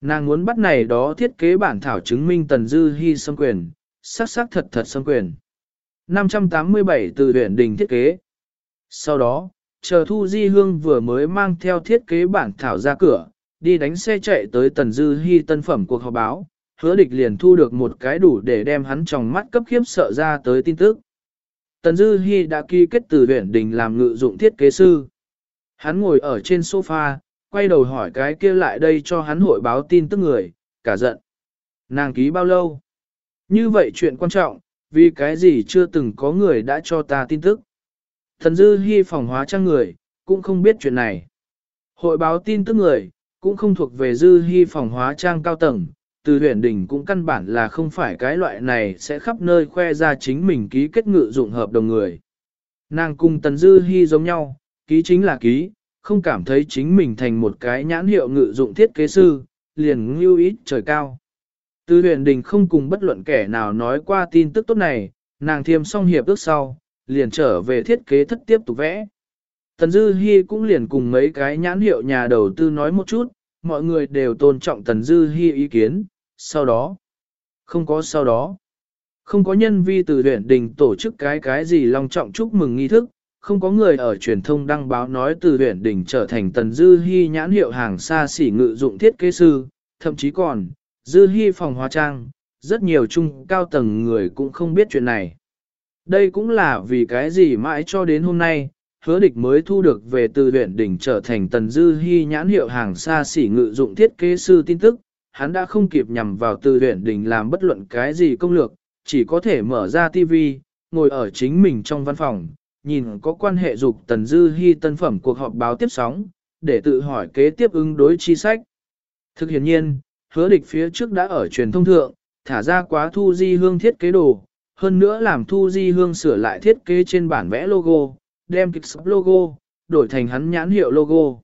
Nàng muốn bắt này đó thiết kế bản thảo chứng minh Tần Dư Hi xâm quyền, sắc sắc thật thật xâm quyền. 587 từ huyện đình thiết kế. Sau đó, chờ Thu Di Hương vừa mới mang theo thiết kế bản thảo ra cửa, đi đánh xe chạy tới Tần Dư Hi tân phẩm cuộc họp báo, hứa địch liền thu được một cái đủ để đem hắn trong mắt cấp khiếp sợ ra tới tin tức. Tần Dư Hi đã ký kết từ huyện đình làm ngự dụng thiết kế sư. Hắn ngồi ở trên sofa, quay đầu hỏi cái kia lại đây cho hắn hội báo tin tức người, cả giận. Nàng ký bao lâu? Như vậy chuyện quan trọng, vì cái gì chưa từng có người đã cho ta tin tức. Thần dư Hi phòng hóa trang người, cũng không biết chuyện này. Hội báo tin tức người, cũng không thuộc về dư Hi phòng hóa trang cao tầng, từ huyền đỉnh cũng căn bản là không phải cái loại này sẽ khắp nơi khoe ra chính mình ký kết ngự dụng hợp đồng người. Nàng cùng tần dư Hi giống nhau, ký chính là ký, không cảm thấy chính mình thành một cái nhãn hiệu ngự dụng thiết kế sư, liền ngưu ít trời cao. Từ huyền đình không cùng bất luận kẻ nào nói qua tin tức tốt này, nàng thiêm xong hiệp ước sau, liền trở về thiết kế thất tiếp tục vẽ. Tần Dư Hi cũng liền cùng mấy cái nhãn hiệu nhà đầu tư nói một chút, mọi người đều tôn trọng Tần Dư Hi ý kiến, sau đó, không có sau đó, không có nhân vi từ huyện đình tổ chức cái cái gì long trọng chúc mừng nghi thức, không có người ở truyền thông đăng báo nói từ huyện đình trở thành Tần Dư hy nhãn hiệu hàng xa xỉ ngự dụng thiết kế sư, thậm chí còn, Dư hy phòng hóa trang, rất nhiều trung cao tầng người cũng không biết chuyện này. Đây cũng là vì cái gì mãi cho đến hôm nay, hứa địch mới thu được về từ huyện đỉnh trở thành tần dư hy nhãn hiệu hàng xa xỉ ngự dụng thiết kế sư tin tức, hắn đã không kịp nhằm vào từ huyện đình làm bất luận cái gì công lược, chỉ có thể mở ra tivi ngồi ở chính mình trong văn phòng, nhìn có quan hệ dục tần dư hy tân phẩm cuộc họp báo tiếp sóng, để tự hỏi kế tiếp ứng đối chi sách. Thực hiện nhiên, hứa địch phía trước đã ở truyền thông thượng, thả ra quá thu di hương thiết kế đồ, hơn nữa làm thu di hương sửa lại thiết kế trên bản vẽ logo, đem kịch sắp logo, đổi thành hắn nhãn hiệu logo.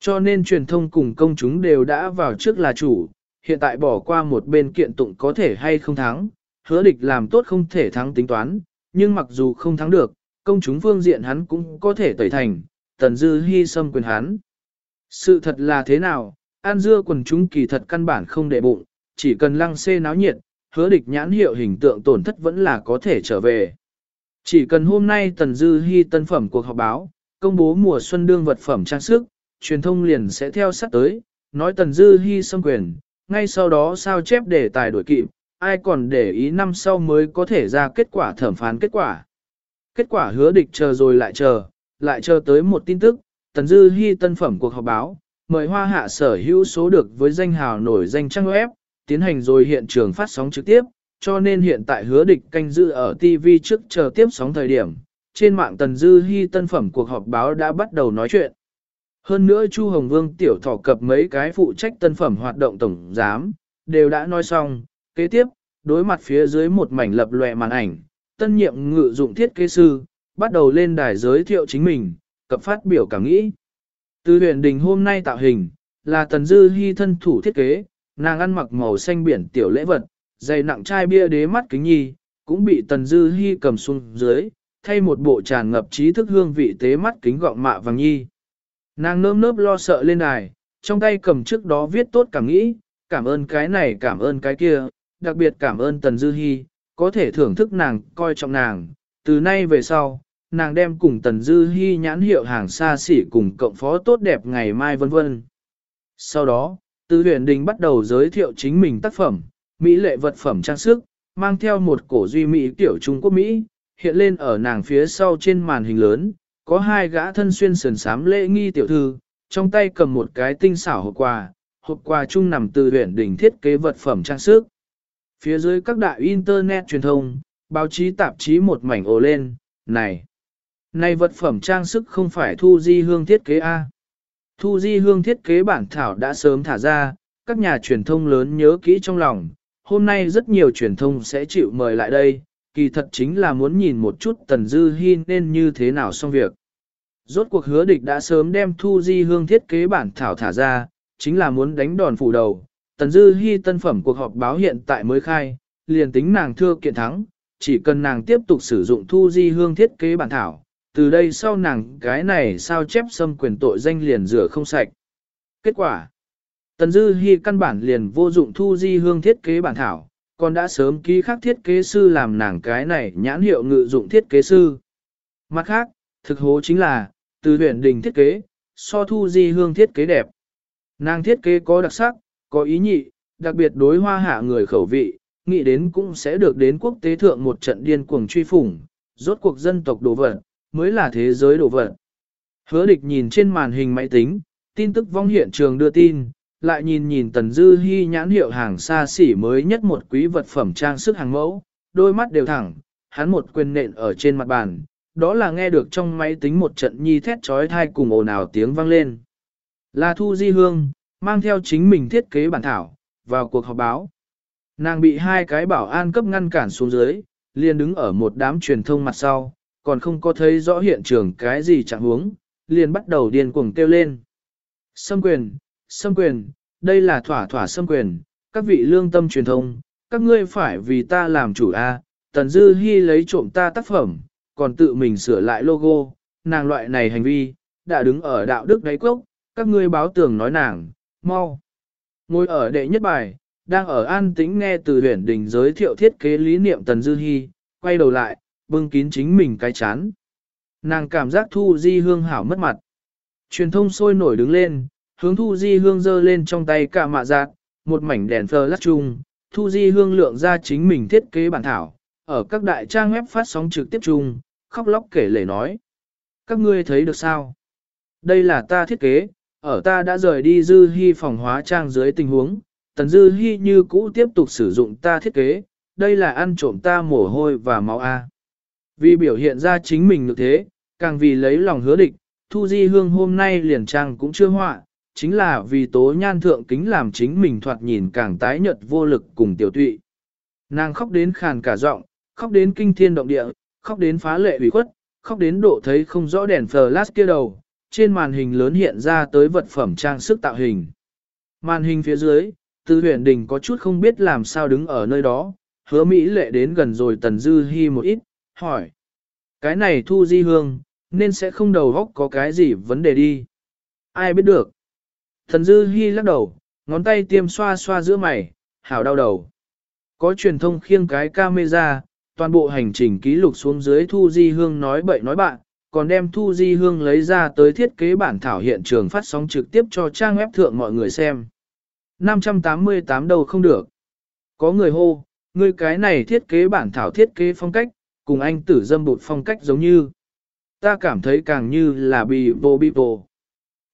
Cho nên truyền thông cùng công chúng đều đã vào trước là chủ, hiện tại bỏ qua một bên kiện tụng có thể hay không thắng, hứa địch làm tốt không thể thắng tính toán, nhưng mặc dù không thắng được, công chúng phương diện hắn cũng có thể tẩy thành, tần dư hy xâm quyền hắn. Sự thật là thế nào, an dưa quần chúng kỳ thật căn bản không để bụng, chỉ cần lăng xê náo nhiệt, hứa địch nhãn hiệu hình tượng tổn thất vẫn là có thể trở về. Chỉ cần hôm nay Tần Dư hy tân phẩm cuộc họp báo, công bố mùa xuân đương vật phẩm trang sức, truyền thông liền sẽ theo sát tới, nói Tần Dư hy xâm quyền, ngay sau đó sao chép đề tài đổi kịp, ai còn để ý năm sau mới có thể ra kết quả thẩm phán kết quả. Kết quả hứa địch chờ rồi lại chờ, lại chờ tới một tin tức, Tần Dư Hi tân phẩm cuộc họp báo, mời hoa hạ sở hữu số được với danh hào nổi danh trang web, tiến hành rồi hiện trường phát sóng trực tiếp, cho nên hiện tại hứa địch canh giữ ở TV trước chờ tiếp sóng thời điểm, trên mạng Tần Dư Hi tân phẩm cuộc họp báo đã bắt đầu nói chuyện. Hơn nữa Chu Hồng Vương tiểu thọ cập mấy cái phụ trách tân phẩm hoạt động tổng giám, đều đã nói xong, kế tiếp, đối mặt phía dưới một mảnh lập lòe màn ảnh, tân nhiệm ngự dụng thiết kế sư, bắt đầu lên đài giới thiệu chính mình, cập phát biểu cảm nghĩ. Từ huyền đình hôm nay tạo hình, là Tần Dư hy thân thủ thiết kế, nàng ăn mặc màu xanh biển tiểu lễ vật, dày nặng chai bia đế mắt kính nhi, cũng bị Tần Dư hy cầm xuống dưới, thay một bộ tràn ngập trí thức hương vị tế mắt kính gọng mạ vàng nhi. Nàng nơm nớp lo sợ lên đài, trong tay cầm trước đó viết tốt cảm nghĩ, cảm ơn cái này cảm ơn cái kia, đặc biệt cảm ơn Tần Dư Hi, có thể thưởng thức nàng, coi trọng nàng, từ nay về sau, nàng đem cùng Tần Dư Hi nhãn hiệu hàng xa xỉ cùng cộng phó tốt đẹp ngày mai vân vân. Sau đó, Từ huyền đình bắt đầu giới thiệu chính mình tác phẩm, Mỹ lệ vật phẩm trang sức, mang theo một cổ duy Mỹ tiểu Trung Quốc Mỹ, hiện lên ở nàng phía sau trên màn hình lớn, có hai gã thân xuyên sườn sám lễ nghi tiểu thư, trong tay cầm một cái tinh xảo hộp quà, hộp quà chung nằm từ huyện đỉnh thiết kế vật phẩm trang sức. Phía dưới các đại internet truyền thông, báo chí tạp chí một mảnh ồ lên, này, này vật phẩm trang sức không phải thu di hương thiết kế A. Thu di hương thiết kế bản thảo đã sớm thả ra, các nhà truyền thông lớn nhớ kỹ trong lòng, hôm nay rất nhiều truyền thông sẽ chịu mời lại đây, kỳ thật chính là muốn nhìn một chút Tần Dư Hi nên như thế nào xong việc. Rốt cuộc hứa địch đã sớm đem thu di hương thiết kế bản thảo thả ra, chính là muốn đánh đòn phủ đầu. Tần Dư Hi tân phẩm cuộc họp báo hiện tại mới khai, liền tính nàng thưa kiện thắng, chỉ cần nàng tiếp tục sử dụng thu di hương thiết kế bản thảo, từ đây sau nàng cái này sao chép xâm quyền tội danh liền rửa không sạch. Kết quả Tần Dư Hi căn bản liền vô dụng thu di hương thiết kế bản thảo, còn đã sớm ký khắc thiết kế sư làm nàng cái này nhãn hiệu ngự dụng thiết kế sư. Mặt khác, thực hố chính là, từ huyện đình thiết kế, so thu di hương thiết kế đẹp. Nàng thiết kế có đặc sắc, có ý nhị, đặc biệt đối hoa hạ người khẩu vị, nghĩ đến cũng sẽ được đến quốc tế thượng một trận điên cuồng truy phủng, rốt cuộc dân tộc đồ vật, mới là thế giới đồ vật. Hứa địch nhìn trên màn hình máy tính, tin tức vong hiện trường đưa tin, lại nhìn nhìn tần dư hy nhãn hiệu hàng xa xỉ mới nhất một quý vật phẩm trang sức hàng mẫu, đôi mắt đều thẳng, hắn một quyền nện ở trên mặt bàn, đó là nghe được trong máy tính một trận nhi thét trói thai cùng ồn ào tiếng vang lên. Là Thu Di Hương, mang theo chính mình thiết kế bản thảo, vào cuộc họp báo. Nàng bị hai cái bảo an cấp ngăn cản xuống dưới, liền đứng ở một đám truyền thông mặt sau, còn không có thấy rõ hiện trường cái gì chẳng huống, liền bắt đầu điên cuồng kêu lên. Xâm quyền, xâm quyền, đây là thỏa thỏa xâm quyền, các vị lương tâm truyền thông, các ngươi phải vì ta làm chủ A, Tần Dư Hi lấy trộm ta tác phẩm, còn tự mình sửa lại logo, nàng loại này hành vi, đã đứng ở đạo đức đáy quốc, các ngươi báo tường nói nàng, mau. Ngồi ở đệ nhất bài, đang ở an tĩnh nghe từ huyền đình giới thiệu thiết kế lý niệm Tần Dư Hi, quay đầu lại, bưng kín chính mình cái chán. Nàng cảm giác Thu Di Hương hảo mất mặt. Truyền thông sôi nổi đứng lên, hướng Thu Di Hương giơ lên trong tay cả mạ giác, một mảnh đèn flash chung, Thu Di Hương lượng ra chính mình thiết kế bản thảo, ở các đại trang web phát sóng trực tiếp chung, khóc lóc kể lể nói. Các ngươi thấy được sao? Đây là ta thiết kế, ở ta đã rời đi dư hy phòng hóa trang dưới tình huống, tần dư hy như cũ tiếp tục sử dụng ta thiết kế, đây là ăn trộm ta mồ hôi và máu A. Vì biểu hiện ra chính mình được thế, càng vì lấy lòng hứa địch, Thu Di Hương hôm nay liền trang cũng chưa họa, chính là vì tố nhan thượng kính làm chính mình thoạt nhìn càng tái nhợt vô lực cùng tiểu tụy. Nàng khóc đến khàn cả giọng, khóc đến kinh thiên động địa, khóc đến phá lệ ủy khuất, khóc đến độ thấy không rõ đèn flash kia đầu, trên màn hình lớn hiện ra tới vật phẩm trang sức tạo hình. Màn hình phía dưới, Tư huyền đình có chút không biết làm sao đứng ở nơi đó, hứa Mỹ lệ đến gần rồi Tần Dư Hi một ít, hỏi. Cái này thu di hương, nên sẽ không đầu góc có cái gì vấn đề đi. Ai biết được. Tần Dư Hi lắc đầu, ngón tay tiêm xoa xoa giữa mày, hảo đau đầu. Có truyền thông khiêng cái camera, toàn bộ hành trình ký lục xuống dưới Thu Di Hương nói bậy nói bạn, còn đem Thu Di Hương lấy ra tới thiết kế bản thảo hiện trường phát sóng trực tiếp cho trang web thượng mọi người xem. 588 đầu không được. Có người hô, người cái này thiết kế bản thảo thiết kế phong cách, cùng anh tử dâm bụt phong cách giống như. Ta cảm thấy càng như là bị vô bị vô.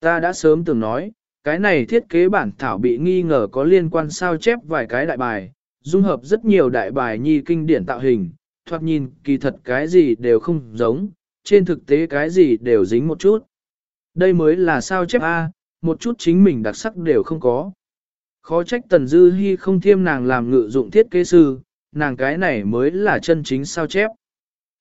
Ta đã sớm từng nói, cái này thiết kế bản thảo bị nghi ngờ có liên quan sao chép vài cái đại bài, dung hợp rất nhiều đại bài nhi kinh điển tạo hình, thoạt nhìn kỳ thật cái gì đều không giống, trên thực tế cái gì đều dính một chút. Đây mới là sao chép A, một chút chính mình đặc sắc đều không có. Khó trách Tần Dư Hi không thiêm nàng làm ngự dụng thiết kế sư, nàng cái này mới là chân chính sao chép.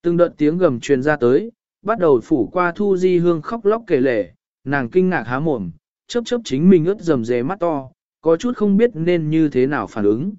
Từng đợt tiếng gầm truyền ra tới, bắt đầu phủ qua Thu Di Hương khóc lóc kể lể, nàng kinh ngạc há mồm, chớp chớp chính mình ướt dầm dề mắt to, có chút không biết nên như thế nào phản ứng.